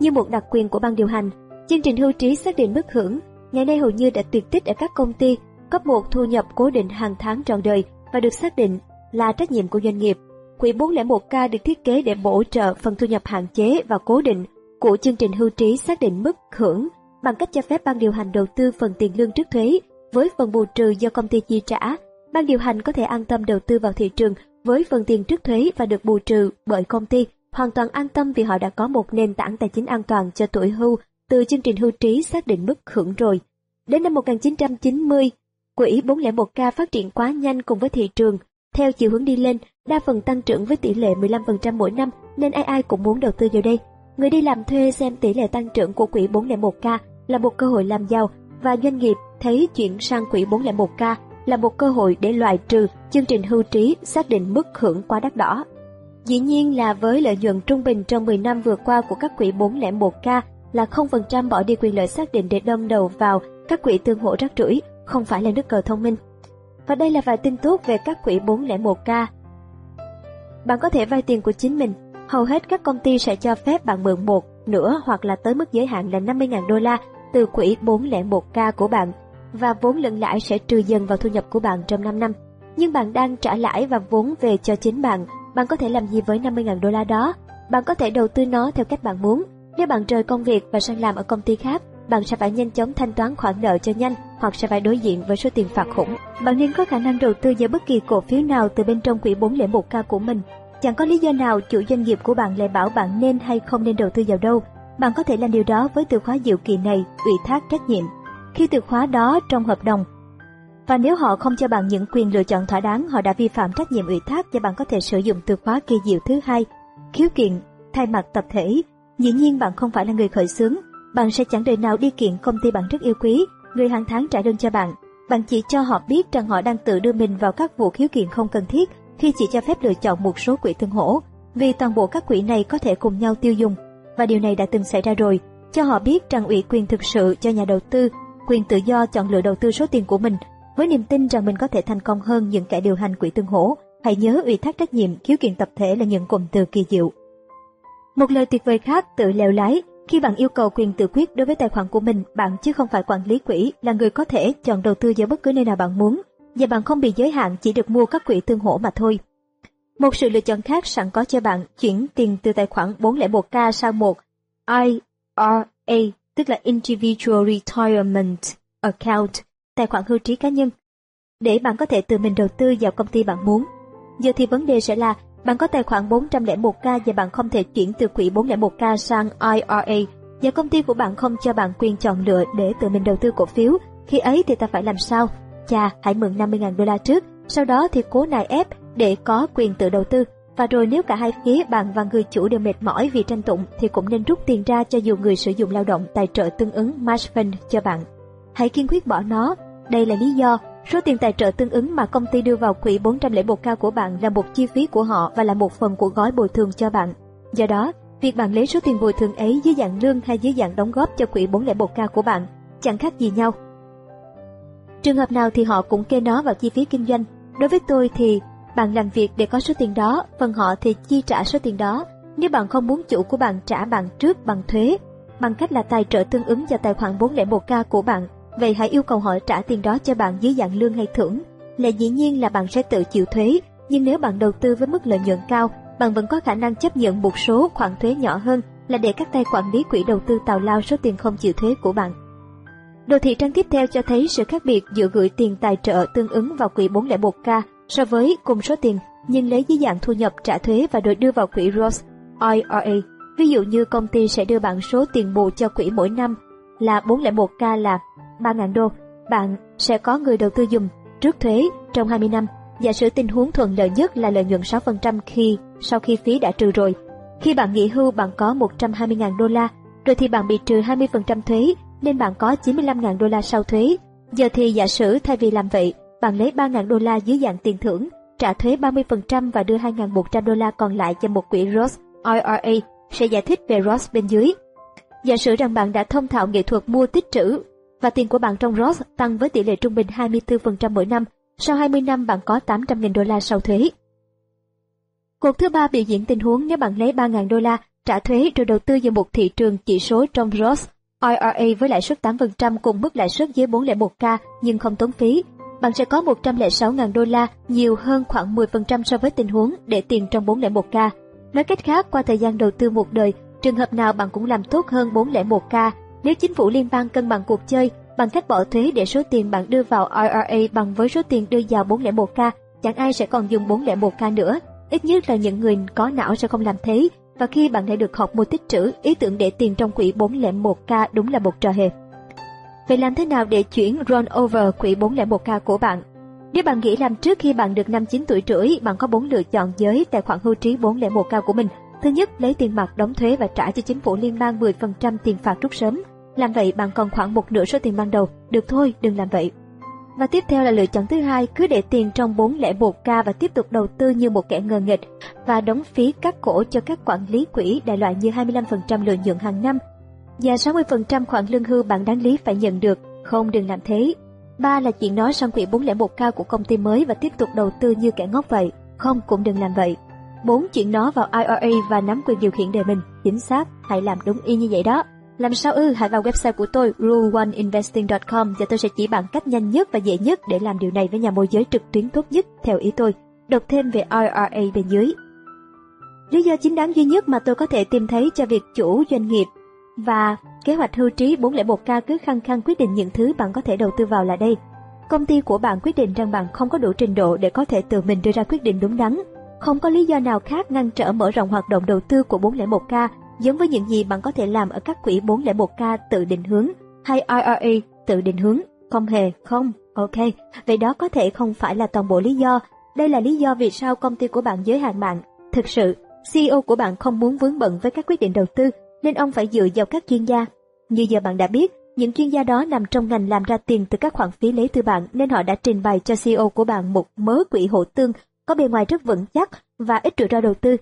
Như một đặc quyền của ban điều hành, chương trình hưu trí xác định mức hưởng ngày nay hầu như đã tuyệt tích ở các công ty, cấp một thu nhập cố định hàng tháng trọn đời và được xác định là trách nhiệm của doanh nghiệp. Quỹ 401k được thiết kế để bổ trợ phần thu nhập hạn chế và cố định của chương trình hưu trí xác định mức hưởng bằng cách cho phép ban điều hành đầu tư phần tiền lương trước thuế với phần bù trừ do công ty chi trả. Ban điều hành có thể an tâm đầu tư vào thị trường với phần tiền trước thuế và được bù trừ bởi công ty, hoàn toàn an tâm vì họ đã có một nền tảng tài chính an toàn cho tuổi hưu từ chương trình hưu trí xác định mức hưởng rồi. Đến năm 1990, quỹ 401k phát triển quá nhanh cùng với thị trường Theo chiều hướng đi lên, đa phần tăng trưởng với tỷ lệ 15% mỗi năm nên ai ai cũng muốn đầu tư vào đây. Người đi làm thuê xem tỷ lệ tăng trưởng của quỹ 401k là một cơ hội làm giàu và doanh nghiệp thấy chuyển sang quỹ 401k là một cơ hội để loại trừ chương trình hưu trí xác định mức hưởng quá đắt đỏ. Dĩ nhiên là với lợi nhuận trung bình trong 10 năm vừa qua của các quỹ 401k là 0% bỏ đi quyền lợi xác định để đâm đầu vào các quỹ tương hỗ rác rưởi, không phải là nước cờ thông minh. Và đây là vài tin tốt về các quỹ 401k. Bạn có thể vay tiền của chính mình. Hầu hết các công ty sẽ cho phép bạn mượn một nửa hoặc là tới mức giới hạn là 50.000 đô la từ quỹ 401k của bạn và vốn lẫn lãi sẽ trừ dần vào thu nhập của bạn trong 5 năm. Nhưng bạn đang trả lãi và vốn về cho chính bạn, bạn có thể làm gì với 50.000 đô la đó? Bạn có thể đầu tư nó theo cách bạn muốn. Nếu bạn rời công việc và sang làm ở công ty khác, bạn sẽ phải nhanh chóng thanh toán khoản nợ cho nhanh hoặc sẽ phải đối diện với số tiền phạt khủng. Bạn nên có khả năng đầu tư vào bất kỳ cổ phiếu nào từ bên trong quỹ 401k của mình. Chẳng có lý do nào chủ doanh nghiệp của bạn lại bảo bạn nên hay không nên đầu tư vào đâu. Bạn có thể làm điều đó với từ khóa diệu kỳ này, ủy thác trách nhiệm. Khi từ khóa đó trong hợp đồng và nếu họ không cho bạn những quyền lựa chọn thỏa đáng, họ đã vi phạm trách nhiệm ủy thác và bạn có thể sử dụng từ khóa kỳ diệu thứ hai, khiếu kiện, thay mặt tập thể. Dĩ nhiên bạn không phải là người khởi xướng, bạn sẽ chẳng đời nào đi kiện công ty bạn rất yêu quý, người hàng tháng trả đơn cho bạn. Bạn chỉ cho họ biết rằng họ đang tự đưa mình vào các vụ khiếu kiện không cần thiết khi chỉ cho phép lựa chọn một số quỹ tương hỗ, vì toàn bộ các quỹ này có thể cùng nhau tiêu dùng. Và điều này đã từng xảy ra rồi, cho họ biết rằng ủy quyền thực sự cho nhà đầu tư, quyền tự do chọn lựa đầu tư số tiền của mình, với niềm tin rằng mình có thể thành công hơn những kẻ điều hành quỹ tương hỗ. Hãy nhớ ủy thác trách nhiệm, khiếu kiện tập thể là những cụm từ kỳ diệu. Một lời tuyệt vời khác tự lèo lái khi bạn yêu cầu quyền tự quyết đối với tài khoản của mình, bạn chứ không phải quản lý quỹ là người có thể chọn đầu tư vào bất cứ nơi nào bạn muốn, và bạn không bị giới hạn chỉ được mua các quỹ tương hỗ mà thôi. Một sự lựa chọn khác sẵn có cho bạn chuyển tiền từ tài khoản 401k sang một IRA, tức là Individual Retirement Account, tài khoản hưu trí cá nhân, để bạn có thể tự mình đầu tư vào công ty bạn muốn. Giờ thì vấn đề sẽ là bạn có tài khoản 401k và bạn không thể chuyển từ quỹ 401k sang IRA và công ty của bạn không cho bạn quyền chọn lựa để tự mình đầu tư cổ phiếu. Khi ấy thì ta phải làm sao? Chà, hãy mượn 50.000 đô la trước, sau đó thì cố nài ép để có quyền tự đầu tư. Và rồi nếu cả hai phía bạn và người chủ đều mệt mỏi vì tranh tụng thì cũng nên rút tiền ra cho dù người sử dụng lao động tài trợ tương ứng match fund cho bạn. Hãy kiên quyết bỏ nó. Đây là lý do Số tiền tài trợ tương ứng mà công ty đưa vào quỹ 401k của bạn là một chi phí của họ và là một phần của gói bồi thường cho bạn. Do đó, việc bạn lấy số tiền bồi thường ấy dưới dạng lương hay dưới dạng đóng góp cho quỹ 401k của bạn chẳng khác gì nhau. Trường hợp nào thì họ cũng kê nó vào chi phí kinh doanh. Đối với tôi thì bạn làm việc để có số tiền đó, phần họ thì chi trả số tiền đó. Nếu bạn không muốn chủ của bạn trả bạn trước bằng thuế, bằng cách là tài trợ tương ứng vào tài khoản 401k của bạn Vậy hãy yêu cầu họ trả tiền đó cho bạn dưới dạng lương hay thưởng. Lẽ dĩ nhiên là bạn sẽ tự chịu thuế, nhưng nếu bạn đầu tư với mức lợi nhuận cao, bạn vẫn có khả năng chấp nhận một số khoản thuế nhỏ hơn là để các tay quản lý quỹ đầu tư tào lao số tiền không chịu thuế của bạn. Đồ thị trang tiếp theo cho thấy sự khác biệt giữa gửi tiền tài trợ tương ứng vào quỹ 401k so với cùng số tiền nhưng lấy dưới dạng thu nhập trả thuế và được đưa vào quỹ Roth IRA. Ví dụ như công ty sẽ đưa bạn số tiền bù cho quỹ mỗi năm là 401k là 3.000 đô, bạn sẽ có người đầu tư dùng trước thuế trong 20 năm. Giả sử tình huống thuận lợi nhất là lợi nhuận 6% khi sau khi phí đã trừ rồi. Khi bạn nghỉ hưu bạn có 120.000 đô la, rồi thì bạn bị trừ 20% thuế nên bạn có 95.000 đô la sau thuế. Giờ thì giả sử thay vì làm vậy, bạn lấy 3.000 đô la dưới dạng tiền thưởng, trả thuế 30% và đưa 2.100 đô la còn lại cho một quỹ Roth IRA sẽ giải thích về Roth bên dưới. Giả sử rằng bạn đã thông thạo nghệ thuật mua tích trữ và tiền của bạn trong Roth tăng với tỷ lệ trung bình 24% mỗi năm, sau 20 năm bạn có 800.000 đô la sau thuế. Cuộc thứ ba biểu diễn tình huống nếu bạn lấy 3.000 đô la, trả thuế rồi đầu tư vào một thị trường chỉ số trong Roth IRA với lãi suất 8% cùng mức lãi suất dưới 401k nhưng không tốn phí. Bạn sẽ có 106.000 đô la, nhiều hơn khoảng 10% so với tình huống để tiền trong 401k. Nói cách khác, qua thời gian đầu tư một đời, trường hợp nào bạn cũng làm tốt hơn 401k nếu chính phủ liên bang cân bằng cuộc chơi bằng cách bỏ thuế để số tiền bạn đưa vào IRA bằng với số tiền đưa vào 401k, chẳng ai sẽ còn dùng 401k nữa. Ít nhất là những người có não sẽ không làm thế. Và khi bạn đã được học mua tích trữ, ý tưởng để tiền trong quỹ 401k đúng là một trò hề. Vậy làm thế nào để chuyển roll over quỹ 401k của bạn? Nếu bạn nghĩ làm trước khi bạn được 59 tuổi rưỡi, bạn có bốn lựa chọn với tài khoản hưu trí 401k của mình. Thứ nhất, lấy tiền mặt đóng thuế và trả cho chính phủ liên bang 10% tiền phạt rút sớm. Làm vậy bạn còn khoảng một nửa số tiền ban đầu. Được thôi, đừng làm vậy. Và tiếp theo là lựa chọn thứ hai, cứ để tiền trong 401k và tiếp tục đầu tư như một kẻ ngờ nghịch và đóng phí cắt cổ cho các quản lý quỹ đại loại như 25% lợi nhuận hàng năm và 60% khoản lương hưu bạn đáng lý phải nhận được. Không đừng làm thế. Ba là chuyện nói sang quỹ 401k của công ty mới và tiếp tục đầu tư như kẻ ngốc vậy. Không cũng đừng làm vậy. Bốn chuyện nó vào IRA và nắm quyền điều khiển đời mình. Chính xác, hãy làm đúng y như vậy đó. Làm sao ư? Hãy vào website của tôi rule1investing.com và tôi sẽ chỉ bạn cách nhanh nhất và dễ nhất để làm điều này với nhà môi giới trực tuyến tốt nhất theo ý tôi. Đọc thêm về IRA bên dưới. Lý do chính đáng duy nhất mà tôi có thể tìm thấy cho việc chủ doanh nghiệp và kế hoạch hưu trí 401k cứ khăng khăng quyết định những thứ bạn có thể đầu tư vào là đây. Công ty của bạn quyết định rằng bạn không có đủ trình độ để có thể tự mình đưa ra quyết định đúng đắn. Không có lý do nào khác ngăn trở mở rộng hoạt động đầu tư của 401k giống với những gì bạn có thể làm ở các quỹ 401k tự định hướng hay IRA tự định hướng. Không hề, không, ok. Vậy đó có thể không phải là toàn bộ lý do. Đây là lý do vì sao công ty của bạn giới hạn bạn. Thực sự, CEO của bạn không muốn vướng bận với các quyết định đầu tư, nên ông phải dựa vào các chuyên gia. Như giờ bạn đã biết, những chuyên gia đó nằm trong ngành làm ra tiền từ các khoản phí lấy từ bạn nên họ đã trình bày cho CEO của bạn một mớ quỹ hộ tương có bề ngoài rất vững chắc và ít rủi ro đầu tư.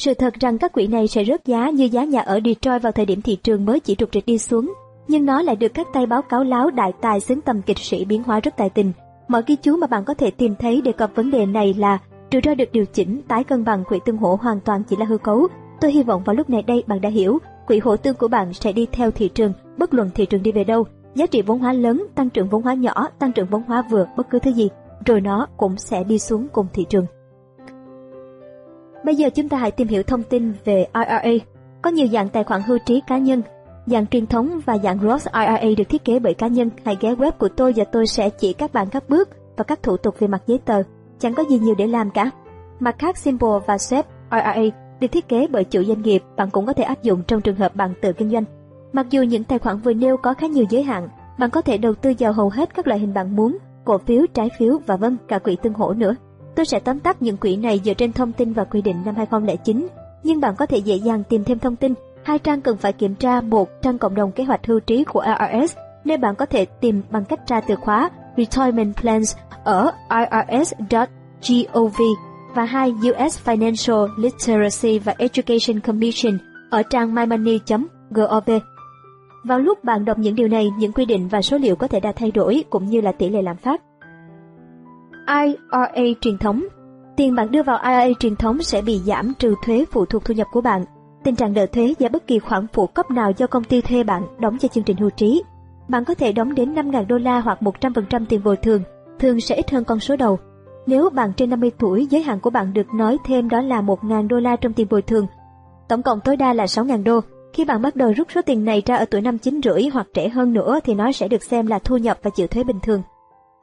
Sự thật rằng các quỹ này sẽ rớt giá như giá nhà ở Detroit vào thời điểm thị trường mới chỉ trục trịch đi xuống, nhưng nó lại được các tay báo cáo láo đại tài xứng tầm kịch sĩ biến hóa rất tài tình. Mọi ghi chú mà bạn có thể tìm thấy đề cập vấn đề này là rủi ro được điều chỉnh, tái cân bằng quỹ tương hỗ hoàn toàn chỉ là hư cấu. Tôi hy vọng vào lúc này đây bạn đã hiểu, quỹ hỗ tương của bạn sẽ đi theo thị trường, bất luận thị trường đi về đâu. Giá trị vốn hóa lớn, tăng trưởng vốn hóa nhỏ, tăng trưởng vốn hóa vừa, bất cứ thứ gì, rồi nó cũng sẽ đi xuống cùng thị trường. Bây giờ chúng ta hãy tìm hiểu thông tin về IRA. Có nhiều dạng tài khoản hưu trí cá nhân, dạng truyền thống và dạng Roth IRA được thiết kế bởi cá nhân. Hãy ghé web của tôi và tôi sẽ chỉ các bạn các bước và các thủ tục về mặt giấy tờ. Chẳng có gì nhiều để làm cả. Mặt khác, Simple và SEP IRA được thiết kế bởi chủ doanh nghiệp, bạn cũng có thể áp dụng trong trường hợp bạn tự kinh doanh. Mặc dù những tài khoản vừa nêu có khá nhiều giới hạn, bạn có thể đầu tư vào hầu hết các loại hình bạn muốn, cổ phiếu, trái phiếu và vân cả quỹ tương hỗ nữa. Tôi sẽ tóm tắt những quỹ này dựa trên thông tin và quy định năm 2009, nhưng bạn có thể dễ dàng tìm thêm thông tin. Hai trang cần phải kiểm tra một trang cộng đồng kế hoạch hưu trí của IRS, nơi bạn có thể tìm bằng cách tra từ khóa Retirement Plans ở irs.gov và hai US Financial Literacy và Education Commission ở trang mymoney.gov. Vào lúc bạn đọc những điều này, những quy định và số liệu có thể đã thay đổi cũng như là tỷ lệ lạm phát. IRA truyền thống Tiền bạn đưa vào IRA truyền thống sẽ bị giảm trừ thuế phụ thuộc thu nhập của bạn. Tình trạng nợ thuế và bất kỳ khoản phụ cấp nào do công ty thuê bạn đóng cho chương trình hưu trí. Bạn có thể đóng đến 5.000 đô la hoặc 100% tiền bồi thường, thường sẽ ít hơn con số đầu. Nếu bạn trên 50 tuổi, giới hạn của bạn được nói thêm đó là 1.000 đô la trong tiền bồi thường. Tổng cộng tối đa là 6.000 đô. Khi bạn bắt đầu rút số tiền này ra ở tuổi năm chín rưỡi hoặc trẻ hơn nữa thì nó sẽ được xem là thu nhập và chịu thuế bình thường.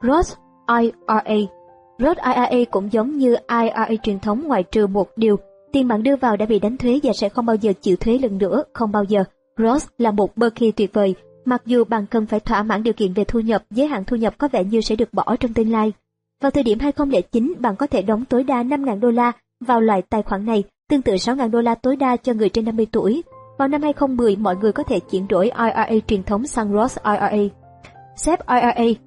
Roth IRA Roth IRA cũng giống như IRA truyền thống ngoại trừ một điều, tiền bạn đưa vào đã bị đánh thuế và sẽ không bao giờ chịu thuế lần nữa, không bao giờ. Roth là một Berkey tuyệt vời, mặc dù bạn cần phải thỏa mãn điều kiện về thu nhập, giới hạn thu nhập có vẻ như sẽ được bỏ trong tương lai. Vào thời điểm 2009, bạn có thể đóng tối đa 5.000 đô la vào loại tài khoản này, tương tự 6.000 đô la tối đa cho người trên 50 tuổi. Vào năm 2010, mọi người có thể chuyển đổi IRA truyền thống sang Roth IRA. SEP IRA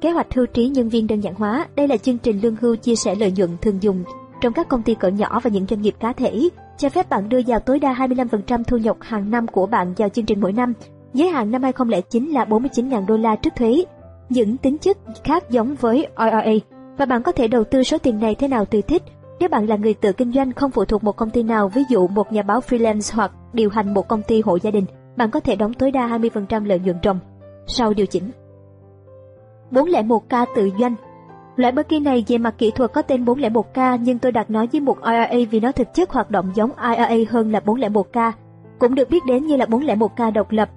Kế hoạch hưu trí nhân viên đơn giản hóa, đây là chương trình lương hưu chia sẻ lợi nhuận thường dùng trong các công ty cỡ nhỏ và những doanh nghiệp cá thể, cho phép bạn đưa vào tối đa 25% thu nhập hàng năm của bạn vào chương trình mỗi năm. Giới hạn năm 2009 là 49.000 đô la trước thuế. Những tính chất khác giống với IRA và bạn có thể đầu tư số tiền này thế nào tùy thích. Nếu bạn là người tự kinh doanh không phụ thuộc một công ty nào, ví dụ một nhà báo freelance hoặc điều hành một công ty hộ gia đình, bạn có thể đóng tối đa 20% lợi nhuận trồng sau điều chỉnh. 401k tự doanh. Loại bất kỳ này về mặt kỹ thuật có tên 401k nhưng tôi đặt nó với một IRA vì nó thực chất hoạt động giống IRA hơn là 401k. Cũng được biết đến như là 401k độc lập,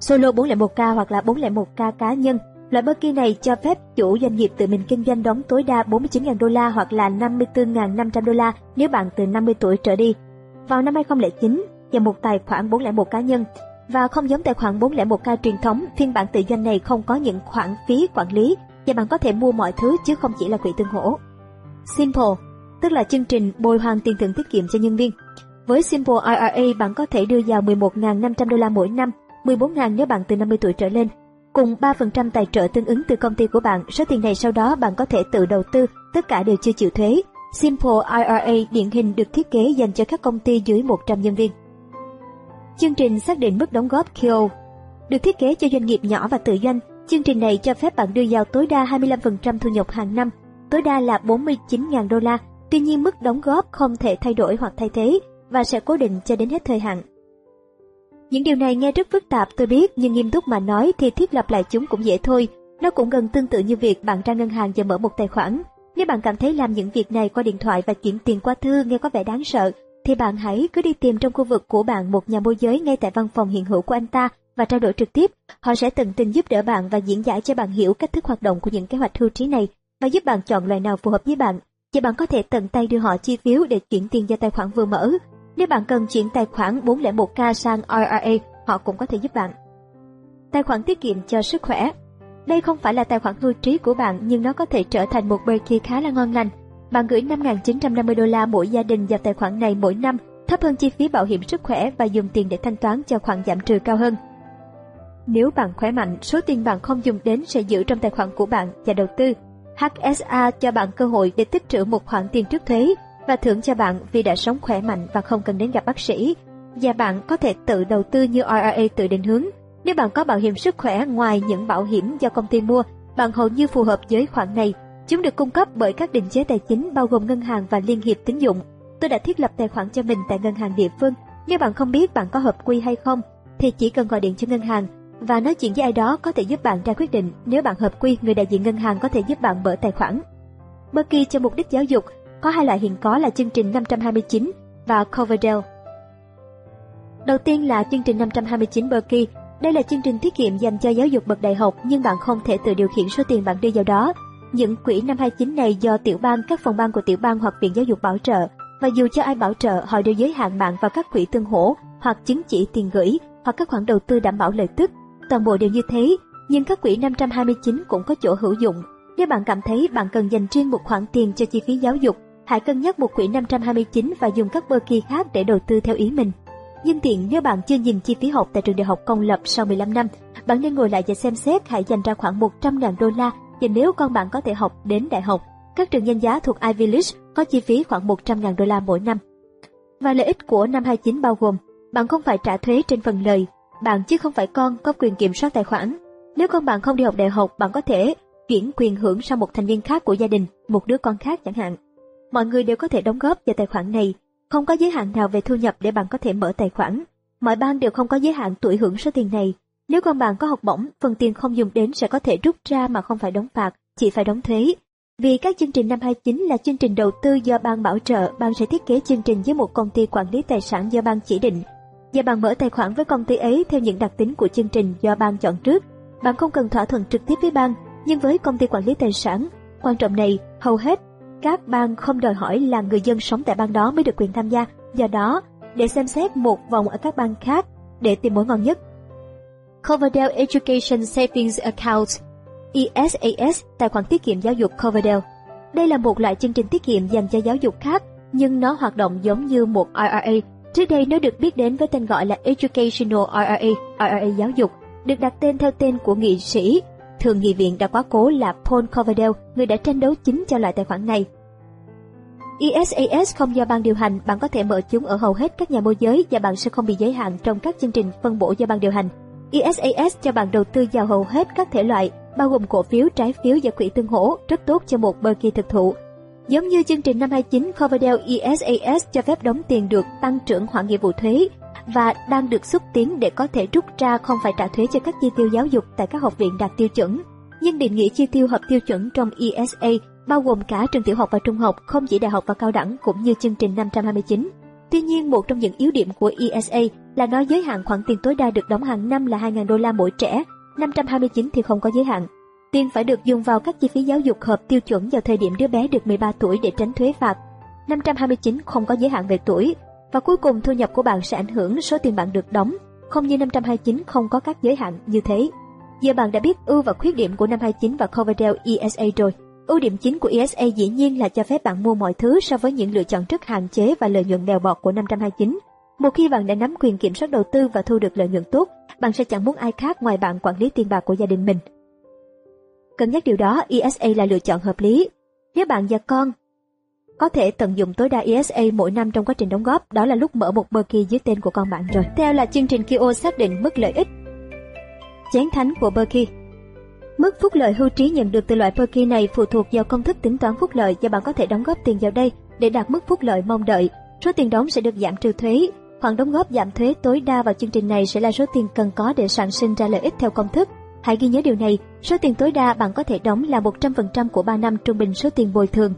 solo 401k hoặc là 401k cá nhân. Loại bất kỳ này cho phép chủ doanh nghiệp tự mình kinh doanh đóng tối đa 49.000 đô la hoặc là 54.500 đô la nếu bạn từ 50 tuổi trở đi. Vào năm 2009, và một tài khoản 401 cá nhân, và không giống tài khoản 401k truyền thống, phiên bản tự doanh này không có những khoản phí quản lý và bạn có thể mua mọi thứ chứ không chỉ là quỹ tương hỗ. Simple, tức là chương trình bồi hoàn tiền thưởng tiết kiệm cho nhân viên. Với Simple IRA, bạn có thể đưa vào 11.500 đô la mỗi năm, 14.000 nếu bạn từ 50 tuổi trở lên, cùng 3% tài trợ tương ứng từ công ty của bạn. Số tiền này sau đó bạn có thể tự đầu tư, tất cả đều chưa chịu thuế. Simple IRA điển hình được thiết kế dành cho các công ty dưới 100 nhân viên. Chương trình xác định mức đóng góp KO được thiết kế cho doanh nghiệp nhỏ và tự doanh. Chương trình này cho phép bạn đưa vào tối đa 25% thu nhập hàng năm, tối đa là 49.000 đô la. Tuy nhiên mức đóng góp không thể thay đổi hoặc thay thế và sẽ cố định cho đến hết thời hạn. Những điều này nghe rất phức tạp tôi biết, nhưng nghiêm túc mà nói thì thiết lập lại chúng cũng dễ thôi. Nó cũng gần tương tự như việc bạn ra ngân hàng và mở một tài khoản. Nếu bạn cảm thấy làm những việc này qua điện thoại và chuyển tiền qua thư nghe có vẻ đáng sợ, thì bạn hãy cứ đi tìm trong khu vực của bạn một nhà môi giới ngay tại văn phòng hiện hữu của anh ta và trao đổi trực tiếp. Họ sẽ tận tình giúp đỡ bạn và diễn giải cho bạn hiểu cách thức hoạt động của những kế hoạch hưu trí này và giúp bạn chọn loại nào phù hợp với bạn. Và bạn có thể tận tay đưa họ chi phiếu để chuyển tiền vào tài khoản vừa mở. Nếu bạn cần chuyển tài khoản 401k sang IRA, họ cũng có thể giúp bạn. Tài khoản tiết kiệm cho sức khỏe Đây không phải là tài khoản hưu trí của bạn nhưng nó có thể trở thành một Berkey khá là ngon lành. Bạn gửi 5.950 đô la mỗi gia đình vào tài khoản này mỗi năm, thấp hơn chi phí bảo hiểm sức khỏe và dùng tiền để thanh toán cho khoản giảm trừ cao hơn. Nếu bạn khỏe mạnh, số tiền bạn không dùng đến sẽ giữ trong tài khoản của bạn và đầu tư. HSA cho bạn cơ hội để tích trữ một khoản tiền trước thuế và thưởng cho bạn vì đã sống khỏe mạnh và không cần đến gặp bác sĩ. Và bạn có thể tự đầu tư như IRA tự định hướng. Nếu bạn có bảo hiểm sức khỏe ngoài những bảo hiểm do công ty mua, bạn hầu như phù hợp với khoản này. Chúng được cung cấp bởi các định chế tài chính bao gồm ngân hàng và liên hiệp tín dụng. Tôi đã thiết lập tài khoản cho mình tại ngân hàng địa phương. Nếu bạn không biết bạn có hợp quy hay không, thì chỉ cần gọi điện cho ngân hàng và nói chuyện với ai đó có thể giúp bạn ra quyết định. Nếu bạn hợp quy, người đại diện ngân hàng có thể giúp bạn mở tài khoản. Bất kỳ cho mục đích giáo dục có hai loại hiện có là chương trình 529 và Coverdale. Đầu tiên là chương trình 529 Berkey. Đây là chương trình tiết kiệm dành cho giáo dục bậc đại học nhưng bạn không thể tự điều khiển số tiền bạn đưa vào đó. Những quỹ 529 này do tiểu bang, các phòng ban của tiểu bang hoặc viện giáo dục bảo trợ và dù cho ai bảo trợ họ đều giới hạn bạn vào các quỹ tương hỗ hoặc chứng chỉ tiền gửi hoặc các khoản đầu tư đảm bảo lợi tức toàn bộ đều như thế, nhưng các quỹ 529 cũng có chỗ hữu dụng. Nếu bạn cảm thấy bạn cần dành riêng một khoản tiền cho chi phí giáo dục, hãy cân nhắc một quỹ 529 và dùng các bơ kỳ khác để đầu tư theo ý mình. Nhân tiện nếu bạn chưa nhìn chi phí học tại trường đại học công lập sau 15 năm, bạn nên ngồi lại và xem xét hãy dành ra khoảng 100.000 đô la và nếu con bạn có thể học đến đại học. Các trường danh giá thuộc Ivy League có chi phí khoảng 100.000 đô la mỗi năm. Và lợi ích của năm 29 bao gồm, bạn không phải trả thuế trên phần lời bạn chứ không phải con có quyền kiểm soát tài khoản. Nếu con bạn không đi học đại học, bạn có thể chuyển quyền hưởng sang một thành viên khác của gia đình, một đứa con khác chẳng hạn. Mọi người đều có thể đóng góp vào tài khoản này, không có giới hạn nào về thu nhập để bạn có thể mở tài khoản. Mọi bang đều không có giới hạn tuổi hưởng số tiền này. Nếu con bạn có học bổng, phần tiền không dùng đến sẽ có thể rút ra mà không phải đóng phạt, chỉ phải đóng thuế. Vì các chương trình năm 29 là chương trình đầu tư do ban bảo trợ, ban sẽ thiết kế chương trình với một công ty quản lý tài sản do ban chỉ định và bạn mở tài khoản với công ty ấy theo những đặc tính của chương trình do ban chọn trước. Bạn không cần thỏa thuận trực tiếp với ban, nhưng với công ty quản lý tài sản, quan trọng này, hầu hết các bang không đòi hỏi là người dân sống tại bang đó mới được quyền tham gia. Do đó, để xem xét một vòng ở các bang khác để tìm mối ngon nhất. Coverdale Education Savings Account ESAS, tài khoản tiết kiệm giáo dục Coverdale. Đây là một loại chương trình tiết kiệm dành cho giáo dục khác, nhưng nó hoạt động giống như một IRA Trước đây nó được biết đến với tên gọi là Educational IRA (IRA giáo dục, được đặt tên theo tên của nghị sĩ thường nghị viện đã quá cố là Paul Coverdale, người đã tranh đấu chính cho loại tài khoản này. ESAS không do ban điều hành, bạn có thể mở chúng ở hầu hết các nhà môi giới và bạn sẽ không bị giới hạn trong các chương trình phân bổ do ban điều hành. ESAS cho bạn đầu tư vào hầu hết các thể loại, bao gồm cổ phiếu, trái phiếu và quỹ tương hỗ, rất tốt cho một bơ kỳ thực thụ. Giống như chương trình năm 29, Coverdale ESAS cho phép đóng tiền được tăng trưởng hoãn nghĩa vụ thuế và đang được xúc tiến để có thể rút ra không phải trả thuế cho các chi tiêu giáo dục tại các học viện đạt tiêu chuẩn. Nhưng định nghĩa chi tiêu hợp tiêu chuẩn trong ESA bao gồm cả trường tiểu học và trung học, không chỉ đại học và cao đẳng cũng như chương trình 529. Tuy nhiên, một trong những yếu điểm của ESA là nó giới hạn khoản tiền tối đa được đóng hàng năm là 2.000 đô la mỗi trẻ, 529 thì không có giới hạn. Tiền phải được dùng vào các chi phí giáo dục hợp tiêu chuẩn vào thời điểm đứa bé được 13 tuổi để tránh thuế phạt. 529 không có giới hạn về tuổi. Và cuối cùng thu nhập của bạn sẽ ảnh hưởng số tiền bạn được đóng, không như 529 không có các giới hạn như thế. Giờ bạn đã biết ưu và khuyết điểm của năm 29 và Coverdale ESA rồi. Ưu điểm chính của ESA dĩ nhiên là cho phép bạn mua mọi thứ so với những lựa chọn rất hạn chế và lợi nhuận bèo bọt của 529. Một khi bạn đã nắm quyền kiểm soát đầu tư và thu được lợi nhuận tốt, bạn sẽ chẳng muốn ai khác ngoài bạn quản lý tiền bạc của gia đình mình. Cân nhắc điều đó, ESA là lựa chọn hợp lý. Nếu bạn và con có thể tận dụng tối đa ESA mỗi năm trong quá trình đóng góp, đó là lúc mở một Berkey dưới tên của con bạn rồi. Theo là chương trình KIO xác định mức lợi ích. Chén thánh của Berkey Mức phúc lợi hưu trí nhận được từ loại Berkey này phụ thuộc vào công thức tính toán phúc lợi và bạn có thể đóng góp tiền vào đây để đạt mức phúc lợi mong đợi. Số tiền đóng sẽ được giảm trừ thuế. Khoản đóng góp giảm thuế tối đa vào chương trình này sẽ là số tiền cần có để sản sinh ra lợi ích theo công thức. Hãy ghi nhớ điều này, số tiền tối đa bạn có thể đóng là 100% của 3 năm trung bình số tiền bồi thường.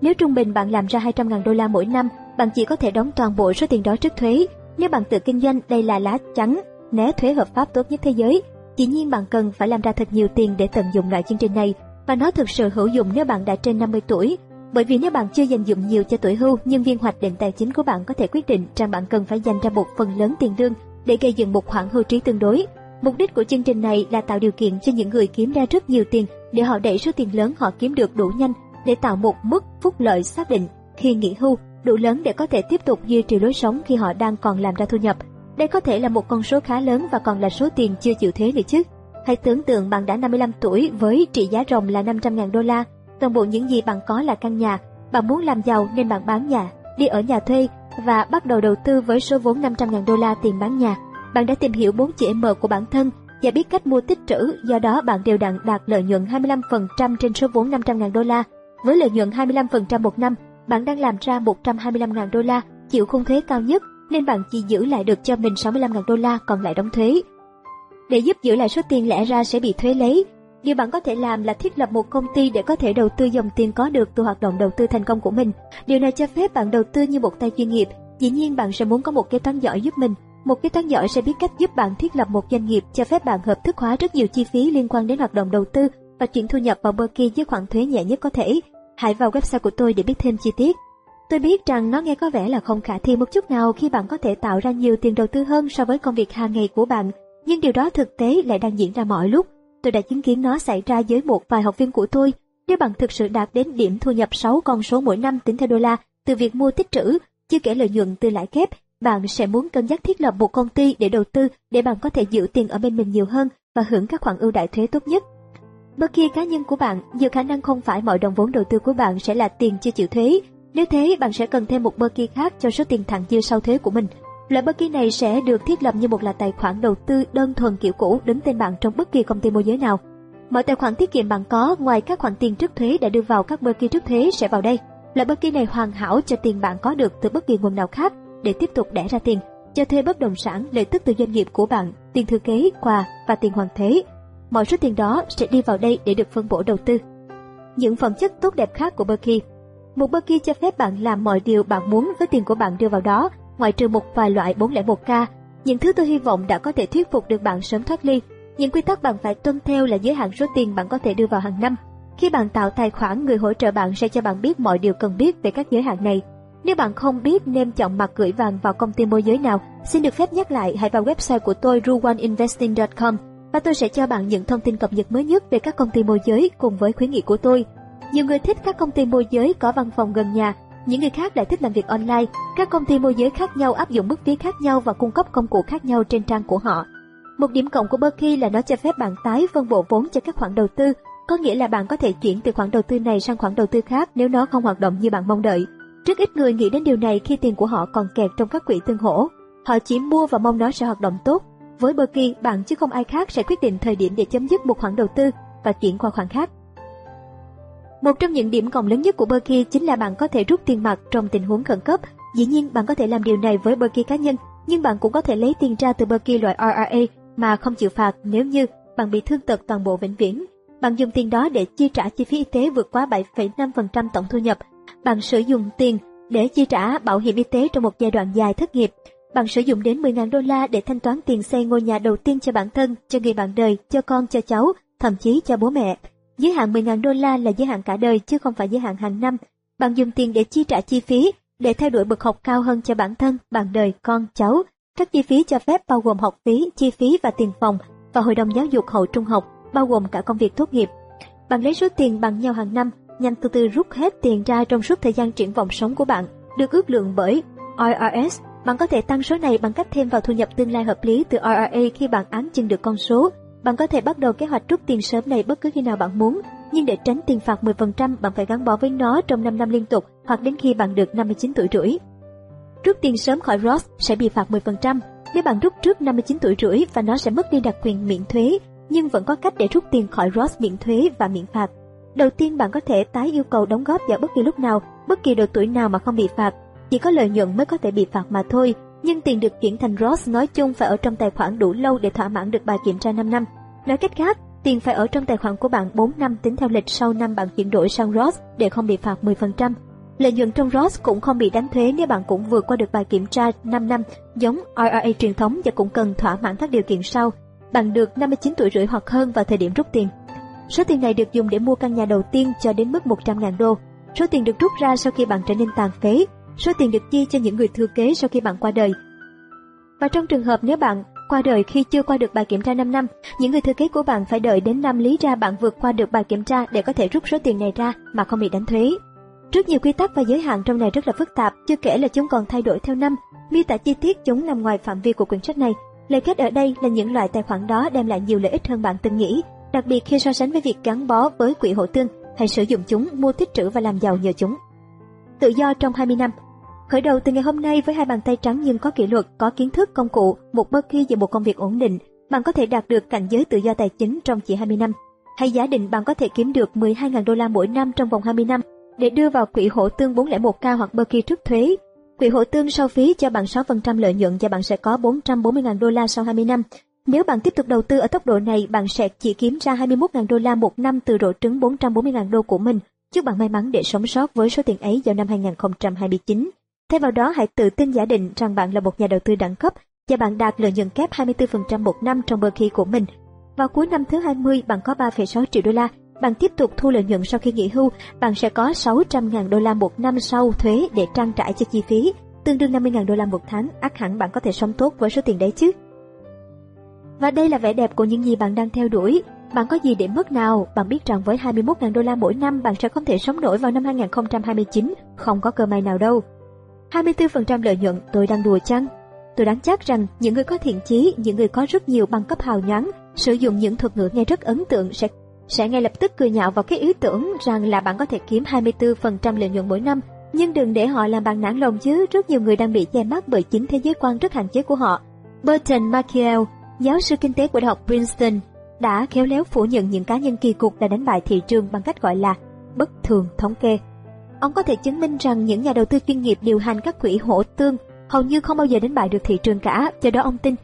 Nếu trung bình bạn làm ra 200.000 đô la mỗi năm, bạn chỉ có thể đóng toàn bộ số tiền đó trước thuế. Nếu bạn tự kinh doanh, đây là lá chắn, né thuế hợp pháp tốt nhất thế giới. chỉ nhiên bạn cần phải làm ra thật nhiều tiền để tận dụng loại chương trình này và nó thực sự hữu dụng nếu bạn đã trên 50 tuổi. Bởi vì nếu bạn chưa dành dụng nhiều cho tuổi hưu, nhân viên hoạch định tài chính của bạn có thể quyết định rằng bạn cần phải dành ra một phần lớn tiền lương để gây dựng một khoản hưu trí tương đối. Mục đích của chương trình này là tạo điều kiện cho những người kiếm ra rất nhiều tiền để họ đẩy số tiền lớn họ kiếm được đủ nhanh để tạo một mức phúc lợi xác định khi nghỉ hưu đủ lớn để có thể tiếp tục duy trì lối sống khi họ đang còn làm ra thu nhập. Đây có thể là một con số khá lớn và còn là số tiền chưa chịu thuế nữa chứ. Hãy tưởng tượng bạn đã 55 tuổi với trị giá ròng là 500.000 đô la, toàn bộ những gì bạn có là căn nhà. Bạn muốn làm giàu nên bạn bán nhà, đi ở nhà thuê và bắt đầu đầu tư với số vốn 500.000 đô la tiền bán nhà. Bạn đã tìm hiểu bốn chữ M của bản thân và biết cách mua tích trữ, do đó bạn đều đặn đạt lợi nhuận 25% trên số vốn 500.000 đô la. Với lợi nhuận 25% một năm, bạn đang làm ra 125.000 đô la, chịu khung thuế cao nhất nên bạn chỉ giữ lại được cho mình 65.000 đô la còn lại đóng thuế. Để giúp giữ lại số tiền lẽ ra sẽ bị thuế lấy, điều bạn có thể làm là thiết lập một công ty để có thể đầu tư dòng tiền có được từ hoạt động đầu tư thành công của mình. Điều này cho phép bạn đầu tư như một tay chuyên nghiệp. Dĩ nhiên bạn sẽ muốn có một kế toán giỏi giúp mình. Một kế toán giỏi sẽ biết cách giúp bạn thiết lập một doanh nghiệp cho phép bạn hợp thức hóa rất nhiều chi phí liên quan đến hoạt động đầu tư và chuyển thu nhập vào Berkey với khoản thuế nhẹ nhất có thể. Hãy vào website của tôi để biết thêm chi tiết. Tôi biết rằng nó nghe có vẻ là không khả thi một chút nào khi bạn có thể tạo ra nhiều tiền đầu tư hơn so với công việc hàng ngày của bạn, nhưng điều đó thực tế lại đang diễn ra mọi lúc. Tôi đã chứng kiến nó xảy ra với một vài học viên của tôi. Nếu bạn thực sự đạt đến điểm thu nhập 6 con số mỗi năm tính theo đô la từ việc mua tích trữ, chưa kể lợi nhuận từ lãi kép, bạn sẽ muốn cân nhắc thiết lập một công ty để đầu tư để bạn có thể giữ tiền ở bên mình nhiều hơn và hưởng các khoản ưu đại thuế tốt nhất. Bất kỳ cá nhân của bạn, nhiều khả năng không phải mọi đồng vốn đầu tư của bạn sẽ là tiền chưa chịu thuế. Nếu thế, bạn sẽ cần thêm một bất kỳ khác cho số tiền thẳng dư sau thuế của mình. Loại bất kỳ này sẽ được thiết lập như một là tài khoản đầu tư đơn thuần kiểu cũ đứng tên bạn trong bất kỳ công ty môi giới nào. Mọi tài khoản tiết kiệm bạn có ngoài các khoản tiền trước thuế đã đưa vào các bất kỳ trước thuế sẽ vào đây. Loại bất kỳ này hoàn hảo cho tiền bạn có được từ bất kỳ nguồn nào khác để tiếp tục đẻ ra tiền, cho thuê bất động sản, lợi tức từ doanh nghiệp của bạn, tiền thừa kế, quà và tiền hoàn thế. Mọi số tiền đó sẽ đi vào đây để được phân bổ đầu tư. Những phẩm chất tốt đẹp khác của Berkey Một Berkey cho phép bạn làm mọi điều bạn muốn với tiền của bạn đưa vào đó, ngoại trừ một vài loại 401k. Những thứ tôi hy vọng đã có thể thuyết phục được bạn sớm thoát ly. Những quy tắc bạn phải tuân theo là giới hạn số tiền bạn có thể đưa vào hàng năm. Khi bạn tạo tài khoản, người hỗ trợ bạn sẽ cho bạn biết mọi điều cần biết về các giới hạn này. Nếu bạn không biết nên chọn mặt gửi vàng vào công ty môi giới nào, xin được phép nhắc lại hãy vào website của tôi ruoninvesting.com và tôi sẽ cho bạn những thông tin cập nhật mới nhất về các công ty môi giới cùng với khuyến nghị của tôi. Nhiều người thích các công ty môi giới có văn phòng gần nhà, những người khác lại thích làm việc online. Các công ty môi giới khác nhau áp dụng mức phí khác nhau và cung cấp công cụ khác nhau trên trang của họ. Một điểm cộng của Berkey là nó cho phép bạn tái phân bổ vốn cho các khoản đầu tư, có nghĩa là bạn có thể chuyển từ khoản đầu tư này sang khoản đầu tư khác nếu nó không hoạt động như bạn mong đợi. Rất ít người nghĩ đến điều này khi tiền của họ còn kẹt trong các quỹ tương hỗ. Họ chỉ mua và mong nó sẽ hoạt động tốt. Với Berkey, bạn chứ không ai khác sẽ quyết định thời điểm để chấm dứt một khoản đầu tư và chuyển qua khoản khác. Một trong những điểm cộng lớn nhất của Berkey chính là bạn có thể rút tiền mặt trong tình huống khẩn cấp. Dĩ nhiên bạn có thể làm điều này với Berkey cá nhân, nhưng bạn cũng có thể lấy tiền ra từ Berkey loại RRA mà không chịu phạt nếu như bạn bị thương tật toàn bộ vĩnh viễn. Bạn dùng tiền đó để chi trả chi phí y tế vượt quá 7,5% tổng thu nhập bạn sử dụng tiền để chi trả bảo hiểm y tế trong một giai đoạn dài thất nghiệp. Bạn sử dụng đến 10.000 đô la để thanh toán tiền xây ngôi nhà đầu tiên cho bản thân, cho người bạn đời, cho con, cho cháu, thậm chí cho bố mẹ. Giới hạn 10.000 đô la là giới hạn cả đời chứ không phải giới hạn hàng năm. Bạn dùng tiền để chi trả chi phí, để theo đuổi bậc học cao hơn cho bản thân, bạn đời, con, cháu. Các chi phí cho phép bao gồm học phí, chi phí và tiền phòng, và hội đồng giáo dục hậu trung học, bao gồm cả công việc tốt nghiệp. Bạn lấy số tiền bằng nhau hàng năm, nhanh từ từ rút hết tiền ra trong suốt thời gian triển vọng sống của bạn, được ước lượng bởi IRS. Bạn có thể tăng số này bằng cách thêm vào thu nhập tương lai hợp lý từ IRA khi bạn án chừng được con số. Bạn có thể bắt đầu kế hoạch rút tiền sớm này bất cứ khi nào bạn muốn, nhưng để tránh tiền phạt 10%, bạn phải gắn bó với nó trong 5 năm liên tục hoặc đến khi bạn được 59 tuổi rưỡi. Rút tiền sớm khỏi Roth sẽ bị phạt 10%, nếu bạn rút trước 59 tuổi rưỡi và nó sẽ mất đi đặc quyền miễn thuế, nhưng vẫn có cách để rút tiền khỏi Roth miễn thuế và miễn phạt. Đầu tiên bạn có thể tái yêu cầu đóng góp vào bất kỳ lúc nào, bất kỳ độ tuổi nào mà không bị phạt. Chỉ có lợi nhuận mới có thể bị phạt mà thôi, nhưng tiền được chuyển thành Roth nói chung phải ở trong tài khoản đủ lâu để thỏa mãn được bài kiểm tra 5 năm. Nói cách khác, tiền phải ở trong tài khoản của bạn 4 năm tính theo lịch sau năm bạn chuyển đổi sang Roth để không bị phạt 10%. Lợi nhuận trong Roth cũng không bị đánh thuế nếu bạn cũng vượt qua được bài kiểm tra 5 năm giống IRA truyền thống và cũng cần thỏa mãn các điều kiện sau. Bạn được 59 tuổi rưỡi hoặc hơn vào thời điểm rút tiền. Số tiền này được dùng để mua căn nhà đầu tiên cho đến mức 100.000 đô. Số tiền được rút ra sau khi bạn trở nên tàn phế. Số tiền được chi cho những người thừa kế sau khi bạn qua đời. Và trong trường hợp nếu bạn qua đời khi chưa qua được bài kiểm tra 5 năm, những người thừa kế của bạn phải đợi đến năm lý ra bạn vượt qua được bài kiểm tra để có thể rút số tiền này ra mà không bị đánh thuế. Rất nhiều quy tắc và giới hạn trong này rất là phức tạp, chưa kể là chúng còn thay đổi theo năm. Miêu tả chi tiết chúng nằm ngoài phạm vi của quyển sách này. Lời kết ở đây là những loại tài khoản đó đem lại nhiều lợi ích hơn bạn từng nghĩ, đặc biệt khi so sánh với việc gắn bó với quỹ hỗ tương hay sử dụng chúng mua tích trữ và làm giàu nhờ chúng. Tự do trong 20 năm Khởi đầu từ ngày hôm nay với hai bàn tay trắng nhưng có kỷ luật, có kiến thức, công cụ, một bất kỳ và một công việc ổn định, bạn có thể đạt được cảnh giới tự do tài chính trong chỉ 20 năm. Hay giả định bạn có thể kiếm được 12.000 đô la mỗi năm trong vòng 20 năm để đưa vào quỹ hỗ tương 401k hoặc Berkey trước thuế. Quỹ hỗ tương sau phí cho bạn 6% lợi nhuận và bạn sẽ có 440.000 đô la sau 20 năm. Nếu bạn tiếp tục đầu tư ở tốc độ này, bạn sẽ chỉ kiếm ra 21.000 đô la một năm từ rổ trứng 440.000 đô của mình. Chúc bạn may mắn để sống sót với số tiền ấy vào năm 2029. Thay vào đó hãy tự tin giả định rằng bạn là một nhà đầu tư đẳng cấp và bạn đạt lợi nhuận kép 24% một năm trong Berkey của mình. Vào cuối năm thứ 20, bạn có 3,6 triệu đô la bạn tiếp tục thu lợi nhuận sau khi nghỉ hưu, bạn sẽ có 600.000 đô la một năm sau thuế để trang trải cho chi phí, tương đương 50.000 đô la một tháng, ác hẳn bạn có thể sống tốt với số tiền đấy chứ. Và đây là vẻ đẹp của những gì bạn đang theo đuổi. Bạn có gì để mất nào? Bạn biết rằng với 21.000 đô la mỗi năm bạn sẽ không thể sống nổi vào năm 2029, không có cơ may nào đâu. 24% lợi nhuận tôi đang đùa chăng? Tôi đoán chắc rằng những người có thiện chí, những người có rất nhiều băng cấp hào nhoáng, sử dụng những thuật ngữ nghe rất ấn tượng sẽ sẽ ngay lập tức cười nhạo vào cái ý tưởng rằng là bạn có thể kiếm 24% lợi nhuận mỗi năm. Nhưng đừng để họ làm bạn nản lòng chứ, rất nhiều người đang bị che mắt bởi chính thế giới quan rất hạn chế của họ. Burton Markiel, giáo sư kinh tế của Đại học Princeton, đã khéo léo phủ nhận những cá nhân kỳ cục đã đánh bại thị trường bằng cách gọi là bất thường thống kê. Ông có thể chứng minh rằng những nhà đầu tư chuyên nghiệp điều hành các quỹ hỗ tương hầu như không bao giờ đánh bại được thị trường cả, do đó ông tin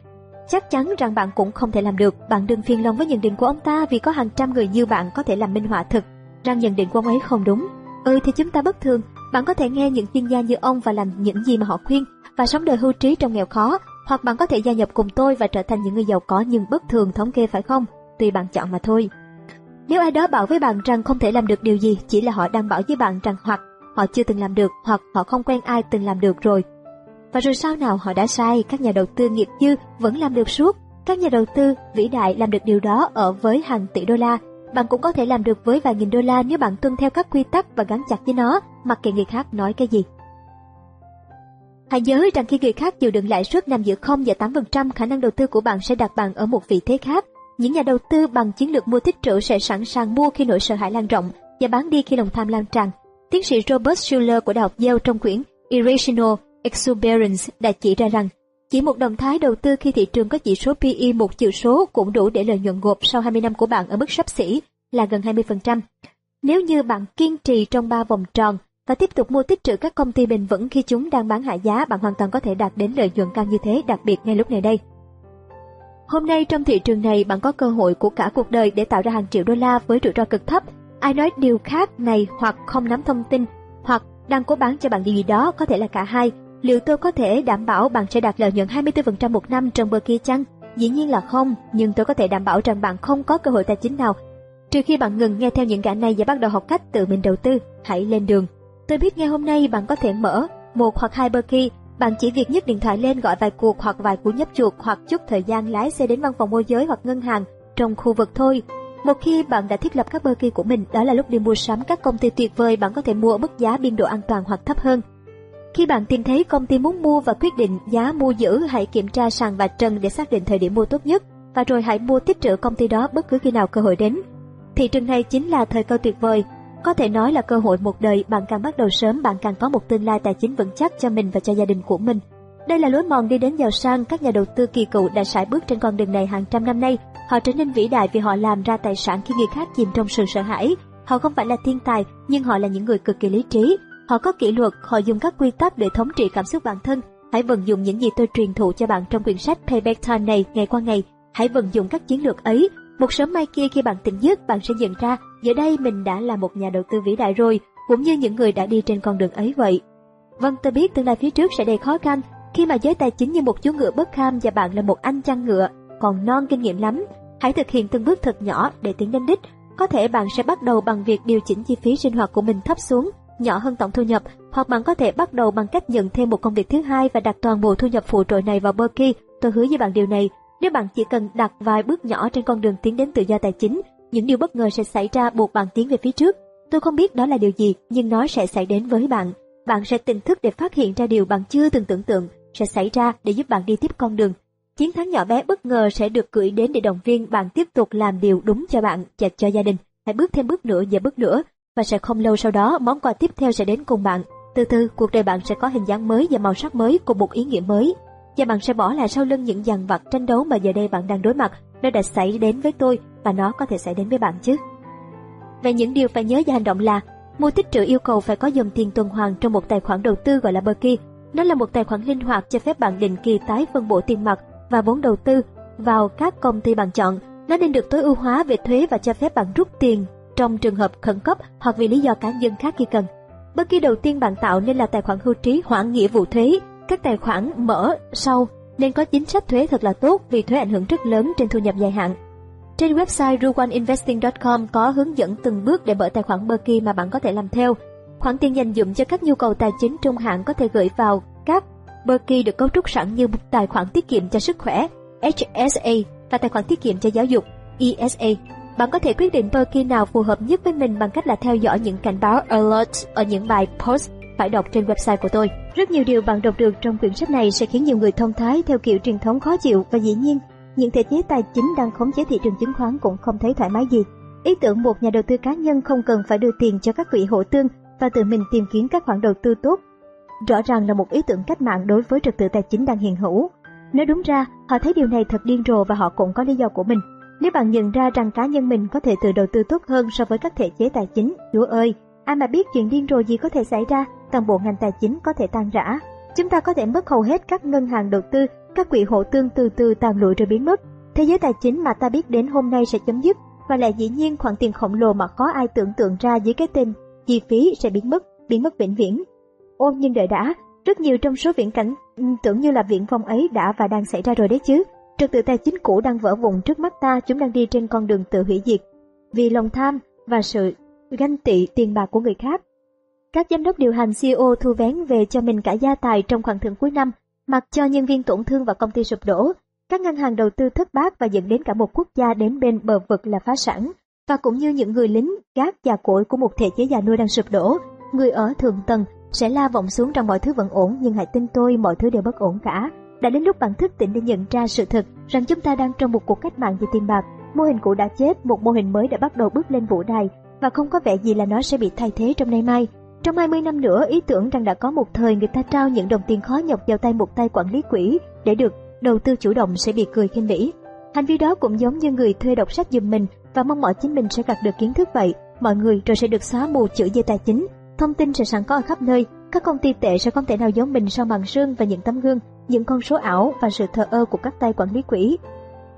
Chắc chắn rằng bạn cũng không thể làm được, bạn đừng phiền lòng với nhận định của ông ta vì có hàng trăm người như bạn có thể làm minh họa thực rằng nhận định của ông ấy không đúng. Ừ thì chúng ta bất thường, bạn có thể nghe những chuyên gia như ông và làm những gì mà họ khuyên và sống đời hưu trí trong nghèo khó, hoặc bạn có thể gia nhập cùng tôi và trở thành những người giàu có nhưng bất thường thống kê phải không? Tùy bạn chọn mà thôi. Nếu ai đó bảo với bạn rằng không thể làm được điều gì, chỉ là họ đang bảo với bạn rằng hoặc họ chưa từng làm được hoặc họ không quen ai từng làm được rồi và rồi sau nào họ đã sai, các nhà đầu tư nghiệp dư vẫn làm được suốt. Các nhà đầu tư vĩ đại làm được điều đó ở với hàng tỷ đô la. Bạn cũng có thể làm được với vài nghìn đô la nếu bạn tuân theo các quy tắc và gắn chặt với nó, mặc kệ người khác nói cái gì. Hãy nhớ rằng khi người khác chịu đựng lãi suất nằm giữa 0 và 8%, khả năng đầu tư của bạn sẽ đặt bạn ở một vị thế khác. Những nhà đầu tư bằng chiến lược mua tích trữ sẽ sẵn sàng mua khi nỗi sợ hãi lan rộng và bán đi khi lòng tham lan tràn. Tiến sĩ Robert Schuller của Đại học Yale trong quyển Irrational Exuberance đã chỉ ra rằng chỉ một động thái đầu tư khi thị trường có chỉ số PE một chữ số cũng đủ để lợi nhuận gộp sau 20 năm của bạn ở mức sắp xỉ là gần 20%. Nếu như bạn kiên trì trong 3 vòng tròn và tiếp tục mua tích trữ các công ty bền vững khi chúng đang bán hạ giá, bạn hoàn toàn có thể đạt đến lợi nhuận cao như thế, đặc biệt ngay lúc này đây. Hôm nay trong thị trường này bạn có cơ hội của cả cuộc đời để tạo ra hàng triệu đô la với rủi ro cực thấp. Ai nói điều khác này hoặc không nắm thông tin hoặc đang cố bán cho bạn điều gì đó có thể là cả hai Liệu tôi có thể đảm bảo bạn sẽ đạt lợi nhuận 24% một năm trong bơ kia chăng? Dĩ nhiên là không, nhưng tôi có thể đảm bảo rằng bạn không có cơ hội tài chính nào. Trừ khi bạn ngừng nghe theo những gã này và bắt đầu học cách tự mình đầu tư, hãy lên đường. Tôi biết ngay hôm nay bạn có thể mở một hoặc hai bơ kia bạn chỉ việc nhấc điện thoại lên gọi vài cuộc hoặc vài cú nhấp chuột hoặc chút thời gian lái xe đến văn phòng môi giới hoặc ngân hàng trong khu vực thôi. Một khi bạn đã thiết lập các bơ kỳ của mình, đó là lúc đi mua sắm các công ty tuyệt vời bạn có thể mua ở mức giá biên độ an toàn hoặc thấp hơn. Khi bạn tìm thấy công ty muốn mua và quyết định giá mua giữ, hãy kiểm tra sàn và trần để xác định thời điểm mua tốt nhất và rồi hãy mua tích trữ công ty đó bất cứ khi nào cơ hội đến. Thị trường này chính là thời cơ tuyệt vời, có thể nói là cơ hội một đời, bạn càng bắt đầu sớm bạn càng có một tương lai tài chính vững chắc cho mình và cho gia đình của mình. Đây là lối mòn đi đến giàu sang, các nhà đầu tư kỳ cựu đã sải bước trên con đường này hàng trăm năm nay. Họ trở nên vĩ đại vì họ làm ra tài sản khi người khác chìm trong sự sợ hãi. Họ không phải là thiên tài, nhưng họ là những người cực kỳ lý trí. Họ có kỷ luật, họ dùng các quy tắc để thống trị cảm xúc bản thân. Hãy vận dụng những gì tôi truyền thụ cho bạn trong quyển sách Payback Time này ngày qua ngày. Hãy vận dụng các chiến lược ấy. Một sớm mai kia khi bạn tỉnh giấc, bạn sẽ nhận ra giờ đây mình đã là một nhà đầu tư vĩ đại rồi, cũng như những người đã đi trên con đường ấy vậy. Vâng, tôi biết tương lai phía trước sẽ đầy khó khăn, khi mà giới tài chính như một chú ngựa bất kham và bạn là một anh chăn ngựa, còn non kinh nghiệm lắm. Hãy thực hiện từng bước thật nhỏ để tiến đến đích. Có thể bạn sẽ bắt đầu bằng việc điều chỉnh chi phí sinh hoạt của mình thấp xuống, nhỏ hơn tổng thu nhập, hoặc bạn có thể bắt đầu bằng cách nhận thêm một công việc thứ hai và đặt toàn bộ thu nhập phụ trội này vào Berkey. Tôi hứa với bạn điều này, nếu bạn chỉ cần đặt vài bước nhỏ trên con đường tiến đến tự do tài chính, những điều bất ngờ sẽ xảy ra buộc bạn tiến về phía trước. Tôi không biết đó là điều gì, nhưng nó sẽ xảy đến với bạn. Bạn sẽ tỉnh thức để phát hiện ra điều bạn chưa từng tưởng tượng sẽ xảy ra để giúp bạn đi tiếp con đường. Chiến thắng nhỏ bé bất ngờ sẽ được gửi đến để động viên bạn tiếp tục làm điều đúng cho bạn và cho gia đình. Hãy bước thêm bước nữa và bước nữa và sẽ không lâu sau đó món quà tiếp theo sẽ đến cùng bạn. Từ từ, cuộc đời bạn sẽ có hình dáng mới và màu sắc mới cùng một ý nghĩa mới. Và bạn sẽ bỏ lại sau lưng những dằn vặt tranh đấu mà giờ đây bạn đang đối mặt. Nó đã xảy đến với tôi và nó có thể xảy đến với bạn chứ. Về những điều phải nhớ và hành động là Mua tích trữ yêu cầu phải có dòng tiền tuần hoàn trong một tài khoản đầu tư gọi là Berkey. Nó là một tài khoản linh hoạt cho phép bạn định kỳ tái phân bổ tiền mặt và vốn đầu tư vào các công ty bạn chọn. Nó nên được tối ưu hóa về thuế và cho phép bạn rút tiền trong trường hợp khẩn cấp hoặc vì lý do cá nhân khác khi cần. Bất kỳ đầu tiên bạn tạo nên là tài khoản hưu trí hoãn nghĩa vụ thuế. Các tài khoản mở sau nên có chính sách thuế thật là tốt vì thuế ảnh hưởng rất lớn trên thu nhập dài hạn. Trên website ruwaninvesting.com có hướng dẫn từng bước để mở tài khoản Berkey mà bạn có thể làm theo. Khoản tiền dành dụm cho các nhu cầu tài chính trung hạn có thể gửi vào các Berkey được cấu trúc sẵn như một tài khoản tiết kiệm cho sức khỏe HSA và tài khoản tiết kiệm cho giáo dục ESA. Bạn có thể quyết định Berkey nào phù hợp nhất với mình bằng cách là theo dõi những cảnh báo alert ở những bài post phải đọc trên website của tôi. Rất nhiều điều bạn đọc được trong quyển sách này sẽ khiến nhiều người thông thái theo kiểu truyền thống khó chịu và dĩ nhiên, những thể chế tài chính đang khống chế thị trường chứng khoán cũng không thấy thoải mái gì. Ý tưởng một nhà đầu tư cá nhân không cần phải đưa tiền cho các quỹ hỗ tương và tự mình tìm kiếm các khoản đầu tư tốt. Rõ ràng là một ý tưởng cách mạng đối với trật tự tài chính đang hiện hữu. Nói đúng ra, họ thấy điều này thật điên rồ và họ cũng có lý do của mình. Nếu bạn nhận ra rằng cá nhân mình có thể tự đầu tư tốt hơn so với các thể chế tài chính, Chúa ơi, ai mà biết chuyện điên rồ gì có thể xảy ra, toàn bộ ngành tài chính có thể tan rã. Chúng ta có thể mất hầu hết các ngân hàng đầu tư, các quỹ hộ tương từ từ tàn lụi rồi biến mất. Thế giới tài chính mà ta biết đến hôm nay sẽ chấm dứt và lại dĩ nhiên khoản tiền khổng lồ mà có ai tưởng tượng ra dưới cái tên chi phí sẽ biến mất, biến mất vĩnh viễn. Ôm nhưng đợi đã, rất nhiều trong số viễn cảnh tưởng như là viễn vong ấy đã và đang xảy ra rồi đấy chứ. Trật tự tài chính cũ đang vỡ vụn trước mắt ta, chúng đang đi trên con đường tự hủy diệt. Vì lòng tham và sự ganh tị tiền bạc của người khác. Các giám đốc điều hành CEO thu vén về cho mình cả gia tài trong khoảng thưởng cuối năm, mặc cho nhân viên tổn thương và công ty sụp đổ. Các ngân hàng đầu tư thất bát và dẫn đến cả một quốc gia đến bên bờ vực là phá sản. Và cũng như những người lính gác già cỗi của một thể chế già nuôi đang sụp đổ, người ở thượng tầng sẽ la vọng xuống rằng mọi thứ vẫn ổn nhưng hãy tin tôi mọi thứ đều bất ổn cả. Đã đến lúc bạn thức tỉnh để nhận ra sự thật rằng chúng ta đang trong một cuộc cách mạng về tiền bạc. Mô hình cũ đã chết, một mô hình mới đã bắt đầu bước lên vũ đài và không có vẻ gì là nó sẽ bị thay thế trong nay mai. Trong 20 năm nữa, ý tưởng rằng đã có một thời người ta trao những đồng tiền khó nhọc vào tay một tay quản lý quỹ để được đầu tư chủ động sẽ bị cười khinh bỉ. Hành vi đó cũng giống như người thuê đọc sách giùm mình và mong mỏi chính mình sẽ gặt được kiến thức vậy. Mọi người rồi sẽ được xóa mù chữ về tài chính. Thông tin sẽ sẵn có ở khắp nơi. Các công ty tệ sẽ không thể nào giống mình sau màn sương và những tấm gương, những con số ảo và sự thờ ơ của các tay quản lý quỹ.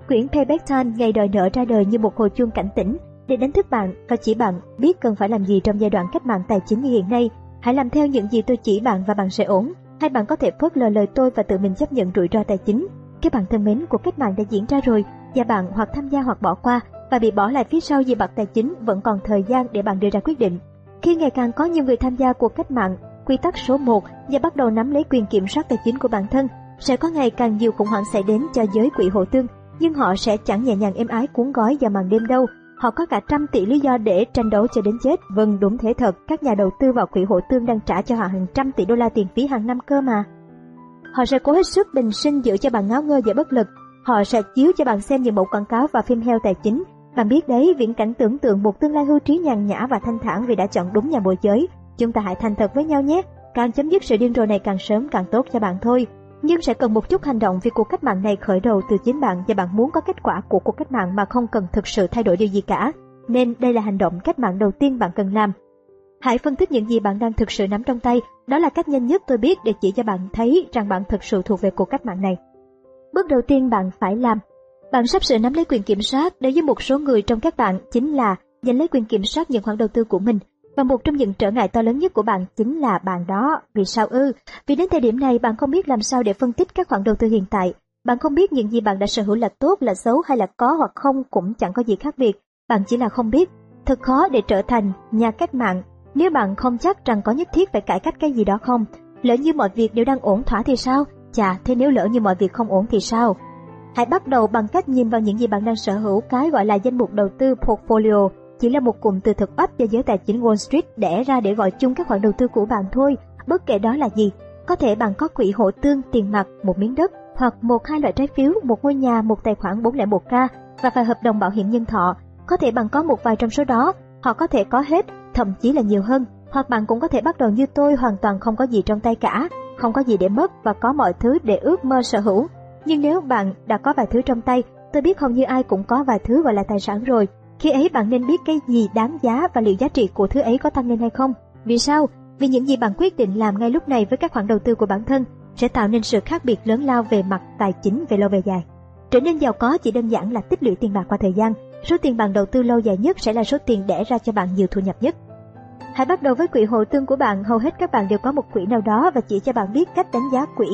Quyển Payback Time ngày đòi nợ ra đời như một hồi chuông cảnh tỉnh để đánh thức bạn và chỉ bạn biết cần phải làm gì trong giai đoạn cách mạng tài chính như hiện nay. Hãy làm theo những gì tôi chỉ bạn và bạn sẽ ổn. Hay bạn có thể phớt lờ lời tôi và tự mình chấp nhận rủi ro tài chính. Các bạn thân mến, cuộc cách mạng đã diễn ra rồi và bạn hoặc tham gia hoặc bỏ qua và bị bỏ lại phía sau vì bạc tài chính vẫn còn thời gian để bạn đưa ra quyết định. Khi ngày càng có nhiều người tham gia cuộc cách mạng, quy tắc số 1 và bắt đầu nắm lấy quyền kiểm soát tài chính của bản thân, sẽ có ngày càng nhiều khủng hoảng xảy đến cho giới quỹ hộ tương, nhưng họ sẽ chẳng nhẹ nhàng êm ái cuốn gói vào màn đêm đâu. Họ có cả trăm tỷ lý do để tranh đấu cho đến chết. Vâng, đúng thế thật, các nhà đầu tư vào quỹ hộ tương đang trả cho họ hàng trăm tỷ đô la tiền phí hàng năm cơ mà. Họ sẽ cố hết sức bình sinh giữ cho bạn ngáo ngơ và bất lực. Họ sẽ chiếu cho bạn xem những mẫu quảng cáo và phim heo tài chính. Bạn biết đấy, viễn cảnh tưởng tượng một tương lai hưu trí nhàn nhã và thanh thản vì đã chọn đúng nhà môi giới. Chúng ta hãy thành thật với nhau nhé. Càng chấm dứt sự điên rồ này càng sớm càng tốt cho bạn thôi. Nhưng sẽ cần một chút hành động vì cuộc cách mạng này khởi đầu từ chính bạn và bạn muốn có kết quả của cuộc cách mạng mà không cần thực sự thay đổi điều gì cả. Nên đây là hành động cách mạng đầu tiên bạn cần làm. Hãy phân tích những gì bạn đang thực sự nắm trong tay, đó là cách nhanh nhất tôi biết để chỉ cho bạn thấy rằng bạn thực sự thuộc về cuộc cách mạng này. Bước đầu tiên bạn phải làm. Bạn sắp sửa nắm lấy quyền kiểm soát đối với một số người trong các bạn chính là giành lấy quyền kiểm soát những khoản đầu tư của mình. Và một trong những trở ngại to lớn nhất của bạn chính là bạn đó. Vì sao ư? Vì đến thời điểm này bạn không biết làm sao để phân tích các khoản đầu tư hiện tại. Bạn không biết những gì bạn đã sở hữu là tốt, là xấu hay là có hoặc không cũng chẳng có gì khác biệt. Bạn chỉ là không biết. Thật khó để trở thành nhà cách mạng nếu bạn không chắc rằng có nhất thiết phải cải cách cái gì đó không. Lỡ như mọi việc đều đang ổn thỏa thì sao? Chà, thế nếu lỡ như mọi việc không ổn thì sao? Hãy bắt đầu bằng cách nhìn vào những gì bạn đang sở hữu, cái gọi là danh mục đầu tư portfolio chỉ là một cụm từ thực ấp do giới tài chính Wall Street đẻ ra để gọi chung các khoản đầu tư của bạn thôi, bất kể đó là gì. Có thể bạn có quỹ hộ tương, tiền mặt, một miếng đất, hoặc một hai loại trái phiếu, một ngôi nhà, một tài khoản 401k và vài hợp đồng bảo hiểm nhân thọ. Có thể bạn có một vài trong số đó, họ có thể có hết, thậm chí là nhiều hơn. Hoặc bạn cũng có thể bắt đầu như tôi hoàn toàn không có gì trong tay cả, không có gì để mất và có mọi thứ để ước mơ sở hữu. Nhưng nếu bạn đã có vài thứ trong tay, tôi biết hầu như ai cũng có vài thứ gọi là tài sản rồi, khi ấy bạn nên biết cái gì đáng giá và liệu giá trị của thứ ấy có tăng lên hay không. Vì sao? Vì những gì bạn quyết định làm ngay lúc này với các khoản đầu tư của bản thân sẽ tạo nên sự khác biệt lớn lao về mặt tài chính về lâu về dài. Trở nên giàu có chỉ đơn giản là tích lũy tiền bạc qua thời gian. Số tiền bạn đầu tư lâu dài nhất sẽ là số tiền đẻ ra cho bạn nhiều thu nhập nhất. Hãy bắt đầu với quỹ hộ tương của bạn, hầu hết các bạn đều có một quỹ nào đó và chỉ cho bạn biết cách đánh giá quỹ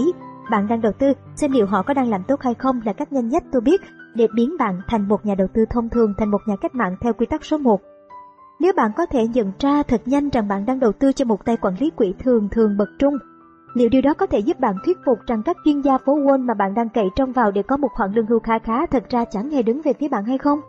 bạn đang đầu tư, xem liệu họ có đang làm tốt hay không là cách nhanh nhất tôi biết để biến bạn thành một nhà đầu tư thông thường thành một nhà cách mạng theo quy tắc số 1. Nếu bạn có thể nhận ra thật nhanh rằng bạn đang đầu tư cho một tay quản lý quỹ thường thường bậc trung, liệu điều đó có thể giúp bạn thuyết phục rằng các chuyên gia phố Wall mà bạn đang cậy trông vào để có một khoản lương hưu khá khá thật ra chẳng hề đứng về phía bạn hay không?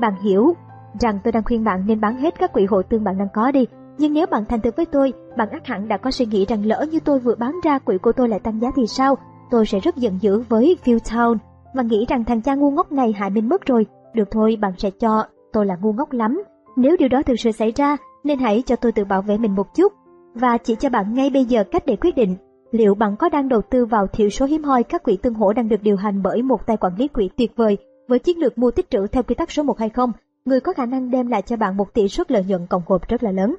Bạn hiểu rằng tôi đang khuyên bạn nên bán hết các quỹ hộ tương bạn đang có đi nhưng nếu bạn thành thực với tôi, bạn ắt hẳn đã có suy nghĩ rằng lỡ như tôi vừa bán ra quỹ của tôi lại tăng giá thì sao? Tôi sẽ rất giận dữ với Philtown và nghĩ rằng thằng cha ngu ngốc này hại mình mất rồi. Được thôi, bạn sẽ cho tôi là ngu ngốc lắm. Nếu điều đó thực sự xảy ra, nên hãy cho tôi tự bảo vệ mình một chút và chỉ cho bạn ngay bây giờ cách để quyết định liệu bạn có đang đầu tư vào thiểu số hiếm hoi các quỹ tương hỗ đang được điều hành bởi một tay quản lý quỹ tuyệt vời với chiến lược mua tích trữ theo quy tắc số 1 hay không, người có khả năng đem lại cho bạn một tỷ suất lợi nhuận cộng gộp rất là lớn.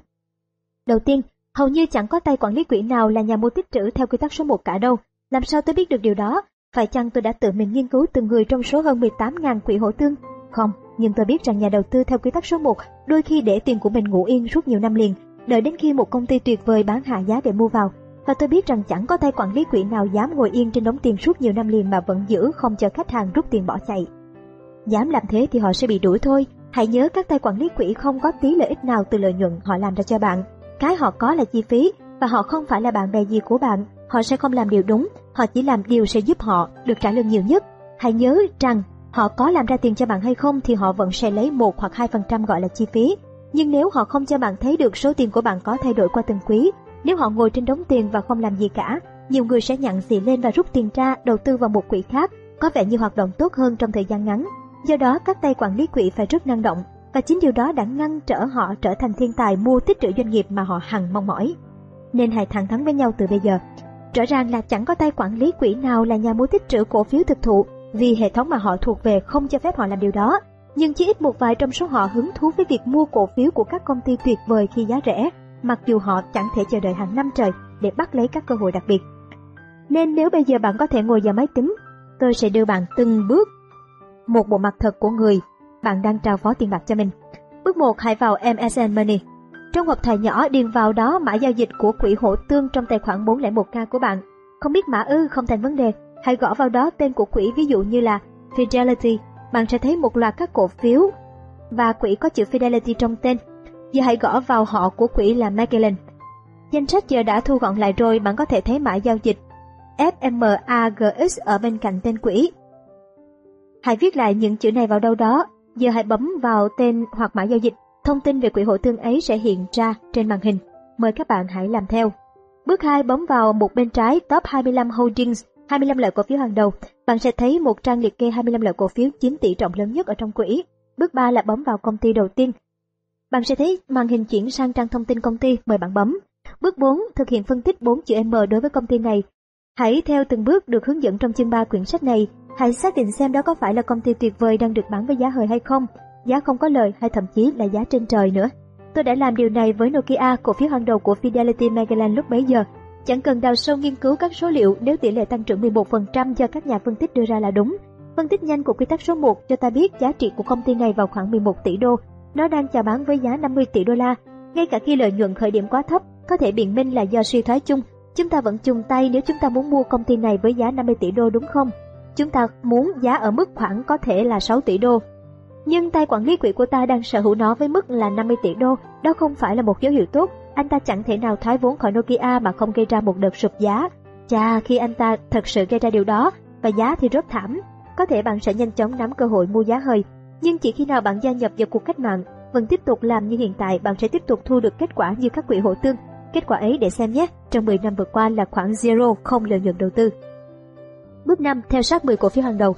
Đầu tiên, hầu như chẳng có tay quản lý quỹ nào là nhà mua tích trữ theo quy tắc số 1 cả đâu. Làm sao tôi biết được điều đó? Phải chăng tôi đã tự mình nghiên cứu từng người trong số hơn 18.000 quỹ hổ tương? Không, nhưng tôi biết rằng nhà đầu tư theo quy tắc số 1 đôi khi để tiền của mình ngủ yên suốt nhiều năm liền, đợi đến khi một công ty tuyệt vời bán hạ giá để mua vào. Và tôi biết rằng chẳng có tay quản lý quỹ nào dám ngồi yên trên đống tiền suốt nhiều năm liền mà vẫn giữ không cho khách hàng rút tiền bỏ chạy. Dám làm thế thì họ sẽ bị đuổi thôi. Hãy nhớ các tay quản lý quỹ không có tí lợi ích nào từ lợi nhuận họ làm ra cho bạn cái họ có là chi phí và họ không phải là bạn bè gì của bạn. Họ sẽ không làm điều đúng, họ chỉ làm điều sẽ giúp họ được trả lương nhiều nhất. Hãy nhớ rằng họ có làm ra tiền cho bạn hay không thì họ vẫn sẽ lấy một hoặc hai phần trăm gọi là chi phí. Nhưng nếu họ không cho bạn thấy được số tiền của bạn có thay đổi qua từng quý, nếu họ ngồi trên đống tiền và không làm gì cả, nhiều người sẽ nhận xì lên và rút tiền ra đầu tư vào một quỹ khác, có vẻ như hoạt động tốt hơn trong thời gian ngắn. Do đó, các tay quản lý quỹ phải rất năng động, và chính điều đó đã ngăn trở họ trở thành thiên tài mua tích trữ doanh nghiệp mà họ hằng mong mỏi. Nên hãy thẳng thắn với nhau từ bây giờ. Rõ ràng là chẳng có tay quản lý quỹ nào là nhà mua tích trữ cổ phiếu thực thụ vì hệ thống mà họ thuộc về không cho phép họ làm điều đó. Nhưng chỉ ít một vài trong số họ hứng thú với việc mua cổ phiếu của các công ty tuyệt vời khi giá rẻ, mặc dù họ chẳng thể chờ đợi hàng năm trời để bắt lấy các cơ hội đặc biệt. Nên nếu bây giờ bạn có thể ngồi vào máy tính, tôi sẽ đưa bạn từng bước một bộ mặt thật của người bạn đang trao phó tiền bạc cho mình. Bước 1. Hãy vào MSN Money. Trong hộp thời nhỏ điền vào đó mã giao dịch của quỹ hỗ tương trong tài khoản 401k của bạn. Không biết mã ư không thành vấn đề, hãy gõ vào đó tên của quỹ ví dụ như là Fidelity. Bạn sẽ thấy một loạt các cổ phiếu và quỹ có chữ Fidelity trong tên. Giờ hãy gõ vào họ của quỹ là Magellan. Danh sách giờ đã thu gọn lại rồi, bạn có thể thấy mã giao dịch FMAGX ở bên cạnh tên quỹ. Hãy viết lại những chữ này vào đâu đó, giờ hãy bấm vào tên hoặc mã giao dịch, thông tin về quỹ hỗ tương ấy sẽ hiện ra trên màn hình. Mời các bạn hãy làm theo. Bước 2 bấm vào một bên trái Top 25 Holdings, 25 loại cổ phiếu hàng đầu. Bạn sẽ thấy một trang liệt kê 25 loại cổ phiếu chiếm tỷ trọng lớn nhất ở trong quỹ. Bước 3 là bấm vào công ty đầu tiên. Bạn sẽ thấy màn hình chuyển sang trang thông tin công ty, mời bạn bấm. Bước 4, thực hiện phân tích 4 chữ M đối với công ty này. Hãy theo từng bước được hướng dẫn trong chương 3 quyển sách này. Hãy xác định xem đó có phải là công ty tuyệt vời đang được bán với giá hời hay không, giá không có lời hay thậm chí là giá trên trời nữa. Tôi đã làm điều này với Nokia, cổ phiếu hàng đầu của Fidelity Magellan lúc bấy giờ. Chẳng cần đào sâu nghiên cứu các số liệu nếu tỷ lệ tăng trưởng 11% do các nhà phân tích đưa ra là đúng. Phân tích nhanh của quy tắc số 1 cho ta biết giá trị của công ty này vào khoảng 11 tỷ đô. Nó đang chào bán với giá 50 tỷ đô la. Ngay cả khi lợi nhuận khởi điểm quá thấp, có thể biện minh là do suy thoái chung. Chúng ta vẫn chung tay nếu chúng ta muốn mua công ty này với giá 50 tỷ đô đúng không? Chúng ta muốn giá ở mức khoảng có thể là 6 tỷ đô. Nhưng tay quản lý quỹ của ta đang sở hữu nó với mức là 50 tỷ đô, đó không phải là một dấu hiệu tốt. Anh ta chẳng thể nào thoái vốn khỏi Nokia mà không gây ra một đợt sụp giá. Chà, khi anh ta thật sự gây ra điều đó, và giá thì rất thảm, có thể bạn sẽ nhanh chóng nắm cơ hội mua giá hơi. Nhưng chỉ khi nào bạn gia nhập vào cuộc cách mạng, vẫn tiếp tục làm như hiện tại, bạn sẽ tiếp tục thu được kết quả như các quỹ hộ tương. Kết quả ấy để xem nhé, trong 10 năm vừa qua là khoảng zero, không lợi nhuận đầu tư. Bước 5. Theo sát 10 cổ phiếu hàng đầu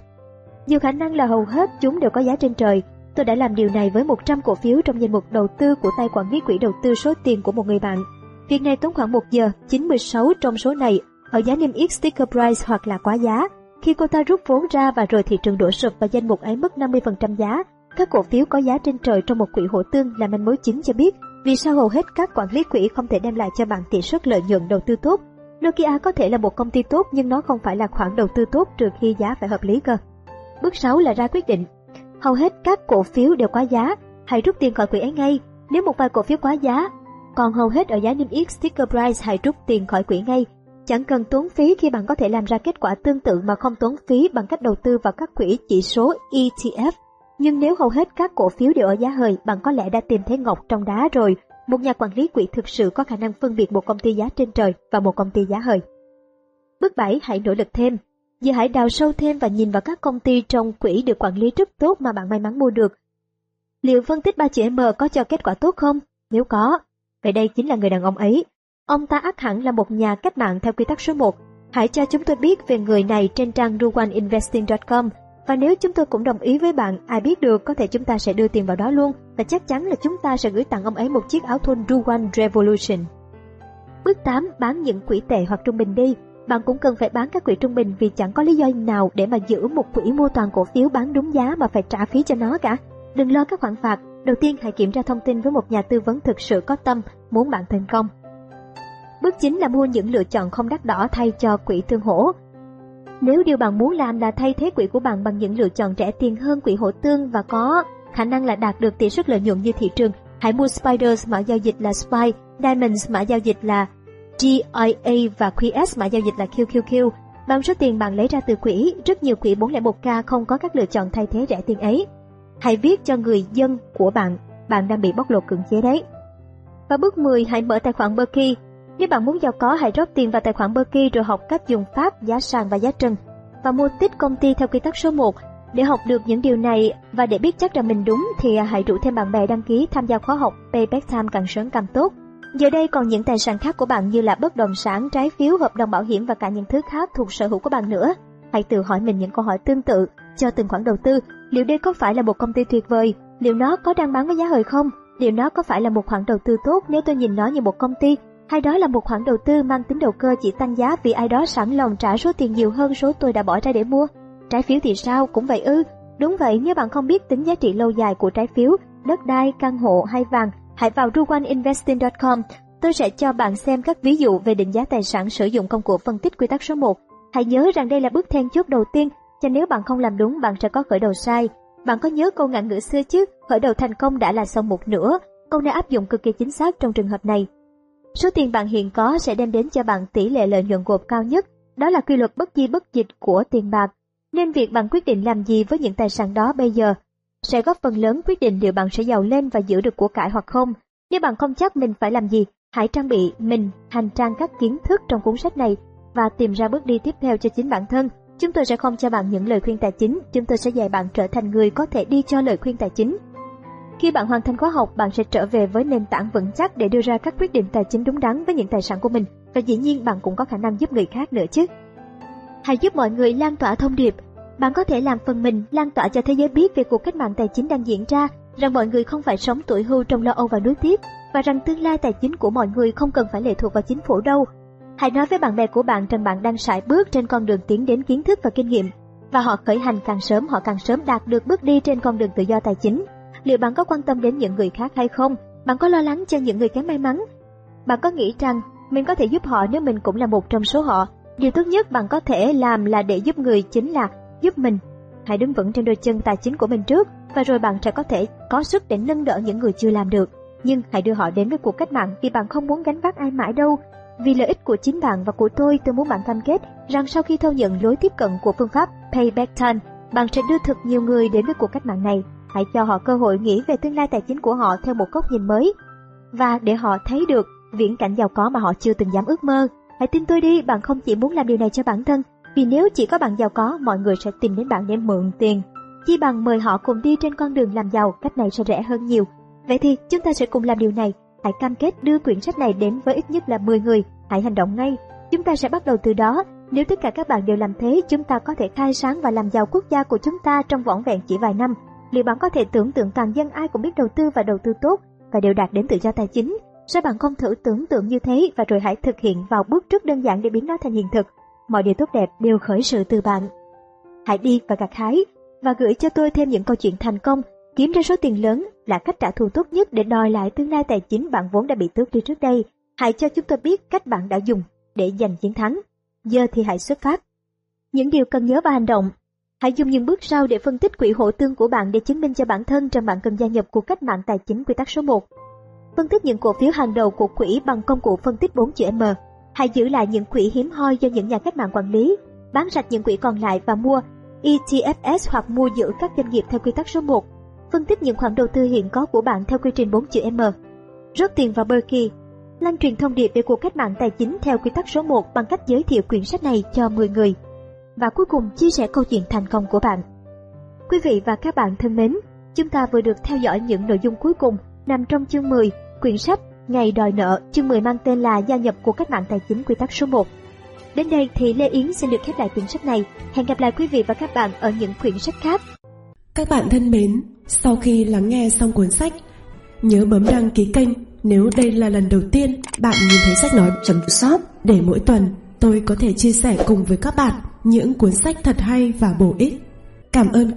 nhiều khả năng là hầu hết chúng đều có giá trên trời. Tôi đã làm điều này với 100 cổ phiếu trong danh mục đầu tư của tay quản lý quỹ đầu tư số tiền của một người bạn. Việc này tốn khoảng 1 giờ, 96 trong số này ở giá niêm yết sticker price hoặc là quá giá. Khi cô ta rút vốn ra và rồi thị trường đổ sụp và danh mục ấy mất 50% giá, các cổ phiếu có giá trên trời trong một quỹ hỗ tương là manh mối chính cho biết vì sao hầu hết các quản lý quỹ không thể đem lại cho bạn tỷ suất lợi nhuận đầu tư tốt. Nokia có thể là một công ty tốt nhưng nó không phải là khoản đầu tư tốt trừ khi giá phải hợp lý cơ. Bước 6 là ra quyết định. Hầu hết các cổ phiếu đều quá giá, hãy rút tiền khỏi quỹ ấy ngay. Nếu một vài cổ phiếu quá giá, còn hầu hết ở giá niêm yết sticker price hãy rút tiền khỏi quỹ ngay. Chẳng cần tốn phí khi bạn có thể làm ra kết quả tương tự mà không tốn phí bằng cách đầu tư vào các quỹ chỉ số ETF. Nhưng nếu hầu hết các cổ phiếu đều ở giá hời, bạn có lẽ đã tìm thấy ngọc trong đá rồi. Một nhà quản lý quỹ thực sự có khả năng phân biệt một công ty giá trên trời và một công ty giá hời. Bước 7. Hãy nỗ lực thêm. Giờ hãy đào sâu thêm và nhìn vào các công ty trong quỹ được quản lý rất tốt mà bạn may mắn mua được. Liệu phân tích ba chữ M có cho kết quả tốt không? Nếu có, vậy đây chính là người đàn ông ấy. Ông ta ác hẳn là một nhà cách mạng theo quy tắc số 1. Hãy cho chúng tôi biết về người này trên trang ruwaninvesting.com và nếu chúng tôi cũng đồng ý với bạn, ai biết được có thể chúng ta sẽ đưa tiền vào đó luôn và chắc chắn là chúng ta sẽ gửi tặng ông ấy một chiếc áo thun Ruwan Revolution. Bước 8. Bán những quỹ tệ hoặc trung bình đi. Bạn cũng cần phải bán các quỹ trung bình vì chẳng có lý do nào để mà giữ một quỹ mua toàn cổ phiếu bán đúng giá mà phải trả phí cho nó cả. Đừng lo các khoản phạt, đầu tiên hãy kiểm tra thông tin với một nhà tư vấn thực sự có tâm muốn bạn thành công. Bước chính là mua những lựa chọn không đắt đỏ thay cho quỹ tương hỗ. Nếu điều bạn muốn làm là thay thế quỹ của bạn bằng những lựa chọn rẻ tiền hơn quỹ hỗ tương và có khả năng là đạt được tỷ suất lợi nhuận như thị trường, hãy mua Spiders mã giao dịch là SPY, Diamonds mã giao dịch là GIA và QS mã giao dịch là QQQ. Bằng số tiền bạn lấy ra từ quỹ, rất nhiều quỹ 401k không có các lựa chọn thay thế rẻ tiền ấy. Hãy viết cho người dân của bạn, bạn đang bị bóc lột cưỡng chế đấy. Và bước 10, hãy mở tài khoản Berkey. Nếu bạn muốn giàu có, hãy rót tiền vào tài khoản Berkey rồi học cách dùng pháp, giá sàn và giá trần. Và mua tích công ty theo quy tắc số 1. Để học được những điều này và để biết chắc rằng mình đúng thì à, hãy rủ thêm bạn bè đăng ký tham gia khóa học Payback Time càng sớm càng tốt. Giờ đây còn những tài sản khác của bạn như là bất động sản, trái phiếu, hợp đồng bảo hiểm và cả những thứ khác thuộc sở hữu của bạn nữa. Hãy tự hỏi mình những câu hỏi tương tự cho từng khoản đầu tư. Liệu đây có phải là một công ty tuyệt vời? Liệu nó có đang bán với giá hời không? Liệu nó có phải là một khoản đầu tư tốt nếu tôi nhìn nó như một công ty? Hay đó là một khoản đầu tư mang tính đầu cơ chỉ tăng giá vì ai đó sẵn lòng trả số tiền nhiều hơn số tôi đã bỏ ra để mua? Trái phiếu thì sao? Cũng vậy ư? Đúng vậy, nếu bạn không biết tính giá trị lâu dài của trái phiếu, đất đai, căn hộ hay vàng, hãy vào ruwaninvesting.com. Tôi sẽ cho bạn xem các ví dụ về định giá tài sản sử dụng công cụ phân tích quy tắc số 1. Hãy nhớ rằng đây là bước then chốt đầu tiên, cho nếu bạn không làm đúng bạn sẽ có khởi đầu sai. Bạn có nhớ câu ngạn ngữ xưa chứ, khởi đầu thành công đã là xong một nửa, câu này áp dụng cực kỳ chính xác trong trường hợp này. Số tiền bạn hiện có sẽ đem đến cho bạn tỷ lệ lợi nhuận gộp cao nhất, đó là quy luật bất di bất dịch của tiền bạc. Nên việc bạn quyết định làm gì với những tài sản đó bây giờ sẽ góp phần lớn quyết định liệu bạn sẽ giàu lên và giữ được của cải hoặc không. Nếu bạn không chắc mình phải làm gì, Hãy trang bị mình hành trang các kiến thức trong cuốn sách này và tìm ra bước đi tiếp theo cho chính bản thân. Chúng tôi sẽ không cho bạn những lời khuyên tài chính, chúng tôi sẽ dạy bạn trở thành người có thể đi cho lời khuyên tài chính. Khi bạn hoàn thành khóa học, bạn sẽ trở về với nền tảng vững chắc để đưa ra các quyết định tài chính đúng đắn với những tài sản của mình và dĩ nhiên bạn cũng có khả năng giúp người khác nữa chứ. Hãy giúp mọi người lan tỏa thông điệp. Bạn có thể làm phần mình lan tỏa cho thế giới biết về cuộc cách mạng tài chính đang diễn ra, rằng mọi người không phải sống tuổi hưu trong lo âu và nuối tiếc, và rằng tương lai tài chính của mọi người không cần phải lệ thuộc vào chính phủ đâu. Hãy nói với bạn bè của bạn rằng bạn đang sải bước trên con đường tiến đến kiến thức và kinh nghiệm, và họ khởi hành càng sớm họ càng sớm đạt được bước đi trên con đường tự do tài chính. Liệu bạn có quan tâm đến những người khác hay không? Bạn có lo lắng cho những người kém may mắn? Bạn có nghĩ rằng mình có thể giúp họ nếu mình cũng là một trong số họ? Điều tốt nhất bạn có thể làm là để giúp người chính là giúp mình. Hãy đứng vững trên đôi chân tài chính của mình trước và rồi bạn sẽ có thể có sức để nâng đỡ những người chưa làm được. Nhưng hãy đưa họ đến với cuộc cách mạng vì bạn không muốn gánh vác ai mãi đâu. Vì lợi ích của chính bạn và của tôi, tôi muốn bạn cam kết rằng sau khi thâu nhận lối tiếp cận của phương pháp Payback Time, bạn sẽ đưa thật nhiều người đến với cuộc cách mạng này. Hãy cho họ cơ hội nghĩ về tương lai tài chính của họ theo một góc nhìn mới và để họ thấy được viễn cảnh giàu có mà họ chưa từng dám ước mơ. Hãy tin tôi đi, bạn không chỉ muốn làm điều này cho bản thân, vì nếu chỉ có bạn giàu có, mọi người sẽ tìm đến bạn để mượn tiền. Chi bằng mời họ cùng đi trên con đường làm giàu, cách này sẽ rẻ hơn nhiều. Vậy thì chúng ta sẽ cùng làm điều này. Hãy cam kết đưa quyển sách này đến với ít nhất là 10 người. Hãy hành động ngay. Chúng ta sẽ bắt đầu từ đó. Nếu tất cả các bạn đều làm thế, chúng ta có thể khai sáng và làm giàu quốc gia của chúng ta trong vỏn vẹn chỉ vài năm. Liệu bạn có thể tưởng tượng toàn dân ai cũng biết đầu tư và đầu tư tốt và đều đạt đến tự do tài chính? Sao bạn không thử tưởng tượng như thế và rồi hãy thực hiện vào bước rất đơn giản để biến nó thành hiện thực? Mọi điều tốt đẹp đều khởi sự từ bạn. Hãy đi và gặt hái, và gửi cho tôi thêm những câu chuyện thành công, kiếm ra số tiền lớn là cách trả thù tốt nhất để đòi lại tương lai tài chính bạn vốn đã bị tước đi trước đây. Hãy cho chúng tôi biết cách bạn đã dùng để giành chiến thắng. Giờ thì hãy xuất phát. Những điều cần nhớ và hành động Hãy dùng những bước sau để phân tích quỹ hỗ tương của bạn để chứng minh cho bản thân rằng bạn cần gia nhập cuộc cách mạng tài chính quy tắc số 1. Phân tích những cổ phiếu hàng đầu của quỹ bằng công cụ phân tích 4 chữ M. Hãy giữ lại những quỹ hiếm hoi do những nhà cách mạng quản lý, bán sạch những quỹ còn lại và mua ETFS hoặc mua giữ các doanh nghiệp theo quy tắc số 1. Phân tích những khoản đầu tư hiện có của bạn theo quy trình 4 chữ M. Rót tiền vào Berkey. Lan truyền thông điệp về cuộc cách mạng tài chính theo quy tắc số 1 bằng cách giới thiệu quyển sách này cho 10 người và cuối cùng chia sẻ câu chuyện thành công của bạn. Quý vị và các bạn thân mến, chúng ta vừa được theo dõi những nội dung cuối cùng nằm trong chương 10 quyển sách Ngày đòi nợ, chương 10 mang tên là Gia nhập của cách mạng tài chính quy tắc số 1. Đến đây thì Lê Yến xin được khép lại quyển sách này. Hẹn gặp lại quý vị và các bạn ở những quyển sách khác. Các bạn thân mến, sau khi lắng nghe xong cuốn sách, nhớ bấm đăng ký kênh nếu đây là lần đầu tiên bạn nhìn thấy sách nói chấm shop để mỗi tuần tôi có thể chia sẻ cùng với các bạn những cuốn sách thật hay và bổ ích. Cảm ơn các